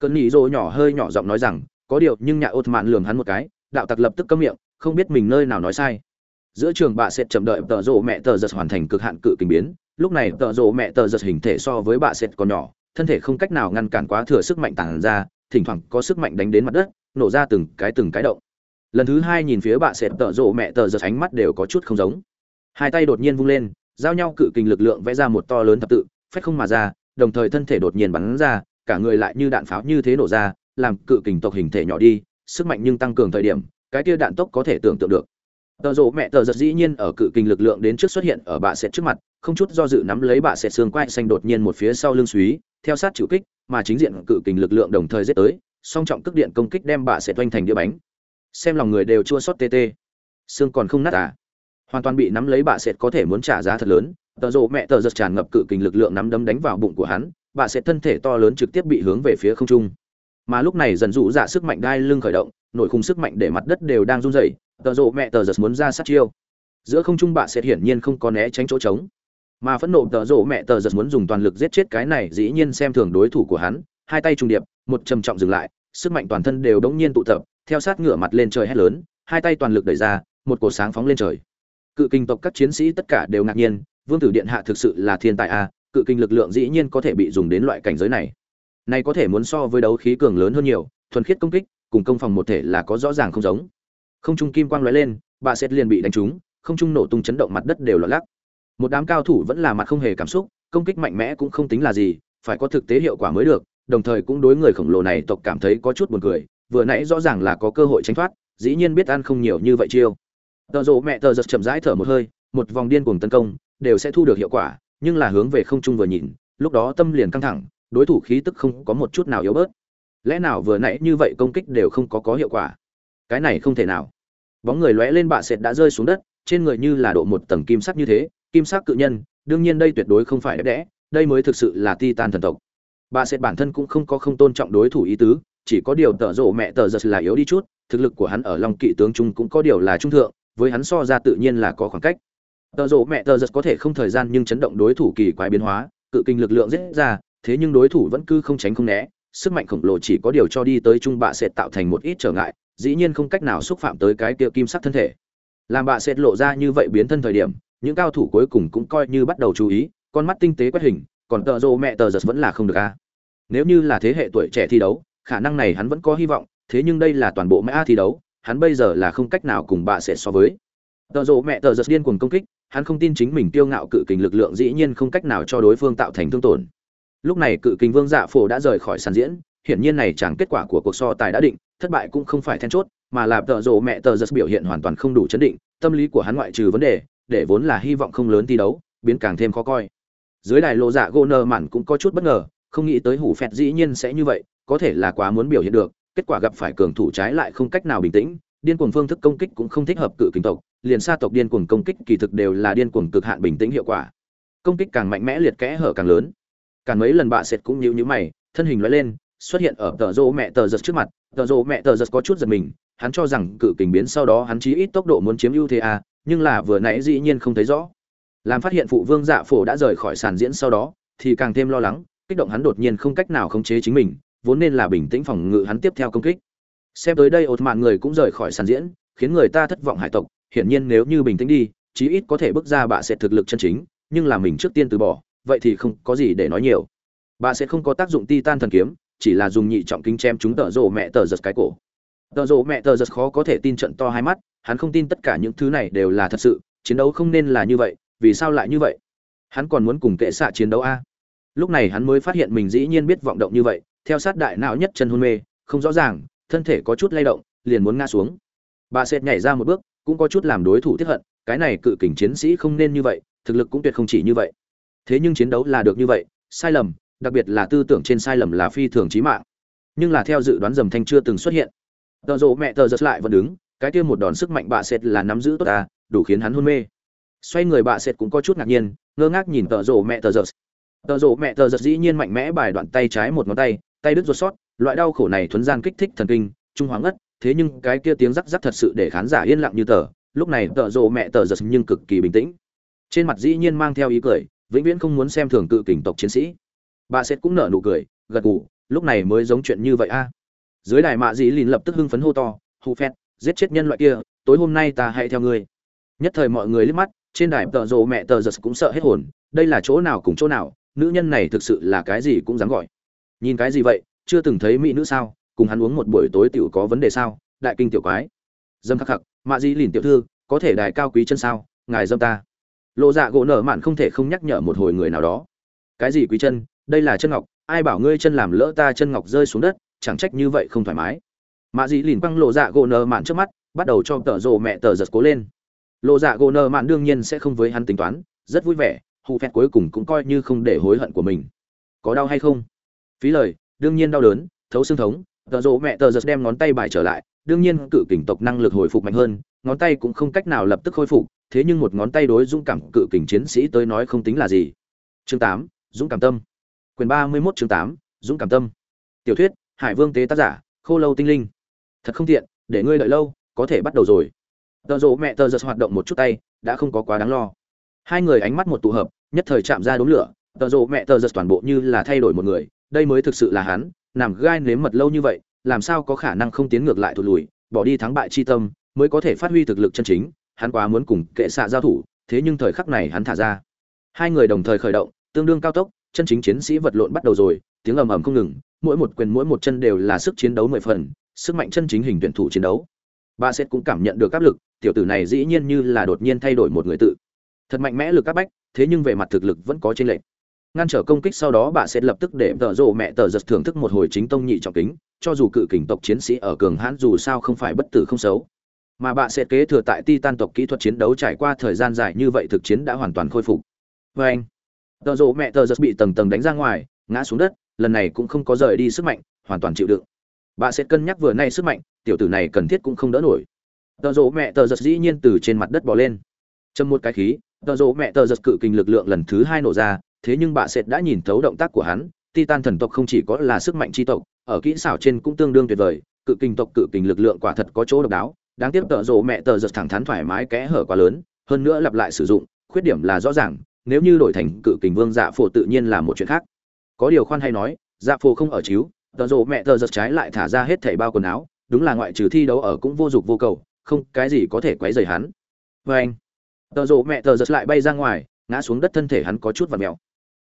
Cơn nhị rô nhỏ hơi nhỏ giọng nói rằng, có điều, nhưng nhà ột mạn lường hắn một cái. Đạo tặc lập tức câm miệng, không biết mình nơi nào nói sai. Giữa trường bà sẽ chậm đợi tờ rộ mẹ tờ giật hoàn thành cực hạn cự kình biến. Lúc này tợ rộ mẹ tờ giật hình thể so với bà sệt còn nhỏ, thân thể không cách nào ngăn cản quá thừa sức mạnh tàn ra, thỉnh thoảng có sức mạnh đánh đến mặt đất, nổ ra từng cái từng cái động lần thứ hai nhìn phía bà sệt tợ rộ mẹ tờ giật ánh mắt đều có chút không giống. Hai tay đột nhiên vung lên, giao nhau cự kình lực lượng vẽ ra một to lớn thập tự, phách không mà ra, đồng thời thân thể đột nhiên bắn ra, cả người lại như đạn pháo như thế nổ ra, làm cự kình tộc hình thể nhỏ đi, sức mạnh nhưng tăng cường thời điểm, cái kia đạn tốc có thể tưởng tượng được. Tợ rộ mẹ tờ giật dĩ nhiên ở cự kình lực lượng đến trước xuất hiện ở bà sệt trước mặt, không chút do dự nắm lấy bà sệt xương quai xanh đột nhiên một phía sau lưng suý theo sát chịu kích, mà chính diện cự kình lực lượng đồng thời giết tới, song trọng cước điện công kích đem bà sệt oanh thành đĩa bánh xem lòng người đều chua xót tê tê. Xương còn không nát à? Hoàn toàn bị nắm lấy bà sệt có thể muốn trả giá thật lớn. Tợ rộ mẹ tờ giật tràn ngập cự kình lực lượng nắm đấm đánh vào bụng của hắn bà sệt thân thể to lớn trực tiếp bị hướng về phía không trung. Mà lúc này dần dụ dạ sức mạnh đai lưng khởi động, nổi khung sức mạnh để mặt đất đều đang run rẩy. Tợ rộ mẹ tờ giật muốn ra sát chiêu. Giữa không trung bà sẽ hiển nhiên không có né tránh chỗ trống. Mà phẫn nộ tợ rộ mẹ tờ giật muốn dùng toàn lực giết chết cái này, dĩ nhiên xem thường đối thủ của hắn. Hai tay trùng điệp, một trầm trọng dừng lại, sức mạnh toàn thân đều đống nhiên tụ tập theo sát ngửa mặt lên trời hét lớn, hai tay toàn lực đẩy ra, một cột sáng phóng lên trời. Cự kinh tộc các chiến sĩ tất cả đều ngạc nhiên, vương tử điện hạ thực sự là thiên tài a, cự kinh lực lượng dĩ nhiên có thể bị dùng đến loại cảnh giới này. Này có thể muốn so với đấu khí cường lớn hơn nhiều, thuần khiết công kích, cùng công phòng một thể là có rõ ràng không giống. Không trung kim quang lóe lên, bà xét liền bị đánh trúng, không trung nổ tung chấn động mặt đất đều lọt lắc. Một đám cao thủ vẫn là mặt không hề cảm xúc, công kích mạnh mẽ cũng không tính là gì, phải có thực tế hiệu quả mới được, đồng thời cũng đối người khổng lồ này tộc cảm thấy có chút buồn cười vừa nãy rõ ràng là có cơ hội tránh thoát, dĩ nhiên biết ăn không nhiều như vậy chiêu. Tờ rộ mẹ tờ giật chậm rãi thở một hơi, một vòng điên cuồng tấn công, đều sẽ thu được hiệu quả, nhưng là hướng về không trung vừa nhìn, lúc đó tâm liền căng thẳng, đối thủ khí tức không có một chút nào yếu bớt. Lẽ nào vừa nãy như vậy công kích đều không có có hiệu quả? Cái này không thể nào. Bóng người lóe lên bạ sệt đã rơi xuống đất, trên người như là độ một tầng kim sắc như thế, kim sắc cự nhân, đương nhiên đây tuyệt đối không phải đẹp đẽ, đây mới thực sự là titan thần tộc. Bà sệt bản thân cũng không có không tôn trọng đối thủ ý tứ chỉ có điều tợ rộ mẹ tờ giật là yếu đi chút, thực lực của hắn ở long kỵ tướng trung cũng có điều là trung thượng, với hắn so ra tự nhiên là có khoảng cách. Tợ rộ mẹ tờ giật có thể không thời gian nhưng chấn động đối thủ kỳ quái biến hóa, cự kinh lực lượng dễ ra, thế nhưng đối thủ vẫn cứ không tránh không né, sức mạnh khổng lồ chỉ có điều cho đi tới trung bạ sẽ tạo thành một ít trở ngại, dĩ nhiên không cách nào xúc phạm tới cái kia kim sắc thân thể. Làm bạ sẽ lộ ra như vậy biến thân thời điểm, những cao thủ cuối cùng cũng coi như bắt đầu chú ý, con mắt tinh tế quét hình, còn tợ rộ mẹ tờ giật vẫn là không được a. Nếu như là thế hệ tuổi trẻ thi đấu khả năng này hắn vẫn có hy vọng, thế nhưng đây là toàn bộ mã thi đấu, hắn bây giờ là không cách nào cùng bà sẽ so với. Tợ rộ mẹ tờ giật điên cuồng công kích, hắn không tin chính mình tiêu ngạo cự kình lực lượng dĩ nhiên không cách nào cho đối phương tạo thành thương tổn. Lúc này cự kình vương dạ phổ đã rời khỏi sàn diễn, hiển nhiên này chẳng kết quả của cuộc so tài đã định, thất bại cũng không phải then chốt, mà là tợ rộ mẹ tờ giật biểu hiện hoàn toàn không đủ chấn định, tâm lý của hắn ngoại trừ vấn đề, để vốn là hy vọng không lớn thi đấu, biến càng thêm khó coi. Dưới đài lộ dạ gô nơ mạn cũng có chút bất ngờ, không nghĩ tới hủ phẹt dĩ nhiên sẽ như vậy có thể là quá muốn biểu hiện được kết quả gặp phải cường thủ trái lại không cách nào bình tĩnh điên cuồng phương thức công kích cũng không thích hợp cự kình tộc liền xa tộc điên cuồng công kích kỳ thực đều là điên cuồng cực hạn bình tĩnh hiệu quả. Công kích càng mạnh mẽ liệt kẽ hở càng lớn. Càng mấy lần bạ sệt cũng nhíu nhíu mày thân hình lóe lên xuất hiện ở tờ rô mẹ tờ giật trước mặt. Tờ rô mẹ tờ giật có chút giật mình hắn cho rằng cự kình biến sau đó hắn chí ít tốc độ muốn chiếm ưu thế à, nhưng là vừa nãy dĩ nhiên không thấy rõ. Làm phát hiện phụ vương dạ phổ đã rời khỏi sàn diễn sau đó thì càng thêm lo lắng kích động hắn đột nhiên không cách nào khống chế chính mình vốn nên là bình tĩnh phòng ngự hắn tiếp theo công kích. Xem tới đây ột mạn người cũng rời khỏi sàn diễn, khiến người ta thất vọng hải tộc. Hiển nhiên nếu như bình tĩnh đi, chí ít có thể bước ra bà sẽ thực lực chân chính, nhưng là mình trước tiên từ bỏ, vậy thì không có gì để nói nhiều. Bà sẽ không có tác dụng titan thần kiếm, chỉ là dùng nhị trọng kính chém chúng tợ rộ mẹ tờ giật cái cổ. Tợ rộ mẹ tờ giật khó có thể tin trận to hai mắt, hắn không tin tất cả những thứ này đều là thật sự, chiến đấu không nên là như vậy, vì sao lại như vậy? Hắn còn muốn cùng kệ xạ chiến đấu a? Lúc này hắn mới phát hiện mình dĩ nhiên biết vọng động như vậy theo sát đại não nhất chân hôn mê, không rõ ràng, thân thể có chút lay động, liền muốn ngã xuống. Bà sệt nhảy ra một bước, cũng có chút làm đối thủ tiếp hận, cái này cự kình chiến sĩ không nên như vậy, thực lực cũng tuyệt không chỉ như vậy. Thế nhưng chiến đấu là được như vậy, sai lầm, đặc biệt là tư tưởng trên sai lầm là phi thường chí mạng. Nhưng là theo dự đoán dầm thanh chưa từng xuất hiện. Tợ rộ mẹ tờ giật lại vẫn đứng, cái kia một đòn sức mạnh bà sệt là nắm giữ tốt ta, đủ khiến hắn hôn mê. Xoay người bà sệt cũng có chút ngạc nhiên, ngơ ngác nhìn tợ rộ mẹ tờ giật. Tợ rộ mẹ tờ giật dĩ nhiên mạnh mẽ bài đoạn tay trái một ngón tay tay đứt ruột sót, loại đau khổ này thuấn gian kích thích thần kinh, trung hoàng ất thế nhưng cái kia tiếng rắc rắc thật sự để khán giả yên lặng như tờ, lúc này tợ rộ mẹ tờ giật nhưng cực kỳ bình tĩnh. Trên mặt dĩ nhiên mang theo ý cười, vĩnh viễn không muốn xem thường cự kình tộc chiến sĩ. Bà sệt cũng nở nụ cười, gật gù, lúc này mới giống chuyện như vậy a. Dưới đài mạ dĩ lìn lập tức hưng phấn hô to, hù phét, giết chết nhân loại kia, tối hôm nay ta hãy theo ngươi. Nhất thời mọi người liếc mắt, trên đài tợ rộ mẹ tờ giật cũng sợ hết hồn, đây là chỗ nào cùng chỗ nào, nữ nhân này thực sự là cái gì cũng dám gọi nhìn cái gì vậy? Chưa từng thấy mỹ nữ sao? Cùng hắn uống một buổi tối tiểu có vấn đề sao? Đại kinh tiểu quái. Dâm khắc khắc, mạ dĩ lìn tiểu thư, có thể đài cao quý chân sao? Ngài dâm ta. Lộ dạ gỗ nở mạn không thể không nhắc nhở một hồi người nào đó. Cái gì quý chân? Đây là chân ngọc. Ai bảo ngươi chân làm lỡ ta chân ngọc rơi xuống đất? Chẳng trách như vậy không thoải mái. Mạ dĩ lìn băng lộ dạ gỗ nở mạn trước mắt, bắt đầu cho tờ rồ mẹ tờ giật cố lên. Lộ dạ gỗ nở mạn đương nhiên sẽ không với hắn tính toán, rất vui vẻ hụ phẹt cuối cùng cũng coi như không để hối hận của mình. Có đau hay không? Phí lời, đương nhiên đau đớn, thấu xương thống, tợ rộ mẹ tờ giật đem ngón tay bài trở lại, đương nhiên cự kình tộc năng lực hồi phục mạnh hơn, ngón tay cũng không cách nào lập tức khôi phục, thế nhưng một ngón tay đối dũng cảm cự kình chiến sĩ tới nói không tính là gì. Chương tám, dũng cảm tâm. Quyền ba mươi mốt chương tám, dũng cảm tâm. Tiểu thuyết, hải vương tế tác giả, khô lâu tinh linh. Thật không tiện, để ngươi đợi lâu, có thể bắt đầu rồi. Tợ rộ mẹ tờ giật hoạt động một chút tay, đã không có quá đáng lo. Hai người ánh mắt một tụ hợp, nhất thời chạm ra đốm lửa, tợ rộ mẹ tờ giật toàn bộ như là thay đổi một người đây mới thực sự là hắn, nằm gai nếm mật lâu như vậy, làm sao có khả năng không tiến ngược lại thụt lùi, bỏ đi thắng bại chi tâm, mới có thể phát huy thực lực chân chính, hắn quá muốn cùng kệ xạ giao thủ, thế nhưng thời khắc này hắn thả ra. Hai người đồng thời khởi động, tương đương cao tốc, chân chính chiến sĩ vật lộn bắt đầu rồi, tiếng ầm ầm không ngừng, mỗi một quyền mỗi một chân đều là sức chiến đấu mười phần, sức mạnh chân chính hình tuyển thủ chiến đấu. Ba sẽ cũng cảm nhận được áp lực, tiểu tử này dĩ nhiên như là đột nhiên thay đổi một người tự. Thật mạnh mẽ lực áp bách, thế nhưng về mặt thực lực vẫn có trên lệch ngăn trở công kích sau đó bà sẽ lập tức để tợ rộ mẹ tờ giật thưởng thức một hồi chính tông nhị trọng kính, cho dù cự kình tộc chiến sĩ ở cường hãn dù sao không phải bất tử không xấu. Mà bà sẽ kế thừa tại titan tộc kỹ thuật chiến đấu trải qua thời gian dài như vậy thực chiến đã hoàn toàn khôi phục. Vê anh tợ rộ mẹ tờ giật bị tầng tầng đánh ra ngoài, ngã xuống đất, lần này cũng không có rời đi sức mạnh, hoàn toàn chịu đựng. Bà sẽ cân nhắc vừa nay sức mạnh, tiểu tử này cần thiết cũng không đỡ nổi. Tợ rộ mẹ tờ giật dĩ nhiên từ trên mặt đất bò lên. Châm một cái khí tợ rộ mẹ tờ giật cự kình lực lượng lần thứ hai nổ ra thế nhưng bà sệt đã nhìn thấu động tác của hắn, titan thần tộc không chỉ có là sức mạnh tri tộc, ở kỹ xảo trên cũng tương đương tuyệt vời, cự kình tộc, cự kình lực lượng quả thật có chỗ độc đáo, đáng tiếc tợ rộ mẹ tờ giật thẳng thắn thoải mái kẽ hở quá lớn, hơn nữa lặp lại sử dụng, khuyết điểm là rõ ràng, nếu như đổi thành cự kình vương dạ phổ tự nhiên là một chuyện khác. Có điều khoan hay nói dạ phổ không ở chiếu, tợ rộ mẹ tờ giật trái lại thả ra hết thảy bao quần áo, đúng là ngoại trừ thi đấu ở cũng vô dụng vô cầu, không cái gì có thể quấy rầy hắn. Vê anh tợ rộ mẹ tờ giật lại bay ra ngoài, ngã xuống đất thân thể hắn có chút và mèo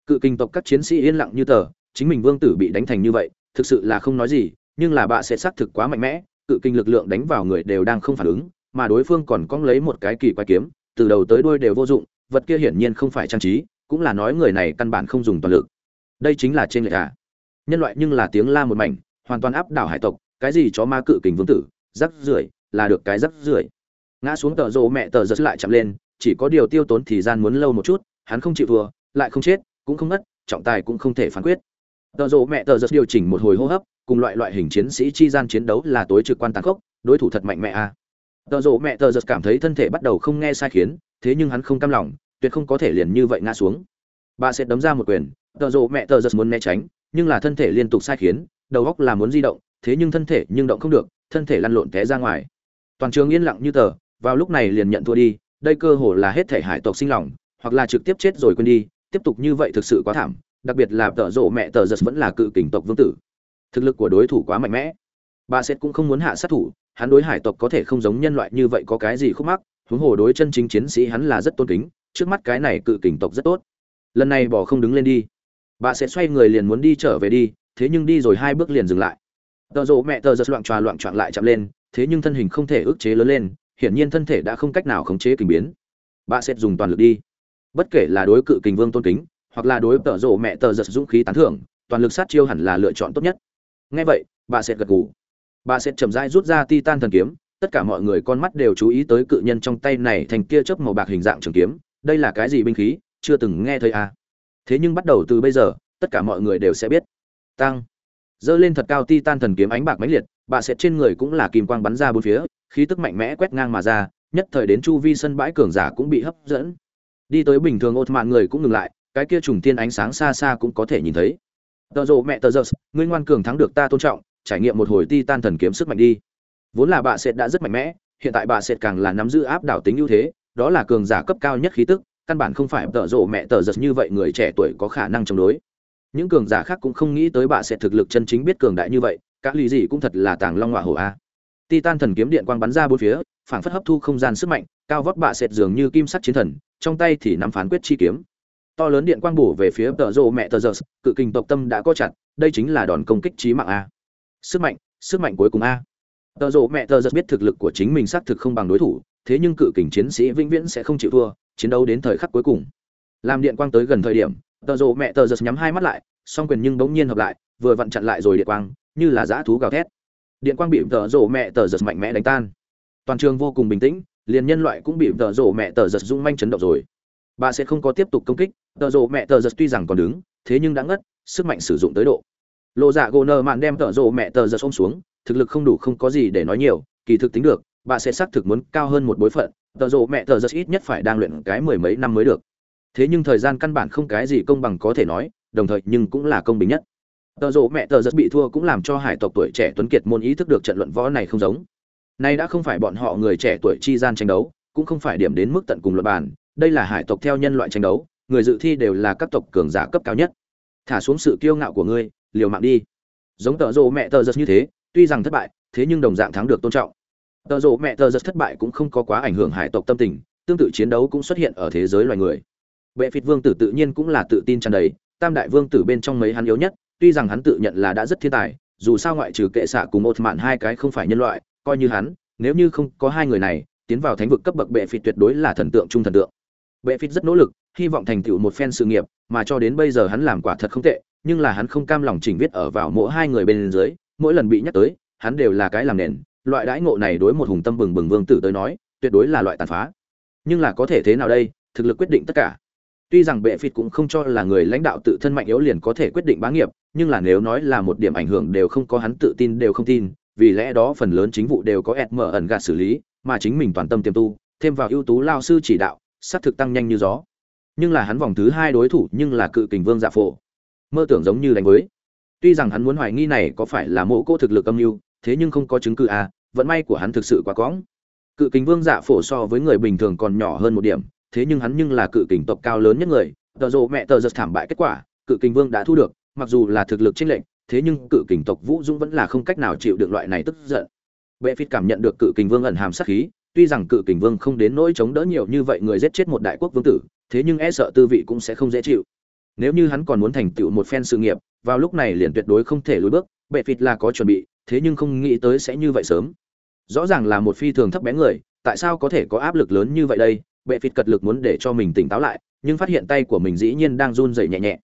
cự kinh tộc các chiến sĩ yên lặng như tờ, chính mình vương tử bị đánh thành như vậy, thực sự là không nói gì, nhưng là bạ sẽ xác thực quá mạnh mẽ, cự kinh lực lượng đánh vào người đều đang không phản ứng, mà đối phương còn cong lấy một cái kỳ quái kiếm, từ đầu tới đuôi đều vô dụng, vật kia hiển nhiên không phải trang trí, cũng là nói người này căn bản không dùng toàn lực. Đây chính là trên lệch à. Nhân loại nhưng là tiếng la một mảnh, hoàn toàn áp đảo hải tộc, cái gì chó ma cự kình vương tử, rắc rưởi, là được cái rắc rưởi. Ngã xuống tờ rộ mẹ tờ giật lại chậm lên, chỉ có điều tiêu tốn thì gian muốn lâu một chút, hắn không chịu vừa lại không chết cũng không ngất, trọng tài cũng không thể phán quyết. Tờ rộ mẹ tờ giật điều chỉnh một hồi hô hấp, cùng loại loại hình chiến sĩ chi gian chiến đấu là tối trực quan tàn khốc, đối thủ thật mạnh mẽ a. À. tờ rộ mẹ tờ giật cảm thấy thân thể bắt đầu không nghe sai khiến, thế nhưng hắn không cam lòng, tuyệt không có thể liền như vậy ngã xuống. Bà sẽ đấm ra một quyền, tờ rộ mẹ tờ giật muốn né tránh, nhưng là thân thể liên tục sai khiến, đầu góc là muốn di động, thế nhưng thân thể nhưng động không được, thân thể lăn lộn té ra ngoài. Toàn trường yên lặng như tờ, vào lúc này liền nhận thua đi, đây cơ hồ là hết thể hải tộc sinh lòng, hoặc là trực tiếp chết rồi quên đi tiếp tục như vậy thực sự quá thảm, đặc biệt là tợ rộ mẹ tờ giật vẫn là cự kình tộc vương tử. Thực lực của đối thủ quá mạnh mẽ. Bà sẽ cũng không muốn hạ sát thủ, hắn đối hải tộc có thể không giống nhân loại như vậy có cái gì khúc mắc, huống hồ đối chân chính chiến sĩ hắn là rất tôn kính, trước mắt cái này cự kình tộc rất tốt. Lần này bỏ không đứng lên đi. Bà sẽ xoay người liền muốn đi trở về đi, thế nhưng đi rồi hai bước liền dừng lại. Tợ rộ mẹ tờ giật loạn tròa loạn trọn lại chậm lên, thế nhưng thân hình không thể ức chế lớn lên, hiển nhiên thân thể đã không cách nào khống chế kình biến. Bà sẽ dùng toàn lực đi bất kể là đối cự kình vương tôn kính, hoặc là đối tợ rộ mẹ tờ giật dũng khí tán thưởng, toàn lực sát chiêu hẳn là lựa chọn tốt nhất. Ngay vậy, bà sẽ gật gù. Bà sẽ chậm rãi rút ra titan thần kiếm, tất cả mọi người con mắt đều chú ý tới cự nhân trong tay này thành kia chớp màu bạc hình dạng trường kiếm. Đây là cái gì binh khí? Chưa từng nghe thấy à. thế nhưng bắt đầu từ bây giờ, tất cả mọi người đều sẽ biết. Tăng. Dơ lên thật cao titan thần kiếm ánh bạc mãnh liệt, bà sẽ trên người cũng là kim quang bắn ra bốn phía, khí tức mạnh mẽ quét ngang mà ra, nhất thời đến chu vi sân bãi cường giả cũng bị hấp dẫn đi tới bình thường ột mạn người cũng ngừng lại, cái kia trùng tiên ánh sáng xa xa cũng có thể nhìn thấy. Tợ rộ mẹ tờ giơ ngươi ngoan cường thắng được ta tôn trọng, trải nghiệm một hồi ti tan thần kiếm sức mạnh đi. Vốn là bà sệt đã rất mạnh mẽ, hiện tại bà sệt càng là nắm giữ áp đảo tính ưu thế, đó là cường giả cấp cao nhất khí tức, căn bản không phải tợ rộ mẹ tờ giật như vậy người trẻ tuổi có khả năng chống đối. Những cường giả khác cũng không nghĩ tới bà sệt thực lực chân chính biết cường đại như vậy các lý gì cũng thật là tàng long họa hổ a. Titan thần kiếm điện quang bắn ra bốn phía, phảng phất hấp thu không gian sức mạnh, cao vóc bạ sệt dường như kim sắc chiến thần trong tay thì nắm phán quyết chi kiếm. To lớn điện quang bổ về phía tợ rộ mẹ tờ giơ cự kình tộc tâm đã có chặt, đây chính là đòn công kích trí mạng a. Sức mạnh sức mạnh cuối cùng a. Tợ rộ mẹ tờ giơ biết thực lực của chính mình xác thực không bằng đối thủ, thế nhưng cự kình chiến sĩ vĩnh viễn sẽ không chịu thua, chiến đấu đến thời khắc cuối cùng. Làm điện quang tới gần thời điểm tợ rộ mẹ tờ giơ nhắm hai mắt lại, song quyền nhưng bỗng nhiên hợp lại, vừa vặn chặn lại rồi điện quang, như là dã thú gào thét. Điện quang bị tợ rộ mẹ tờ giật mạnh mẽ đánh tan. Toàn trường vô cùng bình tĩnh liền nhân loại cũng bị tờ rộ mẹ tờ giật rung manh chấn động rồi. Bà sẽ không có tiếp tục công kích, tờ rộ mẹ tờ giật tuy rằng còn đứng, thế nhưng đã ngất, sức mạnh sử dụng tới độ. Lộ dạ gỗ nơ mạn đem tờ rộ mẹ tờ giật ôm xuống, thực lực không đủ không có gì để nói nhiều, kỳ thực tính được, bà sẽ xác thực muốn cao hơn một bối phận, tờ rộ mẹ tờ giật ít nhất phải đang luyện cái mười mấy năm mới được. Thế nhưng thời gian căn bản không cái gì công bằng có thể nói, đồng thời nhưng cũng là công bình nhất. Tờ rộ mẹ tờ giật bị thua cũng làm cho hải tộc tuổi trẻ tuấn kiệt môn ý thức được trận luận võ này không giống nay đã không phải bọn họ người trẻ tuổi chi gian tranh đấu, cũng không phải điểm đến mức tận cùng luật bàn, đây là hải tộc theo nhân loại tranh đấu, người dự thi đều là các tộc cường giả cấp cao nhất. Thả xuống sự kiêu ngạo của ngươi, liều mạng đi. Giống tợ rồ mẹ tợ giật như thế, tuy rằng thất bại, thế nhưng đồng dạng thắng được tôn trọng. Tợ rồ mẹ tợ giật thất bại cũng không có quá ảnh hưởng hải tộc tâm tình, tương tự chiến đấu cũng xuất hiện ở thế giới loài người. Bệ phịt vương tử tự nhiên cũng là tự tin tràn đầy, tam đại vương tử bên trong mấy hắn yếu nhất, tuy rằng hắn tự nhận là đã rất thiên tài, dù sao ngoại trừ kệ xạ cùng một mạn hai cái không phải nhân loại coi như hắn, nếu như không có hai người này, tiến vào thánh vực cấp bậc bệ phịt tuyệt đối là thần tượng trung thần tượng. Bệ phịt rất nỗ lực, hy vọng thành tựu một phen sự nghiệp, mà cho đến bây giờ hắn làm quả thật không tệ, nhưng là hắn không cam lòng chỉnh viết ở vào mỗi hai người bên dưới, mỗi lần bị nhắc tới, hắn đều là cái làm nền. Loại đãi ngộ này đối một hùng tâm bừng bừng vương tử tới nói, tuyệt đối là loại tàn phá. Nhưng là có thể thế nào đây, thực lực quyết định tất cả. Tuy rằng bệ phịt cũng không cho là người lãnh đạo tự thân mạnh yếu liền có thể quyết định bá nghiệp, nhưng là nếu nói là một điểm ảnh hưởng đều không có hắn tự tin đều không tin vì lẽ đó phần lớn chính vụ đều có ẹt mở ẩn gạt xử lý, mà chính mình toàn tâm tiềm tu, thêm vào ưu tú lao sư chỉ đạo sát thực tăng nhanh như gió. Nhưng là hắn vòng thứ hai đối thủ nhưng là cự kình vương dạ phổ. Mơ tưởng giống như đánh với. Tuy rằng hắn muốn hoài nghi này có phải là mộ cô thực lực âm mưu, thế nhưng không có chứng cứ à vận may của hắn thực sự quá cõng. Cự kình vương dạ phổ so với người bình thường còn nhỏ hơn một điểm, thế nhưng hắn nhưng là cự kình tộc cao lớn nhất người. Tờ rộ mẹ tờ giật thảm bại kết quả, cự kình vương đã thu được, mặc dù là thực lực chênh lệnh thế nhưng cự kình tộc vũ dũng vẫn là không cách nào chịu được loại này tức giận. Bệ phít cảm nhận được cự kình vương ẩn hàm sát khí, tuy rằng cự kình vương không đến nỗi chống đỡ nhiều như vậy người giết chết một đại quốc vương tử, thế nhưng e sợ tư vị cũng sẽ không dễ chịu. Nếu như hắn còn muốn thành tựu một phen sự nghiệp, vào lúc này liền tuyệt đối không thể lùi bước, bệ phịt là có chuẩn bị, thế nhưng không nghĩ tới sẽ như vậy sớm. Rõ ràng là một phi thường thấp bé người, tại sao có thể có áp lực lớn như vậy đây? Bệ phịt cật lực muốn để cho mình tỉnh táo lại, nhưng phát hiện tay của mình dĩ nhiên đang run rẩy nhẹ nhẹ.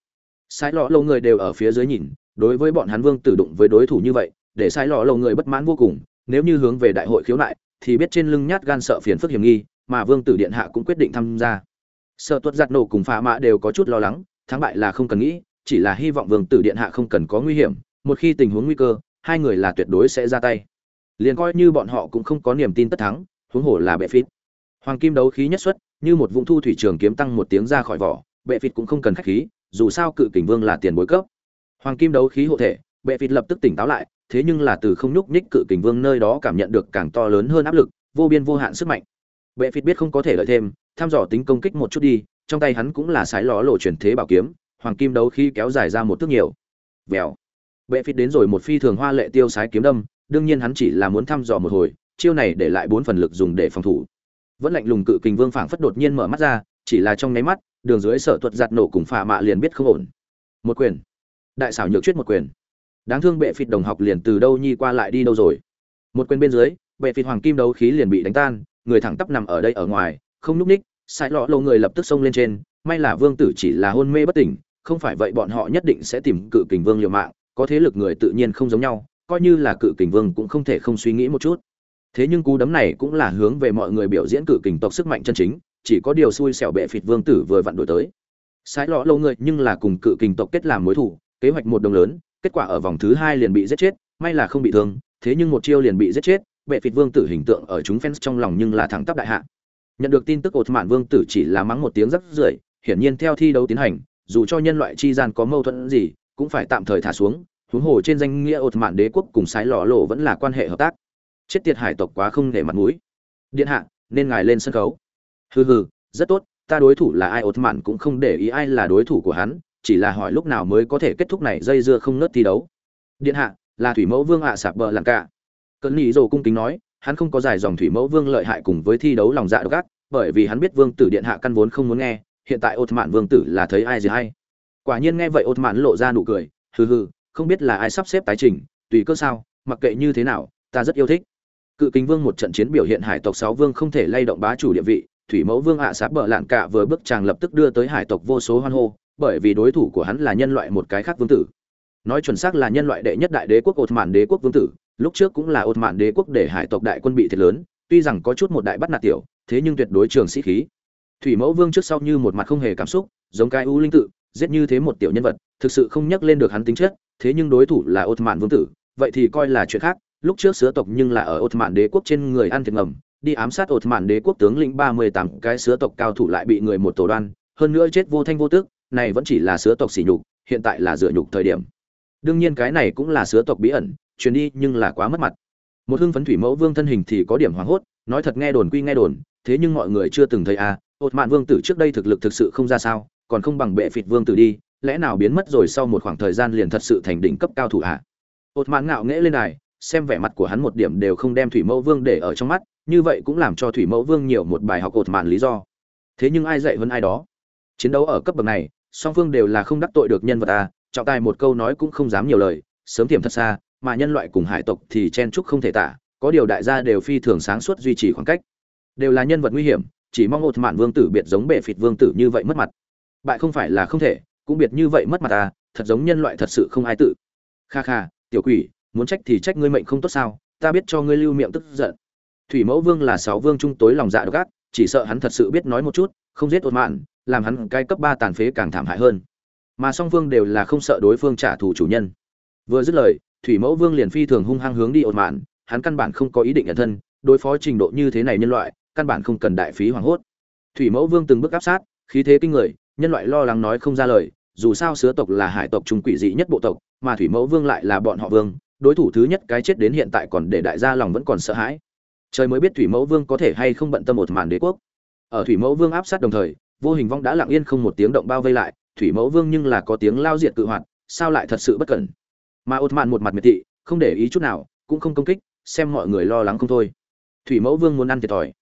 Sai lọ lâu người đều ở phía dưới nhìn đối với bọn hắn vương tử đụng với đối thủ như vậy, để sai lò lầu người bất mãn vô cùng, nếu như hướng về đại hội khiếu nại, thì biết trên lưng nhát gan sợ phiền phức hiểm nghi, mà vương tử điện hạ cũng quyết định tham gia. Sợ tuất giặt nổ cùng phà mã đều có chút lo lắng, thắng bại là không cần nghĩ, chỉ là hy vọng vương tử điện hạ không cần có nguy hiểm, một khi tình huống nguy cơ, hai người là tuyệt đối sẽ ra tay. Liền coi như bọn họ cũng không có niềm tin tất thắng, huống hồ là bệ phít hoàng kim đấu khí nhất xuất, như một vũng thu thủy trường kiếm tăng một tiếng ra khỏi vỏ, bệ phít cũng không cần khách khí, dù sao cự kình vương là tiền bối cấp hoàng kim đấu khí hộ thể, bệ phít lập tức tỉnh táo lại, thế nhưng là từ không nhúc nhích cự kình vương nơi đó cảm nhận được càng to lớn hơn áp lực, vô biên vô hạn sức mạnh. Bệ phít biết không có thể lợi thêm thăm dò tính công kích một chút đi, trong tay hắn cũng là sái ló lộ chuyển thế bảo kiếm, hoàng kim đấu khí kéo dài ra một thước nhiều. Vèo. Bệ phít đến rồi một phi thường hoa lệ tiêu sái kiếm đâm, đương nhiên hắn chỉ là muốn thăm dò một hồi, chiêu này để lại bốn phần lực dùng để phòng thủ. Vẫn lạnh lùng cự kình vương phảng phất đột nhiên mở mắt ra, chỉ là trong nháy mắt, đường dưới sở thuật giặt nổ cùng phà mạ liền biết không ổn. Một quyền đại xảo nhược chuyết một quyền. Đáng thương bệ phịt đồng học liền từ đâu nhi qua lại đi đâu rồi? Một quyền bên dưới, bệ phịt hoàng kim đấu khí liền bị đánh tan, người thẳng tắp nằm ở đây ở ngoài, không núp ních, sai lọ lâu người lập tức xông lên trên, may là vương tử chỉ là hôn mê bất tỉnh, không phải vậy bọn họ nhất định sẽ tìm cự kình vương liều mạng, có thế lực người tự nhiên không giống nhau, coi như là cự kình vương cũng không thể không suy nghĩ một chút. Thế nhưng cú đấm này cũng là hướng về mọi người biểu diễn cự kình tộc sức mạnh chân chính, chỉ có điều xui xẻo bệ phịt vương tử vừa vặn đổi tới. Sai lọ lâu người nhưng là cùng cự kình tộc kết làm mối thủ kế hoạch một đồng lớn, kết quả ở vòng thứ hai liền bị giết chết, may là không bị thương, thế nhưng một chiêu liền bị giết chết, bệ phịt vương tử hình tượng ở chúng fans trong lòng nhưng là thẳng tắp đại hạ. Nhận được tin tức ột mạn vương tử chỉ là mắng một tiếng rất rưởi hiển nhiên theo thi đấu tiến hành, dù cho nhân loại chi gian có mâu thuẫn gì, cũng phải tạm thời thả xuống, huống hồ trên danh nghĩa ột mạn đế quốc cùng sái lọ lộ vẫn là quan hệ hợp tác. Chết tiệt hải tộc quá không để mặt mũi. Điện hạ, nên ngài lên sân khấu. Hừ hừ, rất tốt, ta đối thủ là ai ột mạn cũng không để ý ai là đối thủ của hắn chỉ là hỏi lúc nào mới có thể kết thúc này dây dưa không nớt thi đấu. Điện hạ, là thủy mẫu vương ạ, sạp bờ làng cả cận nhị dồ cung kính nói, hắn không có giải dòng thủy mẫu vương lợi hại cùng với thi đấu lòng dạ độc ác, bởi vì hắn biết vương tử điện hạ căn vốn không muốn nghe, hiện tại ột mạn vương tử là thấy ai gì hay quả nhiên nghe vậy ột mạn lộ ra nụ cười, hừ hừ, không biết là ai sắp xếp tái trình, tùy cơ sao, mặc kệ như thế nào, ta rất yêu thích. Cự kính vương một trận chiến biểu hiện hải tộc sáu vương không thể lay động bá chủ địa vị, thủy mẫu vương ạ sáp bờ lạn cả vừa bước chàng lập tức đưa tới hải tộc vô số hoan hô bởi vì đối thủ của hắn là nhân loại một cái khác vương tử. Nói chuẩn xác là nhân loại đệ nhất đại đế quốc ột mạn đế quốc vương tử, lúc trước cũng là ột mạn đế quốc để hải tộc đại quân bị thiệt lớn, tuy rằng có chút một đại bắt nạt tiểu, thế nhưng tuyệt đối trường sĩ khí. Thủy mẫu vương trước sau như một mặt không hề cảm xúc, giống cái u linh tự, giết như thế một tiểu nhân vật, thực sự không nhắc lên được hắn tính chất, thế nhưng đối thủ là ột mạn vương tử, vậy thì coi là chuyện khác, lúc trước sứa tộc nhưng là ở ột mạn đế quốc trên người ăn thiệt ngầm, đi ám sát ột mạn đế quốc tướng lĩnh ba mươi tám cái sứa tộc cao thủ lại bị người một tổ đoan, hơn nữa chết vô thanh vô tức này vẫn chỉ là sứa tộc sỉ nhục, hiện tại là dựa nhục thời điểm. Đương nhiên cái này cũng là sứa tộc bí ẩn, truyền đi nhưng là quá mất mặt. Một hưng phấn thủy mẫu vương thân hình thì có điểm hoảng hốt, nói thật nghe đồn quy nghe đồn, thế nhưng mọi người chưa từng thấy à ột mạn vương tử trước đây thực lực thực sự không ra sao, còn không bằng bệ phịt vương tử đi, lẽ nào biến mất rồi sau một khoảng thời gian liền thật sự thành đỉnh cấp cao thủ ạ à? ột mạn ngạo nghễ lên đài, xem vẻ mặt của hắn một điểm đều không đem thủy mẫu vương để ở trong mắt, như vậy cũng làm cho thủy mẫu vương nhiều một bài học ột mạn lý do. Thế nhưng ai dạy hơn ai đó? Chiến đấu ở cấp bậc này song phương đều là không đắc tội được nhân vật à trọng tài một câu nói cũng không dám nhiều lời, sớm tiềm thật xa, mà nhân loại cùng hải tộc thì chen chúc không thể tả, có điều đại gia đều phi thường sáng suốt duy trì khoảng cách. Đều là nhân vật nguy hiểm, chỉ mong ột mạn vương tử biệt giống bệ phịt vương tử như vậy mất mặt. Bại không phải là không thể, cũng biệt như vậy mất mặt à thật giống nhân loại thật sự không ai tự. Kha kha, tiểu quỷ, muốn trách thì trách ngươi mệnh không tốt sao, ta biết cho ngươi lưu miệng tức giận. Thủy mẫu vương là sáu vương trung tối lòng dạ độc ác, chỉ sợ hắn thật sự biết nói một chút không giết ột mạn, làm hắn cai cấp ba tàn phế càng thảm hại hơn. Mà song phương đều là không sợ đối phương trả thù chủ nhân. Vừa dứt lời, thủy mẫu vương liền phi thường hung hăng hướng đi ột mạn, hắn căn bản không có ý định nhận thân, đối phó trình độ như thế này nhân loại, căn bản không cần đại phí hoảng hốt. Thủy mẫu vương từng bước áp sát, khí thế kinh người, nhân loại lo lắng nói không ra lời, dù sao sứa tộc là hải tộc trung quỷ dị nhất bộ tộc, mà thủy mẫu vương lại là bọn họ vương, đối thủ thứ nhất cái chết đến hiện tại còn để đại gia lòng vẫn còn sợ hãi. Trời mới biết thủy mẫu vương có thể hay không bận tâm một màn đế quốc ở thủy mẫu vương áp sát đồng thời, vô hình vong đã lặng yên không một tiếng động bao vây lại, thủy mẫu vương nhưng là có tiếng lao diệt tự hoạt, sao lại thật sự bất cẩn? Mà ột mạn một mặt miệt thị, không để ý chút nào, cũng không công kích, xem mọi người lo lắng không thôi. Thủy mẫu vương muốn ăn thiệt thòi.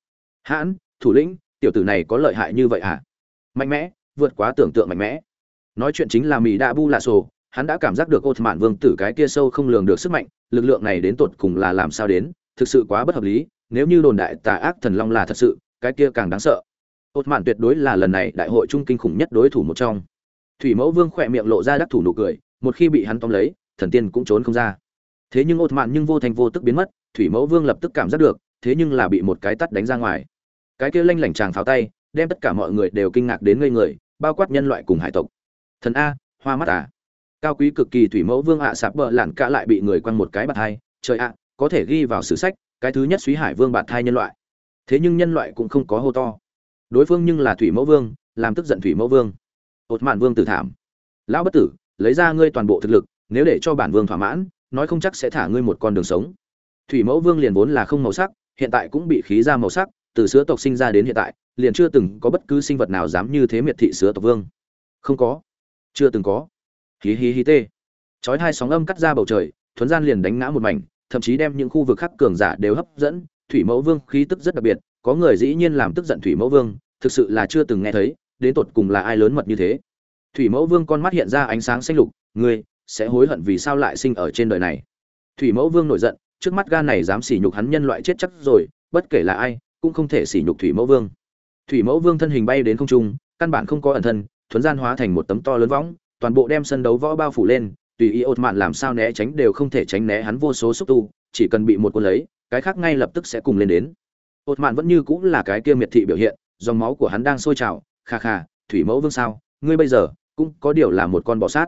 Hãn, thủ lĩnh, tiểu tử này có lợi hại như vậy à mạnh mẽ, vượt quá tưởng tượng mạnh mẽ. Nói chuyện chính là mỹ đa bu lạ sổ hắn đã cảm giác được ột mạn vương tử cái kia sâu không lường được sức mạnh, lực lượng này đến tột cùng là làm sao đến, thực sự quá bất hợp lý, nếu như đồn đại tà ác thần long là thật sự cái kia càng đáng sợ. Hột mạn tuyệt đối là lần này đại hội trung kinh khủng nhất đối thủ một trong. Thủy mẫu vương khỏe miệng lộ ra đắc thủ nụ cười, một khi bị hắn tóm lấy, thần tiên cũng trốn không ra. Thế nhưng hột mạn nhưng vô thành vô tức biến mất, thủy mẫu vương lập tức cảm giác được, thế nhưng là bị một cái tắt đánh ra ngoài. Cái kia lanh lảnh tràng pháo tay, đem tất cả mọi người đều kinh ngạc đến ngây người, bao quát nhân loại cùng hải tộc. Thần a, hoa mắt à. Cao quý cực kỳ thủy mẫu vương ạ, sạp bờ lản cả lại bị người quăng một cái bạt thai. trời ạ, có thể ghi vào sử sách, cái thứ nhất suý hải vương bạt thai nhân loại thế nhưng nhân loại cũng không có hô to. Đối phương nhưng là thủy mẫu vương, làm tức giận thủy mẫu vương. Ột mạn vương tử thảm. Lão bất tử, lấy ra ngươi toàn bộ thực lực, nếu để cho bản vương thỏa mãn, nói không chắc sẽ thả ngươi một con đường sống. Thủy mẫu vương liền vốn là không màu sắc, hiện tại cũng bị khí ra màu sắc, từ sứa tộc sinh ra đến hiện tại, liền chưa từng có bất cứ sinh vật nào dám như thế miệt thị sứa tộc vương. Không có. Chưa từng có. Hí hí hí tê. Chói hai sóng âm cắt ra bầu trời, thuấn gian liền đánh ngã một mảnh, thậm chí đem những khu vực khác cường giả đều hấp dẫn thủy mẫu vương khí tức rất đặc biệt, có người dĩ nhiên làm tức giận thủy mẫu vương, thực sự là chưa từng nghe thấy, đến tột cùng là ai lớn mật như thế. Thủy mẫu vương con mắt hiện ra ánh sáng xanh lục, ngươi sẽ hối hận vì sao lại sinh ở trên đời này. Thủy mẫu vương nổi giận, trước mắt gan này dám sỉ nhục hắn nhân loại chết chắc rồi, bất kể là ai, cũng không thể sỉ nhục thủy mẫu vương. Thủy mẫu vương thân hình bay đến không trung, căn bản không có ẩn thân, thuấn gian hóa thành một tấm to lớn võng, toàn bộ đem sân đấu võ bao phủ lên, tùy ý ột mạn làm sao né tránh đều không thể tránh né hắn vô số xúc tu, chỉ cần bị một quân lấy cái khác ngay lập tức sẽ cùng lên đến. Ột mạn vẫn như cũng là cái kia miệt thị biểu hiện, dòng máu của hắn đang sôi trào, kha kha, thủy mẫu vương sao, ngươi bây giờ cũng có điều là một con bọ sát.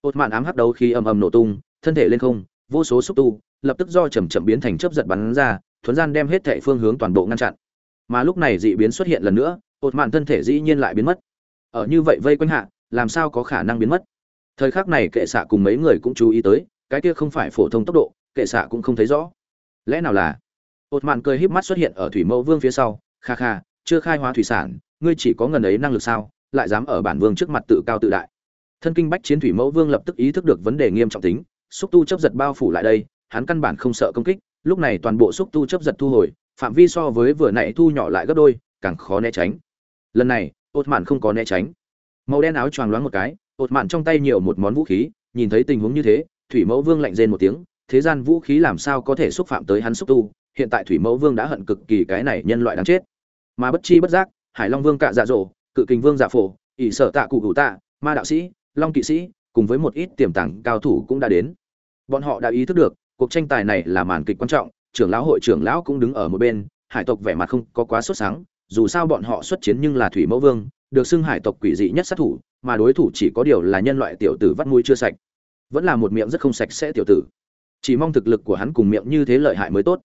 Ột mạn ám hắc đấu khi ầm ầm nổ tung, thân thể lên không, vô số xúc tu, lập tức do chầm chậm biến thành chớp giật bắn ra, thuấn gian đem hết thệ phương hướng toàn bộ ngăn chặn. Mà lúc này dị biến xuất hiện lần nữa ột mạn thân thể dĩ nhiên lại biến mất. Ở như vậy vây quanh hạ, làm sao có khả năng biến mất? Thời khắc này kệ xạ cùng mấy người cũng chú ý tới, cái kia không phải phổ thông tốc độ, kệ xạ cũng không thấy rõ lẽ nào là? Ột mạn cười híp mắt xuất hiện ở thủy mẫu vương phía sau. Kha kha, chưa khai hóa thủy sản, ngươi chỉ có ngần ấy năng lực sao? Lại dám ở bản vương trước mặt tự cao tự đại. Thân kinh bách chiến thủy mẫu vương lập tức ý thức được vấn đề nghiêm trọng tính. Xúc tu chấp giật bao phủ lại đây, hắn căn bản không sợ công kích. Lúc này toàn bộ xúc tu chấp giật thu hồi, phạm vi so với vừa nãy thu nhỏ lại gấp đôi, càng khó né tránh. Lần này, ột mạn không có né tránh. Màu đen áo choàng loáng một cái, ột mạn trong tay nhiều một món vũ khí, nhìn thấy tình huống như thế, thủy mẫu vương lạnh rên một tiếng thế gian vũ khí làm sao có thể xúc phạm tới hắn xúc tu? Hiện tại thủy mẫu vương đã hận cực kỳ cái này nhân loại đáng chết. Mà bất chi bất giác, hải long vương cạ dạ dỗ cự kình vương dạ phổ, ỷ sở tạ cụ hữu tạ, ma đạo sĩ, long kỵ sĩ, cùng với một ít tiềm tàng cao thủ cũng đã đến. Bọn họ đã ý thức được, cuộc tranh tài này là màn kịch quan trọng, trưởng lão hội trưởng lão cũng đứng ở một bên, hải tộc vẻ mặt không có quá xuất sáng, dù sao bọn họ xuất chiến nhưng là thủy mẫu vương, được xưng hải tộc quỷ dị nhất sát thủ, mà đối thủ chỉ có điều là nhân loại tiểu tử vắt mũi chưa sạch. Vẫn là một miệng rất không sạch sẽ tiểu tử chỉ mong thực lực của hắn cùng miệng như thế lợi hại mới tốt.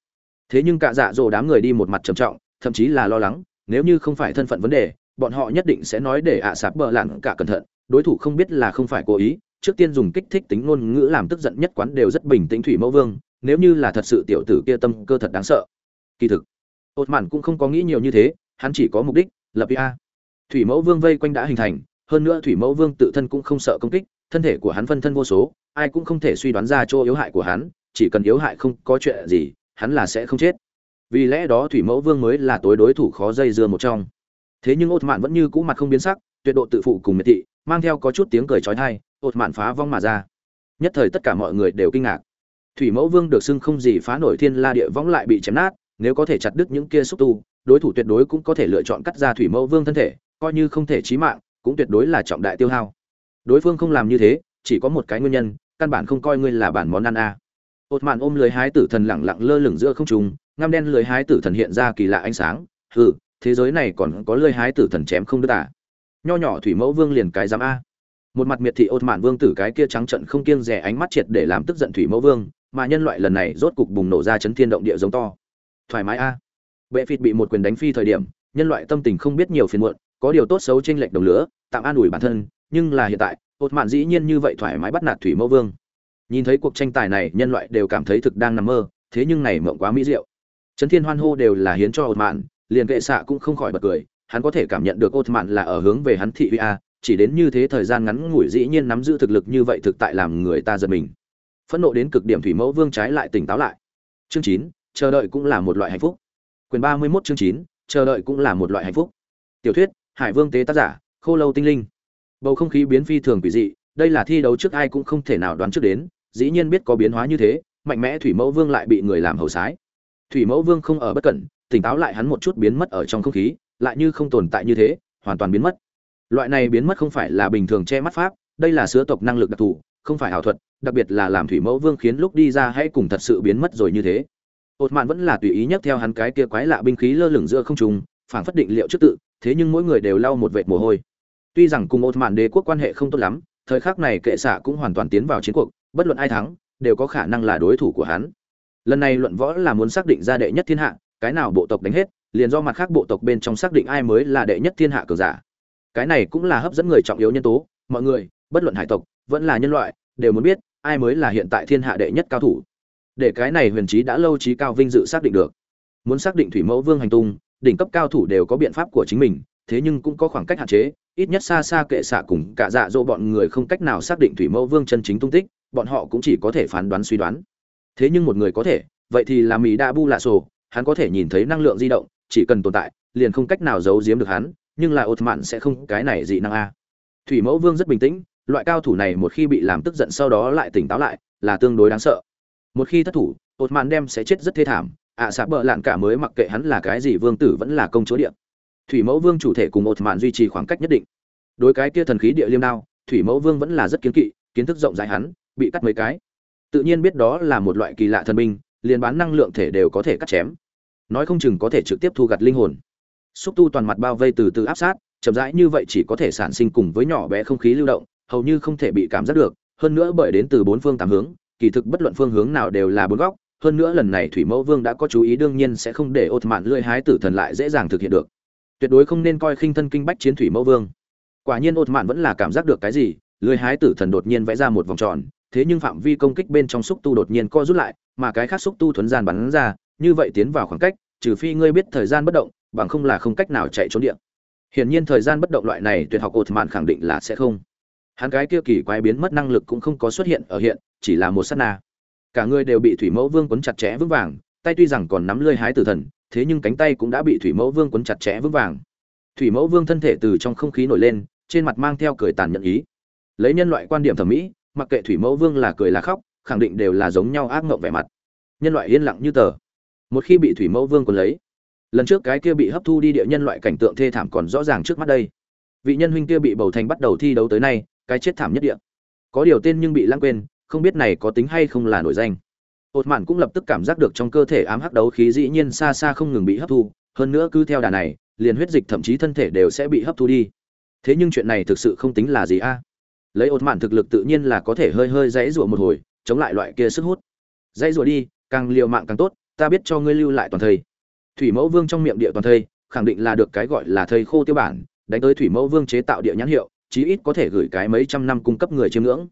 Thế nhưng cả dạ dỗ đám người đi một mặt trầm trọng, thậm chí là lo lắng, nếu như không phải thân phận vấn đề, bọn họ nhất định sẽ nói để ạ à sạp bờ lặn cả cẩn thận, đối thủ không biết là không phải cố ý, trước tiên dùng kích thích tính ngôn ngữ làm tức giận nhất quán đều rất bình tĩnh thủy mẫu vương, nếu như là thật sự tiểu tử kia tâm cơ thật đáng sợ. Kỳ thực ột mạn cũng không có nghĩ nhiều như thế, hắn chỉ có mục đích, lập ia thủy mẫu vương vây quanh đã hình thành, hơn nữa thủy mẫu vương tự thân cũng không sợ công kích, thân thể của hắn phân thân vô số ai cũng không thể suy đoán ra chỗ yếu hại của hắn, chỉ cần yếu hại không có chuyện gì, hắn là sẽ không chết. Vì lẽ đó thủy mẫu vương mới là tối đối thủ khó dây dưa một trong. Thế nhưng ột mạn vẫn như cũ mặt không biến sắc, tuyệt độ tự phụ cùng miệt thị, mang theo có chút tiếng cười trói thai ột mạn phá vong mà ra. Nhất thời tất cả mọi người đều kinh ngạc. Thủy mẫu vương được xưng không gì phá nổi thiên la địa võng lại bị chém nát, nếu có thể chặt đứt những kia xúc tu, đối thủ tuyệt đối cũng có thể lựa chọn cắt ra thủy mẫu vương thân thể, coi như không thể chí mạng, cũng tuyệt đối là trọng đại tiêu hao. Đối phương không làm như thế, chỉ có một cái nguyên nhân căn bản không coi ngươi là bản món ăn a. À. ột mạn ôm lưới hái tử thần lẳng lặng lơ lửng giữa không trung, ngăm đen lưới hái tử thần hiện ra kỳ lạ ánh sáng. Hừ, thế giới này còn có lưới hái tử thần chém không đứt à? Nho nhỏ thủy mẫu vương liền cái giám a. Một mặt miệt thị ột mạn vương tử cái kia trắng trận không kiêng rẻ ánh mắt triệt để làm tức giận thủy mẫu vương, mà nhân loại lần này rốt cục bùng nổ ra chấn thiên động địa giống to. Thoải mái a. Bệ phịt bị một quyền đánh phi thời điểm, nhân loại tâm tình không biết nhiều phiền muộn, có điều tốt xấu trên lệch đồng lửa, tạm an ủi bản thân, nhưng là hiện tại ột mạn dĩ nhiên như vậy thoải mái bắt nạt thủy mẫu vương. Nhìn thấy cuộc tranh tài này, nhân loại đều cảm thấy thực đang nằm mơ, thế nhưng này mộng quá mỹ diệu. Trấn thiên hoan hô đều là hiến cho ột mạn, liền kệ xạ cũng không khỏi bật cười, hắn có thể cảm nhận được ột mạn là ở hướng về hắn thị uy a, chỉ đến như thế thời gian ngắn ngủi dĩ nhiên nắm giữ thực lực như vậy thực tại làm người ta giật mình. Phẫn nộ đến cực điểm thủy mẫu vương trái lại tỉnh táo lại. Chương chín, chờ đợi cũng là một loại hạnh phúc. Quyền ba mươi mốt chương chín, chờ đợi cũng là một loại hạnh phúc. Tiểu thuyết, hải vương tế tác giả, khô lâu tinh linh bầu không khí biến phi thường quỷ dị, đây là thi đấu trước ai cũng không thể nào đoán trước đến, dĩ nhiên biết có biến hóa như thế, mạnh mẽ thủy mẫu vương lại bị người làm hầu sái. Thủy mẫu vương không ở bất cẩn, tỉnh táo lại hắn một chút biến mất ở trong không khí, lại như không tồn tại như thế, hoàn toàn biến mất. Loại này biến mất không phải là bình thường che mắt pháp, đây là sứa tộc năng lực đặc thù, không phải ảo thuật, đặc biệt là làm thủy mẫu vương khiến lúc đi ra hãy cùng thật sự biến mất rồi như thế. Ột mạn vẫn là tùy ý nhắc theo hắn cái kia quái lạ binh khí lơ lửng giữa không trung, phảng phất định liệu trước tự, thế nhưng mỗi người đều lau một vệt mồ hôi tuy rằng cùng ột mạn đế quốc quan hệ không tốt lắm, thời khắc này kệ xạ cũng hoàn toàn tiến vào chiến cuộc, bất luận ai thắng, đều có khả năng là đối thủ của hắn. Lần này luận võ là muốn xác định ra đệ nhất thiên hạ, cái nào bộ tộc đánh hết, liền do mặt khác bộ tộc bên trong xác định ai mới là đệ nhất thiên hạ cường giả. Cái này cũng là hấp dẫn người trọng yếu nhân tố, mọi người, bất luận hải tộc, vẫn là nhân loại, đều muốn biết ai mới là hiện tại thiên hạ đệ nhất cao thủ. Để cái này huyền trí đã lâu trí cao vinh dự xác định được. Muốn xác định thủy mẫu vương hành tung, đỉnh cấp cao thủ đều có biện pháp của chính mình, thế nhưng cũng có khoảng cách hạn chế ít nhất xa xa kệ xạ cùng cả dạ dỗ bọn người không cách nào xác định thủy mẫu vương chân chính tung tích bọn họ cũng chỉ có thể phán đoán suy đoán. Thế nhưng một người có thể vậy thì là mỹ đa bu lạ sổ hắn có thể nhìn thấy năng lượng di động chỉ cần tồn tại liền không cách nào giấu giếm được hắn nhưng là ột mạn sẽ không cái này dị năng a. Thủy mẫu vương rất bình tĩnh loại cao thủ này một khi bị làm tức giận sau đó lại tỉnh táo lại là tương đối đáng sợ. Một khi thất thủ ột mạn đem sẽ chết rất thê thảm ạ à, sạp bợ lạn cả mới mặc kệ hắn là cái gì vương tử vẫn là công chúa điện thủy mẫu vương chủ thể cùng một mạn duy trì khoảng cách nhất định. Đối cái kia thần khí địa liêm đao, thủy mẫu vương vẫn là rất kiến kỵ, kiến thức rộng rãi hắn, bị cắt mấy cái. Tự nhiên biết đó là một loại kỳ lạ thần binh, liền bán năng lượng thể đều có thể cắt chém. Nói không chừng có thể trực tiếp thu gặt linh hồn. Xúc tu toàn mặt bao vây từ từ áp sát, chậm rãi như vậy chỉ có thể sản sinh cùng với nhỏ bé không khí lưu động, hầu như không thể bị cảm giác được, hơn nữa bởi đến từ bốn phương tám hướng, kỳ thực bất luận phương hướng nào đều là bốn góc, hơn nữa lần này thủy mẫu vương đã có chú ý đương nhiên sẽ không để ột mạn lưỡi hái tử thần lại dễ dàng thực hiện được tuyệt đối không nên coi khinh thân kinh bách chiến thủy mẫu vương. Quả nhiên ột mạn vẫn là cảm giác được cái gì lưới hái tử thần đột nhiên vẽ ra một vòng tròn, thế nhưng phạm vi công kích bên trong xúc tu đột nhiên co rút lại, mà cái khác xúc tu thuấn gian bắn ra, như vậy tiến vào khoảng cách, trừ phi ngươi biết thời gian bất động, bằng không là không cách nào chạy trốn điện hiển nhiên thời gian bất động loại này tuyệt học ột mạn khẳng định là sẽ không. Hắn cái kia kỳ quái biến mất năng lực cũng không có xuất hiện ở hiện, chỉ là một sát na. Cả người đều bị thủy mẫu vương quấn chặt chẽ vững vàng, tay tuy rằng còn nắm lơi hái tử thần thế nhưng cánh tay cũng đã bị thủy mẫu vương quấn chặt chẽ vững vàng. Thủy mẫu vương thân thể từ trong không khí nổi lên, trên mặt mang theo cười tàn nhẫn ý. Lấy nhân loại quan điểm thẩm mỹ, mặc kệ thủy mẫu vương là cười là khóc, khẳng định đều là giống nhau ác ngộng vẻ mặt. Nhân loại yên lặng như tờ. Một khi bị thủy mẫu vương quấn lấy, lần trước cái kia bị hấp thu đi địa nhân loại cảnh tượng thê thảm còn rõ ràng trước mắt đây. Vị nhân huynh kia bị bầu thành bắt đầu thi đấu tới nay, cái chết thảm nhất địa. Có điều tên nhưng bị lãng quên, không biết này có tính hay không là nổi danh ột mạn cũng lập tức cảm giác được trong cơ thể ám hắc đấu khí dĩ nhiên xa xa không ngừng bị hấp thu, hơn nữa cứ theo đà này, liền huyết dịch thậm chí thân thể đều sẽ bị hấp thu đi. Thế nhưng chuyện này thực sự không tính là gì a? Lấy ột mạn thực lực tự nhiên là có thể hơi hơi dãy rụa một hồi, chống lại loại kia sức hút. Dãy rụa đi, càng liều mạng càng tốt, ta biết cho ngươi lưu lại toàn thây. Thủy mẫu vương trong miệng địa toàn thây, khẳng định là được cái gọi là thây khô tiêu bản, đánh tới thủy mẫu vương chế tạo địa nhãn hiệu, chí ít có thể gửi cái mấy trăm năm cung cấp người chiêm ngưỡng.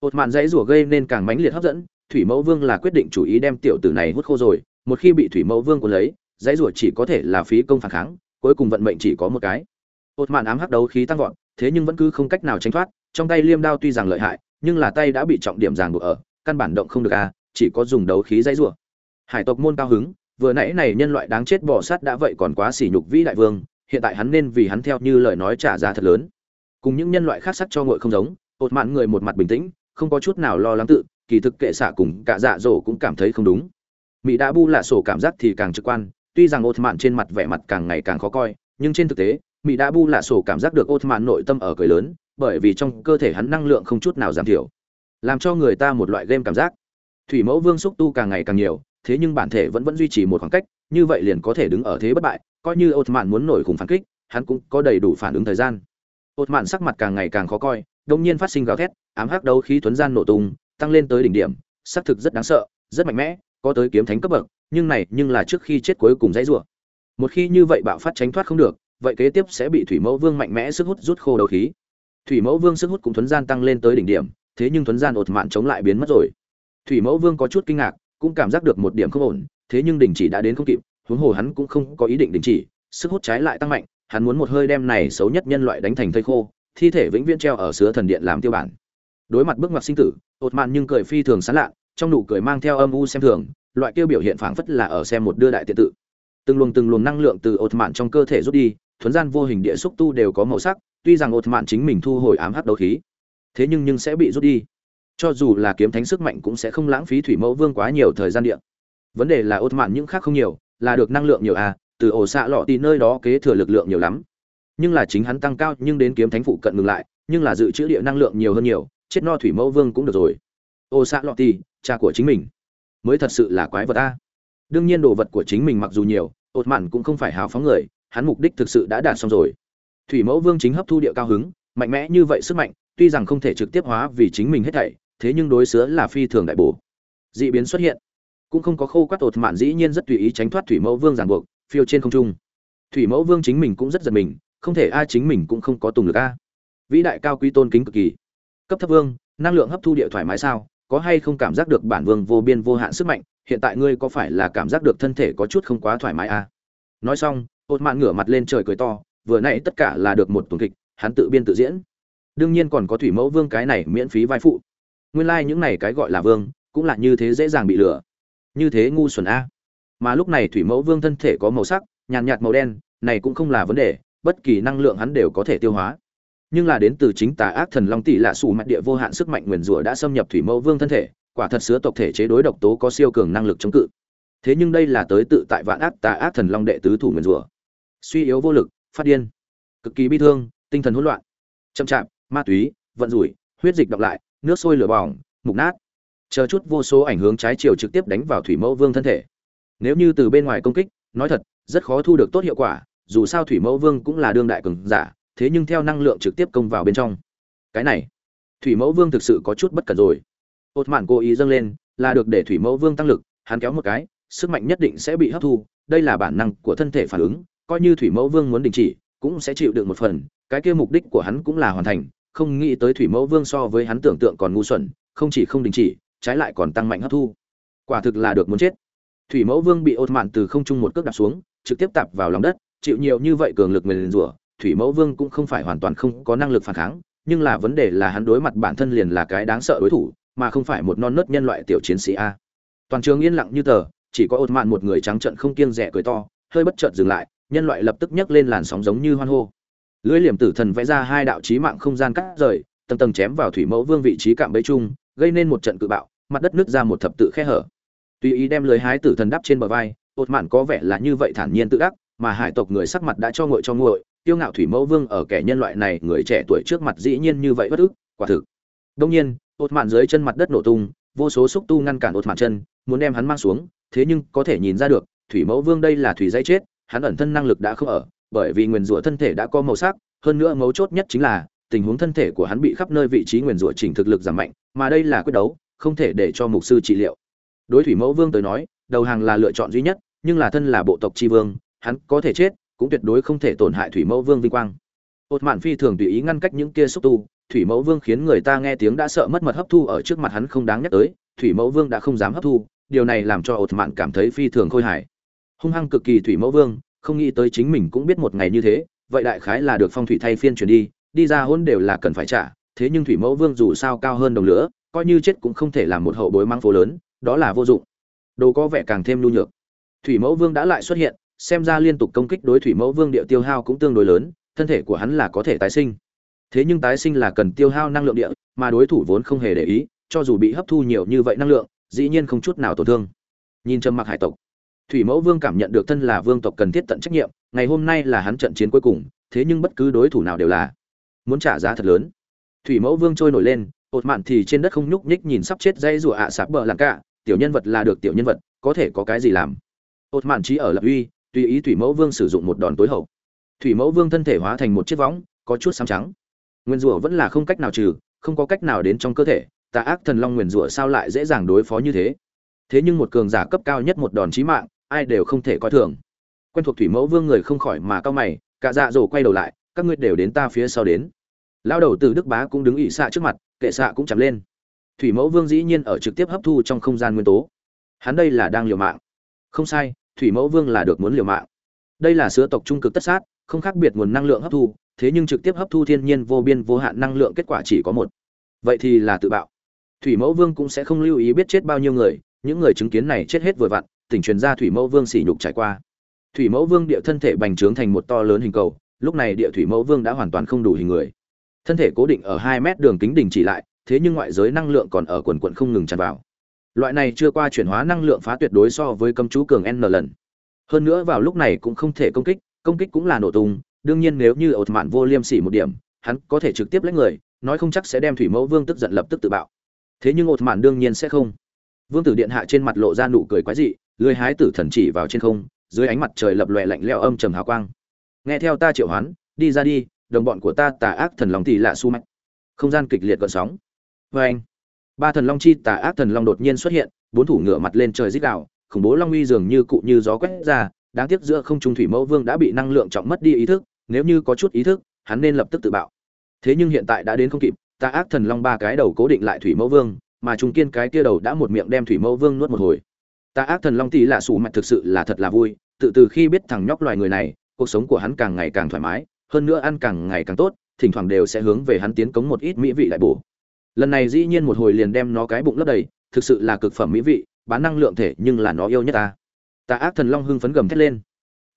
Ột mạn dãy rủa gây nên càng mãnh liệt hấp dẫn thủy mẫu vương là quyết định chủ ý đem tiểu tử này hút khô rồi, một khi bị thủy mẫu vương cuốn lấy, dãy rủa chỉ có thể là phí công phản kháng, cuối cùng vận mệnh chỉ có một cái. Hột mạn ám hắc đấu khí tăng vọt, thế nhưng vẫn cứ không cách nào tránh thoát, trong tay liêm đao tuy rằng lợi hại, nhưng là tay đã bị trọng điểm ràng buộc ở, căn bản động không được a chỉ có dùng đấu khí dãy rủa. Hải tộc môn cao hứng, vừa nãy này nhân loại đáng chết bỏ sát đã vậy còn quá sỉ nhục vĩ đại vương, hiện tại hắn nên vì hắn theo như lời nói trả giá thật lớn. Cùng những nhân loại khác sắc cho ngội không giống ột mạn người một mặt bình tĩnh, không có chút nào lo lắng tự kỳ thực kệ xạ cùng cả dạ dỗ cũng cảm thấy không đúng. Mỹ đã bu lạ sổ cảm giác thì càng trực quan, tuy rằng ột mạn trên mặt vẻ mặt càng ngày càng khó coi, nhưng trên thực tế, mỹ đã bu lạ sổ cảm giác được ột mạn nội tâm ở cười lớn, bởi vì trong cơ thể hắn năng lượng không chút nào giảm thiểu, làm cho người ta một loại game cảm giác. Thủy mẫu vương xúc tu càng ngày càng nhiều, thế nhưng bản thể vẫn vẫn duy trì một khoảng cách, như vậy liền có thể đứng ở thế bất bại, coi như ột mạn muốn nổi khủng phản kích, hắn cũng có đầy đủ phản ứng thời gian. Ột mạn sắc mặt càng ngày càng khó coi, đông nhiên phát sinh gào thét, ám hắc đấu khí tuấn gian nổ tung tăng lên tới đỉnh điểm, xác thực rất đáng sợ, rất mạnh mẽ, có tới kiếm thánh cấp bậc, nhưng này, nhưng là trước khi chết cuối cùng dãy rủa. Một khi như vậy bạo phát tránh thoát không được, vậy kế tiếp sẽ bị thủy mẫu vương mạnh mẽ sức hút rút khô đầu khí. Thủy mẫu vương sức hút cũng tuấn gian tăng lên tới đỉnh điểm, thế nhưng tuấn gian ột mạn chống lại biến mất rồi. Thủy mẫu vương có chút kinh ngạc, cũng cảm giác được một điểm không ổn, thế nhưng đình chỉ đã đến không kịp, huống hồ hắn cũng không có ý định đình chỉ, sức hút trái lại tăng mạnh, hắn muốn một hơi đem này xấu nhất nhân loại đánh thành thây khô, thi thể vĩnh viễn treo ở sứa thần điện làm tiêu bản. Đối mặt bước ngoặt sinh tử ột mạn nhưng cười phi thường sán lạ trong nụ cười mang theo âm u xem thường, loại kêu biểu hiện phảng phất là ở xem một đưa đại tiện tự. Từng luồng từng luồng năng lượng từ ột mạn trong cơ thể rút đi thuấn gian vô hình địa xúc tu đều có màu sắc, tuy rằng ột mạn chính mình thu hồi ám hắc đấu khí, thế nhưng nhưng sẽ bị rút đi. Cho dù là kiếm thánh sức mạnh cũng sẽ không lãng phí thủy mẫu vương quá nhiều thời gian địa. vấn đề là ột mạn những khác không nhiều, là được năng lượng nhiều à từ ổ xạ lọ tì nơi đó kế thừa lực lượng nhiều lắm. Nhưng là chính hắn tăng cao, nhưng đến kiếm thánh phụ cận ngừng lại, nhưng là dự trữ địa năng lượng nhiều hơn nhiều chết no thủy mẫu vương cũng được rồi. Ô xạ lọt thì cha của chính mình. Mới thật sự là quái vật ta. đương nhiên đồ vật của chính mình mặc dù nhiều ột mạn cũng không phải hào phóng người, hắn mục đích thực sự đã đạt xong rồi. Thủy mẫu vương chính hấp thu địa cao hứng, mạnh mẽ như vậy sức mạnh, tuy rằng không thể trực tiếp hóa vì chính mình hết thảy, thế nhưng đối xứa là phi thường đại bổ. Dị biến xuất hiện. Cũng không có khô quát ột mạn dĩ nhiên rất tùy ý tránh thoát thủy mẫu vương giàn buộc, phiêu trên không trung. Thủy mẫu vương chính mình cũng rất giật mình, không thể ai chính mình cũng không có tùng lực a. Vĩ đại cao quý tôn kính cực kỳ cấp thấp vương, năng lượng hấp thu địa thoải mái sao? Có hay không cảm giác được bản vương vô biên vô hạn sức mạnh? Hiện tại ngươi có phải là cảm giác được thân thể có chút không quá thoải mái à? nói xong ột mạn ngửa mặt lên trời cười to, vừa nãy tất cả là được một tuần kịch, hắn tự biên tự diễn. Đương nhiên còn có thủy mẫu vương cái này miễn phí vai phụ. Nguyên lai những này cái gọi là vương, cũng là như thế dễ dàng bị lừa. Như thế ngu xuẩn a. Mà lúc này thủy mẫu vương thân thể có màu sắc, nhàn nhạt màu đen, này cũng không là vấn đề, bất kỳ năng lượng hắn đều có thể tiêu hóa nhưng là đến từ chính tà ác thần long tỷ lạ sủ mặt địa vô hạn sức mạnh nguyền rủa đã xâm nhập thủy mẫu vương thân thể, quả thật sứa tộc thể chế đối độc tố có siêu cường năng lực chống cự. Thế nhưng đây là tới tự tại vạn ác tà ác thần long đệ tứ thủ nguyền rủa. Suy yếu vô lực, phát điên, cực kỳ bi thương, tinh thần hỗn loạn, chậm chạp, ma túy, vận rủi, huyết dịch đọc lại, nước sôi lửa bỏng, mục nát. Chờ chút vô số ảnh hướng trái chiều trực tiếp đánh vào thủy mẫu vương thân thể. Nếu như từ bên ngoài công kích, nói thật, rất khó thu được tốt hiệu quả, dù sao thủy mẫu vương cũng là đương đại cường giả thế nhưng theo năng lượng trực tiếp công vào bên trong. Cái này, thủy mẫu vương thực sự có chút bất cẩn rồi. Ột mạn cố ý dâng lên, là được để thủy mẫu vương tăng lực, hắn kéo một cái, sức mạnh nhất định sẽ bị hấp thu, đây là bản năng của thân thể phản ứng, coi như thủy mẫu vương muốn đình chỉ, cũng sẽ chịu được một phần, cái kia mục đích của hắn cũng là hoàn thành, không nghĩ tới thủy mẫu vương so với hắn tưởng tượng còn ngu xuẩn, không chỉ không đình chỉ, trái lại còn tăng mạnh hấp thu. Quả thực là được muốn chết. Thủy mẫu vương bị ột mạn từ không trung một cước đạp xuống, trực tiếp tạp vào lòng đất, chịu nhiều như vậy cường lực nguyền rủa thủy mẫu vương cũng không phải hoàn toàn không có năng lực phản kháng, nhưng là vấn đề là hắn đối mặt bản thân liền là cái đáng sợ đối thủ, mà không phải một non nớt nhân loại tiểu chiến sĩ a. Toàn trường yên lặng như tờ, chỉ có ột mạn một người trắng trận không kiêng rẻ cười to, hơi bất chợt dừng lại, nhân loại lập tức nhấc lên làn sóng giống như hoan hô. Lưỡi liềm tử thần vẽ ra hai đạo trí mạng không gian cắt rời, tầng tầng chém vào thủy mẫu vương vị trí cạm bẫy chung, gây nên một trận cự bạo, mặt đất nứt ra một thập tự khe hở. Tùy ý đem lưới hái tử thần đắp trên bờ vai ột mạn có vẻ là như vậy thản nhiên tự đắc, mà hải tộc người sắc mặt đã cho nguội cho nguội tiêu ngạo thủy mẫu vương ở kẻ nhân loại này người trẻ tuổi trước mặt dĩ nhiên như vậy bất ức, quả thực. Đông nhiên ột mạn dưới chân mặt đất nổ tung, vô số xúc tu ngăn cản ột mạn chân, muốn đem hắn mang xuống, thế nhưng có thể nhìn ra được, thủy mẫu vương đây là thủy dây chết, hắn ẩn thân năng lực đã không ở, bởi vì nguyền rủa thân thể đã có màu sắc, hơn nữa mấu chốt nhất chính là, tình huống thân thể của hắn bị khắp nơi vị trí nguyền rủa chỉnh thực lực giảm mạnh, mà đây là quyết đấu, không thể để cho mục sư trị liệu. Đối thủy mẫu vương tới nói, đầu hàng là lựa chọn duy nhất, nhưng là thân là bộ tộc tri vương, hắn có thể chết cũng tuyệt đối không thể tổn hại thủy mẫu vương vinh quang. Ột mạn phi thường tùy ý ngăn cách những kia xúc tu, thủy mẫu vương khiến người ta nghe tiếng đã sợ mất mật hấp thu ở trước mặt hắn không đáng nhắc tới, thủy mẫu vương đã không dám hấp thu, điều này làm cho ột mạn cảm thấy phi thường khôi hài. Hung hăng cực kỳ thủy mẫu vương, không nghĩ tới chính mình cũng biết một ngày như thế, vậy đại khái là được phong thủy thay phiên chuyển đi đi ra hôn đều là cần phải trả, thế nhưng thủy mẫu vương dù sao cao hơn đồng lửa, coi như chết cũng không thể làm một hậu bối mang phố lớn, đó là vô dụng. Đồ có vẻ càng thêm nhu nhược. Thủy mẫu vương đã lại xuất hiện xem ra liên tục công kích đối thủy mẫu vương địa tiêu hao cũng tương đối lớn, thân thể của hắn là có thể tái sinh. Thế nhưng tái sinh là cần tiêu hao năng lượng địa, mà đối thủ vốn không hề để ý, cho dù bị hấp thu nhiều như vậy năng lượng, dĩ nhiên không chút nào tổn thương. Nhìn trầm mặc hải tộc, thủy mẫu vương cảm nhận được thân là vương tộc cần thiết tận trách nhiệm, ngày hôm nay là hắn trận chiến cuối cùng, thế nhưng bất cứ đối thủ nào đều là muốn trả giá thật lớn. Thủy mẫu vương trôi nổi lên, ột mạn thì trên đất không nhúc nhích nhìn sắp chết dây rùa ạ à sạp bờ làng cả tiểu nhân vật là được tiểu nhân vật, có thể có cái gì làm? Ột mạn trí ở lập uy tùy ý thủy mẫu vương sử dụng một đòn tối hậu. Thủy mẫu vương thân thể hóa thành một chiếc võng, có chút xám trắng. Nguyên rủa vẫn là không cách nào trừ, không có cách nào đến trong cơ thể, tà ác thần long nguyền rủa sao lại dễ dàng đối phó như thế? Thế nhưng một cường giả cấp cao nhất một đòn chí mạng, ai đều không thể coi thường. Quen thuộc thủy mẫu vương người không khỏi mà cao mày, cả dạ dỗ quay đầu lại, các ngươi đều đến ta phía sau đến. Lao đầu từ đức bá cũng đứng ỵ xạ trước mặt, kệ xạ cũng chạm lên. Thủy mẫu vương dĩ nhiên ở trực tiếp hấp thu trong không gian nguyên tố. Hắn đây là đang liều mạng. Không sai thủy mẫu vương là được muốn liều mạng. Đây là sữa tộc trung cực tất sát, không khác biệt nguồn năng lượng hấp thu, thế nhưng trực tiếp hấp thu thiên nhiên vô biên vô hạn năng lượng kết quả chỉ có một. Vậy thì là tự bạo. Thủy mẫu vương cũng sẽ không lưu ý biết chết bao nhiêu người, những người chứng kiến này chết hết vừa vặn, tỉnh truyền ra thủy mẫu vương sỉ nhục trải qua. Thủy mẫu vương địa thân thể bành trướng thành một to lớn hình cầu, lúc này địa thủy mẫu vương đã hoàn toàn không đủ hình người. Thân thể cố định ở hai mét đường kính đỉnh chỉ lại, thế nhưng ngoại giới năng lượng còn ở quần quận không ngừng tràn vào loại này chưa qua chuyển hóa năng lượng phá tuyệt đối so với cấm chú cường n lần. Hơn nữa vào lúc này cũng không thể công kích công kích cũng là nổ tung, đương nhiên nếu như ột mạn vô liêm sỉ một điểm, hắn có thể trực tiếp lấy người, nói không chắc sẽ đem thủy mẫu vương tức giận lập tức tự bạo. Thế nhưng ột mạn đương nhiên sẽ không. Vương tử điện hạ trên mặt lộ ra nụ cười quái dị lưới hái tử thần chỉ vào trên không, dưới ánh mặt trời lập lòe lạnh lẽo âm trầm hào quang. Nghe theo ta triệu hoán, đi ra đi, đồng bọn của ta tà ác thần long tỷ lạ su mạch. Không gian kịch liệt gợn sóng. Vê anh ba thần long chi tà ác thần long đột nhiên xuất hiện, bốn thủ ngựa mặt lên trời dích đạo khủng bố long uy dường như cụ như gió quét ra, đáng tiếc giữa không trung thủy mẫu vương đã bị năng lượng trọng mất đi ý thức, nếu như có chút ý thức, hắn nên lập tức tự bạo. Thế nhưng hiện tại đã đến không kịp, tà ác thần long ba cái đầu cố định lại thủy mẫu vương, mà trung kiên cái kia đầu đã một miệng đem thủy mẫu vương nuốt một hồi. Tà ác thần long tỷ lạ sủ mạch thực sự là thật là vui, tự từ khi biết thằng nhóc loài người này, cuộc sống của hắn càng ngày càng thoải mái, hơn nữa ăn càng ngày càng tốt, thỉnh thoảng đều sẽ hướng về hắn tiến cống một ít mỹ vị đại bổ lần này dĩ nhiên một hồi liền đem nó cái bụng lấp đầy, thực sự là cực phẩm mỹ vị, bán năng lượng thể nhưng là nó yêu nhất ta. Tà ác thần long hưng phấn gầm thét lên.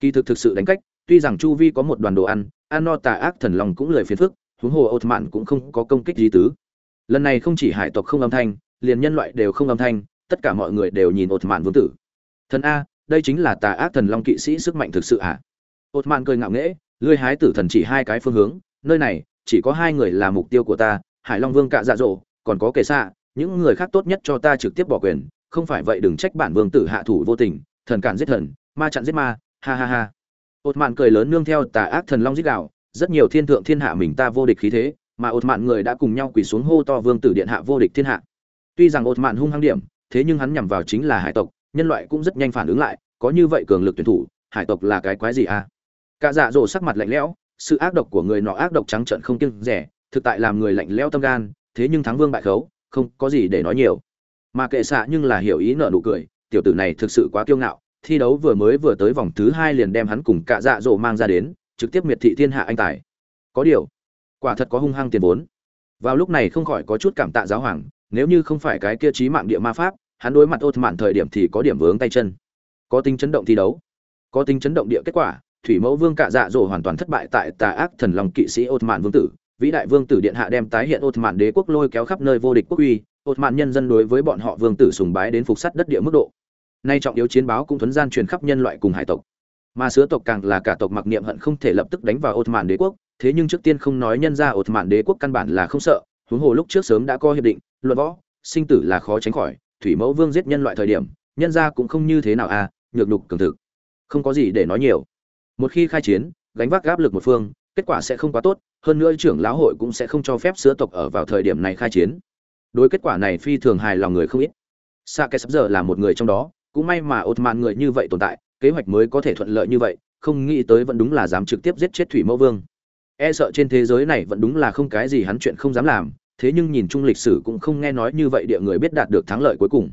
Kỳ thực thực sự đánh cách, tuy rằng chu vi có một đoàn đồ ăn ăn no tà ác thần long cũng lười phiền phức, huống hồ ột mạn cũng không có công kích gì tứ. Lần này không chỉ hải tộc không âm thanh, liền nhân loại đều không âm thanh, tất cả mọi người đều nhìn ột mạn vương tử. Thần a, đây chính là tà ác thần long kỵ sĩ sức mạnh thực sự à? Ột mạn cười ngạo nghễ lưới hái tử thần chỉ hai cái phương hướng, nơi này chỉ có hai người là mục tiêu của ta hải long vương cạ dạ dỗ còn có kẻ xạ, những người khác tốt nhất cho ta trực tiếp bỏ quyền, không phải vậy đừng trách bản vương tử hạ thủ vô tình, thần cản giết thần, ma chặn giết ma, ha ha ha. Ột mạn cười lớn nương theo tà ác thần long giết đạo rất nhiều thiên thượng thiên hạ mình ta vô địch khí thế, mà ột mạn người đã cùng nhau quỳ xuống hô to vương tử điện hạ vô địch thiên hạ. Tuy rằng ột mạn hung hăng điểm, thế nhưng hắn nhằm vào chính là hải tộc, nhân loại cũng rất nhanh phản ứng lại, có như vậy cường lực tuyển thủ, hải tộc là cái quái gì à? Cả dạ dỗ sắc mặt lạnh lẽo, sự ác độc của người nọ ác độc trắng trợn không kiêng rẻ thực tại làm người lạnh lẽo tâm gan, thế nhưng thắng vương bại khấu, không có gì để nói nhiều. Mà kệ xạ nhưng là hiểu ý nợ nụ cười, tiểu tử này thực sự quá kiêu ngạo, thi đấu vừa mới vừa tới vòng thứ hai liền đem hắn cùng cả dạ dỗ mang ra đến, trực tiếp miệt thị thiên hạ anh tài. Có điều, quả thật có hung hăng tiền vốn. Vào lúc này không khỏi có chút cảm tạ giáo hoàng, nếu như không phải cái kia trí mạng địa ma pháp, hắn đối mặt ột mạn thời điểm thì có điểm vướng tay chân. Có tính chấn động thi đấu, có tính chấn động địa kết quả, thủy mẫu vương cạ dạ dỗ hoàn toàn thất bại tại tà ác thần lòng kỵ sĩ ột mạn vương tử vĩ đại vương tử điện hạ đem tái hiện ột mạn đế quốc lôi kéo khắp nơi vô địch quốc uy ột mạn nhân dân đối với bọn họ vương tử sùng bái đến phục sắt đất địa mức độ. Nay trọng yếu chiến báo cũng thuấn gian truyền khắp nhân loại cùng hải tộc. Mà sứa tộc càng là cả tộc mặc niệm hận không thể lập tức đánh vào ột mạn đế quốc, thế nhưng trước tiên không nói nhân ra ột mạn đế quốc căn bản là không sợ, huống hồ lúc trước sớm đã có hiệp định, luận võ, sinh tử là khó tránh khỏi, thủy mẫu vương giết nhân loại thời điểm, nhân ra cũng không như thế nào à nhược đục cường thực. Không có gì để nói nhiều. Một khi khai chiến, gánh vác áp lực một phương kết quả sẽ không quá tốt, hơn nữa trưởng lão hội cũng sẽ không cho phép sứa tộc ở vào thời điểm này khai chiến. Đối kết quả này phi thường hài lòng người không ít. Sa Kẻ sắp giờ là một người trong đó, cũng may mà ột mạn người như vậy tồn tại, kế hoạch mới có thể thuận lợi như vậy, không nghĩ tới vẫn đúng là dám trực tiếp giết chết thủy mẫu vương. E sợ trên thế giới này vẫn đúng là không cái gì hắn chuyện không dám làm, thế nhưng nhìn chung lịch sử cũng không nghe nói như vậy địa người biết đạt được thắng lợi cuối cùng.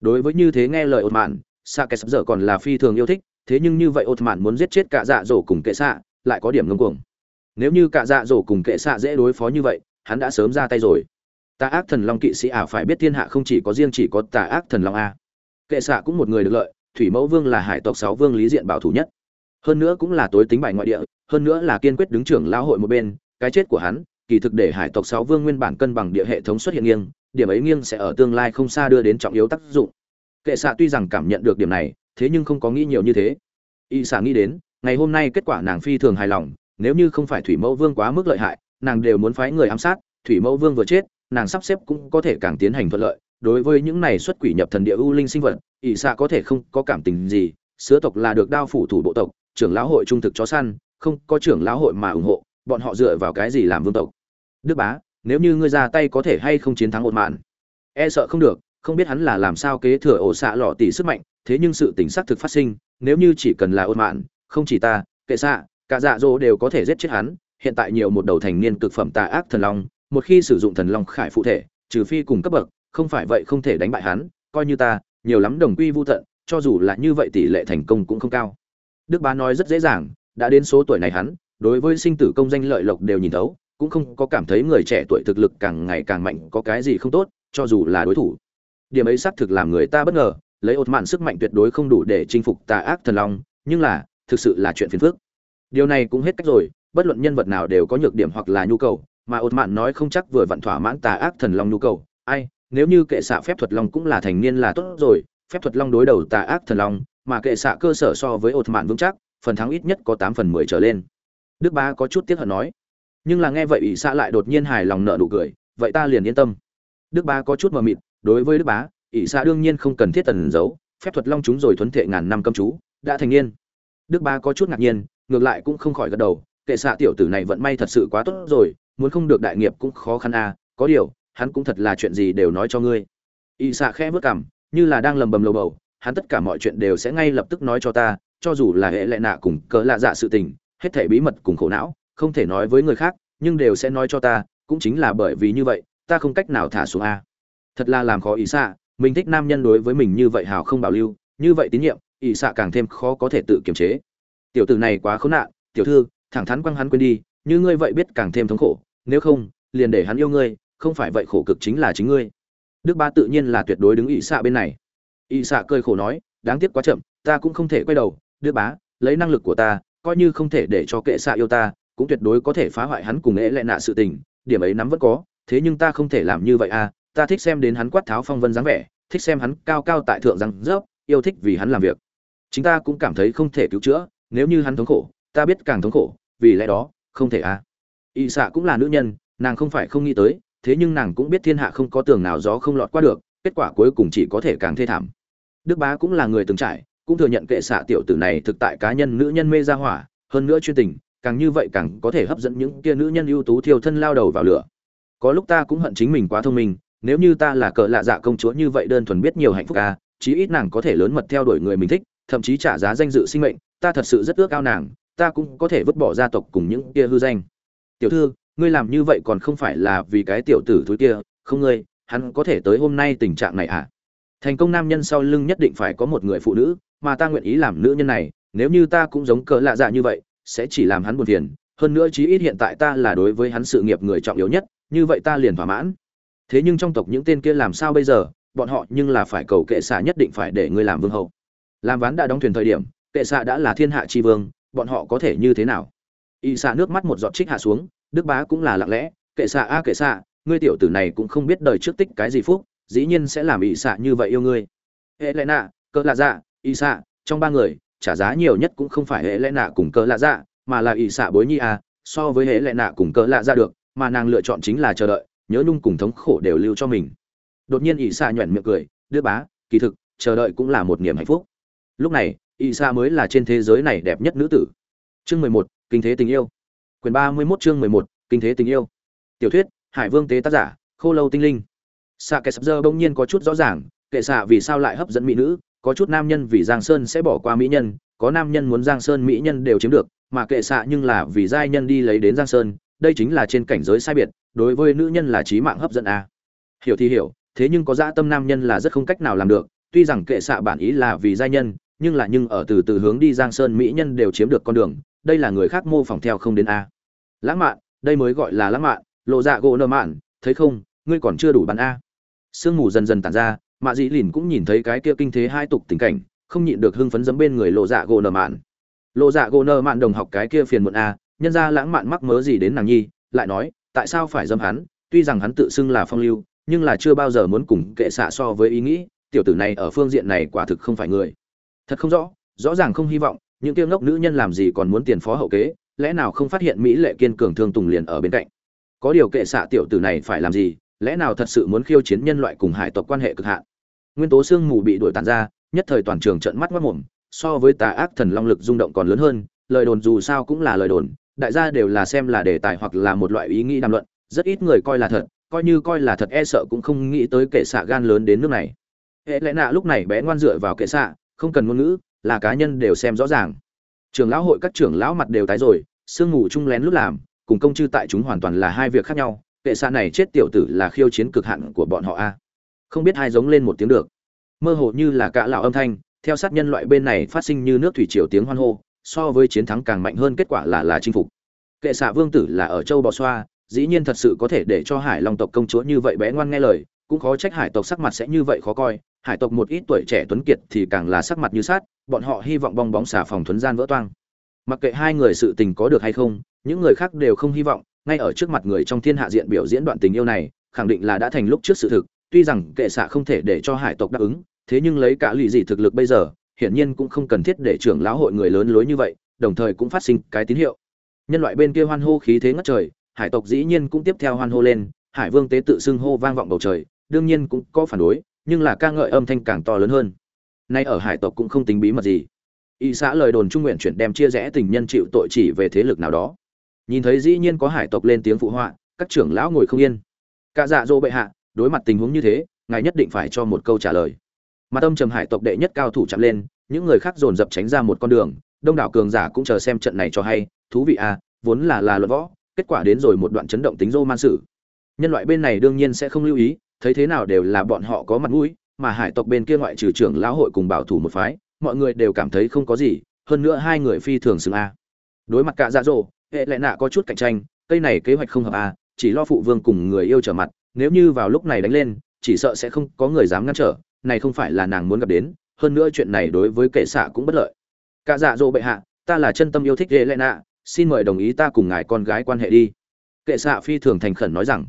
Đối với như thế nghe lời ột mạn sa Kẻ sắp giờ còn là phi thường yêu thích, thế nhưng như vậy ột mạn muốn giết chết cả dạ dỗ cùng kệ xạ, lại có điểm ngưng cuồng nếu như cả dạ dỗ cùng kệ xạ dễ đối phó như vậy, hắn đã sớm ra tay rồi. Tà ác thần long kỵ sĩ ả phải biết thiên hạ không chỉ có riêng chỉ có tà ác thần long a. Kệ xạ cũng một người được lợi, thủy mẫu vương là hải tộc sáu vương lý diện bảo thủ nhất. Hơn nữa cũng là tối tính bài ngoại địa, hơn nữa là kiên quyết đứng trưởng lão hội một bên, cái chết của hắn, kỳ thực để hải tộc sáu vương nguyên bản cân bằng địa hệ thống xuất hiện nghiêng, điểm ấy nghiêng sẽ ở tương lai không xa đưa đến trọng yếu tác dụng. Kệ xạ tuy rằng cảm nhận được điểm này, thế nhưng không có nghĩ nhiều như thế. Y xạ nghĩ đến, ngày hôm nay kết quả nàng phi thường hài lòng nếu như không phải thủy mẫu vương quá mức lợi hại, nàng đều muốn phái người ám sát, thủy mẫu vương vừa chết, nàng sắp xếp cũng có thể càng tiến hành thuận lợi. Đối với những này xuất quỷ nhập thần địa ưu linh sinh vật, ỷ xạ có thể không có cảm tình gì, sứa tộc là được đao phủ thủ bộ tộc, trưởng lão hội trung thực chó săn, không có trưởng lão hội mà ủng hộ, bọn họ dựa vào cái gì làm vương tộc? Đức bá, nếu như ngươi ra tay có thể hay không chiến thắng ột mạn e sợ không được, không biết hắn là làm sao kế thừa ổ xạ lọ tỷ sức mạnh, thế nhưng sự tính xác thực phát sinh, nếu như chỉ cần là ột mạn không chỉ ta, kệ xạ cả dạ dỗ đều có thể giết chết hắn, hiện tại nhiều một đầu thành niên cực phẩm tà ác thần long, một khi sử dụng thần long khải phụ thể, trừ phi cùng cấp bậc, không phải vậy không thể đánh bại hắn, coi như ta, nhiều lắm đồng quy vô tận, cho dù là như vậy tỷ lệ thành công cũng không cao. Đức bá nói rất dễ dàng, đã đến số tuổi này hắn, đối với sinh tử công danh lợi lộc đều nhìn thấu, cũng không có cảm thấy người trẻ tuổi thực lực càng ngày càng mạnh, có cái gì không tốt, cho dù là đối thủ. Điểm ấy xác thực làm người ta bất ngờ, lấy ột mạn sức mạnh tuyệt đối không đủ để chinh phục tà ác thần long, nhưng là, thực sự là chuyện phiền phức điều này cũng hết cách rồi, bất luận nhân vật nào đều có nhược điểm hoặc là nhu cầu, mà ột mạn nói không chắc vừa vặn thỏa mãn tà ác thần long nhu cầu. Ai, nếu như kệ xạ phép thuật long cũng là thành niên là tốt rồi, phép thuật long đối đầu tà ác thần long, mà kệ xạ cơ sở so với ột mạn vững chắc, phần thắng ít nhất có tám phần mười trở lên. Đức ba có chút tiếc hận nói. Nhưng là nghe vậy ỷ xạ lại đột nhiên hài lòng nợ nụ cười, vậy ta liền yên tâm. Đức ba có chút mờ mịt, đối với đức bá, ỷ xạ đương nhiên không cần thiết tần giấu, phép thuật long chúng rồi thuấn thệ ngàn năm cấm chú, đã thành niên. Đức ba có chút ngạc nhiên ngược lại cũng không khỏi gật đầu, kệ xạ tiểu tử này vận may thật sự quá tốt rồi, muốn không được đại nghiệp cũng khó khăn à có điều, hắn cũng thật là chuyện gì đều nói cho ngươi. Y xạ khẽ vớt cảm như là đang lầm bầm lầu bầu, hắn tất cả mọi chuyện đều sẽ ngay lập tức nói cho ta, cho dù là hệ lệ nạ cùng cỡ lạ dạ sự tình, hết thể bí mật cùng khổ não, không thể nói với người khác, nhưng đều sẽ nói cho ta, cũng chính là bởi vì như vậy, ta không cách nào thả xuống a. Thật là làm khó ý xạ, mình thích nam nhân đối với mình như vậy hào không bảo lưu, như vậy tín nhiệm ý xạ càng thêm khó có thể tự kiềm chế tiểu tử này quá khốn nạn, tiểu thư, thẳng thắn quăng hắn quên đi, như ngươi vậy biết càng thêm thống khổ, nếu không, liền để hắn yêu ngươi, không phải vậy khổ cực chính là chính ngươi. Đức ba tự nhiên là tuyệt đối đứng ỵ xạ bên này. Ỵ xạ cười khổ nói, đáng tiếc quá chậm, ta cũng không thể quay đầu, đức bá, lấy năng lực của ta, coi như không thể để cho kệ xạ yêu ta, cũng tuyệt đối có thể phá hoại hắn cùng ế lệ nạ sự tình, điểm ấy nắm vẫn có, thế nhưng ta không thể làm như vậy à ta thích xem đến hắn quát tháo phong vân dáng vẻ, thích xem hắn cao cao tại thượng răng rớp yêu thích vì hắn làm việc. Chính ta cũng cảm thấy không thể cứu chữa nếu như hắn thống khổ, ta biết càng thống khổ, vì lẽ đó, không thể à. Y xạ cũng là nữ nhân, nàng không phải không nghĩ tới, thế nhưng nàng cũng biết thiên hạ không có tường nào gió không lọt qua được, kết quả cuối cùng chỉ có thể càng thê thảm. Đức bá cũng là người từng trải, cũng thừa nhận kệ xạ tiểu tử này thực tại cá nhân nữ nhân mê ra hỏa, hơn nữa chuyên tình, càng như vậy càng có thể hấp dẫn những kia nữ nhân ưu tú thiêu thân lao đầu vào lửa. Có lúc ta cũng hận chính mình quá thông minh, nếu như ta là cỡ lạ dạ công chúa như vậy đơn thuần biết nhiều hạnh phúc à chí ít nàng có thể lớn mật theo đuổi người mình thích, thậm chí trả giá danh dự sinh mệnh ta thật sự rất ước ao nàng, ta cũng có thể vứt bỏ gia tộc cùng những kia hư danh. Tiểu thư, ngươi làm như vậy còn không phải là vì cái tiểu tử thúi kia, không ngươi, hắn có thể tới hôm nay tình trạng này à? Thành công nam nhân sau lưng nhất định phải có một người phụ nữ, mà ta nguyện ý làm nữ nhân này, nếu như ta cũng giống cỡ lạ dạ như vậy, sẽ chỉ làm hắn buồn phiền, hơn nữa chí ít hiện tại ta là đối với hắn sự nghiệp người trọng yếu nhất, như vậy ta liền thỏa mãn. Thế nhưng trong tộc những tên kia làm sao bây giờ, bọn họ nhưng là phải cầu kệ xả nhất định phải để ngươi làm vương hậu. Làm ván đã đóng thuyền thời điểm kệ xạ đã là thiên hạ tri vương, bọn họ có thể như thế nào? Y xạ nước mắt một giọt trích hạ xuống, đức bá cũng là lặng lẽ, kệ xạ a, kệ xạ ngươi tiểu tử này cũng không biết đời trước tích cái gì phúc, dĩ nhiên sẽ làm y xạ như vậy yêu ngươi. Hệ lẽ nạ cỡ lạ dạ y xạ trong ba người, trả giá nhiều nhất cũng không phải hệ lẽ nạ cùng cỡ lạ dạ mà là y xạ bối nhi a, so với hệ lẽ nạ cùng cỡ lạ dạ được, mà nàng lựa chọn chính là chờ đợi, nhớ nhung cùng thống khổ đều lưu cho mình. Đột nhiên y xạ nhoẻn miệng cười, đức bá, kỳ thực, chờ đợi cũng là một niềm hạnh phúc. Lúc này Y Sa mới là trên thế giới này đẹp nhất nữ tử. Chương mười một, kinh thế tình yêu. Quyền ba mươi mốt chương mười một, kinh thế tình yêu. Tiểu thuyết, hải vương tế tác giả, khô lâu tinh linh. Xạ kẻ sập dơ bỗng nhiên có chút rõ ràng, kệ xạ vì sao lại hấp dẫn mỹ nữ, có chút nam nhân vì giang sơn sẽ bỏ qua mỹ nhân, có nam nhân muốn giang sơn mỹ nhân đều chiếm được, mà kệ xạ nhưng là vì giai nhân đi lấy đến giang sơn, đây chính là trên cảnh giới sai biệt, đối với nữ nhân là trí mạng hấp dẫn a. À. hiểu thì hiểu, thế nhưng có dã tâm nam nhân là rất không cách nào làm được, tuy rằng kệ xạ bản ý là vì giai nhân nhưng là nhưng ở từ từ hướng đi giang sơn mỹ nhân đều chiếm được con đường, đây là người khác mô phỏng theo không đến a. Lãng mạn, đây mới gọi là lãng mạn, lộ dạ gỗ nợ mạn, thấy không, ngươi còn chưa đủ bắn a. Sương mù dần dần tàn ra, mạ dĩ lìn cũng nhìn thấy cái kia kinh thế hai tục tình cảnh, không nhịn được hưng phấn dấm bên người lộ dạ gỗ nợ mạn. Lộ dạ gỗ nợ mạn đồng học cái kia phiền muộn a, nhân ra lãng mạn mắc mớ gì đến nàng nhi, lại nói, tại sao phải dâm hắn, tuy rằng hắn tự xưng là phong lưu, nhưng là chưa bao giờ muốn cùng kệ xạ so với ý nghĩ, tiểu tử này ở phương diện này quả thực không phải người thật không rõ rõ ràng không hy vọng, những tiêu ngốc nữ nhân làm gì còn muốn tiền phó hậu kế, lẽ nào không phát hiện mỹ lệ kiên cường thương tùng liền ở bên cạnh? Có điều kệ xạ tiểu tử này phải làm gì, lẽ nào thật sự muốn khiêu chiến nhân loại cùng hải tộc quan hệ cực hạn? Nguyên tố sương mù bị đuổi tàn ra, nhất thời toàn trường trận mắt mất mồm so với tà ác thần long lực rung động còn lớn hơn, lời đồn dù sao cũng là lời đồn, đại gia đều là xem là đề tài hoặc là một loại ý nghĩ đàm luận, rất ít người coi là thật, coi như coi là thật e sợ cũng không nghĩ tới kệ xạ gan lớn đến nước này. Hệ lẽ nạ lúc này bé ngoan dựa vào kệ xạ không cần ngôn ngữ, là cá nhân đều xem rõ ràng. Trường lão hội các trưởng lão mặt đều tái rồi, sương mù chung lén lút làm, cùng công chư tại chúng hoàn toàn là hai việc khác nhau, kệ xạ này chết tiểu tử là khiêu chiến cực hạn của bọn họ a. Không biết hai giống lên một tiếng được. Mơ hồ như là cả lão âm thanh, theo sát nhân loại bên này phát sinh như nước thủy triều tiếng hoan hô, so với chiến thắng càng mạnh hơn kết quả là là chinh phục. Kệ xạ vương tử là ở châu bò xoa, dĩ nhiên thật sự có thể để cho hải long tộc công chúa như vậy bé ngoan nghe lời, cũng khó trách hải tộc sắc mặt sẽ như vậy khó coi hải tộc một ít tuổi trẻ tuấn kiệt thì càng là sắc mặt như sát bọn họ hy vọng bong bóng xà phòng thuấn gian vỡ toang. Mặc kệ hai người sự tình có được hay không, những người khác đều không hy vọng, ngay ở trước mặt người trong thiên hạ diện biểu diễn đoạn tình yêu này, khẳng định là đã thành lúc trước sự thực, tuy rằng kệ xạ không thể để cho hải tộc đáp ứng, thế nhưng lấy cả lụy gì thực lực bây giờ, hiển nhiên cũng không cần thiết để trưởng lão hội người lớn lối như vậy, đồng thời cũng phát sinh cái tín hiệu. Nhân loại bên kia hoan hô khí thế ngất trời, hải tộc dĩ nhiên cũng tiếp theo hoan hô lên, hải vương tế tự xưng hô vang vọng bầu trời, đương nhiên cũng có phản đối nhưng là ca ngợi âm thanh càng to lớn hơn. Nay ở hải tộc cũng không tính bí mật gì. Y xã lời đồn trung nguyện chuyển đem chia rẽ tình nhân chịu tội chỉ về thế lực nào đó. Nhìn thấy dĩ nhiên có hải tộc lên tiếng phụ họa, các trưởng lão ngồi không yên. Cả dạ dỗ bệ hạ, đối mặt tình huống như thế, ngài nhất định phải cho một câu trả lời. Mặt âm trầm hải tộc đệ nhất cao thủ chạm lên, những người khác dồn dập tránh ra một con đường, đông đảo cường giả cũng chờ xem trận này cho hay. Thú vị à vốn là là luận võ, kết quả đến rồi một đoạn chấn động tính rô man sự nhân loại bên này đương nhiên sẽ không lưu ý thấy thế nào đều là bọn họ có mặt mũi, mà hải tộc bên kia ngoại trừ trưởng lão hội cùng bảo thủ một phái, mọi người đều cảm thấy không có gì, hơn nữa hai người phi thường xứng a. Đối mặt cả dạ dỗ, hệ lệ nạ có chút cạnh tranh, cây này kế hoạch không hợp a, chỉ lo phụ vương cùng người yêu trở mặt, nếu như vào lúc này đánh lên, chỉ sợ sẽ không có người dám ngăn trở, này không phải là nàng muốn gặp đến, hơn nữa chuyện này đối với kệ xạ cũng bất lợi. Cả dạ dỗ bệ hạ, ta là chân tâm yêu thích hệ lệ nạ, xin mời đồng ý ta cùng ngài con gái quan hệ đi. Kệ xạ phi thường thành khẩn nói rằng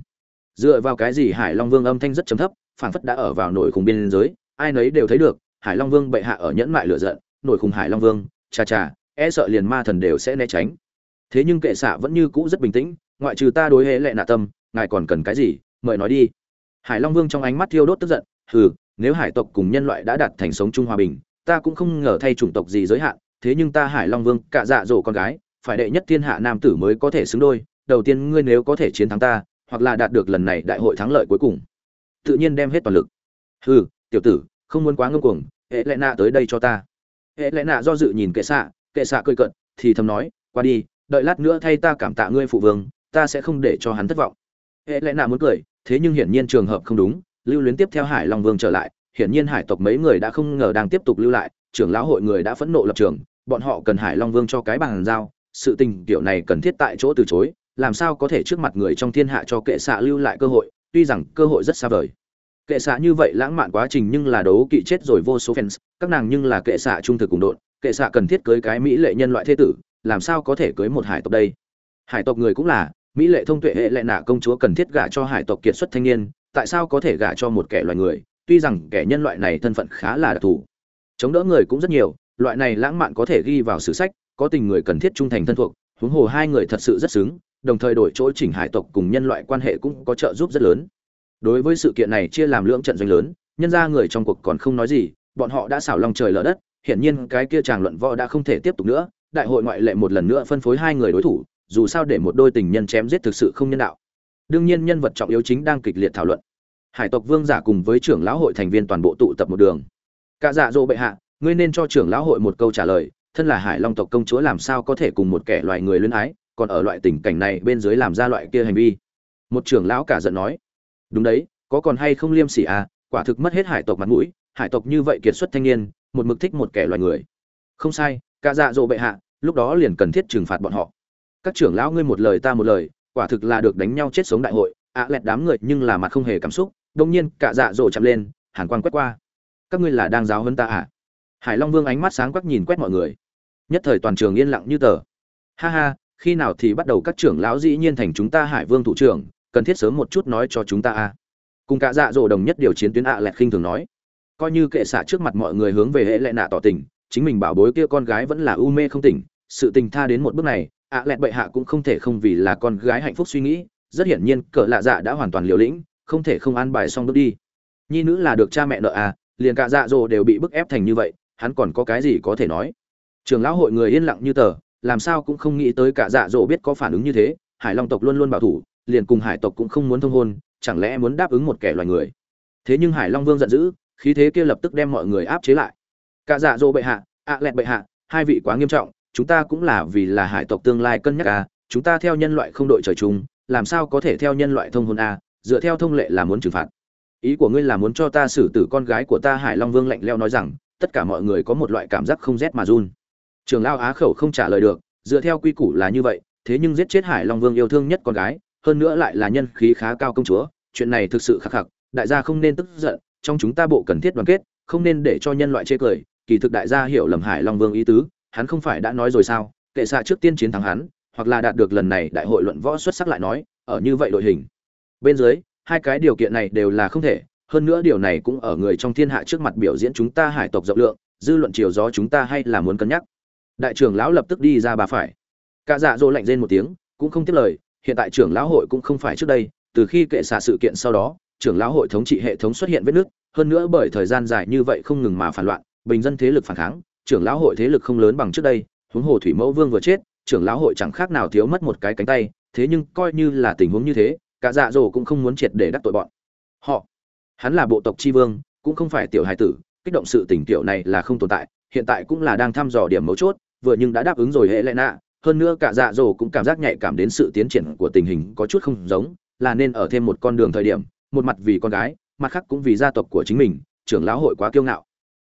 dựa vào cái gì hải long vương âm thanh rất trầm thấp, phảng phất đã ở vào nổi khủng biên giới, ai nấy đều thấy được, hải long vương bệ hạ ở nhẫn mại lửa giận, nổi khủng hải long vương cha cha e sợ liền ma thần đều sẽ né tránh. Thế nhưng kệ xạ vẫn như cũ rất bình tĩnh, ngoại trừ ta đối hệ lệ nạ tâm, ngài còn cần cái gì, mời nói đi. Hải long vương trong ánh mắt thiêu đốt tức giận, hừ, nếu hải tộc cùng nhân loại đã đạt thành sống chung hòa bình, ta cũng không ngờ thay chủng tộc gì giới hạn, thế nhưng ta hải long vương, cả dạ dỗ con gái, phải đệ nhất thiên hạ nam tử mới có thể xứng đôi, đầu tiên ngươi nếu có thể chiến thắng ta hoặc là đạt được lần này đại hội thắng lợi cuối cùng. Tự nhiên đem hết toàn lực. Hừ, tiểu tử, không muốn quá ngông cuồng, hệ lẽ nạ tới đây cho ta. Hệ lẽ nạ do dự nhìn kệ xạ kệ xạ cười cận thì thầm nói, qua đi, đợi lát nữa thay ta cảm tạ ngươi phụ vương, ta sẽ không để cho hắn thất vọng. Hệ lẽ nạ muốn cười, thế nhưng hiển nhiên trường hợp không đúng, lưu luyến tiếp theo hải long vương trở lại, hiển nhiên hải tộc mấy người đã không ngờ đang tiếp tục lưu lại, trưởng lão hội người đã phẫn nộ lập trường, bọn họ cần hải long vương cho cái bàn giao, sự tình kiểu này cần thiết tại chỗ từ chối làm sao có thể trước mặt người trong thiên hạ cho kệ xạ lưu lại cơ hội tuy rằng cơ hội rất xa vời. Kệ xạ như vậy lãng mạn quá trình nhưng là đấu kỵ chết rồi vô số fans các nàng nhưng là kệ xạ trung thực cùng đội, kệ xạ cần thiết cưới cái mỹ lệ nhân loại thế tử làm sao có thể cưới một hải tộc đây? Hải tộc người cũng là mỹ lệ thông tuệ hệ lệ nạ công chúa cần thiết gả cho hải tộc kiệt xuất thanh niên tại sao có thể gả cho một kẻ loài người? Tuy rằng kẻ nhân loại này thân phận khá là đặc thù chống đỡ người cũng rất nhiều loại này lãng mạn có thể ghi vào sử sách có tình người cần thiết trung thành thân thuộc huống hồ hai người thật sự rất xứng đồng thời đổi chỗ chỉnh hải tộc cùng nhân loại quan hệ cũng có trợ giúp rất lớn. Đối với sự kiện này chia làm lưỡng trận doanh lớn, nhân ra người trong cuộc còn không nói gì, bọn họ đã xảo lòng trời lở đất, hiển nhiên cái kia chàng luận võ đã không thể tiếp tục nữa, đại hội ngoại lệ một lần nữa phân phối hai người đối thủ, dù sao để một đôi tình nhân chém giết thực sự không nhân đạo. Đương nhiên nhân vật trọng yếu chính đang kịch liệt thảo luận. Hải tộc vương giả cùng với trưởng lão hội thành viên toàn bộ tụ tập một đường. Cả dạ dỗ bệ hạ, ngươi nên cho trưởng lão hội một câu trả lời, thân là hải long tộc công chúa làm sao có thể cùng một kẻ loài người luyến ái còn ở loại tình cảnh này bên dưới làm ra loại kia hành vi. Một trưởng lão cả giận nói, đúng đấy, có còn hay không liêm sỉ à quả thực mất hết hải tộc mặt mũi, hải tộc như vậy kiệt xuất thanh niên, một mực thích một kẻ loài người. Không sai, cả dạ dỗ bệ hạ, lúc đó liền cần thiết trừng phạt bọn họ. Các trưởng lão ngươi một lời ta một lời, quả thực là được đánh nhau chết sống đại hội, ạ à lẹt đám người nhưng là mặt không hề cảm xúc đông nhiên cả dạ dỗ chạm lên, hàn quang quét qua. Các ngươi là đang giáo hơn ta à? Hải long vương ánh mắt sáng quắc nhìn quét mọi người. Nhất thời toàn trường yên lặng như tờ. Ha ha khi nào thì bắt đầu các trưởng lão dĩ nhiên thành chúng ta hải vương thủ trưởng, cần thiết sớm một chút nói cho chúng ta a. Cùng cả dạ dỗ đồng nhất điều chiến tuyến ạ lẹt khinh thường nói. Coi như kệ xạ trước mặt mọi người hướng về hệ lệ nạ tỏ tình, chính mình bảo bối kia con gái vẫn là u mê không tỉnh, sự tình tha đến một bước này, ạ lẹt bệ hạ cũng không thể không vì là con gái hạnh phúc suy nghĩ, rất hiển nhiên cỡ lạ dạ đã hoàn toàn liều lĩnh, không thể không an bài xong bước đi. Nhi nữ là được cha mẹ nợ à liền cả dạ dỗ đều bị bức ép thành như vậy, hắn còn có cái gì có thể nói? Trường lão hội người yên lặng như tờ làm sao cũng không nghĩ tới cả dạ dỗ biết có phản ứng như thế, hải long tộc luôn luôn bảo thủ, liền cùng hải tộc cũng không muốn thông hôn, chẳng lẽ muốn đáp ứng một kẻ loài người? Thế nhưng hải long vương giận dữ, khí thế kia lập tức đem mọi người áp chế lại. Cả dạ dỗ bệ hạ, ạ lẹt bệ hạ, hai vị quá nghiêm trọng, chúng ta cũng là vì là hải tộc tương lai cân nhắc à chúng ta theo nhân loại không đội trời chung, làm sao có thể theo nhân loại thông hôn à dựa theo thông lệ là muốn trừng phạt. Ý của ngươi là muốn cho ta xử tử con gái của ta, hải long vương lạnh leo nói rằng, tất cả mọi người có một loại cảm giác không rét mà run trường lao á khẩu không trả lời được, dựa theo quy củ là như vậy, thế nhưng giết chết hải long vương yêu thương nhất con gái, hơn nữa lại là nhân khí khá cao công chúa, chuyện này thực sự khắc khắc, đại gia không nên tức giận, trong chúng ta bộ cần thiết đoàn kết, không nên để cho nhân loại chê cười, kỳ thực đại gia hiểu lầm hải long vương ý tứ, hắn không phải đã nói rồi sao, kệ xạ trước tiên chiến thắng hắn, hoặc là đạt được lần này đại hội luận võ xuất sắc lại nói, ở như vậy đội hình. Bên dưới, hai cái điều kiện này đều là không thể, hơn nữa điều này cũng ở người trong thiên hạ trước mặt biểu diễn chúng ta hải tộc rộng lượng, dư luận chiều gió chúng ta hay là muốn cân nhắc đại trưởng lão lập tức đi ra bà phải. Cả dạ dỗ lạnh rên một tiếng cũng không tiếp lời hiện tại trưởng lão hội cũng không phải trước đây từ khi kệ xạ sự kiện sau đó trưởng lão hội thống trị hệ thống xuất hiện vết nứt, hơn nữa bởi thời gian dài như vậy không ngừng mà phản loạn bình dân thế lực phản kháng trưởng lão hội thế lực không lớn bằng trước đây huống hồ thủy mẫu vương vừa chết trưởng lão hội chẳng khác nào thiếu mất một cái cánh tay thế nhưng coi như là tình huống như thế cả dạ dỗ cũng không muốn triệt để đắc tội bọn. Họ hắn là bộ tộc tri vương cũng không phải tiểu hài tử kích động sự tình tiểu này là không tồn tại hiện tại cũng là đang thăm dò điểm mấu chốt vừa nhưng đã đáp ứng rồi hệ lệ nạ. Hơn nữa cả dạ dỗ cũng cảm giác nhạy cảm đến sự tiến triển của tình hình có chút không giống, là nên ở thêm một con đường thời điểm, một mặt vì con gái, mặt khác cũng vì gia tộc của chính mình, trưởng lão hội quá kiêu ngạo.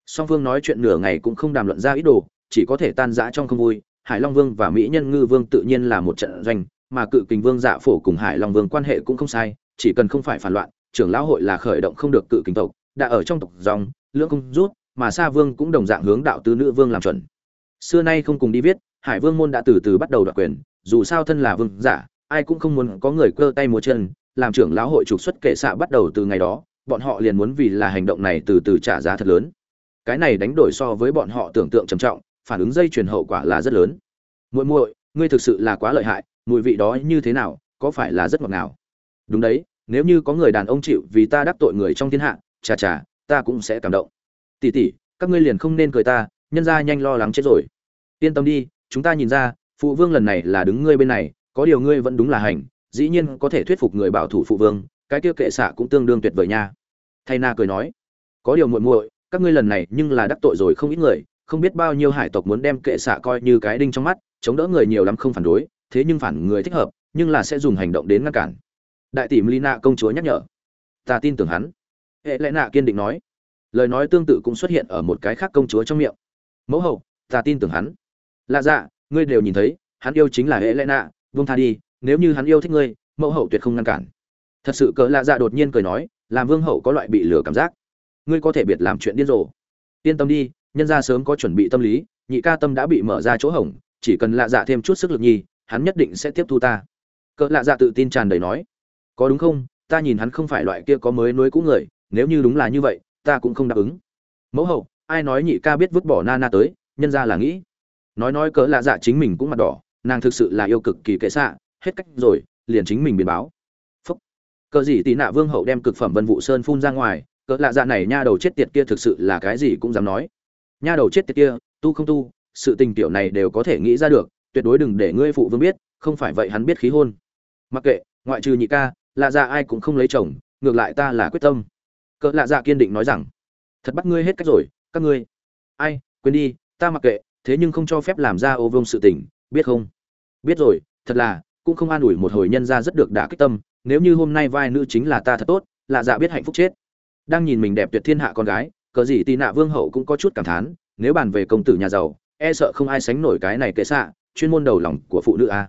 Song phương nói chuyện nửa ngày cũng không đàm luận ra ý đồ, chỉ có thể tan rã trong không vui. Hải long vương và mỹ nhân ngư vương tự nhiên là một trận doanh, mà cự kình vương dạ phổ cùng hải long vương quan hệ cũng không sai, chỉ cần không phải phản loạn, trưởng lão hội là khởi động không được cự kình tộc, đã ở trong tộc dòng, lưỡng không rút, mà sa vương cũng đồng dạng hướng đạo tứ nữ vương làm chuẩn xưa nay không cùng đi viết, hải vương môn đã từ từ bắt đầu đoạt quyền, dù sao thân là vương giả, ai cũng không muốn có người cơ tay múa chân, làm trưởng lão hội trục xuất kệ xạ bắt đầu từ ngày đó, bọn họ liền muốn vì là hành động này từ từ trả giá thật lớn. Cái này đánh đổi so với bọn họ tưởng tượng trầm trọng, phản ứng dây truyền hậu quả là rất lớn. Muội muội, ngươi thực sự là quá lợi hại, mùi vị đó như thế nào, có phải là rất ngọt ngào? Đúng đấy, nếu như có người đàn ông chịu vì ta đắc tội người trong thiên hạ, chà chà, ta cũng sẽ cảm động. Tỷ tỷ, các ngươi liền không nên cười ta nhân ra nhanh lo lắng chết rồi. Yên tâm đi, chúng ta nhìn ra, phụ vương lần này là đứng ngươi bên này, có điều ngươi vẫn đúng là hành, dĩ nhiên có thể thuyết phục người bảo thủ phụ vương, cái kia kệ xạ cũng tương đương tuyệt vời nha. Thay na cười nói, có điều muội muội, các ngươi lần này nhưng là đắc tội rồi không ít người, không biết bao nhiêu hải tộc muốn đem kệ xạ coi như cái đinh trong mắt, chống đỡ người nhiều lắm không phản đối, thế nhưng phản người thích hợp, nhưng là sẽ dùng hành động đến ngăn cản. Đại tỷ Lina công chúa nhắc nhở, ta tin tưởng hắn. Hệ lẽ nạ kiên định nói, lời nói tương tự cũng xuất hiện ở một cái khác công chúa trong miệng mẫu hậu, ta tin tưởng hắn. Lạ dạ ngươi đều nhìn thấy, hắn yêu chính là hệ lẽ nạ vung tha đi, nếu như hắn yêu thích ngươi, mẫu hậu tuyệt không ngăn cản. Thật sự cỡ lạ dạ đột nhiên cười nói, làm vương hậu có loại bị lừa cảm giác. Ngươi có thể biệt làm chuyện điên rồ. Yên tâm đi, nhân ra sớm có chuẩn bị tâm lý, nhị ca tâm đã bị mở ra chỗ hỏng chỉ cần lạ dạ thêm chút sức lực nhi, hắn nhất định sẽ tiếp thu ta. Cỡ lạ dạ tự tin tràn đầy nói, có đúng không, ta nhìn hắn không phải loại kia có mới nối cũ người, nếu như đúng là như vậy, ta cũng không đáp ứng. Mẫu hậu ai nói nhị ca biết vứt bỏ na na tới, nhân ra là nghĩ. Nói nói cỡ lạ dạ chính mình cũng mặt đỏ, nàng thực sự là yêu cực kỳ kệ xạ, hết cách rồi, liền chính mình biến báo. Phúc. Cờ gì tì nạ vương hậu đem cực phẩm vân vụ sơn phun ra ngoài cỡ lạ dạ này nha đầu chết tiệt kia thực sự là cái gì cũng dám nói. Nha đầu chết tiệt kia, tu không tu, sự tình tiểu này đều có thể nghĩ ra được, tuyệt đối đừng để ngươi phụ vương biết, không phải vậy hắn biết khí hôn. Mặc kệ, ngoại trừ nhị ca lạ dạ ai cũng không lấy chồng, ngược lại ta là quyết tâm. Cỡ lạ dạ kiên định nói rằng, thật bắt ngươi hết cách rồi các ngươi. Ai, quên đi, ta mặc kệ, thế nhưng không cho phép làm ra ô vông sự tình, biết không? Biết rồi, thật là, cũng không an ủi một hồi nhân ra rất được đã kích tâm, nếu như hôm nay vai nữ chính là ta thật tốt, lạ dạ biết hạnh phúc chết. Đang nhìn mình đẹp tuyệt thiên hạ con gái, cờ gì tì nạ vương hậu cũng có chút cảm thán, nếu bàn về công tử nhà giàu e sợ không ai sánh nổi cái này kệ xạ, chuyên môn đầu lòng của phụ nữ a.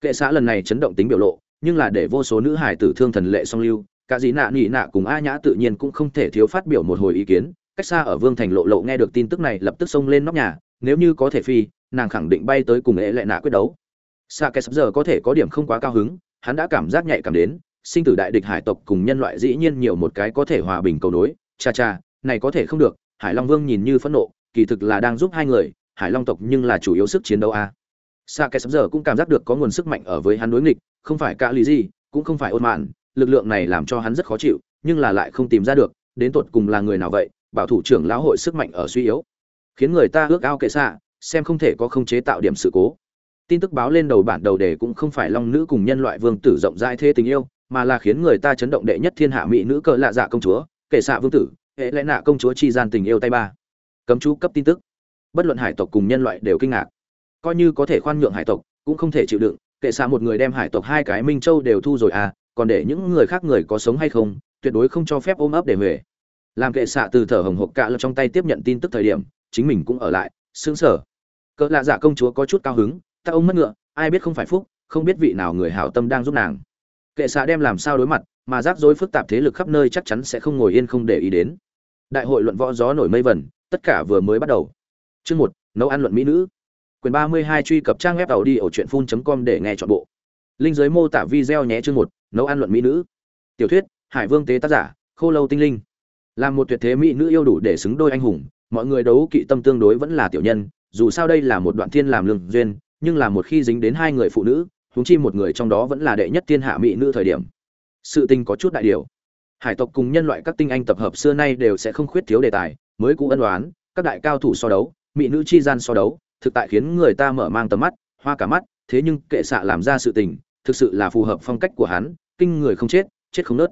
Kệ xã lần này chấn động tính biểu lộ, nhưng là để vô số nữ hải tử thương thần lệ song lưu, cả dĩ nạ nhị nạ cùng a nhã tự nhiên cũng không thể thiếu phát biểu một hồi ý kiến cách xa ở vương thành lộ lộ nghe được tin tức này lập tức xông lên nóc nhà nếu như có thể phi nàng khẳng định bay tới cùng ế lệ nạ quyết đấu Sa Kẻ giờ có thể có điểm không quá cao hứng, hắn đã cảm giác nhạy cảm đến, sinh tử đại địch hải tộc cùng nhân loại dĩ nhiên nhiều một cái có thể hòa bình cầu nối, cha cha, này có thể không được, Hải Long Vương nhìn như phẫn nộ, kỳ thực là đang giúp hai người, Hải Long tộc nhưng là chủ yếu sức chiến đấu a. Sa Kẻ giờ cũng cảm giác được có nguồn sức mạnh ở với hắn đối nghịch, không phải cả lý gì, cũng không phải ôn mạn, lực lượng này làm cho hắn rất khó chịu, nhưng là lại không tìm ra được, đến tột cùng là người nào vậy, bảo thủ trưởng lão hội sức mạnh ở suy yếu, khiến người ta ước ao kệ xạ, xem không thể có không chế tạo điểm sự cố. Tin tức báo lên đầu bản đầu đề cũng không phải long nữ cùng nhân loại vương tử rộng rãi thế tình yêu mà là khiến người ta chấn động đệ nhất thiên hạ mỹ nữ cỡ lạ dạ công chúa kể xạ vương tử hệ lẽ nạ công chúa chi gian tình yêu tay ba. Cấm chú cấp tin tức. Bất luận hải tộc cùng nhân loại đều kinh ngạc. Coi như có thể khoan nhượng hải tộc cũng không thể chịu đựng kệ xạ một người đem hải tộc hai cái minh châu đều thu rồi à còn để những người khác người có sống hay không tuyệt đối không cho phép ôm ấp để huề làm kệ xạ từ thở hồng hộc cạ trong tay tiếp nhận tin tức thời điểm, chính mình cũng ở lại xứng sở cỡ lạ dạ công chúa có chút cao hứng, ta ông mất ngựa, ai biết không phải phúc, không biết vị nào người hảo tâm đang giúp nàng. Kệ xạ đem làm sao đối mặt, mà rắc rối phức tạp thế lực khắp nơi chắc chắn sẽ không ngồi yên không để ý đến. Đại hội luận võ gió nổi mây vẩn tất cả vừa mới bắt đầu. Chương một, nấu ăn luận mỹ nữ. Quyền ba mươi hai truy cập trang web tàu đi ở truyện phun com để nghe chọn bộ. Linh giới mô tả video nhé chương một, nấu ăn luận mỹ nữ. Tiểu thuyết, hải vương tế tác giả, khô lâu tinh linh làm một tuyệt thế mỹ nữ yêu đủ để xứng đôi anh hùng, mọi người đấu kỵ tâm tương đối vẫn là tiểu nhân, dù sao đây là một đoạn thiên làm lương duyên, nhưng là một khi dính đến hai người phụ nữ, huống chi một người trong đó vẫn là đệ nhất thiên hạ mỹ nữ thời điểm. Sự tình có chút đại điều. Hải tộc cùng nhân loại các tinh anh tập hợp xưa nay đều sẽ không khuyết thiếu đề tài, mới cũ ân đoán các đại cao thủ so đấu, mỹ nữ chi gian so đấu, thực tại khiến người ta mở mang tầm mắt, hoa cả mắt, thế nhưng kệ xạ làm ra sự tình, thực sự là phù hợp phong cách của hắn, kinh người không chết chết không nớt.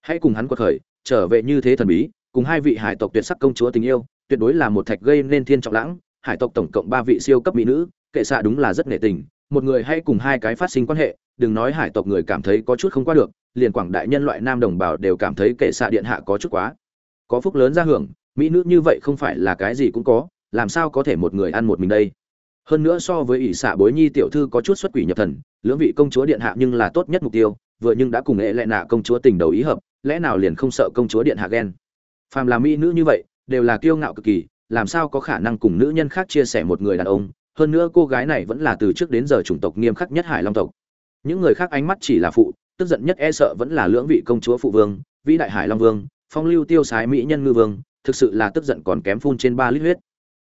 Hãy cùng hắn quật khởi trở về như thế thần bí, cùng hai vị hải tộc tuyệt sắc công chúa tình yêu, tuyệt đối là một thạch gây nên thiên trọng lãng, hải tộc tổng cộng ba vị siêu cấp mỹ nữ, kệ xạ đúng là rất nghệ tình, một người hay cùng hai cái phát sinh quan hệ, đừng nói hải tộc người cảm thấy có chút không qua được, liền quảng đại nhân loại nam đồng bào đều cảm thấy kệ xạ điện hạ có chút quá. Có phúc lớn ra hưởng, mỹ nữ như vậy không phải là cái gì cũng có, làm sao có thể một người ăn một mình đây? Hơn nữa so với ỷ xạ bối nhi tiểu thư có chút xuất quỷ nhập thần, lưỡng vị công chúa điện hạ nhưng là tốt nhất mục tiêu, vừa nhưng đã cùng nghệ lệ nạ công chúa tình đầu ý hợp lẽ nào liền không sợ công chúa điện hạ ghen? Phàm là mỹ nữ như vậy, đều là kiêu ngạo cực kỳ, làm sao có khả năng cùng nữ nhân khác chia sẻ một người đàn ông? Hơn nữa cô gái này vẫn là từ trước đến giờ chủng tộc nghiêm khắc nhất hải long tộc. Những người khác ánh mắt chỉ là phụ, tức giận nhất e sợ vẫn là lưỡng vị công chúa phụ vương, vĩ đại hải long vương, phong lưu tiêu sái mỹ nhân ngư vương, thực sự là tức giận còn kém phun trên ba lít huyết.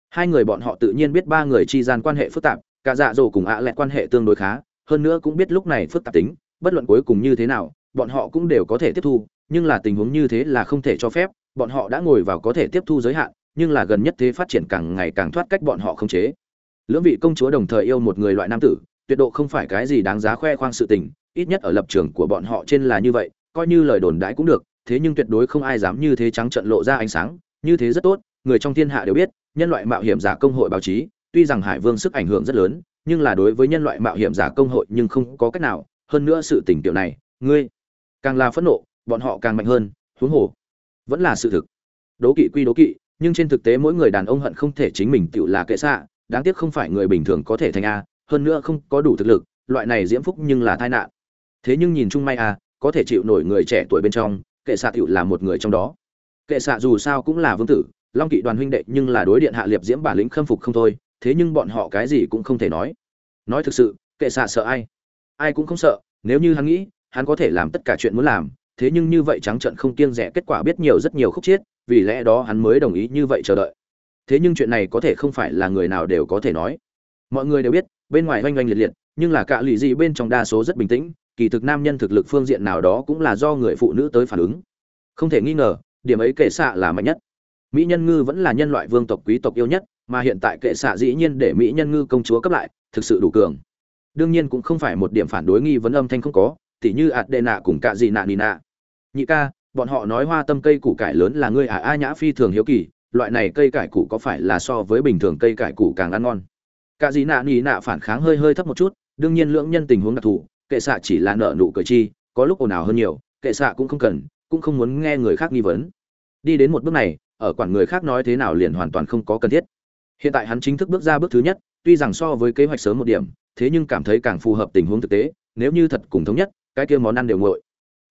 Hai người bọn họ tự nhiên biết ba người chi gian quan hệ phức tạp, cả dạ dỗ cùng ạ à quan hệ tương đối khá, hơn nữa cũng biết lúc này phức tạp tính, bất luận cuối cùng như thế nào, bọn họ cũng đều có thể tiếp thu nhưng là tình huống như thế là không thể cho phép, bọn họ đã ngồi vào có thể tiếp thu giới hạn, nhưng là gần nhất thế phát triển càng ngày càng thoát cách bọn họ không chế. Lưỡng vị công chúa đồng thời yêu một người loại nam tử, tuyệt độ không phải cái gì đáng giá khoe khoang sự tình, ít nhất ở lập trường của bọn họ trên là như vậy, coi như lời đồn đãi cũng được, thế nhưng tuyệt đối không ai dám như thế trắng trợn lộ ra ánh sáng, như thế rất tốt, người trong thiên hạ đều biết, nhân loại mạo hiểm giả công hội báo chí, tuy rằng hải vương sức ảnh hưởng rất lớn, nhưng là đối với nhân loại mạo hiểm giả công hội nhưng không có cách nào, hơn nữa sự tình tiểu này, ngươi, càng là phẫn nộ bọn họ càng mạnh hơn, huống hồ, vẫn là sự thực. Đố kỵ quy đố kỵ, nhưng trên thực tế mỗi người đàn ông hận không thể chính mình tự là kệ xạ, đáng tiếc không phải người bình thường có thể thành a, hơn nữa không có đủ thực lực, loại này diễm phúc nhưng là tai nạn. Thế nhưng nhìn chung may a, có thể chịu nổi người trẻ tuổi bên trong, kệ xạ tựu là một người trong đó. Kệ xạ dù sao cũng là vương tử, long kỵ đoàn huynh đệ nhưng là đối điện hạ liệt diễm bản lĩnh khâm phục không thôi, thế nhưng bọn họ cái gì cũng không thể nói. Nói thực sự, kệ xạ sợ ai? Ai cũng không sợ, nếu như hắn nghĩ, hắn có thể làm tất cả chuyện muốn làm thế nhưng như vậy trắng trận không kiêng rẻ kết quả biết nhiều rất nhiều khúc chiết, vì lẽ đó hắn mới đồng ý như vậy chờ đợi. Thế nhưng chuyện này có thể không phải là người nào đều có thể nói. Mọi người đều biết, bên ngoài oanh oanh liệt liệt, nhưng là cả lì gì bên trong đa số rất bình tĩnh, kỳ thực nam nhân thực lực phương diện nào đó cũng là do người phụ nữ tới phản ứng. Không thể nghi ngờ, điểm ấy kệ xạ là mạnh nhất. Mỹ nhân ngư vẫn là nhân loại vương tộc quý tộc yêu nhất, mà hiện tại kệ xạ dĩ nhiên để mỹ nhân ngư công chúa cấp lại, thực sự đủ cường. Đương nhiên cũng không phải một điểm phản đối nghi vấn âm thanh không có tỉ như ạt đệ nạ cùng cạ dị nạ nị nạ. Nhị ca, bọn họ nói hoa tâm cây củ cải lớn là ngươi à a nhã phi thường hiếu kỳ, loại này cây cải củ có phải là so với bình thường cây cải củ càng ăn ngon? Cả dị nạ nỉ nạ phản kháng hơi hơi thấp một chút, đương nhiên lưỡng nhân tình huống đặc thù, kệ xạ chỉ là nợ nụ cười chi, có lúc ồn ào hơn nhiều, kệ xạ cũng không cần, cũng không muốn nghe người khác nghi vấn. Đi đến một bước này, ở quản người khác nói thế nào liền hoàn toàn không có cần thiết. Hiện tại hắn chính thức bước ra bước thứ nhất, tuy rằng so với kế hoạch sớm một điểm, thế nhưng cảm thấy càng phù hợp tình huống thực tế, nếu như thật cùng thống nhất cái kia món ăn đều nguội.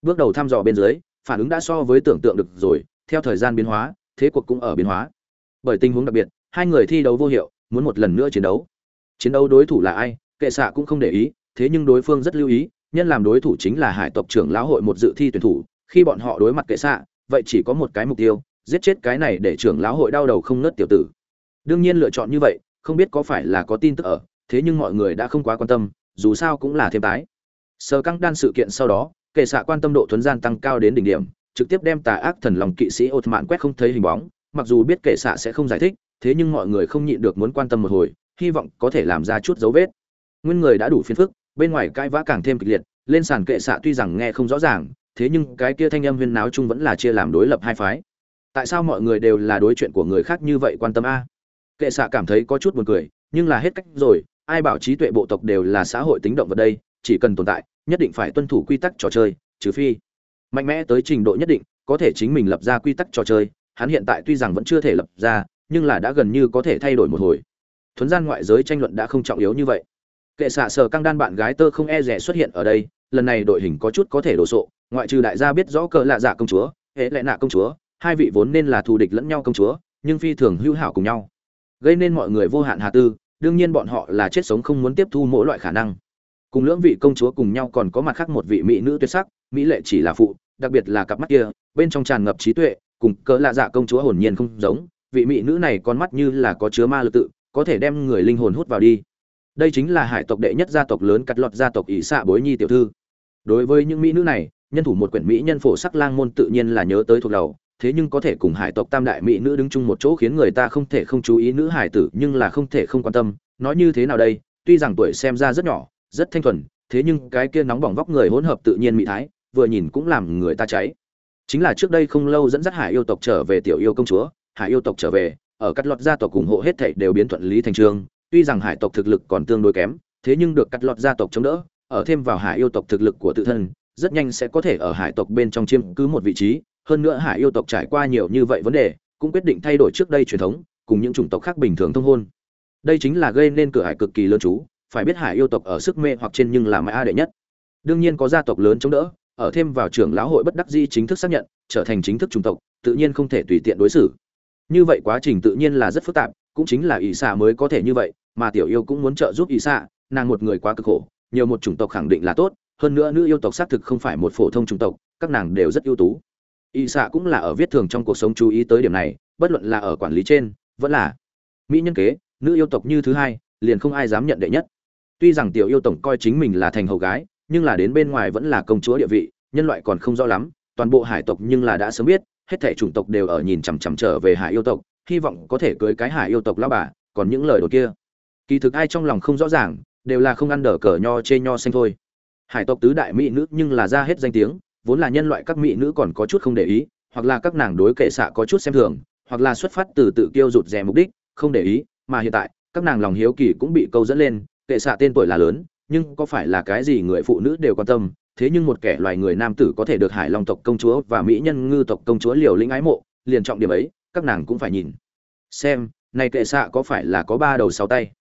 Bước đầu thăm dò bên dưới, phản ứng đã so với tưởng tượng được rồi, theo thời gian biến hóa, thế cuộc cũng ở biến hóa. Bởi tình huống đặc biệt, hai người thi đấu vô hiệu, muốn một lần nữa chiến đấu. Chiến đấu đối thủ là ai, kệ xạ cũng không để ý, thế nhưng đối phương rất lưu ý, nhân làm đối thủ chính là hải tộc trưởng lão hội một dự thi tuyển thủ, khi bọn họ đối mặt kệ xạ, vậy chỉ có một cái mục tiêu, giết chết cái này để trưởng lão hội đau đầu không nớt tiểu tử. Đương nhiên lựa chọn như vậy, không biết có phải là có tin tức ở, thế nhưng mọi người đã không quá quan tâm, dù sao cũng là thêm tái sơ căng đan sự kiện sau đó, kệ xạ quan tâm độ thuấn gian tăng cao đến đỉnh điểm, trực tiếp đem tà ác thần lòng kỵ sĩ ột mạn quét không thấy hình bóng, mặc dù biết kệ xạ sẽ không giải thích, thế nhưng mọi người không nhịn được muốn quan tâm một hồi, hy vọng có thể làm ra chút dấu vết. Nguyên người đã đủ phiền phức, bên ngoài cãi vã càng thêm kịch liệt, lên sàn kệ xạ tuy rằng nghe không rõ ràng, thế nhưng cái kia thanh âm huyên náo chung vẫn là chia làm đối lập hai phái. Tại sao mọi người đều là đối chuyện của người khác như vậy quan tâm a? Kệ xạ cảm thấy có chút buồn cười, nhưng là hết cách rồi, ai bảo trí tuệ bộ tộc đều là xã hội tính động vật đây? Chỉ cần tồn tại, nhất định phải tuân thủ quy tắc trò chơi, trừ phi. Mạnh mẽ tới trình độ nhất định, có thể chính mình lập ra quy tắc trò chơi, hắn hiện tại tuy rằng vẫn chưa thể lập ra, nhưng là đã gần như có thể thay đổi một hồi. Thuấn gian ngoại giới tranh luận đã không trọng yếu như vậy. Kệ xạ sở căng đan bạn gái tơ không e rẻ xuất hiện ở đây, lần này đội hình có chút có thể đổ sộ, ngoại trừ đại gia biết rõ cờ lạ dạ công chúa, hệ lệ nạ công chúa, hai vị vốn nên là thù địch lẫn nhau công chúa, nhưng phi thường hữu hảo cùng nhau. Gây nên mọi người vô hạn hà tư, đương nhiên bọn họ là chết sống không muốn tiếp thu mỗi loại khả năng cùng lưỡng vị công chúa cùng nhau còn có mặt khác một vị mỹ nữ tuyệt sắc, mỹ lệ chỉ là phụ, đặc biệt là cặp mắt kia, bên trong tràn ngập trí tuệ, cùng cỡ lạ dạ công chúa hồn nhiên không giống, vị mỹ nữ này con mắt như là có chứa ma lực tự, có thể đem người linh hồn hút vào đi. Đây chính là hải tộc đệ nhất gia tộc lớn cắt lọt gia tộc ỷ xạ bối nhi tiểu thư. Đối với những mỹ nữ này, nhân thủ một quyển mỹ nhân phổ sắc lang môn tự nhiên là nhớ tới thuộc đầu, thế nhưng có thể cùng hải tộc tam đại mỹ nữ đứng chung một chỗ khiến người ta không thể không chú ý nữ hải tử nhưng là không thể không quan tâm, nói như thế nào đây, tuy rằng tuổi xem ra rất nhỏ rất thanh thuần thế nhưng cái kia nóng bỏng vóc người hỗn hợp tự nhiên mỹ thái vừa nhìn cũng làm người ta cháy. Chính là trước đây không lâu dẫn dắt hải yêu tộc trở về tiểu yêu công chúa hải yêu tộc trở về ở cắt lọt gia tộc ủng hộ hết thảy đều biến thuận lý thành trường, tuy rằng hải tộc thực lực còn tương đối kém thế nhưng được cắt lọt gia tộc chống đỡ ở thêm vào hải yêu tộc thực lực của tự thân rất nhanh sẽ có thể ở hải tộc bên trong chiếm cứ một vị trí hơn nữa hải yêu tộc trải qua nhiều như vậy vấn đề cũng quyết định thay đổi trước đây truyền thống cùng những chủng tộc khác bình thường thông hôn. Đây chính là gây nên cửa hải cực kỳ lớn chú phải biết hải yêu tộc ở sức mê hoặc trên nhưng là mãi a đệ nhất. Đương nhiên có gia tộc lớn chống đỡ, ở thêm vào trưởng lão hội bất đắc di chính thức xác nhận, trở thành chính thức chủng tộc, tự nhiên không thể tùy tiện đối xử. Như vậy quá trình tự nhiên là rất phức tạp, cũng chính là ỷ xạ mới có thể như vậy, mà tiểu yêu cũng muốn trợ giúp ỷ xạ, nàng một người quá cực khổ, nhiều một chủng tộc khẳng định là tốt, hơn nữa nữ yêu tộc xác thực không phải một phổ thông chủng tộc, các nàng đều rất ưu tú. Ỷ xạ cũng là ở viết thường trong cuộc sống chú ý tới điểm này, bất luận là ở quản lý trên, vẫn là mỹ nhân kế, nữ yêu tộc như thứ hai, liền không ai dám nhận đệ nhất tuy rằng tiểu yêu tổng coi chính mình là thành hầu gái, nhưng là đến bên ngoài vẫn là công chúa địa vị, nhân loại còn không rõ lắm, toàn bộ hải tộc nhưng là đã sớm biết, hết thảy chủng tộc đều ở nhìn chằm chằm trở về hải yêu tộc, hy vọng có thể cưới cái hải yêu tộc lão bà, còn những lời đồn kia. Kỳ thực ai trong lòng không rõ ràng, đều là không ăn đờ cờ nho chê nho xanh thôi. Hải tộc tứ đại mỹ nữ nhưng là ra hết danh tiếng, vốn là nhân loại các mỹ nữ còn có chút không để ý, hoặc là các nàng đối kệ xạ có chút xem thường, hoặc là xuất phát từ tự kiêu rụt rè mục đích, không để ý, mà hiện tại, các nàng lòng hiếu kỳ cũng bị câu dẫn lên kệ xạ tên tuổi là lớn, nhưng có phải là cái gì người phụ nữ đều quan tâm? Thế nhưng một kẻ loài người nam tử có thể được hải long tộc công chúa và mỹ nhân ngư tộc công chúa liều lĩnh ái mộ, liền trọng điểm ấy, các nàng cũng phải nhìn. Xem, này kệ xạ có phải là có ba đầu sáu tay?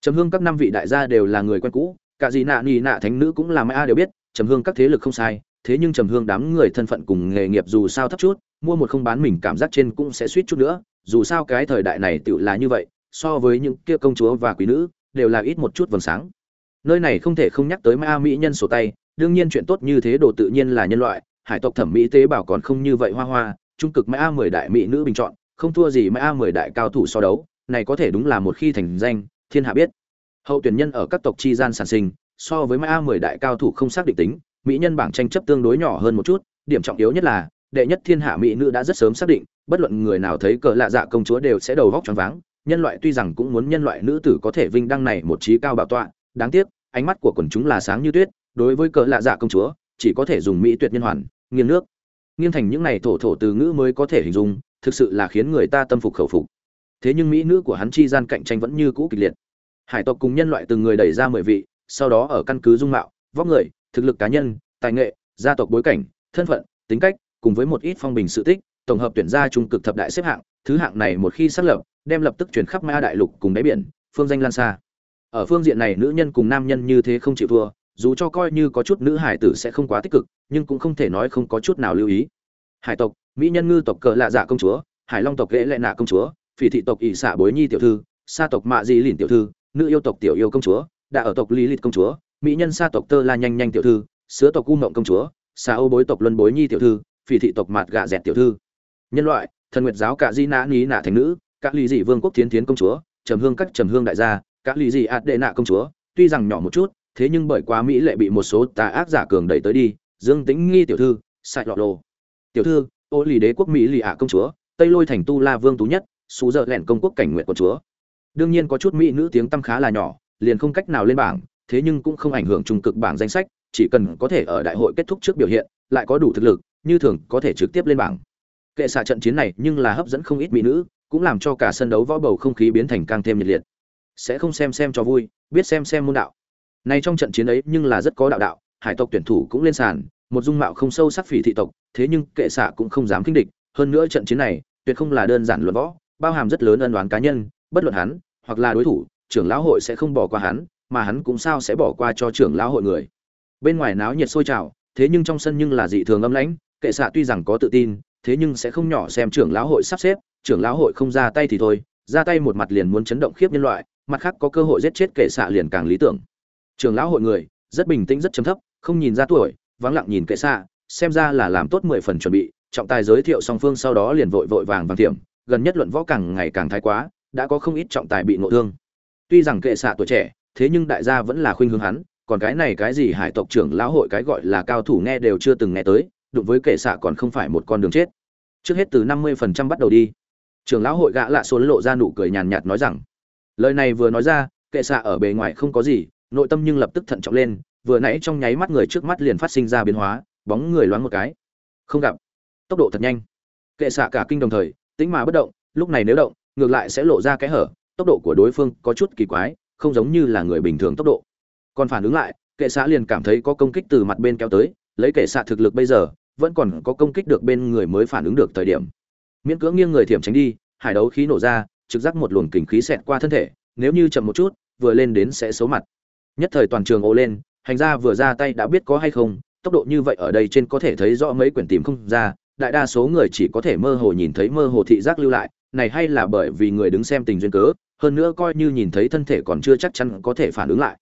Trầm hương các năm vị đại gia đều là người quen cũ, cả gì nạ nì nạ thánh nữ cũng là mai a đều biết, trầm hương các thế lực không sai, thế nhưng trầm hương đám người thân phận cùng nghề nghiệp dù sao thấp chút, mua một không bán mình cảm giác trên cũng sẽ suýt chút nữa, dù sao cái thời đại này tựu là như vậy, so với những kia công chúa và quý nữ đều là ít một chút vầng sáng. Nơi này không thể không nhắc tới Ma mỹ nhân sổ tay, đương nhiên chuyện tốt như thế đồ tự nhiên là nhân loại, hải tộc thẩm mỹ tế bảo còn không như vậy hoa hoa, trung cực Ma mười đại mỹ nữ bình chọn, không thua gì Ma mười đại cao thủ so đấu, này có thể đúng là một khi thành danh, thiên hạ biết. Hậu tuyển nhân ở các tộc chi gian sản sinh, so với Ma mười đại cao thủ không xác định tính, mỹ nhân bảng tranh chấp tương đối nhỏ hơn một chút, điểm trọng yếu nhất là, đệ nhất thiên hạ mỹ nữ đã rất sớm xác định, bất luận người nào thấy cờ lạ dạ công chúa đều sẽ đầu vóc choáng váng nhân loại tuy rằng cũng muốn nhân loại nữ tử có thể vinh đăng này một trí cao bảo tọa, đáng tiếc, ánh mắt của quần chúng là sáng như tuyết, đối với cỡ lạ dạ công chúa, chỉ có thể dùng mỹ tuyệt nhân hoàn, nghiêng nước. Nghiêng thành những này thổ thổ từ ngữ mới có thể hình dung, thực sự là khiến người ta tâm phục khẩu phục. Thế nhưng mỹ nữ của hắn chi gian cạnh tranh vẫn như cũ kịch liệt. Hải tộc cùng nhân loại từng người đẩy ra mười vị, sau đó ở căn cứ dung mạo, vóc người, thực lực cá nhân, tài nghệ, gia tộc bối cảnh, thân phận, tính cách, cùng với một ít phong bình sự tích, tổng hợp tuyển ra trung cực thập đại xếp hạng thứ hạng này một khi xác lập, đem lập tức chuyển khắp ma đại lục cùng đáy biển, phương danh lan xa. Ở phương diện này nữ nhân cùng nam nhân như thế không chịu thua, dù cho coi như có chút nữ hải tử sẽ không quá tích cực, nhưng cũng không thể nói không có chút nào lưu ý. Hải tộc, mỹ nhân ngư tộc cờ lạ dạ công chúa, hải long tộc ghệ lệ nạ công chúa, phỉ thị tộc ỷ xạ bối nhi tiểu thư, sa tộc mạ di lìn tiểu thư, nữ yêu tộc tiểu yêu công chúa đã ở tộc lý lịch công chúa, mỹ nhân sa tộc tơ la nhanh nhanh tiểu thư, sứa tộc u mộng công chúa sa ô bối tộc luân bối nhi tiểu thư, phỉ thị tộc mạt gà dẹt tiểu thư. Nhân loại thần nguyệt giáo cả di nã ní nạ thành nữ các lý dị vương quốc tiến tiến công chúa, trầm hương các trầm hương đại gia các lý dị ạt đệ nạ công chúa. Tuy rằng nhỏ một chút, thế nhưng bởi quá mỹ lệ bị một số tà ác giả cường đẩy tới đi. Dương tĩnh nghi tiểu thư sai lọ lồ tiểu thư, ô lì đế quốc mỹ lì ạ công chúa, tây lôi thành tu la vương tú nhất, xú dợ lẹn công quốc cảnh nguyện của chúa. Đương nhiên có chút mỹ nữ tiếng tăm khá là nhỏ, liền không cách nào lên bảng, thế nhưng cũng không ảnh hưởng trung cực bảng danh sách, chỉ cần có thể ở đại hội kết thúc trước biểu hiện, lại có đủ thực lực, như thường có thể trực tiếp lên bảng kệ xạ trận chiến này nhưng là hấp dẫn không ít mỹ nữ, cũng làm cho cả sân đấu võ bầu không khí biến thành càng thêm nhiệt liệt. Sẽ không xem xem cho vui, biết xem xem môn đạo. Nay trong trận chiến ấy nhưng là rất có đạo đạo, hải tộc tuyển thủ cũng lên sàn, một dung mạo không sâu sắc phỉ thị tộc, thế nhưng kệ xạ cũng không dám kinh địch. Hơn nữa trận chiến này, tuyệt không là đơn giản luận võ, bao hàm rất lớn ân đoán cá nhân, bất luận hắn, hoặc là đối thủ, trưởng lão hội sẽ không bỏ qua hắn, mà hắn cũng sao sẽ bỏ qua cho trưởng lão hội người. Bên ngoài náo nhiệt sôi trào, thế nhưng trong sân nhưng là dị thường âm lãnh, kệ xạ tuy rằng có tự tin thế nhưng sẽ không nhỏ xem trưởng lão hội sắp xếp, trưởng lão hội không ra tay thì thôi, ra tay một mặt liền muốn chấn động khiếp nhân loại, mặt khác có cơ hội giết chết kệ xạ liền càng lý tưởng. Trưởng lão hội người, rất bình tĩnh, rất chấm thấp, không nhìn ra tuổi, vắng lặng nhìn kệ xạ, xem ra là làm tốt mười phần chuẩn bị, trọng tài giới thiệu song phương sau đó liền vội vội vàng vàng tiệm gần nhất luận võ càng ngày càng thái quá, đã có không ít trọng tài bị ngộ thương. Tuy rằng kệ xạ tuổi trẻ, thế nhưng đại gia vẫn là khuynh hướng hắn, còn cái này cái gì hải tộc trưởng lão hội cái gọi là cao thủ nghe đều chưa từng nghe tới, đụng với kệ xạ còn không phải một con đường chết trước hết từ năm mươi phần trăm bắt đầu đi. Trưởng lão hội gã lạ số lộ ra nụ cười nhàn nhạt nói rằng, lời này vừa nói ra, kệ xạ ở bề ngoài không có gì, nội tâm nhưng lập tức thận trọng lên, vừa nãy trong nháy mắt người trước mắt liền phát sinh ra biến hóa, bóng người loáng một cái. Không gặp. Tốc độ thật nhanh. Kệ xạ cả kinh đồng thời tính mà bất động, lúc này nếu động, ngược lại sẽ lộ ra cái hở, tốc độ của đối phương có chút kỳ quái, không giống như là người bình thường tốc độ. Còn phản ứng lại, kệ xạ liền cảm thấy có công kích từ mặt bên kéo tới, lấy kệ xạ thực lực bây giờ vẫn còn có công kích được bên người mới phản ứng được thời điểm. Miễn cưỡng nghiêng người thiểm tránh đi, hải đấu khí nổ ra, trực giác một luồng kình khí xẹt qua thân thể, nếu như chậm một chút, vừa lên đến sẽ xấu mặt. Nhất thời toàn trường ồ lên, hành ra vừa ra tay đã biết có hay không, tốc độ như vậy ở đây trên có thể thấy rõ mấy quyển tìm không ra, đại đa số người chỉ có thể mơ hồ nhìn thấy mơ hồ thị giác lưu lại, này hay là bởi vì người đứng xem tình duyên cớ, hơn nữa coi như nhìn thấy thân thể còn chưa chắc chắn có thể phản ứng lại.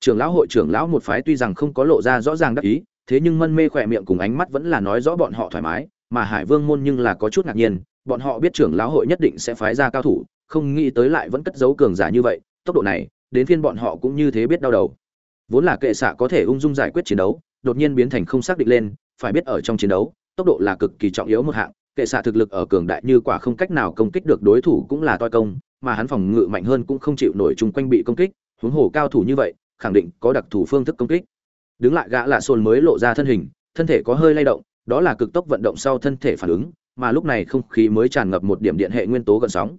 Trưởng lão hội trưởng lão một phái tuy rằng không có lộ ra rõ ràng đắc ý thế nhưng mân mê khỏe miệng cùng ánh mắt vẫn là nói rõ bọn họ thoải mái, mà hải vương môn nhưng là có chút ngạc nhiên, bọn họ biết trưởng lão hội nhất định sẽ phái ra cao thủ, không nghĩ tới lại vẫn cất giấu cường giả như vậy, tốc độ này, đến phiên bọn họ cũng như thế biết đau đầu. Vốn là kệ xạ có thể ung dung giải quyết chiến đấu, đột nhiên biến thành không xác định lên, phải biết ở trong chiến đấu, tốc độ là cực kỳ trọng yếu một hạng, kệ xạ thực lực ở cường đại như quả không cách nào công kích được đối thủ cũng là toi công, mà hắn phòng ngự mạnh hơn cũng không chịu nổi chung quanh bị công kích, huống hồ cao thủ như vậy, khẳng định có đặc thù phương thức công kích đứng lại gã lạ xôn mới lộ ra thân hình, thân thể có hơi lay động, đó là cực tốc vận động sau thân thể phản ứng, mà lúc này không khí mới tràn ngập một điểm điện hệ nguyên tố gần sóng.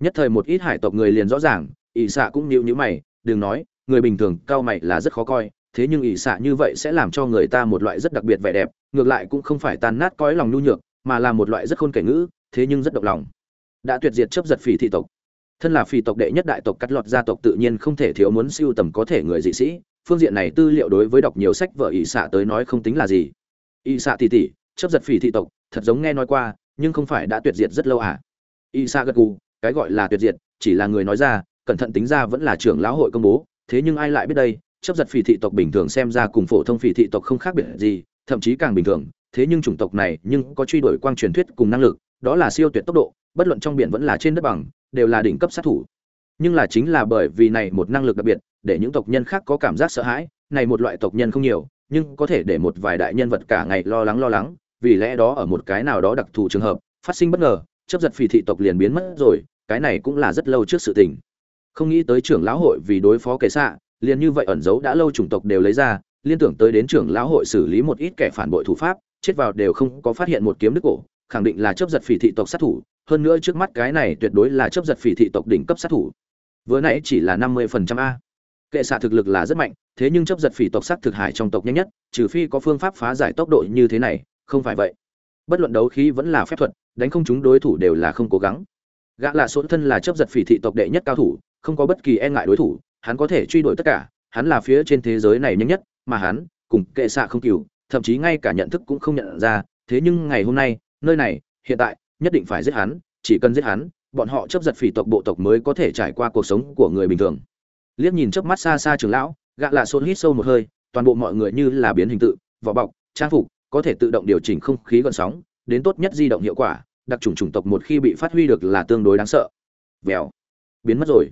Nhất thời một ít hải tộc người liền rõ ràng, ỷ xạ cũng níu nhữ mày, đừng nói, người bình thường, cao mày là rất khó coi, thế nhưng ỷ xạ như vậy sẽ làm cho người ta một loại rất đặc biệt vẻ đẹp, ngược lại cũng không phải tan nát cõi lòng nhu nhược, mà là một loại rất khôn kể ngữ, thế nhưng rất độc lòng. Đã tuyệt diệt chấp giật phỉ thị tộc. Thân là phỉ tộc đệ nhất đại tộc cắt lọt gia tộc tự nhiên không thể thiếu muốn siêu tầm có thể người dị sĩ phương diện này tư liệu đối với đọc nhiều sách vợ ỷ xạ tới nói không tính là gì. Ỷ xạ tỉ tỉ, chấp giật phỉ thị tộc, thật giống nghe nói qua, nhưng không phải đã tuyệt diệt rất lâu à? Ỷ xạ gật gù, cái gọi là tuyệt diệt, chỉ là người nói ra, cẩn thận tính ra vẫn là trưởng lão hội công bố, thế nhưng ai lại biết đây? Chấp giật phỉ thị tộc bình thường xem ra cùng phổ thông phỉ thị tộc không khác biệt gì, thậm chí càng bình thường, thế nhưng chủng tộc này nhưng có truy đuổi quang truyền thuyết cùng năng lực, đó là siêu tuyệt tốc độ, bất luận trong biển vẫn là trên đất bằng, đều là đỉnh cấp sát thủ. Nhưng là chính là bởi vì này một năng lực đặc biệt để những tộc nhân khác có cảm giác sợ hãi, này một loại tộc nhân không nhiều, nhưng có thể để một vài đại nhân vật cả ngày lo lắng lo lắng, vì lẽ đó ở một cái nào đó đặc thù trường hợp, phát sinh bất ngờ chấp giật phỉ thị tộc liền biến mất rồi, cái này cũng là rất lâu trước sự tình. Không nghĩ tới trưởng lão hội vì đối phó kẻ xạ, liền như vậy ẩn giấu đã lâu chủng tộc đều lấy ra, liên tưởng tới đến trưởng lão hội xử lý một ít kẻ phản bội thủ pháp, chết vào đều không có phát hiện một kiếm đức cổ, khẳng định là chấp giật phỉ thị tộc sát thủ, hơn nữa trước mắt cái này tuyệt đối là chấp giật phỉ thị tộc đỉnh cấp sát thủ. Vừa nãy chỉ là năm mươi phần trăm a kệ xạ thực lực là rất mạnh, thế nhưng chấp giật phỉ tộc sát thực hải trong tộc nhanh nhất, trừ phi có phương pháp phá giải tốc độ như thế này, không phải vậy. Bất luận đấu khí vẫn là phép thuật, đánh không chúng đối thủ đều là không cố gắng. Gã lạ số thân là chấp giật phỉ thị tộc đệ nhất cao thủ, không có bất kỳ e ngại đối thủ, hắn có thể truy đuổi tất cả, hắn là phía trên thế giới này nhanh nhất, mà hắn cùng kệ xạ không cừu, thậm chí ngay cả nhận thức cũng không nhận ra, thế nhưng ngày hôm nay, nơi này, hiện tại, nhất định phải giết hắn, chỉ cần giết hắn, bọn họ chấp giật phỉ tộc bộ tộc mới có thể trải qua cuộc sống của người bình thường liếc nhìn chớp mắt xa xa trường lão, gạ lạ sôn hít sâu một hơi, toàn bộ mọi người như là biến hình tự, vỏ bọc, trang phục, có thể tự động điều chỉnh không khí gần sóng, đến tốt nhất di động hiệu quả, đặc trùng chủng tộc một khi bị phát huy được là tương đối đáng sợ. Vèo. Biến mất rồi.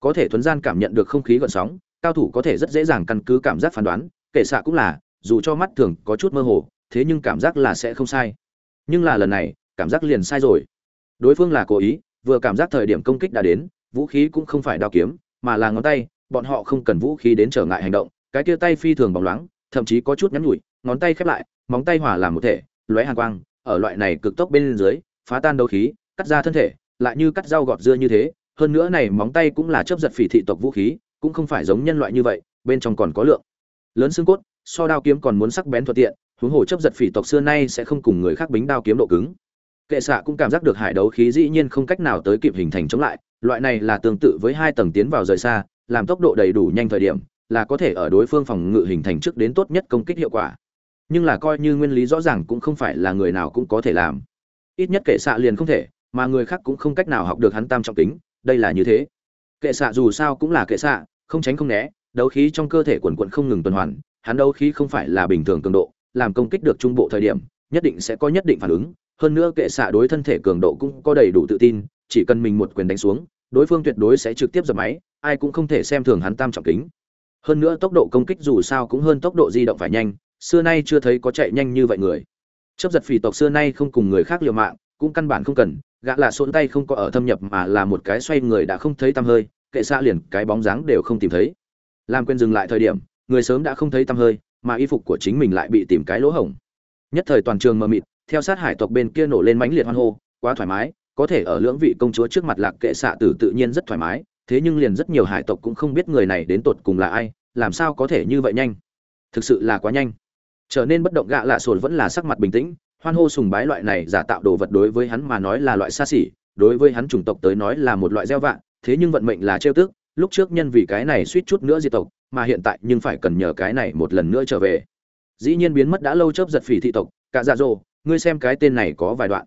Có thể thuấn gian cảm nhận được không khí gần sóng, cao thủ có thể rất dễ dàng căn cứ cảm giác phán đoán, kể xạ cũng là, dù cho mắt thường có chút mơ hồ, thế nhưng cảm giác là sẽ không sai. Nhưng là lần này, cảm giác liền sai rồi. Đối phương là cố ý, vừa cảm giác thời điểm công kích đã đến, vũ khí cũng không phải đao kiếm mà là ngón tay, bọn họ không cần vũ khí đến trở ngại hành động, cái kia tay phi thường bóng loáng, thậm chí có chút nhắn nhủi, ngón tay khép lại, móng tay hòa làm một thể, lóe hàn quang, ở loại này cực tốc bên dưới, phá tan đấu khí, cắt ra thân thể, lại như cắt dao gọt dưa như thế, hơn nữa này móng tay cũng là chấp giật phỉ thị tộc vũ khí, cũng không phải giống nhân loại như vậy, bên trong còn có lượng. Lớn xương cốt, so đao kiếm còn muốn sắc bén thuận tiện, huống hồ chấp giật phỉ tộc xưa nay sẽ không cùng người khác bính đao kiếm độ cứng. Kệ xạ cũng cảm giác được hải đấu khí dĩ nhiên không cách nào tới kịp hình thành chống lại loại này là tương tự với hai tầng tiến vào rời xa, làm tốc độ đầy đủ nhanh thời điểm, là có thể ở đối phương phòng ngự hình thành trước đến tốt nhất công kích hiệu quả. Nhưng là coi như nguyên lý rõ ràng cũng không phải là người nào cũng có thể làm. Ít nhất kệ xạ liền không thể, mà người khác cũng không cách nào học được hắn tam trọng tính đây là như thế. Kệ xạ dù sao cũng là kệ xạ, không tránh không né, đấu khí trong cơ thể quần quận không ngừng tuần hoàn, hắn đấu khí không phải là bình thường cường độ, làm công kích được trung bộ thời điểm, nhất định sẽ có nhất định phản ứng. Hơn nữa kệ xạ đối thân thể cường độ cũng có đầy đủ tự tin chỉ cần mình một quyền đánh xuống, đối phương tuyệt đối sẽ trực tiếp giật máy, ai cũng không thể xem thường hắn tam trọng kính. Hơn nữa tốc độ công kích dù sao cũng hơn tốc độ di động phải nhanh, xưa nay chưa thấy có chạy nhanh như vậy người. Chấp giật phỉ tộc xưa nay không cùng người khác liều mạng, cũng căn bản không cần, gã là xôn tay không có ở thâm nhập mà là một cái xoay người đã không thấy tăm hơi, kệ xa liền cái bóng dáng đều không tìm thấy. Làm quên dừng lại thời điểm, người sớm đã không thấy tăm hơi, mà y phục của chính mình lại bị tìm cái lỗ hổng. Nhất thời toàn trường mờ mịt, theo sát hải tộc bên kia nổ lên mãnh liệt hoan hô, quá thoải mái có thể ở lưỡng vị công chúa trước mặt lạc kệ xạ tử tự nhiên rất thoải mái, thế nhưng liền rất nhiều hải tộc cũng không biết người này đến tột cùng là ai, làm sao có thể như vậy nhanh? Thực sự là quá nhanh. Trở nên bất động gạ lạ sồn vẫn là sắc mặt bình tĩnh, hoan hô sùng bái loại này giả tạo đồ vật đối với hắn mà nói là loại xa xỉ, đối với hắn chủng tộc tới nói là một loại gieo vạn thế nhưng vận mệnh là trêu tức, lúc trước nhân vì cái này suýt chút nữa diệt tộc, mà hiện tại nhưng phải cần nhờ cái này một lần nữa trở về. Dĩ nhiên biến mất đã lâu chớp giật phỉ thị tộc, cả dạ dỗ, ngươi xem cái tên này có vài đoạn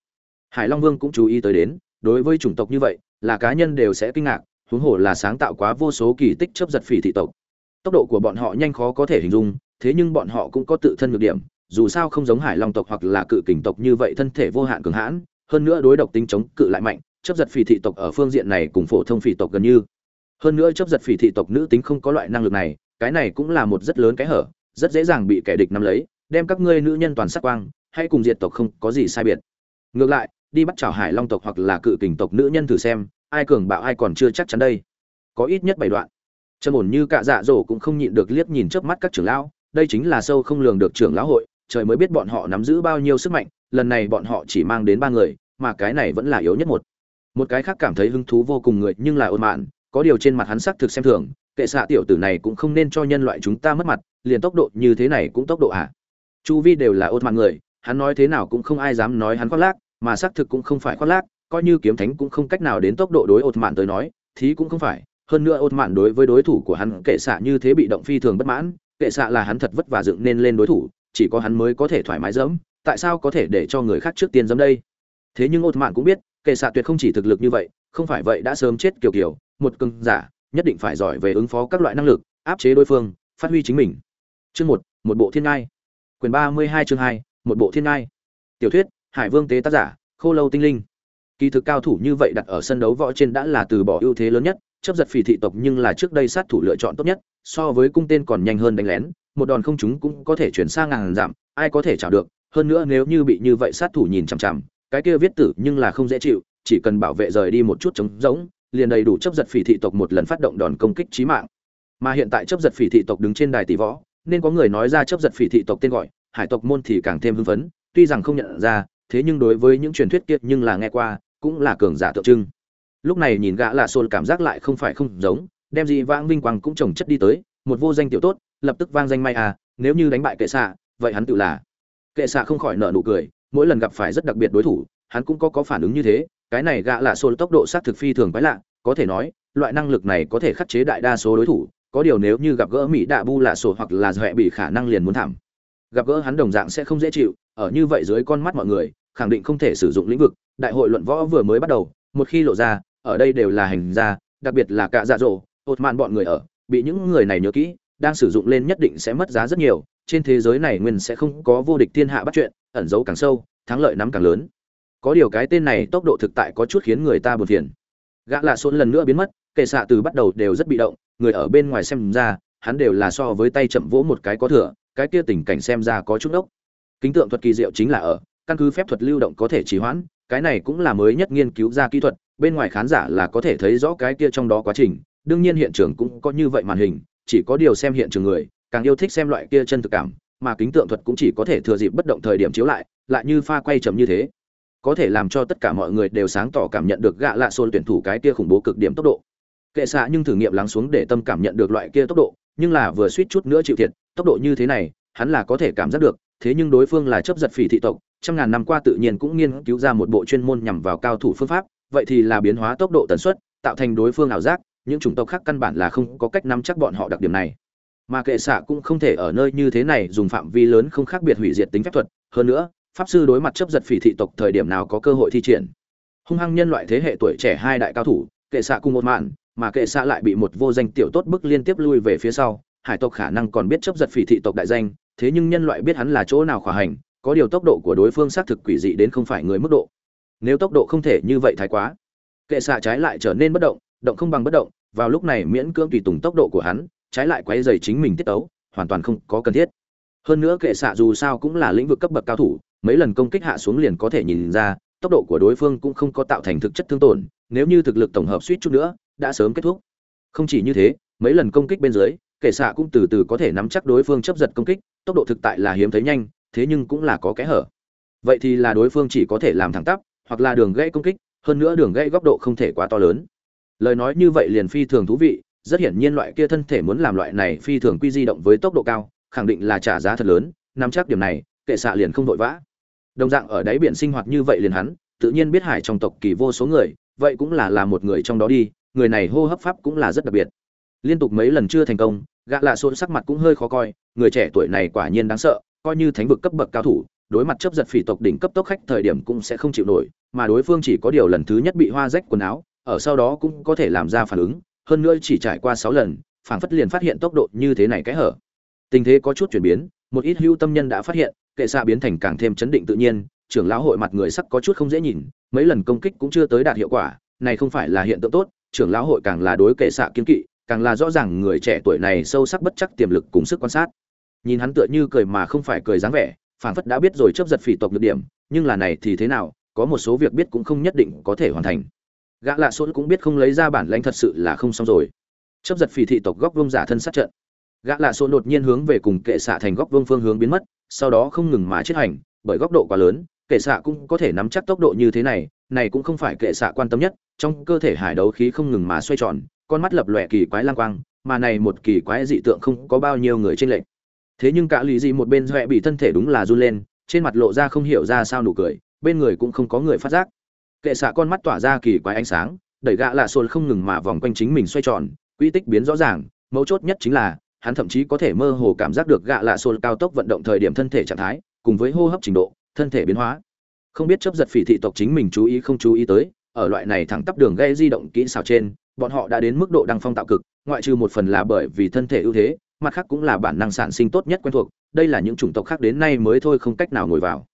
hải long vương cũng chú ý tới đến, đối với chủng tộc như vậy, là cá nhân đều sẽ kinh ngạc, huống hồ là sáng tạo quá vô số kỳ tích chớp giật phỉ thị tộc. Tốc độ của bọn họ nhanh khó có thể hình dung, thế nhưng bọn họ cũng có tự thân nhược điểm, dù sao không giống hải long tộc hoặc là cự kình tộc như vậy thân thể vô hạn cường hãn, hơn nữa đối độc tính chống cự lại mạnh chấp giật phỉ thị tộc ở phương diện này cùng phổ thông phỉ tộc gần như. Hơn nữa chấp giật phỉ thị tộc nữ tính không có loại năng lực này, cái này cũng là một rất lớn cái hở, rất dễ dàng bị kẻ địch nắm lấy, đem các ngươi nữ nhân toàn sắc quang, hay cùng diệt tộc không có gì sai biệt. Ngược lại đi bắt chảo hải long tộc hoặc là cự kình tộc nữ nhân thử xem, ai cường bạo ai còn chưa chắc chắn đây. Có ít nhất bảy đoạn. Trầm ổn như cả dạ dỗ cũng không nhịn được liếc nhìn trước mắt các trưởng lão, đây chính là sâu không lường được trưởng lão hội, trời mới biết bọn họ nắm giữ bao nhiêu sức mạnh, lần này bọn họ chỉ mang đến ba người, mà cái này vẫn là yếu nhất một. Một cái khác cảm thấy hứng thú vô cùng người, nhưng là ôn mạn, có điều trên mặt hắn sắc thực xem thường, kệ xạ tiểu tử này cũng không nên cho nhân loại chúng ta mất mặt, liền tốc độ như thế này cũng tốc độ à chu vi đều là ôn mạn người, hắn nói thế nào cũng không ai dám nói hắn khoác lác mà xác thực cũng không phải khoác lác, coi như kiếm thánh cũng không cách nào đến tốc độ đối ột mạn tới nói thí cũng không phải. Hơn nữa ột mạn đối với đối thủ của hắn, kệ xạ như thế bị động phi thường bất mãn, kệ xạ là hắn thật vất vả dựng nên lên đối thủ, chỉ có hắn mới có thể thoải mái dẫm tại sao có thể để cho người khác trước tiên dẫm đây? Thế nhưng ột mạn cũng biết, kệ xạ tuyệt không chỉ thực lực như vậy, không phải vậy đã sớm chết kiểu kiểu, một cưng giả, nhất định phải giỏi về ứng phó các loại năng lực, áp chế đối phương, phát huy chính mình. Chương một một bộ thiên ngai. Quyền ba mươi hai chương hai, một bộ thiên ngai. Tiểu thuyết hải vương tế tác giả, khô lâu tinh linh. Kỳ thực cao thủ như vậy đặt ở sân đấu võ trên đã là từ bỏ ưu thế lớn nhất, chấp giật phỉ thị tộc nhưng là trước đây sát thủ lựa chọn tốt nhất, so với cung tên còn nhanh hơn đánh lén, một đòn không chúng cũng có thể chuyển sang ngàn giảm, ai có thể trả được, hơn nữa nếu như bị như vậy sát thủ nhìn chằm chằm, cái kia viết tử nhưng là không dễ chịu, chỉ cần bảo vệ rời đi một chút trống rỗng, liền đầy đủ chấp giật phỉ thị tộc một lần phát động đòn công kích chí mạng. Mà hiện tại chấp giật phỉ thị tộc đứng trên đài tỷ võ, nên có người nói ra chấp giật phỉ thị tộc tên gọi, hải tộc môn thì càng thêm hưng phấn, tuy rằng không nhận ra thế nhưng đối với những truyền thuyết kiệt nhưng là nghe qua, cũng là cường giả tượng trưng. Lúc này nhìn gã lạ xôn cảm giác lại không phải không giống, đem gì vãng vinh quang cũng trồng chất đi tới, một vô danh tiểu tốt, lập tức vang danh may à nếu như đánh bại kệ xạ, vậy hắn tự là. Kệ xạ không khỏi nợ nụ cười, mỗi lần gặp phải rất đặc biệt đối thủ, hắn cũng có có phản ứng như thế, cái này gã lạ xôn tốc độ sát thực phi thường quái lạ, có thể nói, loại năng lực này có thể khắc chế đại đa số đối thủ, có điều nếu như gặp gỡ mỹ đạ bu lạ sổ hoặc là dọa bị khả năng liền muốn thảm. Gặp gỡ hắn đồng dạng sẽ không dễ chịu, ở như vậy dưới con mắt mọi người khẳng định không thể sử dụng lĩnh vực, đại hội luận võ vừa mới bắt đầu, một khi lộ ra, ở đây đều là hành gia, đặc biệt là cả dạ dỗ, ột mạn bọn người ở, bị những người này nhớ kỹ, đang sử dụng lên nhất định sẽ mất giá rất nhiều, trên thế giới này nguyên sẽ không có vô địch thiên hạ bắt chuyện, ẩn giấu càng sâu, thắng lợi nắm càng lớn. Có điều cái tên này tốc độ thực tại có chút khiến người ta buồn phiền. Gã lạ xôn lần nữa biến mất, kệ xạ từ bắt đầu đều rất bị động, người ở bên ngoài xem ra, hắn đều là so với tay chậm vỗ một cái có thừa, cái kia tình cảnh xem ra có chút ốc kính tượng thuật kỳ diệu chính là ở căn cứ phép thuật lưu động có thể trì hoãn, cái này cũng là mới nhất nghiên cứu ra kỹ thuật, bên ngoài khán giả là có thể thấy rõ cái kia trong đó quá trình, đương nhiên hiện trường cũng có như vậy màn hình, chỉ có điều xem hiện trường người, càng yêu thích xem loại kia chân thực cảm, mà kính tượng thuật cũng chỉ có thể thừa dịp bất động thời điểm chiếu lại lại như pha quay chậm như thế. Có thể làm cho tất cả mọi người đều sáng tỏ cảm nhận được gạ lạ xôn tuyển thủ cái kia khủng bố cực điểm tốc độ. Kệ xạ nhưng thử nghiệm lắng xuống để tâm cảm nhận được loại kia tốc độ, nhưng là vừa suýt chút nữa chịu thiệt, tốc độ như thế này, hắn là có thể cảm giác được, thế nhưng đối phương là chấp giật phỉ thị tộc trăm ngàn năm qua tự nhiên cũng nghiên cứu ra một bộ chuyên môn nhằm vào cao thủ phương pháp, vậy thì là biến hóa tốc độ tần suất, tạo thành đối phương ảo giác, những chủng tộc khác căn bản là không có cách nắm chắc bọn họ đặc điểm này. Mà kệ xạ cũng không thể ở nơi như thế này dùng phạm vi lớn không khác biệt hủy diệt tính phép thuật, hơn nữa, pháp sư đối mặt chấp giật phỉ thị tộc thời điểm nào có cơ hội thi triển. Hung hăng nhân loại thế hệ tuổi trẻ hai đại cao thủ, kệ xạ cùng một mạn, mà kệ xạ lại bị một vô danh tiểu tốt bức liên tiếp lui về phía sau, hải tộc khả năng còn biết chấp giật phỉ thị tộc đại danh, thế nhưng nhân loại biết hắn là chỗ nào khỏa hành có điều tốc độ của đối phương xác thực quỷ dị đến không phải người mức độ. Nếu tốc độ không thể như vậy thái quá, kệ xạ trái lại trở nên bất động động không bằng bất động, vào lúc này miễn cưỡng tùy tùng tốc độ của hắn, trái lại quay dày chính mình tiết tấu, hoàn toàn không có cần thiết. Hơn nữa kệ xạ dù sao cũng là lĩnh vực cấp bậc cao thủ, mấy lần công kích hạ xuống liền có thể nhìn ra, tốc độ của đối phương cũng không có tạo thành thực chất thương tổn, nếu như thực lực tổng hợp suýt chút nữa, đã sớm kết thúc. Không chỉ như thế, mấy lần công kích bên dưới, kệ xạ cũng từ từ có thể nắm chắc đối phương chấp giật công kích, tốc độ thực tại là hiếm thấy nhanh thế nhưng cũng là có kẽ hở. Vậy thì là đối phương chỉ có thể làm thẳng tắp, hoặc là đường gãy công kích, hơn nữa đường gãy góc độ không thể quá to lớn. Lời nói như vậy liền phi thường thú vị, rất hiển nhiên loại kia thân thể muốn làm loại này phi thường quy di động với tốc độ cao, khẳng định là trả giá thật lớn, nắm chắc điểm này, kệ xạ liền không vội vã. Đồng dạng ở đáy biển sinh hoạt như vậy liền hắn, tự nhiên biết hải trong tộc kỳ vô số người, vậy cũng là là một người trong đó đi, người này hô hấp pháp cũng là rất đặc biệt. Liên tục mấy lần chưa thành công, gã lạ xôn sắc mặt cũng hơi khó coi, người trẻ tuổi này quả nhiên đáng sợ coi như thánh vực cấp bậc cao thủ, đối mặt chấp giật phỉ tộc đỉnh cấp tốc khách thời điểm cũng sẽ không chịu nổi, mà đối phương chỉ có điều lần thứ nhất bị hoa rách quần áo, ở sau đó cũng có thể làm ra phản ứng, hơn nữa chỉ trải qua sáu lần, phảng phất liền phát hiện tốc độ như thế này cái hở. Tình thế có chút chuyển biến, một ít hưu tâm nhân đã phát hiện, kệ xạ biến thành càng thêm chấn định tự nhiên, trưởng lão hội mặt người sắc có chút không dễ nhìn, mấy lần công kích cũng chưa tới đạt hiệu quả, này không phải là hiện tượng tốt, trưởng lão hội càng là đối kệ xạ kiên kỵ, càng là rõ ràng người trẻ tuổi này sâu sắc bất chắc tiềm lực cùng sức quan sát nhìn hắn tựa như cười mà không phải cười dáng vẻ, phảng phất đã biết rồi chấp giật phỉ tộc được điểm, nhưng là này thì thế nào, có một số việc biết cũng không nhất định có thể hoàn thành. Gã lạ sốt cũng biết không lấy ra bản lãnh thật sự là không xong rồi. Chấp giật phỉ thị tộc góc vông giả thân sát trận. Gã lạ sốt đột nhiên hướng về cùng kệ xạ thành góc vông phương hướng biến mất, sau đó không ngừng mà chết hành, bởi góc độ quá lớn, kệ xạ cũng có thể nắm chắc tốc độ như thế này này cũng không phải kệ xạ quan tâm nhất, trong cơ thể hải đấu khí không ngừng mà xoay tròn, con mắt lập lòe kỳ quái lang quang, mà này một kỳ quái dị tượng không có bao nhiêu người trên lệnh thế nhưng cả lì dị một bên doẹ bị thân thể đúng là run lên, trên mặt lộ ra không hiểu ra sao nụ cười, bên người cũng không có người phát giác. Kệ xạ con mắt tỏa ra kỳ quái ánh sáng, đẩy gã lạ xôn không ngừng mà vòng quanh chính mình xoay tròn, quy tích biến rõ ràng, mấu chốt nhất chính là, hắn thậm chí có thể mơ hồ cảm giác được gã lạ xôn cao tốc vận động thời điểm thân thể trạng thái, cùng với hô hấp trình độ, thân thể biến hóa. Không biết chấp giật phỉ thị tộc chính mình chú ý không chú ý tới, ở loại này thẳng tắp đường gây di động kỹ xảo trên, bọn họ đã đến mức độ đăng phong tạo cực, ngoại trừ một phần là bởi vì thân thể ưu thế mặt khác cũng là bản năng sản sinh tốt nhất quen thuộc, đây là những chủng tộc khác đến nay mới thôi không cách nào ngồi vào.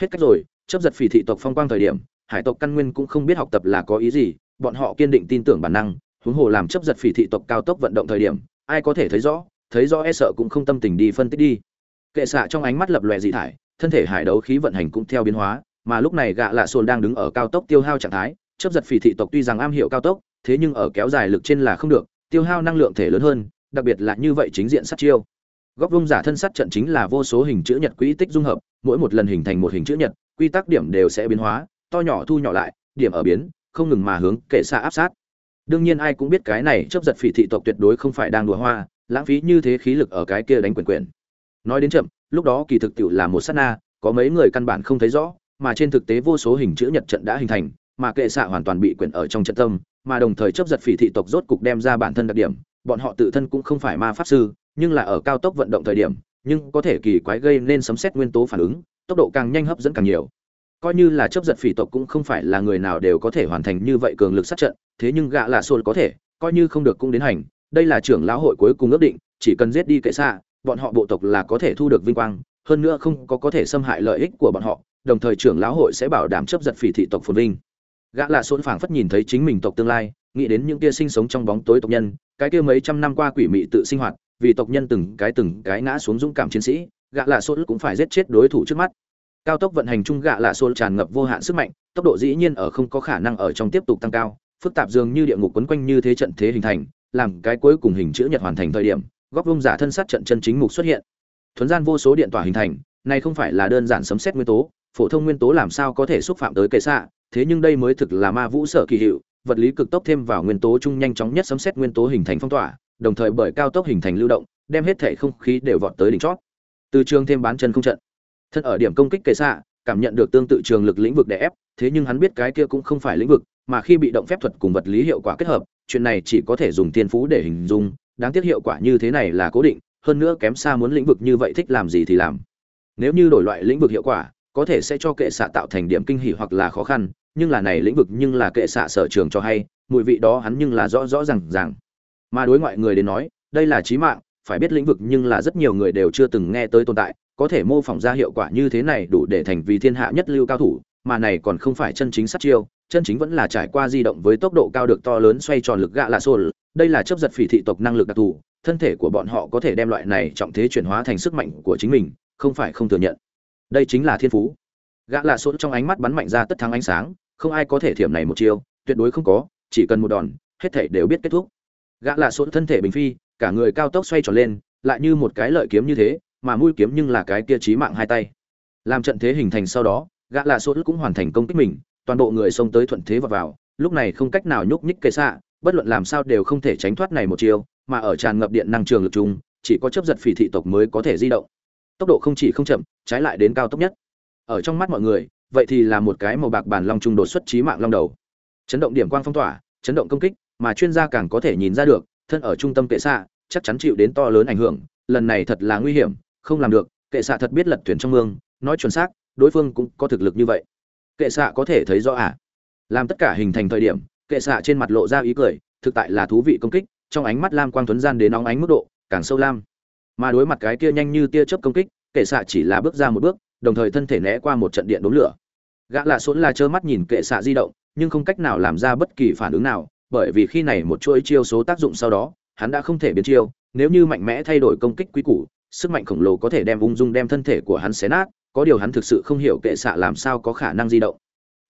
Hết cách rồi, chấp giật phỉ thị tộc phong quang thời điểm, hải tộc căn nguyên cũng không biết học tập là có ý gì, bọn họ kiên định tin tưởng bản năng, huống hồ làm chấp giật phỉ thị tộc cao tốc vận động thời điểm, ai có thể thấy rõ thấy rõ e sợ cũng không tâm tình đi phân tích đi. Kệ xạ trong ánh mắt lập lòe dị thải, thân thể hải đấu khí vận hành cũng theo biến hóa, mà lúc này gạ lạ sồn đang đứng ở cao tốc tiêu hao trạng thái, chấp giật phỉ thị tộc tuy rằng am hiểu cao tốc, thế nhưng ở kéo dài lực trên là không được, tiêu hao năng lượng thể lớn hơn đặc biệt là như vậy chính diện sát chiêu. Góc vuông giả thân sát trận chính là vô số hình chữ nhật quỹ tích dung hợp, mỗi một lần hình thành một hình chữ nhật, quy tắc điểm đều sẽ biến hóa, to nhỏ thu nhỏ lại, điểm ở biến, không ngừng mà hướng kệ xa áp sát. Đương nhiên ai cũng biết cái này chấp giật phỉ thị tộc tuyệt đối không phải đang đùa hoa, lãng phí như thế khí lực ở cái kia đánh quyền quyền. Nói đến chậm, lúc đó kỳ thực tiệu là một sát na, có mấy người căn bản không thấy rõ, mà trên thực tế vô số hình chữ nhật trận đã hình thành, mà kệ xạ hoàn toàn bị quyển ở trong trận tâm, mà đồng thời chấp giật phỉ thị tộc rốt cục đem ra bản thân đặc điểm bọn họ tự thân cũng không phải ma pháp sư, nhưng là ở cao tốc vận động thời điểm, nhưng có thể kỳ quái gây nên sấm xét nguyên tố phản ứng, tốc độ càng nhanh hấp dẫn càng nhiều. Coi như là chấp giật phỉ tộc cũng không phải là người nào đều có thể hoàn thành như vậy cường lực sát trận, thế nhưng gạ lạ xôn có thể, coi như không được cũng đến hành. Đây là trưởng lão hội cuối cùng ước định, chỉ cần giết đi kệ xạ, bọn họ bộ tộc là có thể thu được vinh quang, hơn nữa không có có thể xâm hại lợi ích của bọn họ, đồng thời trưởng lão hội sẽ bảo đảm chấp giật phỉ thị tộc phồn vinh. Gã lạ xôn phảng phất nhìn thấy chính mình tộc tương lai nghĩ đến những kia sinh sống trong bóng tối tộc nhân, cái kia mấy trăm năm qua quỷ mị tự sinh hoạt, vì tộc nhân từng cái từng cái ngã xuống dũng cảm chiến sĩ gã lạ sốt cũng phải giết chết đối thủ trước mắt. Cao tốc vận hành chung gã lạ sốt tràn ngập vô hạn sức mạnh, tốc độ dĩ nhiên ở không có khả năng ở trong tiếp tục tăng cao, phức tạp dường như địa ngục quấn quanh như thế trận thế hình thành, làm cái cuối cùng hình chữ nhật hoàn thành thời điểm, góc vung giả thân sát trận chân chính mục xuất hiện. Thuấn gian vô số điện tỏa hình thành, này không phải là đơn giản sấm xét nguyên tố, phổ thông nguyên tố làm sao có thể xúc phạm tới kệ xạ, thế nhưng đây mới thực là ma vũ sở kỳ hiệu vật lý cực tốc thêm vào nguyên tố chung nhanh chóng nhất sấm xét nguyên tố hình thành phong tỏa, đồng thời bởi cao tốc hình thành lưu động, đem hết thể không khí đều vọt tới đỉnh chót. Từ trường thêm bán chân không trận. Thân ở điểm công kích kệ xạ, cảm nhận được tương tự trường lực lĩnh vực đè ép, thế nhưng hắn biết cái kia cũng không phải lĩnh vực, mà khi bị động phép thuật cùng vật lý hiệu quả kết hợp, chuyện này chỉ có thể dùng tiên phú để hình dung, đáng tiếc hiệu quả như thế này là cố định, hơn nữa kém xa muốn lĩnh vực như vậy thích làm gì thì làm. Nếu như đổi loại lĩnh vực hiệu quả, có thể sẽ cho kệ xạ tạo thành điểm kinh hỉ hoặc là khó khăn nhưng là này lĩnh vực nhưng là kệ xạ sở trường cho hay, mùi vị đó hắn nhưng là rõ rõ rằng rằng mà đối ngoại người đến nói, đây là trí mạng, phải biết lĩnh vực nhưng là rất nhiều người đều chưa từng nghe tới tồn tại, có thể mô phỏng ra hiệu quả như thế này đủ để thành vì thiên hạ nhất lưu cao thủ, mà này còn không phải chân chính sát chiêu, chân chính vẫn là trải qua di động với tốc độ cao được to lớn xoay tròn lực gạ lạ xôn. Đây là chấp giật phỉ thị tộc năng lực đặc thù, thân thể của bọn họ có thể đem loại này trọng thế chuyển hóa thành sức mạnh của chính mình, không phải không thừa nhận. Đây chính là thiên phú. Gã lạ sốt trong ánh mắt bắn mạnh ra tất thắng ánh sáng không ai có thể thiểm này một chiêu, tuyệt đối không có, chỉ cần một đòn, hết thể đều biết kết thúc. Gã là sốt thân thể bình phi, cả người cao tốc xoay tròn lên, lại như một cái lợi kiếm như thế, mà mũi kiếm nhưng là cái kia chí mạng hai tay. Làm trận thế hình thành sau đó, gã là sốt cũng hoàn thành công kích mình, toàn bộ người xông tới thuận thế vào vào, lúc này không cách nào nhúc nhích cây xạ bất luận làm sao đều không thể tránh thoát này một chiêu, mà ở tràn ngập điện năng trường lực chung chỉ có chấp giật phỉ thị tộc mới có thể di động. Tốc độ không chỉ không chậm, trái lại đến cao tốc nhất. Ở trong mắt mọi người vậy thì là một cái màu bạc bản long trung đột xuất trí mạng long đầu. Chấn động điểm quang phong tỏa, chấn động công kích, mà chuyên gia càng có thể nhìn ra được, thân ở trung tâm kệ xạ, chắc chắn chịu đến to lớn ảnh hưởng, lần này thật là nguy hiểm, không làm được, kệ xạ thật biết lật thuyền trong mương, nói chuẩn xác, đối phương cũng có thực lực như vậy. Kệ xạ có thể thấy rõ à? Làm tất cả hình thành thời điểm, kệ xạ trên mặt lộ ra ý cười, thực tại là thú vị công kích, trong ánh mắt lam quang tuấn gian đến nóng ánh mức độ, càng sâu lam. Mà đối mặt cái kia nhanh như tia chớp công kích, kệ xạ chỉ là bước ra một bước đồng thời thân thể né qua một trận điện đốn lửa. Gã lạ sốn là trơ mắt nhìn kệ xạ di động, nhưng không cách nào làm ra bất kỳ phản ứng nào, bởi vì khi này một chuỗi chiêu số tác dụng sau đó, hắn đã không thể biến chiêu, nếu như mạnh mẽ thay đổi công kích quý củ, sức mạnh khổng lồ có thể đem ung dung đem thân thể của hắn xé nát, có điều hắn thực sự không hiểu kệ xạ làm sao có khả năng di động.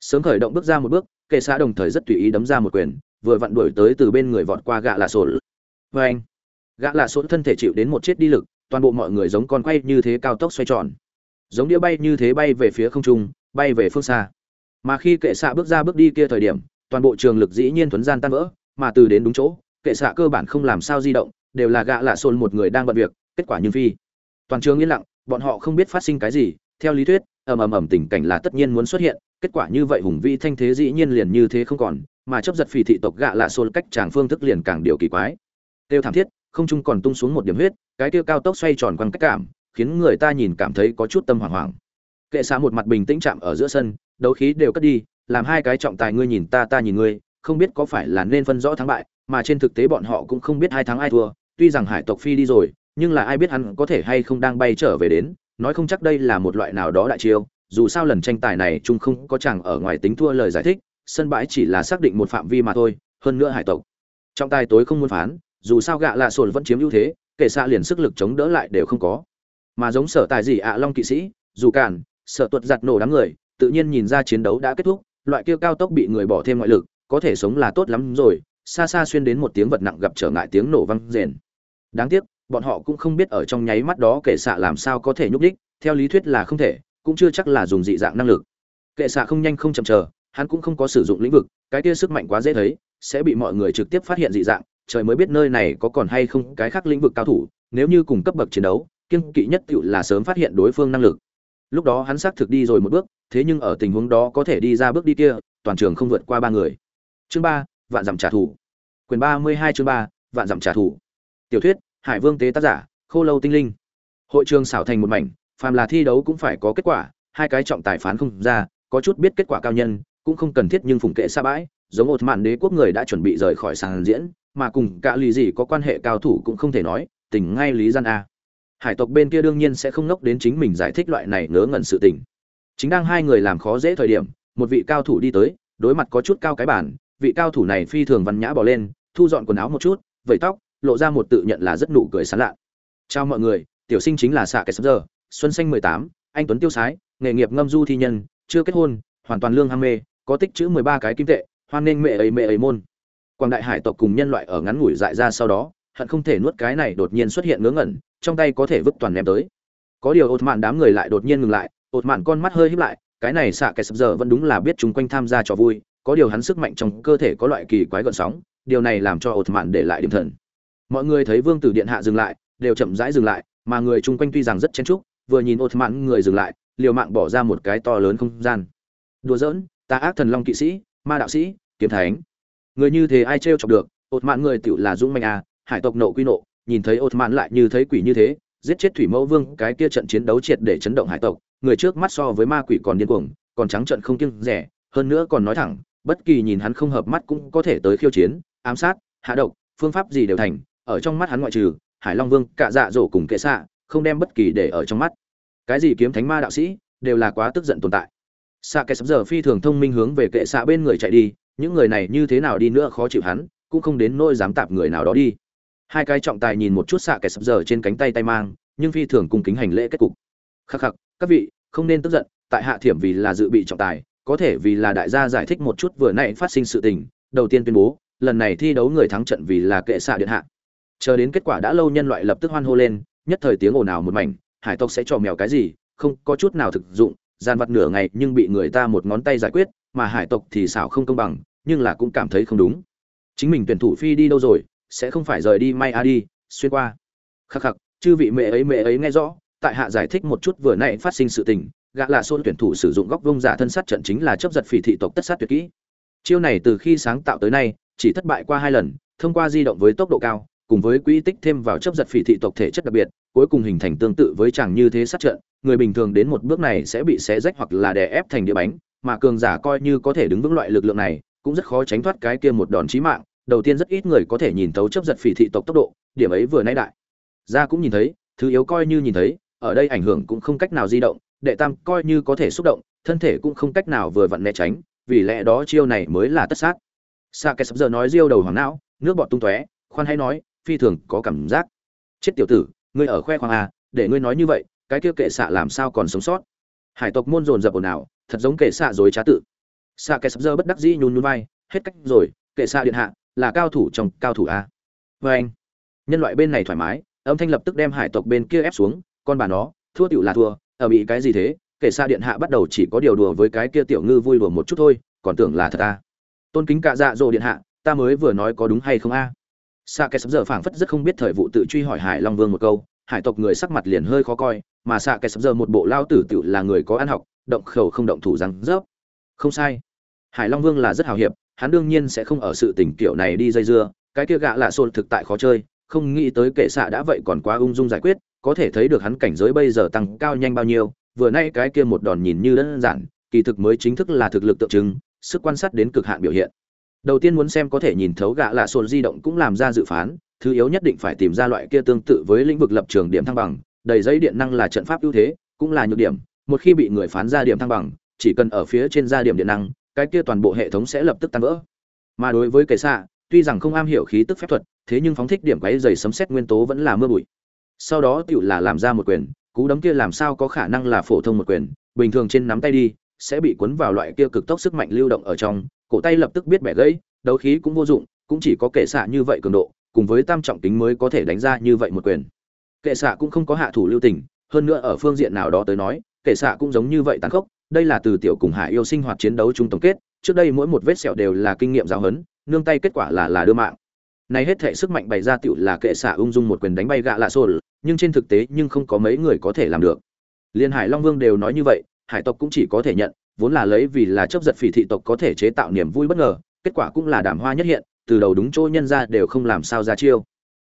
Sớm khởi động bước ra một bước, kệ xạ đồng thời rất tùy ý đấm ra một quyền, vừa vặn đuổi tới từ bên người vọt qua gã lạ sổ vê anh gã lạ sổ thân thể chịu đến một chết đi lực, toàn bộ mọi người giống con quay như thế cao tốc xoay tròn giống đĩa bay như thế bay về phía không trung, bay về phương xa. Mà khi kệ xạ bước ra bước đi kia thời điểm, toàn bộ trường lực dĩ nhiên thuấn gian tan vỡ, mà từ đến đúng chỗ, kệ xạ cơ bản không làm sao di động, đều là gạ lạ xôn một người đang bận việc, kết quả như phi. Toàn trường yên lặng, bọn họ không biết phát sinh cái gì, theo lý thuyết, ầm ầm ầm tình cảnh là tất nhiên muốn xuất hiện, kết quả như vậy hùng vĩ thanh thế dĩ nhiên liền như thế không còn, mà chấp giật phì thị tộc gạ lạ xôn cách tràng phương thức liền càng điều kỳ quái. Tiêu thảm thiết, không trung còn tung xuống một điểm huyết, cái tiêu cao tốc xoay tròn quanh cách cảm khiến người ta nhìn cảm thấy có chút tâm hoảng hoảng. Kệ xạ một mặt bình tĩnh chạm ở giữa sân, đấu khí đều cất đi, làm hai cái trọng tài ngươi nhìn ta ta nhìn ngươi, không biết có phải là nên phân rõ thắng bại, mà trên thực tế bọn họ cũng không biết hai thắng ai thua, tuy rằng hải tộc phi đi rồi, nhưng là ai biết hắn có thể hay không đang bay trở về đến, nói không chắc đây là một loại nào đó đại chiêu, dù sao lần tranh tài này chung không có chẳng ở ngoài tính thua lời giải thích, sân bãi chỉ là xác định một phạm vi mà thôi, hơn nữa hải tộc. Trọng tài tối không muốn phán, dù sao gạ lạ sồn vẫn chiếm ưu thế kể xa liền sức lực chống đỡ lại đều không có mà giống sở tài gì ạ long kỵ sĩ, dù cản, sở tuột giặt nổ đám người, tự nhiên nhìn ra chiến đấu đã kết thúc, loại kia cao tốc bị người bỏ thêm ngoại lực, có thể sống là tốt lắm rồi, xa xa xuyên đến một tiếng vật nặng gặp trở ngại tiếng nổ vang rền. Đáng tiếc, bọn họ cũng không biết ở trong nháy mắt đó kệ xạ làm sao có thể nhúc đích theo lý thuyết là không thể, cũng chưa chắc là dùng dị dạng năng lực. Kệ xạ không nhanh không chậm chờ, hắn cũng không có sử dụng lĩnh vực, cái kia sức mạnh quá dễ thấy, sẽ bị mọi người trực tiếp phát hiện dị dạng, trời mới biết nơi này có còn hay không cái khác lĩnh vực cao thủ, nếu như cùng cấp bậc chiến đấu kiên kỵ nhất tựu là sớm phát hiện đối phương năng lực. Lúc đó hắn xác thực đi rồi một bước, thế nhưng ở tình huống đó có thể đi ra bước đi kia, toàn trường không vượt qua ba người. Chương ba, vạn dặm trả thù. Quyền ba mươi hai chương ba, vạn dặm trả thù. Tiểu thuyết, hải vương tế tác giả, khô lâu tinh linh. Hội trường xảo thành một mảnh, phàm là thi đấu cũng phải có kết quả, hai cái trọng tài phán không ra, có chút biết kết quả cao nhân, cũng không cần thiết nhưng phùng kệ xa bãi, giống ột mạn đế quốc người đã chuẩn bị rời khỏi sàn diễn, mà cùng cả lì gì có quan hệ cao thủ cũng không thể nói tỉnh ngay lý gian a hải tộc bên kia đương nhiên sẽ không nốc đến chính mình giải thích loại này ngớ ngẩn sự tình. Chính đang hai người làm khó dễ thời điểm, một vị cao thủ đi tới, đối mặt có chút cao cái bản vị cao thủ này phi thường văn nhã bỏ lên, thu dọn quần áo một chút, vẩy tóc, lộ ra một tự nhận là rất nụ cười sán lạ chào mọi người, tiểu sinh chính là xạ kẻ sắp giờ, xuân xanh mười tám, anh tuấn tiêu sái, nghề nghiệp ngâm du thi nhân, chưa kết hôn, hoàn toàn lương ham mê, có tích chữ mười ba cái kim tệ, hoan nên mẹ ấy mẹ ấy môn. Quảng đại hải tộc cùng nhân loại ở ngắn ngủi dại ra sau đó hận không thể nuốt cái này đột nhiên xuất hiện ngớ ngẩn, trong tay có thể vứt toàn ném tới. Có điều ột mạn đám người lại đột nhiên ngừng lại ột mạn con mắt hơi híp lại, cái này xạ kẻ sập giờ vẫn đúng là biết chúng quanh tham gia trò vui, có điều hắn sức mạnh trong cơ thể có loại kỳ quái gợn sóng, điều này làm cho ột mạn để lại điểm thần. Mọi người thấy vương tử điện hạ dừng lại, đều chậm rãi dừng lại, mà người chung quanh tuy rằng rất chen chúc, vừa nhìn ột mạn người dừng lại, liều mạng bỏ ra một cái to lớn không gian. Đùa giỡn ta ác thần long kỵ sĩ, ma đạo sĩ, kiếm thánh. Người như thế ai trêu chọc được? Ột mạn người tựu là dũng manh à hải tộc nộ quy nộ, nhìn thấy ột mạn lại như thấy quỷ như thế, giết chết thủy mẫu vương, cái kia trận chiến đấu triệt để chấn động hải tộc, người trước mắt so với ma quỷ còn điên cuồng, còn trắng trận không kiêng rẻ, hơn nữa còn nói thẳng, bất kỳ nhìn hắn không hợp mắt cũng có thể tới khiêu chiến, ám sát, hạ độc, phương pháp gì đều thành, ở trong mắt hắn ngoại trừ, hải long vương, cạ dạ dỗ cùng kệ xạ không đem bất kỳ để ở trong mắt. Cái gì kiếm thánh ma đạo sĩ, đều là quá tức giận tồn tại. Xạ kẻ sắp giờ phi thường thông minh hướng về kệ xạ bên người chạy đi, những người này như thế nào đi nữa khó chịu hắn, cũng không đến nỗi dám tạp người nào đó đi hai cái trọng tài nhìn một chút xạ kẻ sập giờ trên cánh tay tay mang, nhưng phi thường cùng kính hành lễ kết cục. Khắc khắc, các vị, không nên tức giận, tại hạ thiểm vì là dự bị trọng tài, có thể vì là đại gia giải thích một chút vừa nãy phát sinh sự tình, đầu tiên tuyên bố, lần này thi đấu người thắng trận vì là kệ xạ điện hạ. Chờ đến kết quả đã lâu nhân loại lập tức hoan hô lên, nhất thời tiếng ồn ào một mảnh, hải tộc sẽ cho mèo cái gì, không có chút nào thực dụng, gian vặt nửa ngày nhưng bị người ta một ngón tay giải quyết, mà hải tộc thì xảo không công bằng, nhưng là cũng cảm thấy không đúng. Chính mình tuyển thủ phi đi đâu rồi sẽ không phải rời đi may a đi, xuyên qua. Khắc khắc, chư vị mẹ ấy mẹ ấy nghe rõ, tại hạ giải thích một chút vừa nãy phát sinh sự tình, gã là xôn tuyển thủ sử dụng góc vông giả thân sát trận chính là chấp giật phỉ thị tộc tất sát tuyệt kỹ. Chiêu này từ khi sáng tạo tới nay, chỉ thất bại qua hai lần, thông qua di động với tốc độ cao, cùng với quỹ tích thêm vào chấp giật phỉ thị tộc thể chất đặc biệt, cuối cùng hình thành tương tự với chàng như thế sát trận, người bình thường đến một bước này sẽ bị xé rách hoặc là đè ép thành địa bánh, mà cường giả coi như có thể đứng vững loại lực lượng này, cũng rất khó tránh thoát cái kia một đòn chí mạng đầu tiên rất ít người có thể nhìn thấu chấp giật phỉ thị tộc tốc độ, điểm ấy vừa nãy đại. Ra cũng nhìn thấy, thứ yếu coi như nhìn thấy, ở đây ảnh hưởng cũng không cách nào di động, đệ tam coi như có thể xúc động, thân thể cũng không cách nào vừa vặn né tránh, vì lẽ đó chiêu này mới là tất sát. Sa kẻ sắp giờ nói riêu đầu hoàng não, nước bọt tung tóe, khoan hay nói, phi thường có cảm giác. Chết tiểu tử, ngươi ở khoe khoang à để ngươi nói như vậy, cái kia kệ xạ làm sao còn sống sót? Hải tộc môn dồn dập ồn ào, thật giống kệ xạ dối trá tự. Xạ kẻ sắp giờ bất đắc dĩ nhún nhún vai, hết cách rồi, kệ xạ điện hạ là cao thủ trong cao thủ a. Vê anh, nhân loại bên này thoải mái, âm thanh lập tức đem hải tộc bên kia ép xuống, con bà nó, thua tiểu là thua, ở bị cái gì thế, kể xa điện hạ bắt đầu chỉ có điều đùa với cái kia tiểu ngư vui đùa một chút thôi, còn tưởng là thật a. Tôn kính cạ dạ dỗ điện hạ, ta mới vừa nói có đúng hay không a? Xa kẻ sắp giờ phảng phất rất không biết thời vụ tự truy hỏi hải long vương một câu, hải tộc người sắc mặt liền hơi khó coi, mà xạ kẻ sắp giờ một bộ lao tử tự là người có ăn học, động khẩu không động thủ răng rớp. Không sai. Hải long vương là rất hào hiệp hắn đương nhiên sẽ không ở sự tình kiểu này đi dây dưa, cái kia gạ lạ xôn thực tại khó chơi, không nghĩ tới kệ xạ đã vậy còn quá ung dung giải quyết, có thể thấy được hắn cảnh giới bây giờ tăng cao nhanh bao nhiêu, vừa nay cái kia một đòn nhìn như đơn giản, kỳ thực mới chính thức là thực lực tượng trưng, sức quan sát đến cực hạn biểu hiện. Đầu tiên muốn xem có thể nhìn thấu gạ lạ xôn di động cũng làm ra dự phán, thứ yếu nhất định phải tìm ra loại kia tương tự với lĩnh vực lập trường điểm thăng bằng, đầy giấy điện năng là trận pháp ưu thế, cũng là nhược điểm, một khi bị người phán ra điểm thăng bằng, chỉ cần ở phía trên ra điểm điện năng cái kia toàn bộ hệ thống sẽ lập tức tan vỡ. Mà đối với kẻ xạ, tuy rằng không am hiểu khí tức phép thuật, thế nhưng phóng thích điểm quấy dày sấm xét nguyên tố vẫn là mưa bụi. Sau đó tựu là làm ra một quyền, cú đấm kia làm sao có khả năng là phổ thông một quyền, bình thường trên nắm tay đi, sẽ bị cuốn vào loại kia cực tốc sức mạnh lưu động ở trong, cổ tay lập tức biết bẻ gãy, đấu khí cũng vô dụng, cũng chỉ có kệ xạ như vậy cường độ, cùng với tam trọng tính mới có thể đánh ra như vậy một quyền. Kệ xạ cũng không có hạ thủ lưu tình, hơn nữa ở phương diện nào đó tới nói kệ xạ cũng giống như vậy tàn khốc đây là từ tiểu cùng hải yêu sinh hoạt chiến đấu chung tổng kết, trước đây mỗi một vết sẹo đều là kinh nghiệm giáo huấn, nương tay kết quả là là đưa mạng. Này hết thể sức mạnh bày ra tiểu là kệ xả ung dung một quyền đánh bay gạ lạ sồn, nhưng trên thực tế nhưng không có mấy người có thể làm được. Liên hải long vương đều nói như vậy, hải tộc cũng chỉ có thể nhận, vốn là lấy vì là chấp giật phỉ thị tộc có thể chế tạo niềm vui bất ngờ, kết quả cũng là đảm hoa nhất hiện, từ đầu đúng chỗ nhân ra đều không làm sao ra chiêu.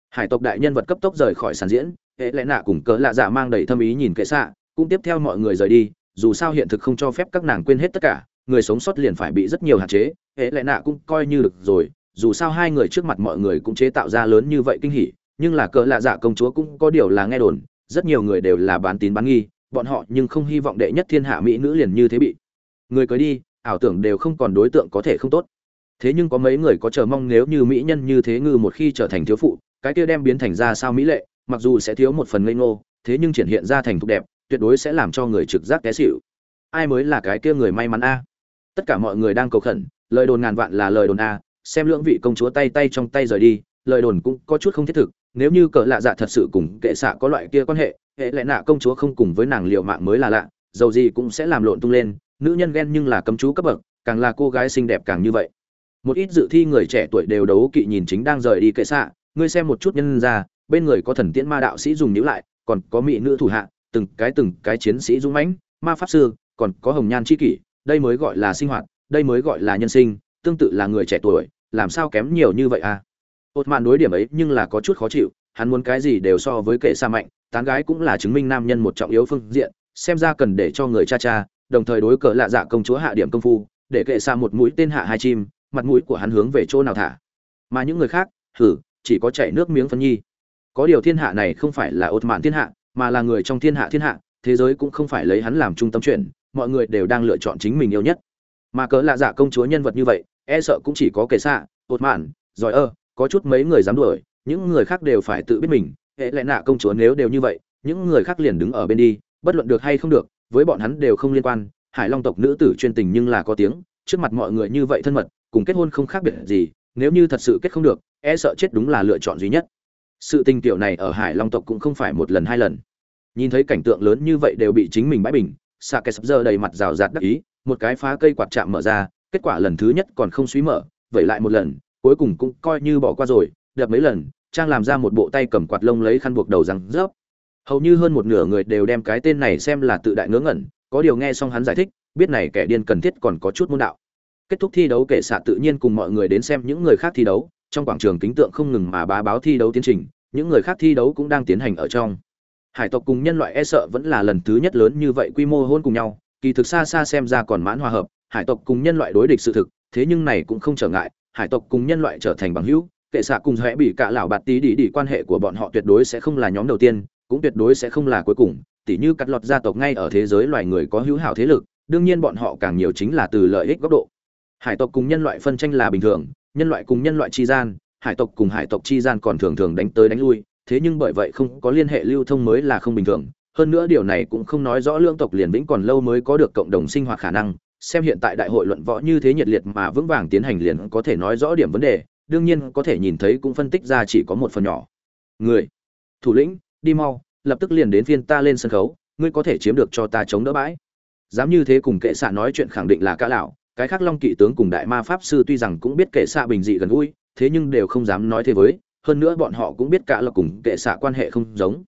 Hải tộc đại nhân vật cấp tốc rời khỏi sàn diễn, hệ lẽ nạ cùng cỡ lạ dạ mang đầy thâm ý nhìn kệ xạ, cũng tiếp theo mọi người rời đi dù sao hiện thực không cho phép các nàng quên hết tất cả, người sống sót liền phải bị rất nhiều hạn chế hễ lẽ nạ cũng coi như được rồi, dù sao hai người trước mặt mọi người cũng chế tạo ra lớn như vậy kinh hỉ, nhưng là cỡ lạ dạ công chúa cũng có điều là nghe đồn, rất nhiều người đều là bán tín bán nghi, bọn họ nhưng không hy vọng đệ nhất thiên hạ mỹ nữ liền như thế bị. Người cưới đi, ảo tưởng đều không còn đối tượng có thể không tốt. Thế nhưng có mấy người có chờ mong nếu như mỹ nhân như thế ngư một khi trở thành thiếu phụ, cái kia đem biến thành ra sao mỹ lệ, mặc dù sẽ thiếu một phần ngây ngô, thế nhưng triển hiện ra thành thục đẹp tuyệt đối sẽ làm cho người trực giác té xỉu. Ai mới là cái kia người may mắn a? Tất cả mọi người đang cầu khẩn, lời đồn ngàn vạn là lời đồn a, xem lưỡng vị công chúa tay tay trong tay rời đi, lời đồn cũng có chút không thiết thực, nếu như cỡ lạ dạ thật sự cùng kệ xạ có loại kia quan hệ hệ lẽ nạ công chúa không cùng với nàng liệu mạng mới là lạ, dầu gì cũng sẽ làm lộn tung lên, nữ nhân ghen nhưng là cấm chú cấp bậc, càng là cô gái xinh đẹp càng như vậy. Một ít dự thi người trẻ tuổi đều đấu kỵ nhìn chính đang rời đi kệ xạ, ngươi xem một chút nhân ra, bên người có thần tiễn ma đạo sĩ dùng nhữ lại, còn có mỹ nữ thủ hạ từng cái từng cái chiến sĩ dũng mãnh, ma pháp sư, còn có hồng nhan chi kỷ, đây mới gọi là sinh hoạt, đây mới gọi là nhân sinh, tương tự là người trẻ tuổi, làm sao kém nhiều như vậy à? Ột mạn đối điểm ấy nhưng là có chút khó chịu, hắn muốn cái gì đều so với kệ xa mạnh, tán gái cũng là chứng minh nam nhân một trọng yếu phương diện, xem ra cần để cho người cha cha, đồng thời đối cờ lạ dạ công chúa hạ điểm công phu, để kệ xa một mũi tên hạ hai chim, mặt mũi của hắn hướng về chỗ nào thả. Mà những người khác thử chỉ có chảy nước miếng phân nhi. Có điều thiên hạ này không phải là ột mạn thiên hạ mà là người trong thiên hạ thiên hạ, thế giới cũng không phải lấy hắn làm trung tâm chuyện, mọi người đều đang lựa chọn chính mình yêu nhất. Mà cớ lạ dạ công chúa nhân vật như vậy e sợ cũng chỉ có kẻ xạ ột mạn, giỏi ơ, có chút mấy người dám đuổi, những người khác đều phải tự biết mình. Hệ lẽ nạ công chúa nếu đều như vậy, những người khác liền đứng ở bên đi, bất luận được hay không được, với bọn hắn đều không liên quan. Hải long tộc nữ tử chuyên tình nhưng là có tiếng, trước mặt mọi người như vậy thân mật, cùng kết hôn không khác biệt gì, nếu như thật sự kết không được e sợ chết đúng là lựa chọn duy nhất sự tình tiểu này ở hải long tộc cũng không phải một lần hai lần. Nhìn thấy cảnh tượng lớn như vậy đều bị chính mình bãi bình xạ kẻ sập giờ đầy mặt rào rạt đắc ý, một cái phá cây quạt chạm mở ra, kết quả lần thứ nhất còn không suy mở vậy lại một lần, cuối cùng cũng coi như bỏ qua rồi, đập mấy lần, trang làm ra một bộ tay cầm quạt lông lấy khăn buộc đầu răng rớp. Hầu như hơn một nửa người đều đem cái tên này xem là tự đại ngớ ngẩn, có điều nghe xong hắn giải thích, biết này kẻ điên cần thiết còn có chút môn đạo. Kết thúc thi đấu kệ xạ tự nhiên cùng mọi người đến xem những người khác thi đấu, trong quảng trường kính tượng không ngừng mà bá báo thi đấu tiến trình những người khác thi đấu cũng đang tiến hành ở trong. Hải tộc cùng nhân loại e sợ vẫn là lần thứ nhất lớn như vậy quy mô hôn cùng nhau, kỳ thực xa xa xem ra còn mãn hòa hợp, hải tộc cùng nhân loại đối địch sự thực, thế nhưng này cũng không trở ngại, hải tộc cùng nhân loại trở thành bằng hữu, kệ xạ cùng hễ bị cả lão bạt tí đi đi quan hệ của bọn họ tuyệt đối sẽ không là nhóm đầu tiên, cũng tuyệt đối sẽ không là cuối cùng, tỉ như cắt lọt gia tộc ngay ở thế giới loài người có hữu hảo thế lực, đương nhiên bọn họ càng nhiều chính là từ lợi ích góc độ. Hải tộc cùng nhân loại phân tranh là bình thường, nhân loại cùng nhân loại tri gian hải tộc cùng hải tộc chi gian còn thường thường đánh tới đánh lui, thế nhưng bởi vậy không có liên hệ lưu thông mới là không bình thường. Hơn nữa điều này cũng không nói rõ lương tộc liền vĩnh còn lâu mới có được cộng đồng sinh hoạt khả năng, xem hiện tại đại hội luận võ như thế nhiệt liệt mà vững vàng tiến hành liền có thể nói rõ điểm vấn đề, đương nhiên có thể nhìn thấy cũng phân tích ra chỉ có một phần nhỏ. Người, thủ lĩnh, đi mau, lập tức liền đến phiên ta lên sân khấu, ngươi có thể chiếm được cho ta chống đỡ bãi. Dám như thế cùng kệ xạ nói chuyện khẳng định là cả lão, cái khác long kỵ tướng cùng đại ma pháp sư tuy rằng cũng biết kệ xạ bình dị gần gũi thế nhưng đều không dám nói thế với, hơn nữa bọn họ cũng biết cả là cùng kệ xạ quan hệ không giống.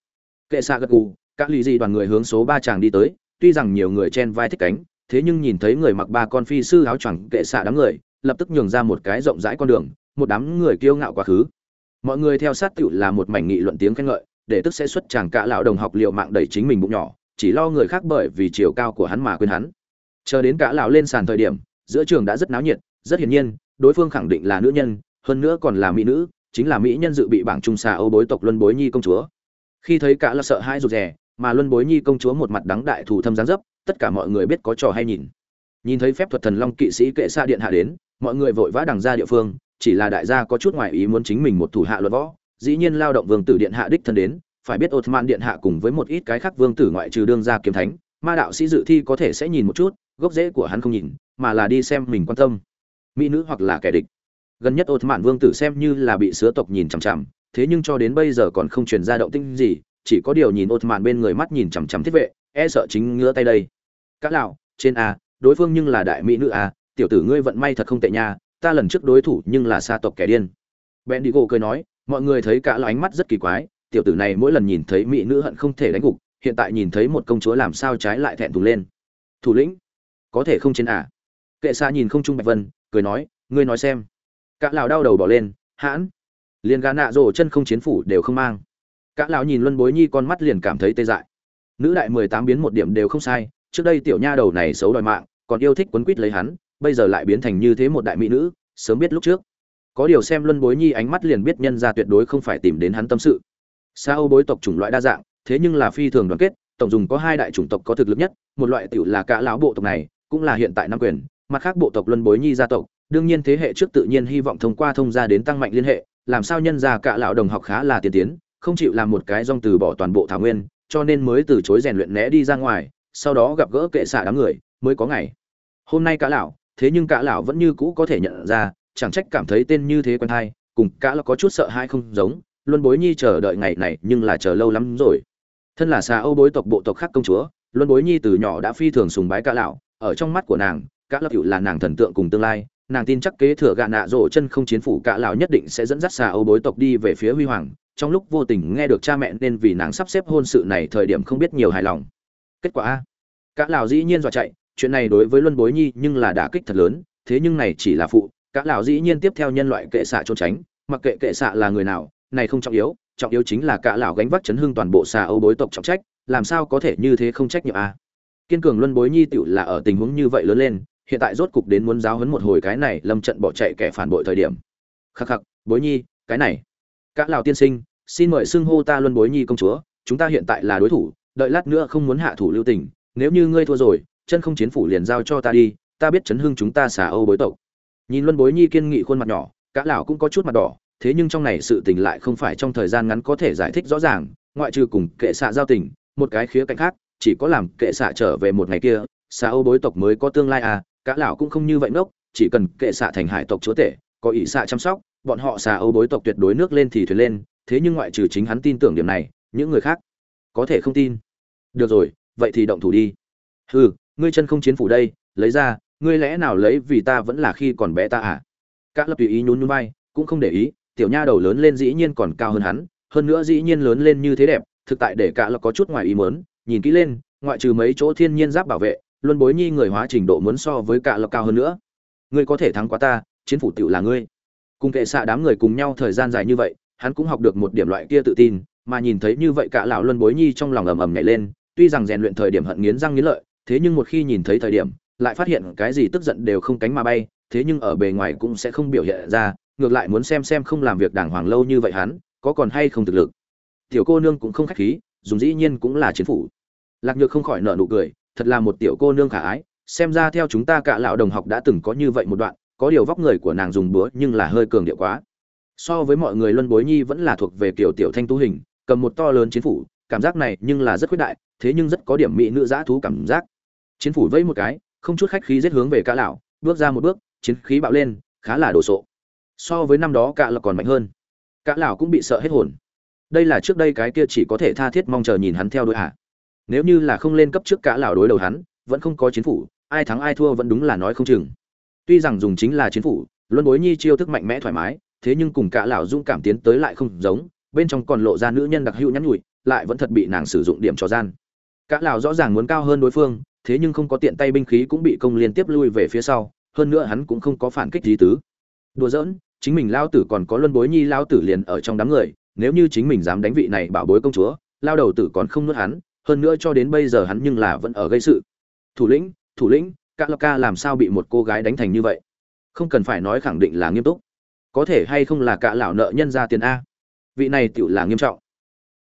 Kệ xạ gật gù các lì gì đoàn người hướng số ba chàng đi tới, tuy rằng nhiều người chen vai thích cánh, thế nhưng nhìn thấy người mặc ba con phi sư áo choàng kệ xạ đám người, lập tức nhường ra một cái rộng rãi con đường, một đám người kiêu ngạo quá khứ. Mọi người theo sát tựu là một mảnh nghị luận tiếng khen ngợi, để tức sẽ xuất chàng cả lão đồng học liệu mạng đẩy chính mình bụng nhỏ, chỉ lo người khác bởi vì chiều cao của hắn mà quên hắn. Chờ đến cả lão lên sàn thời điểm, giữa trường đã rất náo nhiệt, rất hiển nhiên, đối phương khẳng định là nữ nhân hơn nữa còn là mỹ nữ, chính là mỹ nhân dự bị bảng trung xà âu bối tộc luân bối nhi công chúa. Khi thấy cả là sợ hãi rụt rè, mà luân bối nhi công chúa một mặt đắng đại thủ thâm gián dấp, tất cả mọi người biết có trò hay nhìn. Nhìn thấy phép thuật thần long kỵ sĩ kệ xa điện hạ đến, mọi người vội vã đằng ra địa phương, chỉ là đại gia có chút ngoại ý muốn chính mình một thủ hạ luật võ. Dĩ nhiên lao động vương tử điện hạ đích thân đến, phải biết Ottoman điện hạ cùng với một ít cái khác vương tử ngoại trừ đương gia kiếm thánh, ma đạo sĩ dự thi có thể sẽ nhìn một chút, gốc rễ của hắn không nhìn, mà là đi xem mình quan tâm. Mỹ nữ hoặc là kẻ địch gần nhất Ottoman vương tử xem như là bị sứa tộc nhìn chằm chằm, thế nhưng cho đến bây giờ còn không truyền ra động tĩnh gì, chỉ có điều nhìn Ottoman bên người mắt nhìn chằm chằm thiết vệ e sợ chính ngứa tay đây. Các lão, trên a, đối phương nhưng là đại mỹ nữ a, tiểu tử ngươi vận may thật không tệ nha, ta lần trước đối thủ nhưng là xa tộc kẻ điên. Bendigo cười nói, mọi người thấy cả lão ánh mắt rất kỳ quái, tiểu tử này mỗi lần nhìn thấy mỹ nữ hận không thể đánh gục, hiện tại nhìn thấy một công chúa làm sao trái lại thẹn thùng lên. Thủ lĩnh, có thể không trên à kệ xa nhìn không trung bạch vân, cười nói, ngươi nói xem cả lão đau đầu bỏ lên, hãn. Liền gà nạ rổ chân không chiến phủ đều không mang. Cả lão nhìn luân bối nhi con mắt liền cảm thấy tê dại. Nữ đại mười tám biến một điểm đều không sai, trước đây tiểu nha đầu này xấu đòi mạng, còn yêu thích quấn quýt lấy hắn, bây giờ lại biến thành như thế một đại mỹ nữ, sớm biết lúc trước. Có điều xem luân bối nhi ánh mắt liền biết nhân ra tuyệt đối không phải tìm đến hắn tâm sự. Xa âu bối tộc chủng loại đa dạng, thế nhưng là phi thường đoàn kết, tổng dùng có hai đại chủng tộc có thực lực nhất, một loại tiểu là cả lão bộ tộc này, cũng là hiện tại nam quyền, mặt khác bộ tộc luân bối nhi gia tộc đương nhiên thế hệ trước tự nhiên hy vọng thông qua thông gia đến tăng mạnh liên hệ, làm sao nhân gia cả lão đồng học khá là tiên tiến, không chịu làm một cái dòng từ bỏ toàn bộ thảo nguyên, cho nên mới từ chối rèn luyện né đi ra ngoài, sau đó gặp gỡ kệ xạ đám người, mới có ngày. Hôm nay cả lão, thế nhưng cả lão vẫn như cũ có thể nhận ra, chẳng trách cảm thấy tên như thế quen hay, cùng cả là có chút sợ hãi không giống, luân bối nhi chờ đợi ngày này nhưng là chờ lâu lắm rồi. Thân là xà âu bối tộc bộ tộc khác công chúa, luân bối nhi từ nhỏ đã phi thường sùng bái cả lão, ở trong mắt của nàng, cả lão hiệu là nàng thần tượng cùng tương lai nàng tin chắc kế thừa gạ nạ rổ chân không chiến phủ cả lão nhất định sẽ dẫn dắt xà âu bối tộc đi về phía huy hoàng. Trong lúc vô tình nghe được cha mẹ nên vì nàng sắp xếp hôn sự này thời điểm không biết nhiều hài lòng. Kết quả a cả lão dĩ nhiên dọa chạy, chuyện này đối với luân bối nhi nhưng là đả kích thật lớn, thế nhưng này chỉ là phụ cả lão dĩ nhiên tiếp theo nhân loại kệ xạ trốn tránh, mặc kệ kệ xạ là người nào, này không trọng yếu trọng yếu chính là cả lão gánh vác chấn hương toàn bộ xà âu bối tộc trọng trách, làm sao có thể như thế không trách nhiệm a. Kiên cường luân bối nhi tựu là ở tình huống như vậy lớn lên hiện tại rốt cục đến muốn giáo huấn một hồi cái này lâm trận bỏ chạy kẻ phản bội thời điểm. Khắc khắc, bối nhi, cái này. Cả lào tiên sinh, xin mời xưng hô ta luân bối nhi công chúa, chúng ta hiện tại là đối thủ, đợi lát nữa không muốn hạ thủ lưu tình, nếu như ngươi thua rồi, chân không chiến phủ liền giao cho ta đi, ta biết chấn hưng chúng ta xả âu bối tộc. Nhìn luân bối nhi kiên nghị khuôn mặt nhỏ, cả lão cũng có chút mặt đỏ, thế nhưng trong này sự tình lại không phải trong thời gian ngắn có thể giải thích rõ ràng, ngoại trừ cùng kệ xạ giao tình, một cái khía cạnh khác, chỉ có làm kệ xạ trở về một ngày kia xà âu bối tộc mới có tương lai à cả lão cũng không như vậy nốc, chỉ cần kệ xạ thành hải tộc chúa tể có ý xạ chăm sóc bọn họ xà âu bối tộc tuyệt đối nước lên thì thuyền lên thế nhưng ngoại trừ chính hắn tin tưởng điểm này những người khác có thể không tin được rồi vậy thì động thủ đi hừ ngươi chân không chiến phủ đây lấy ra ngươi lẽ nào lấy vì ta vẫn là khi còn bé ta à Cả lập tùy ý nhún nhún vai cũng không để ý tiểu nha đầu lớn lên dĩ nhiên còn cao hơn hắn hơn nữa dĩ nhiên lớn lên như thế đẹp thực tại để cả lập có chút ngoài ý muốn. nhìn kỹ lên ngoại trừ mấy chỗ thiên nhiên giáp bảo vệ luân bối nhi người hóa trình độ muốn so với cả lộc cao hơn nữa. Ngươi có thể thắng quá ta, chiến phủ tiểu là ngươi. Cùng kệ xạ đám người cùng nhau thời gian dài như vậy, hắn cũng học được một điểm loại kia tự tin, mà nhìn thấy như vậy cả lão luân bối nhi trong lòng ầm ầm nhảy lên, tuy rằng rèn luyện thời điểm hận nghiến răng nghiến lợi, thế nhưng một khi nhìn thấy thời điểm, lại phát hiện cái gì tức giận đều không cánh mà bay, thế nhưng ở bề ngoài cũng sẽ không biểu hiện ra, ngược lại muốn xem xem không làm việc đàng hoàng lâu như vậy hắn, có còn hay không thực lực. Tiểu cô nương cũng không khách khí, dùng dĩ nhiên cũng là chiến phủ. Lạc nhược không khỏi nở nụ cười thật là một tiểu cô nương khả ái, xem ra theo chúng ta cả lão đồng học đã từng có như vậy một đoạn, có điều vóc người của nàng dùng búa nhưng là hơi cường điệu quá. So với mọi người luân bối nhi vẫn là thuộc về kiểu tiểu thanh tú hình, cầm một to lớn chiến phủ, cảm giác này nhưng là rất khuyết đại, thế nhưng rất có điểm mỹ nữ giã thú cảm giác. Chiến phủ vẫy một cái, không chút khách khí giết hướng về cả lão, bước ra một bước, chiến khí bạo lên, khá là đồ sộ. So với năm đó cả là còn mạnh hơn. Cả lão cũng bị sợ hết hồn. Đây là trước đây cái kia chỉ có thể tha thiết mong chờ nhìn hắn theo đuổi hạ à? Nếu như là không lên cấp trước cả lão đối đầu hắn, vẫn không có chiến phủ, ai thắng ai thua vẫn đúng là nói không chừng. Tuy rằng dùng chính là chiến phủ, luân bối nhi chiêu thức mạnh mẽ thoải mái, thế nhưng cùng cả lão dũng cảm tiến tới lại không giống, bên trong còn lộ ra nữ nhân đặc hữu nhắn nhủi, lại vẫn thật bị nàng sử dụng điểm cho gian. Cả lão rõ ràng muốn cao hơn đối phương, thế nhưng không có tiện tay binh khí cũng bị công liên tiếp lui về phía sau, hơn nữa hắn cũng không có phản kích gì tứ. Đùa giỡn, chính mình lao tử còn có luân bối nhi lao tử liền ở trong đám người, nếu như chính mình dám đánh vị này bảo bối công chúa lao đầu tử còn không nuốt hắn hơn nữa cho đến bây giờ hắn nhưng là vẫn ở gây sự. Thủ lĩnh thủ lĩnh các lộc ca làm sao bị một cô gái đánh thành như vậy? Không cần phải nói khẳng định là nghiêm túc. Có thể hay không là cả lão nợ nhân ra tiền a? Vị này tựu là nghiêm trọng.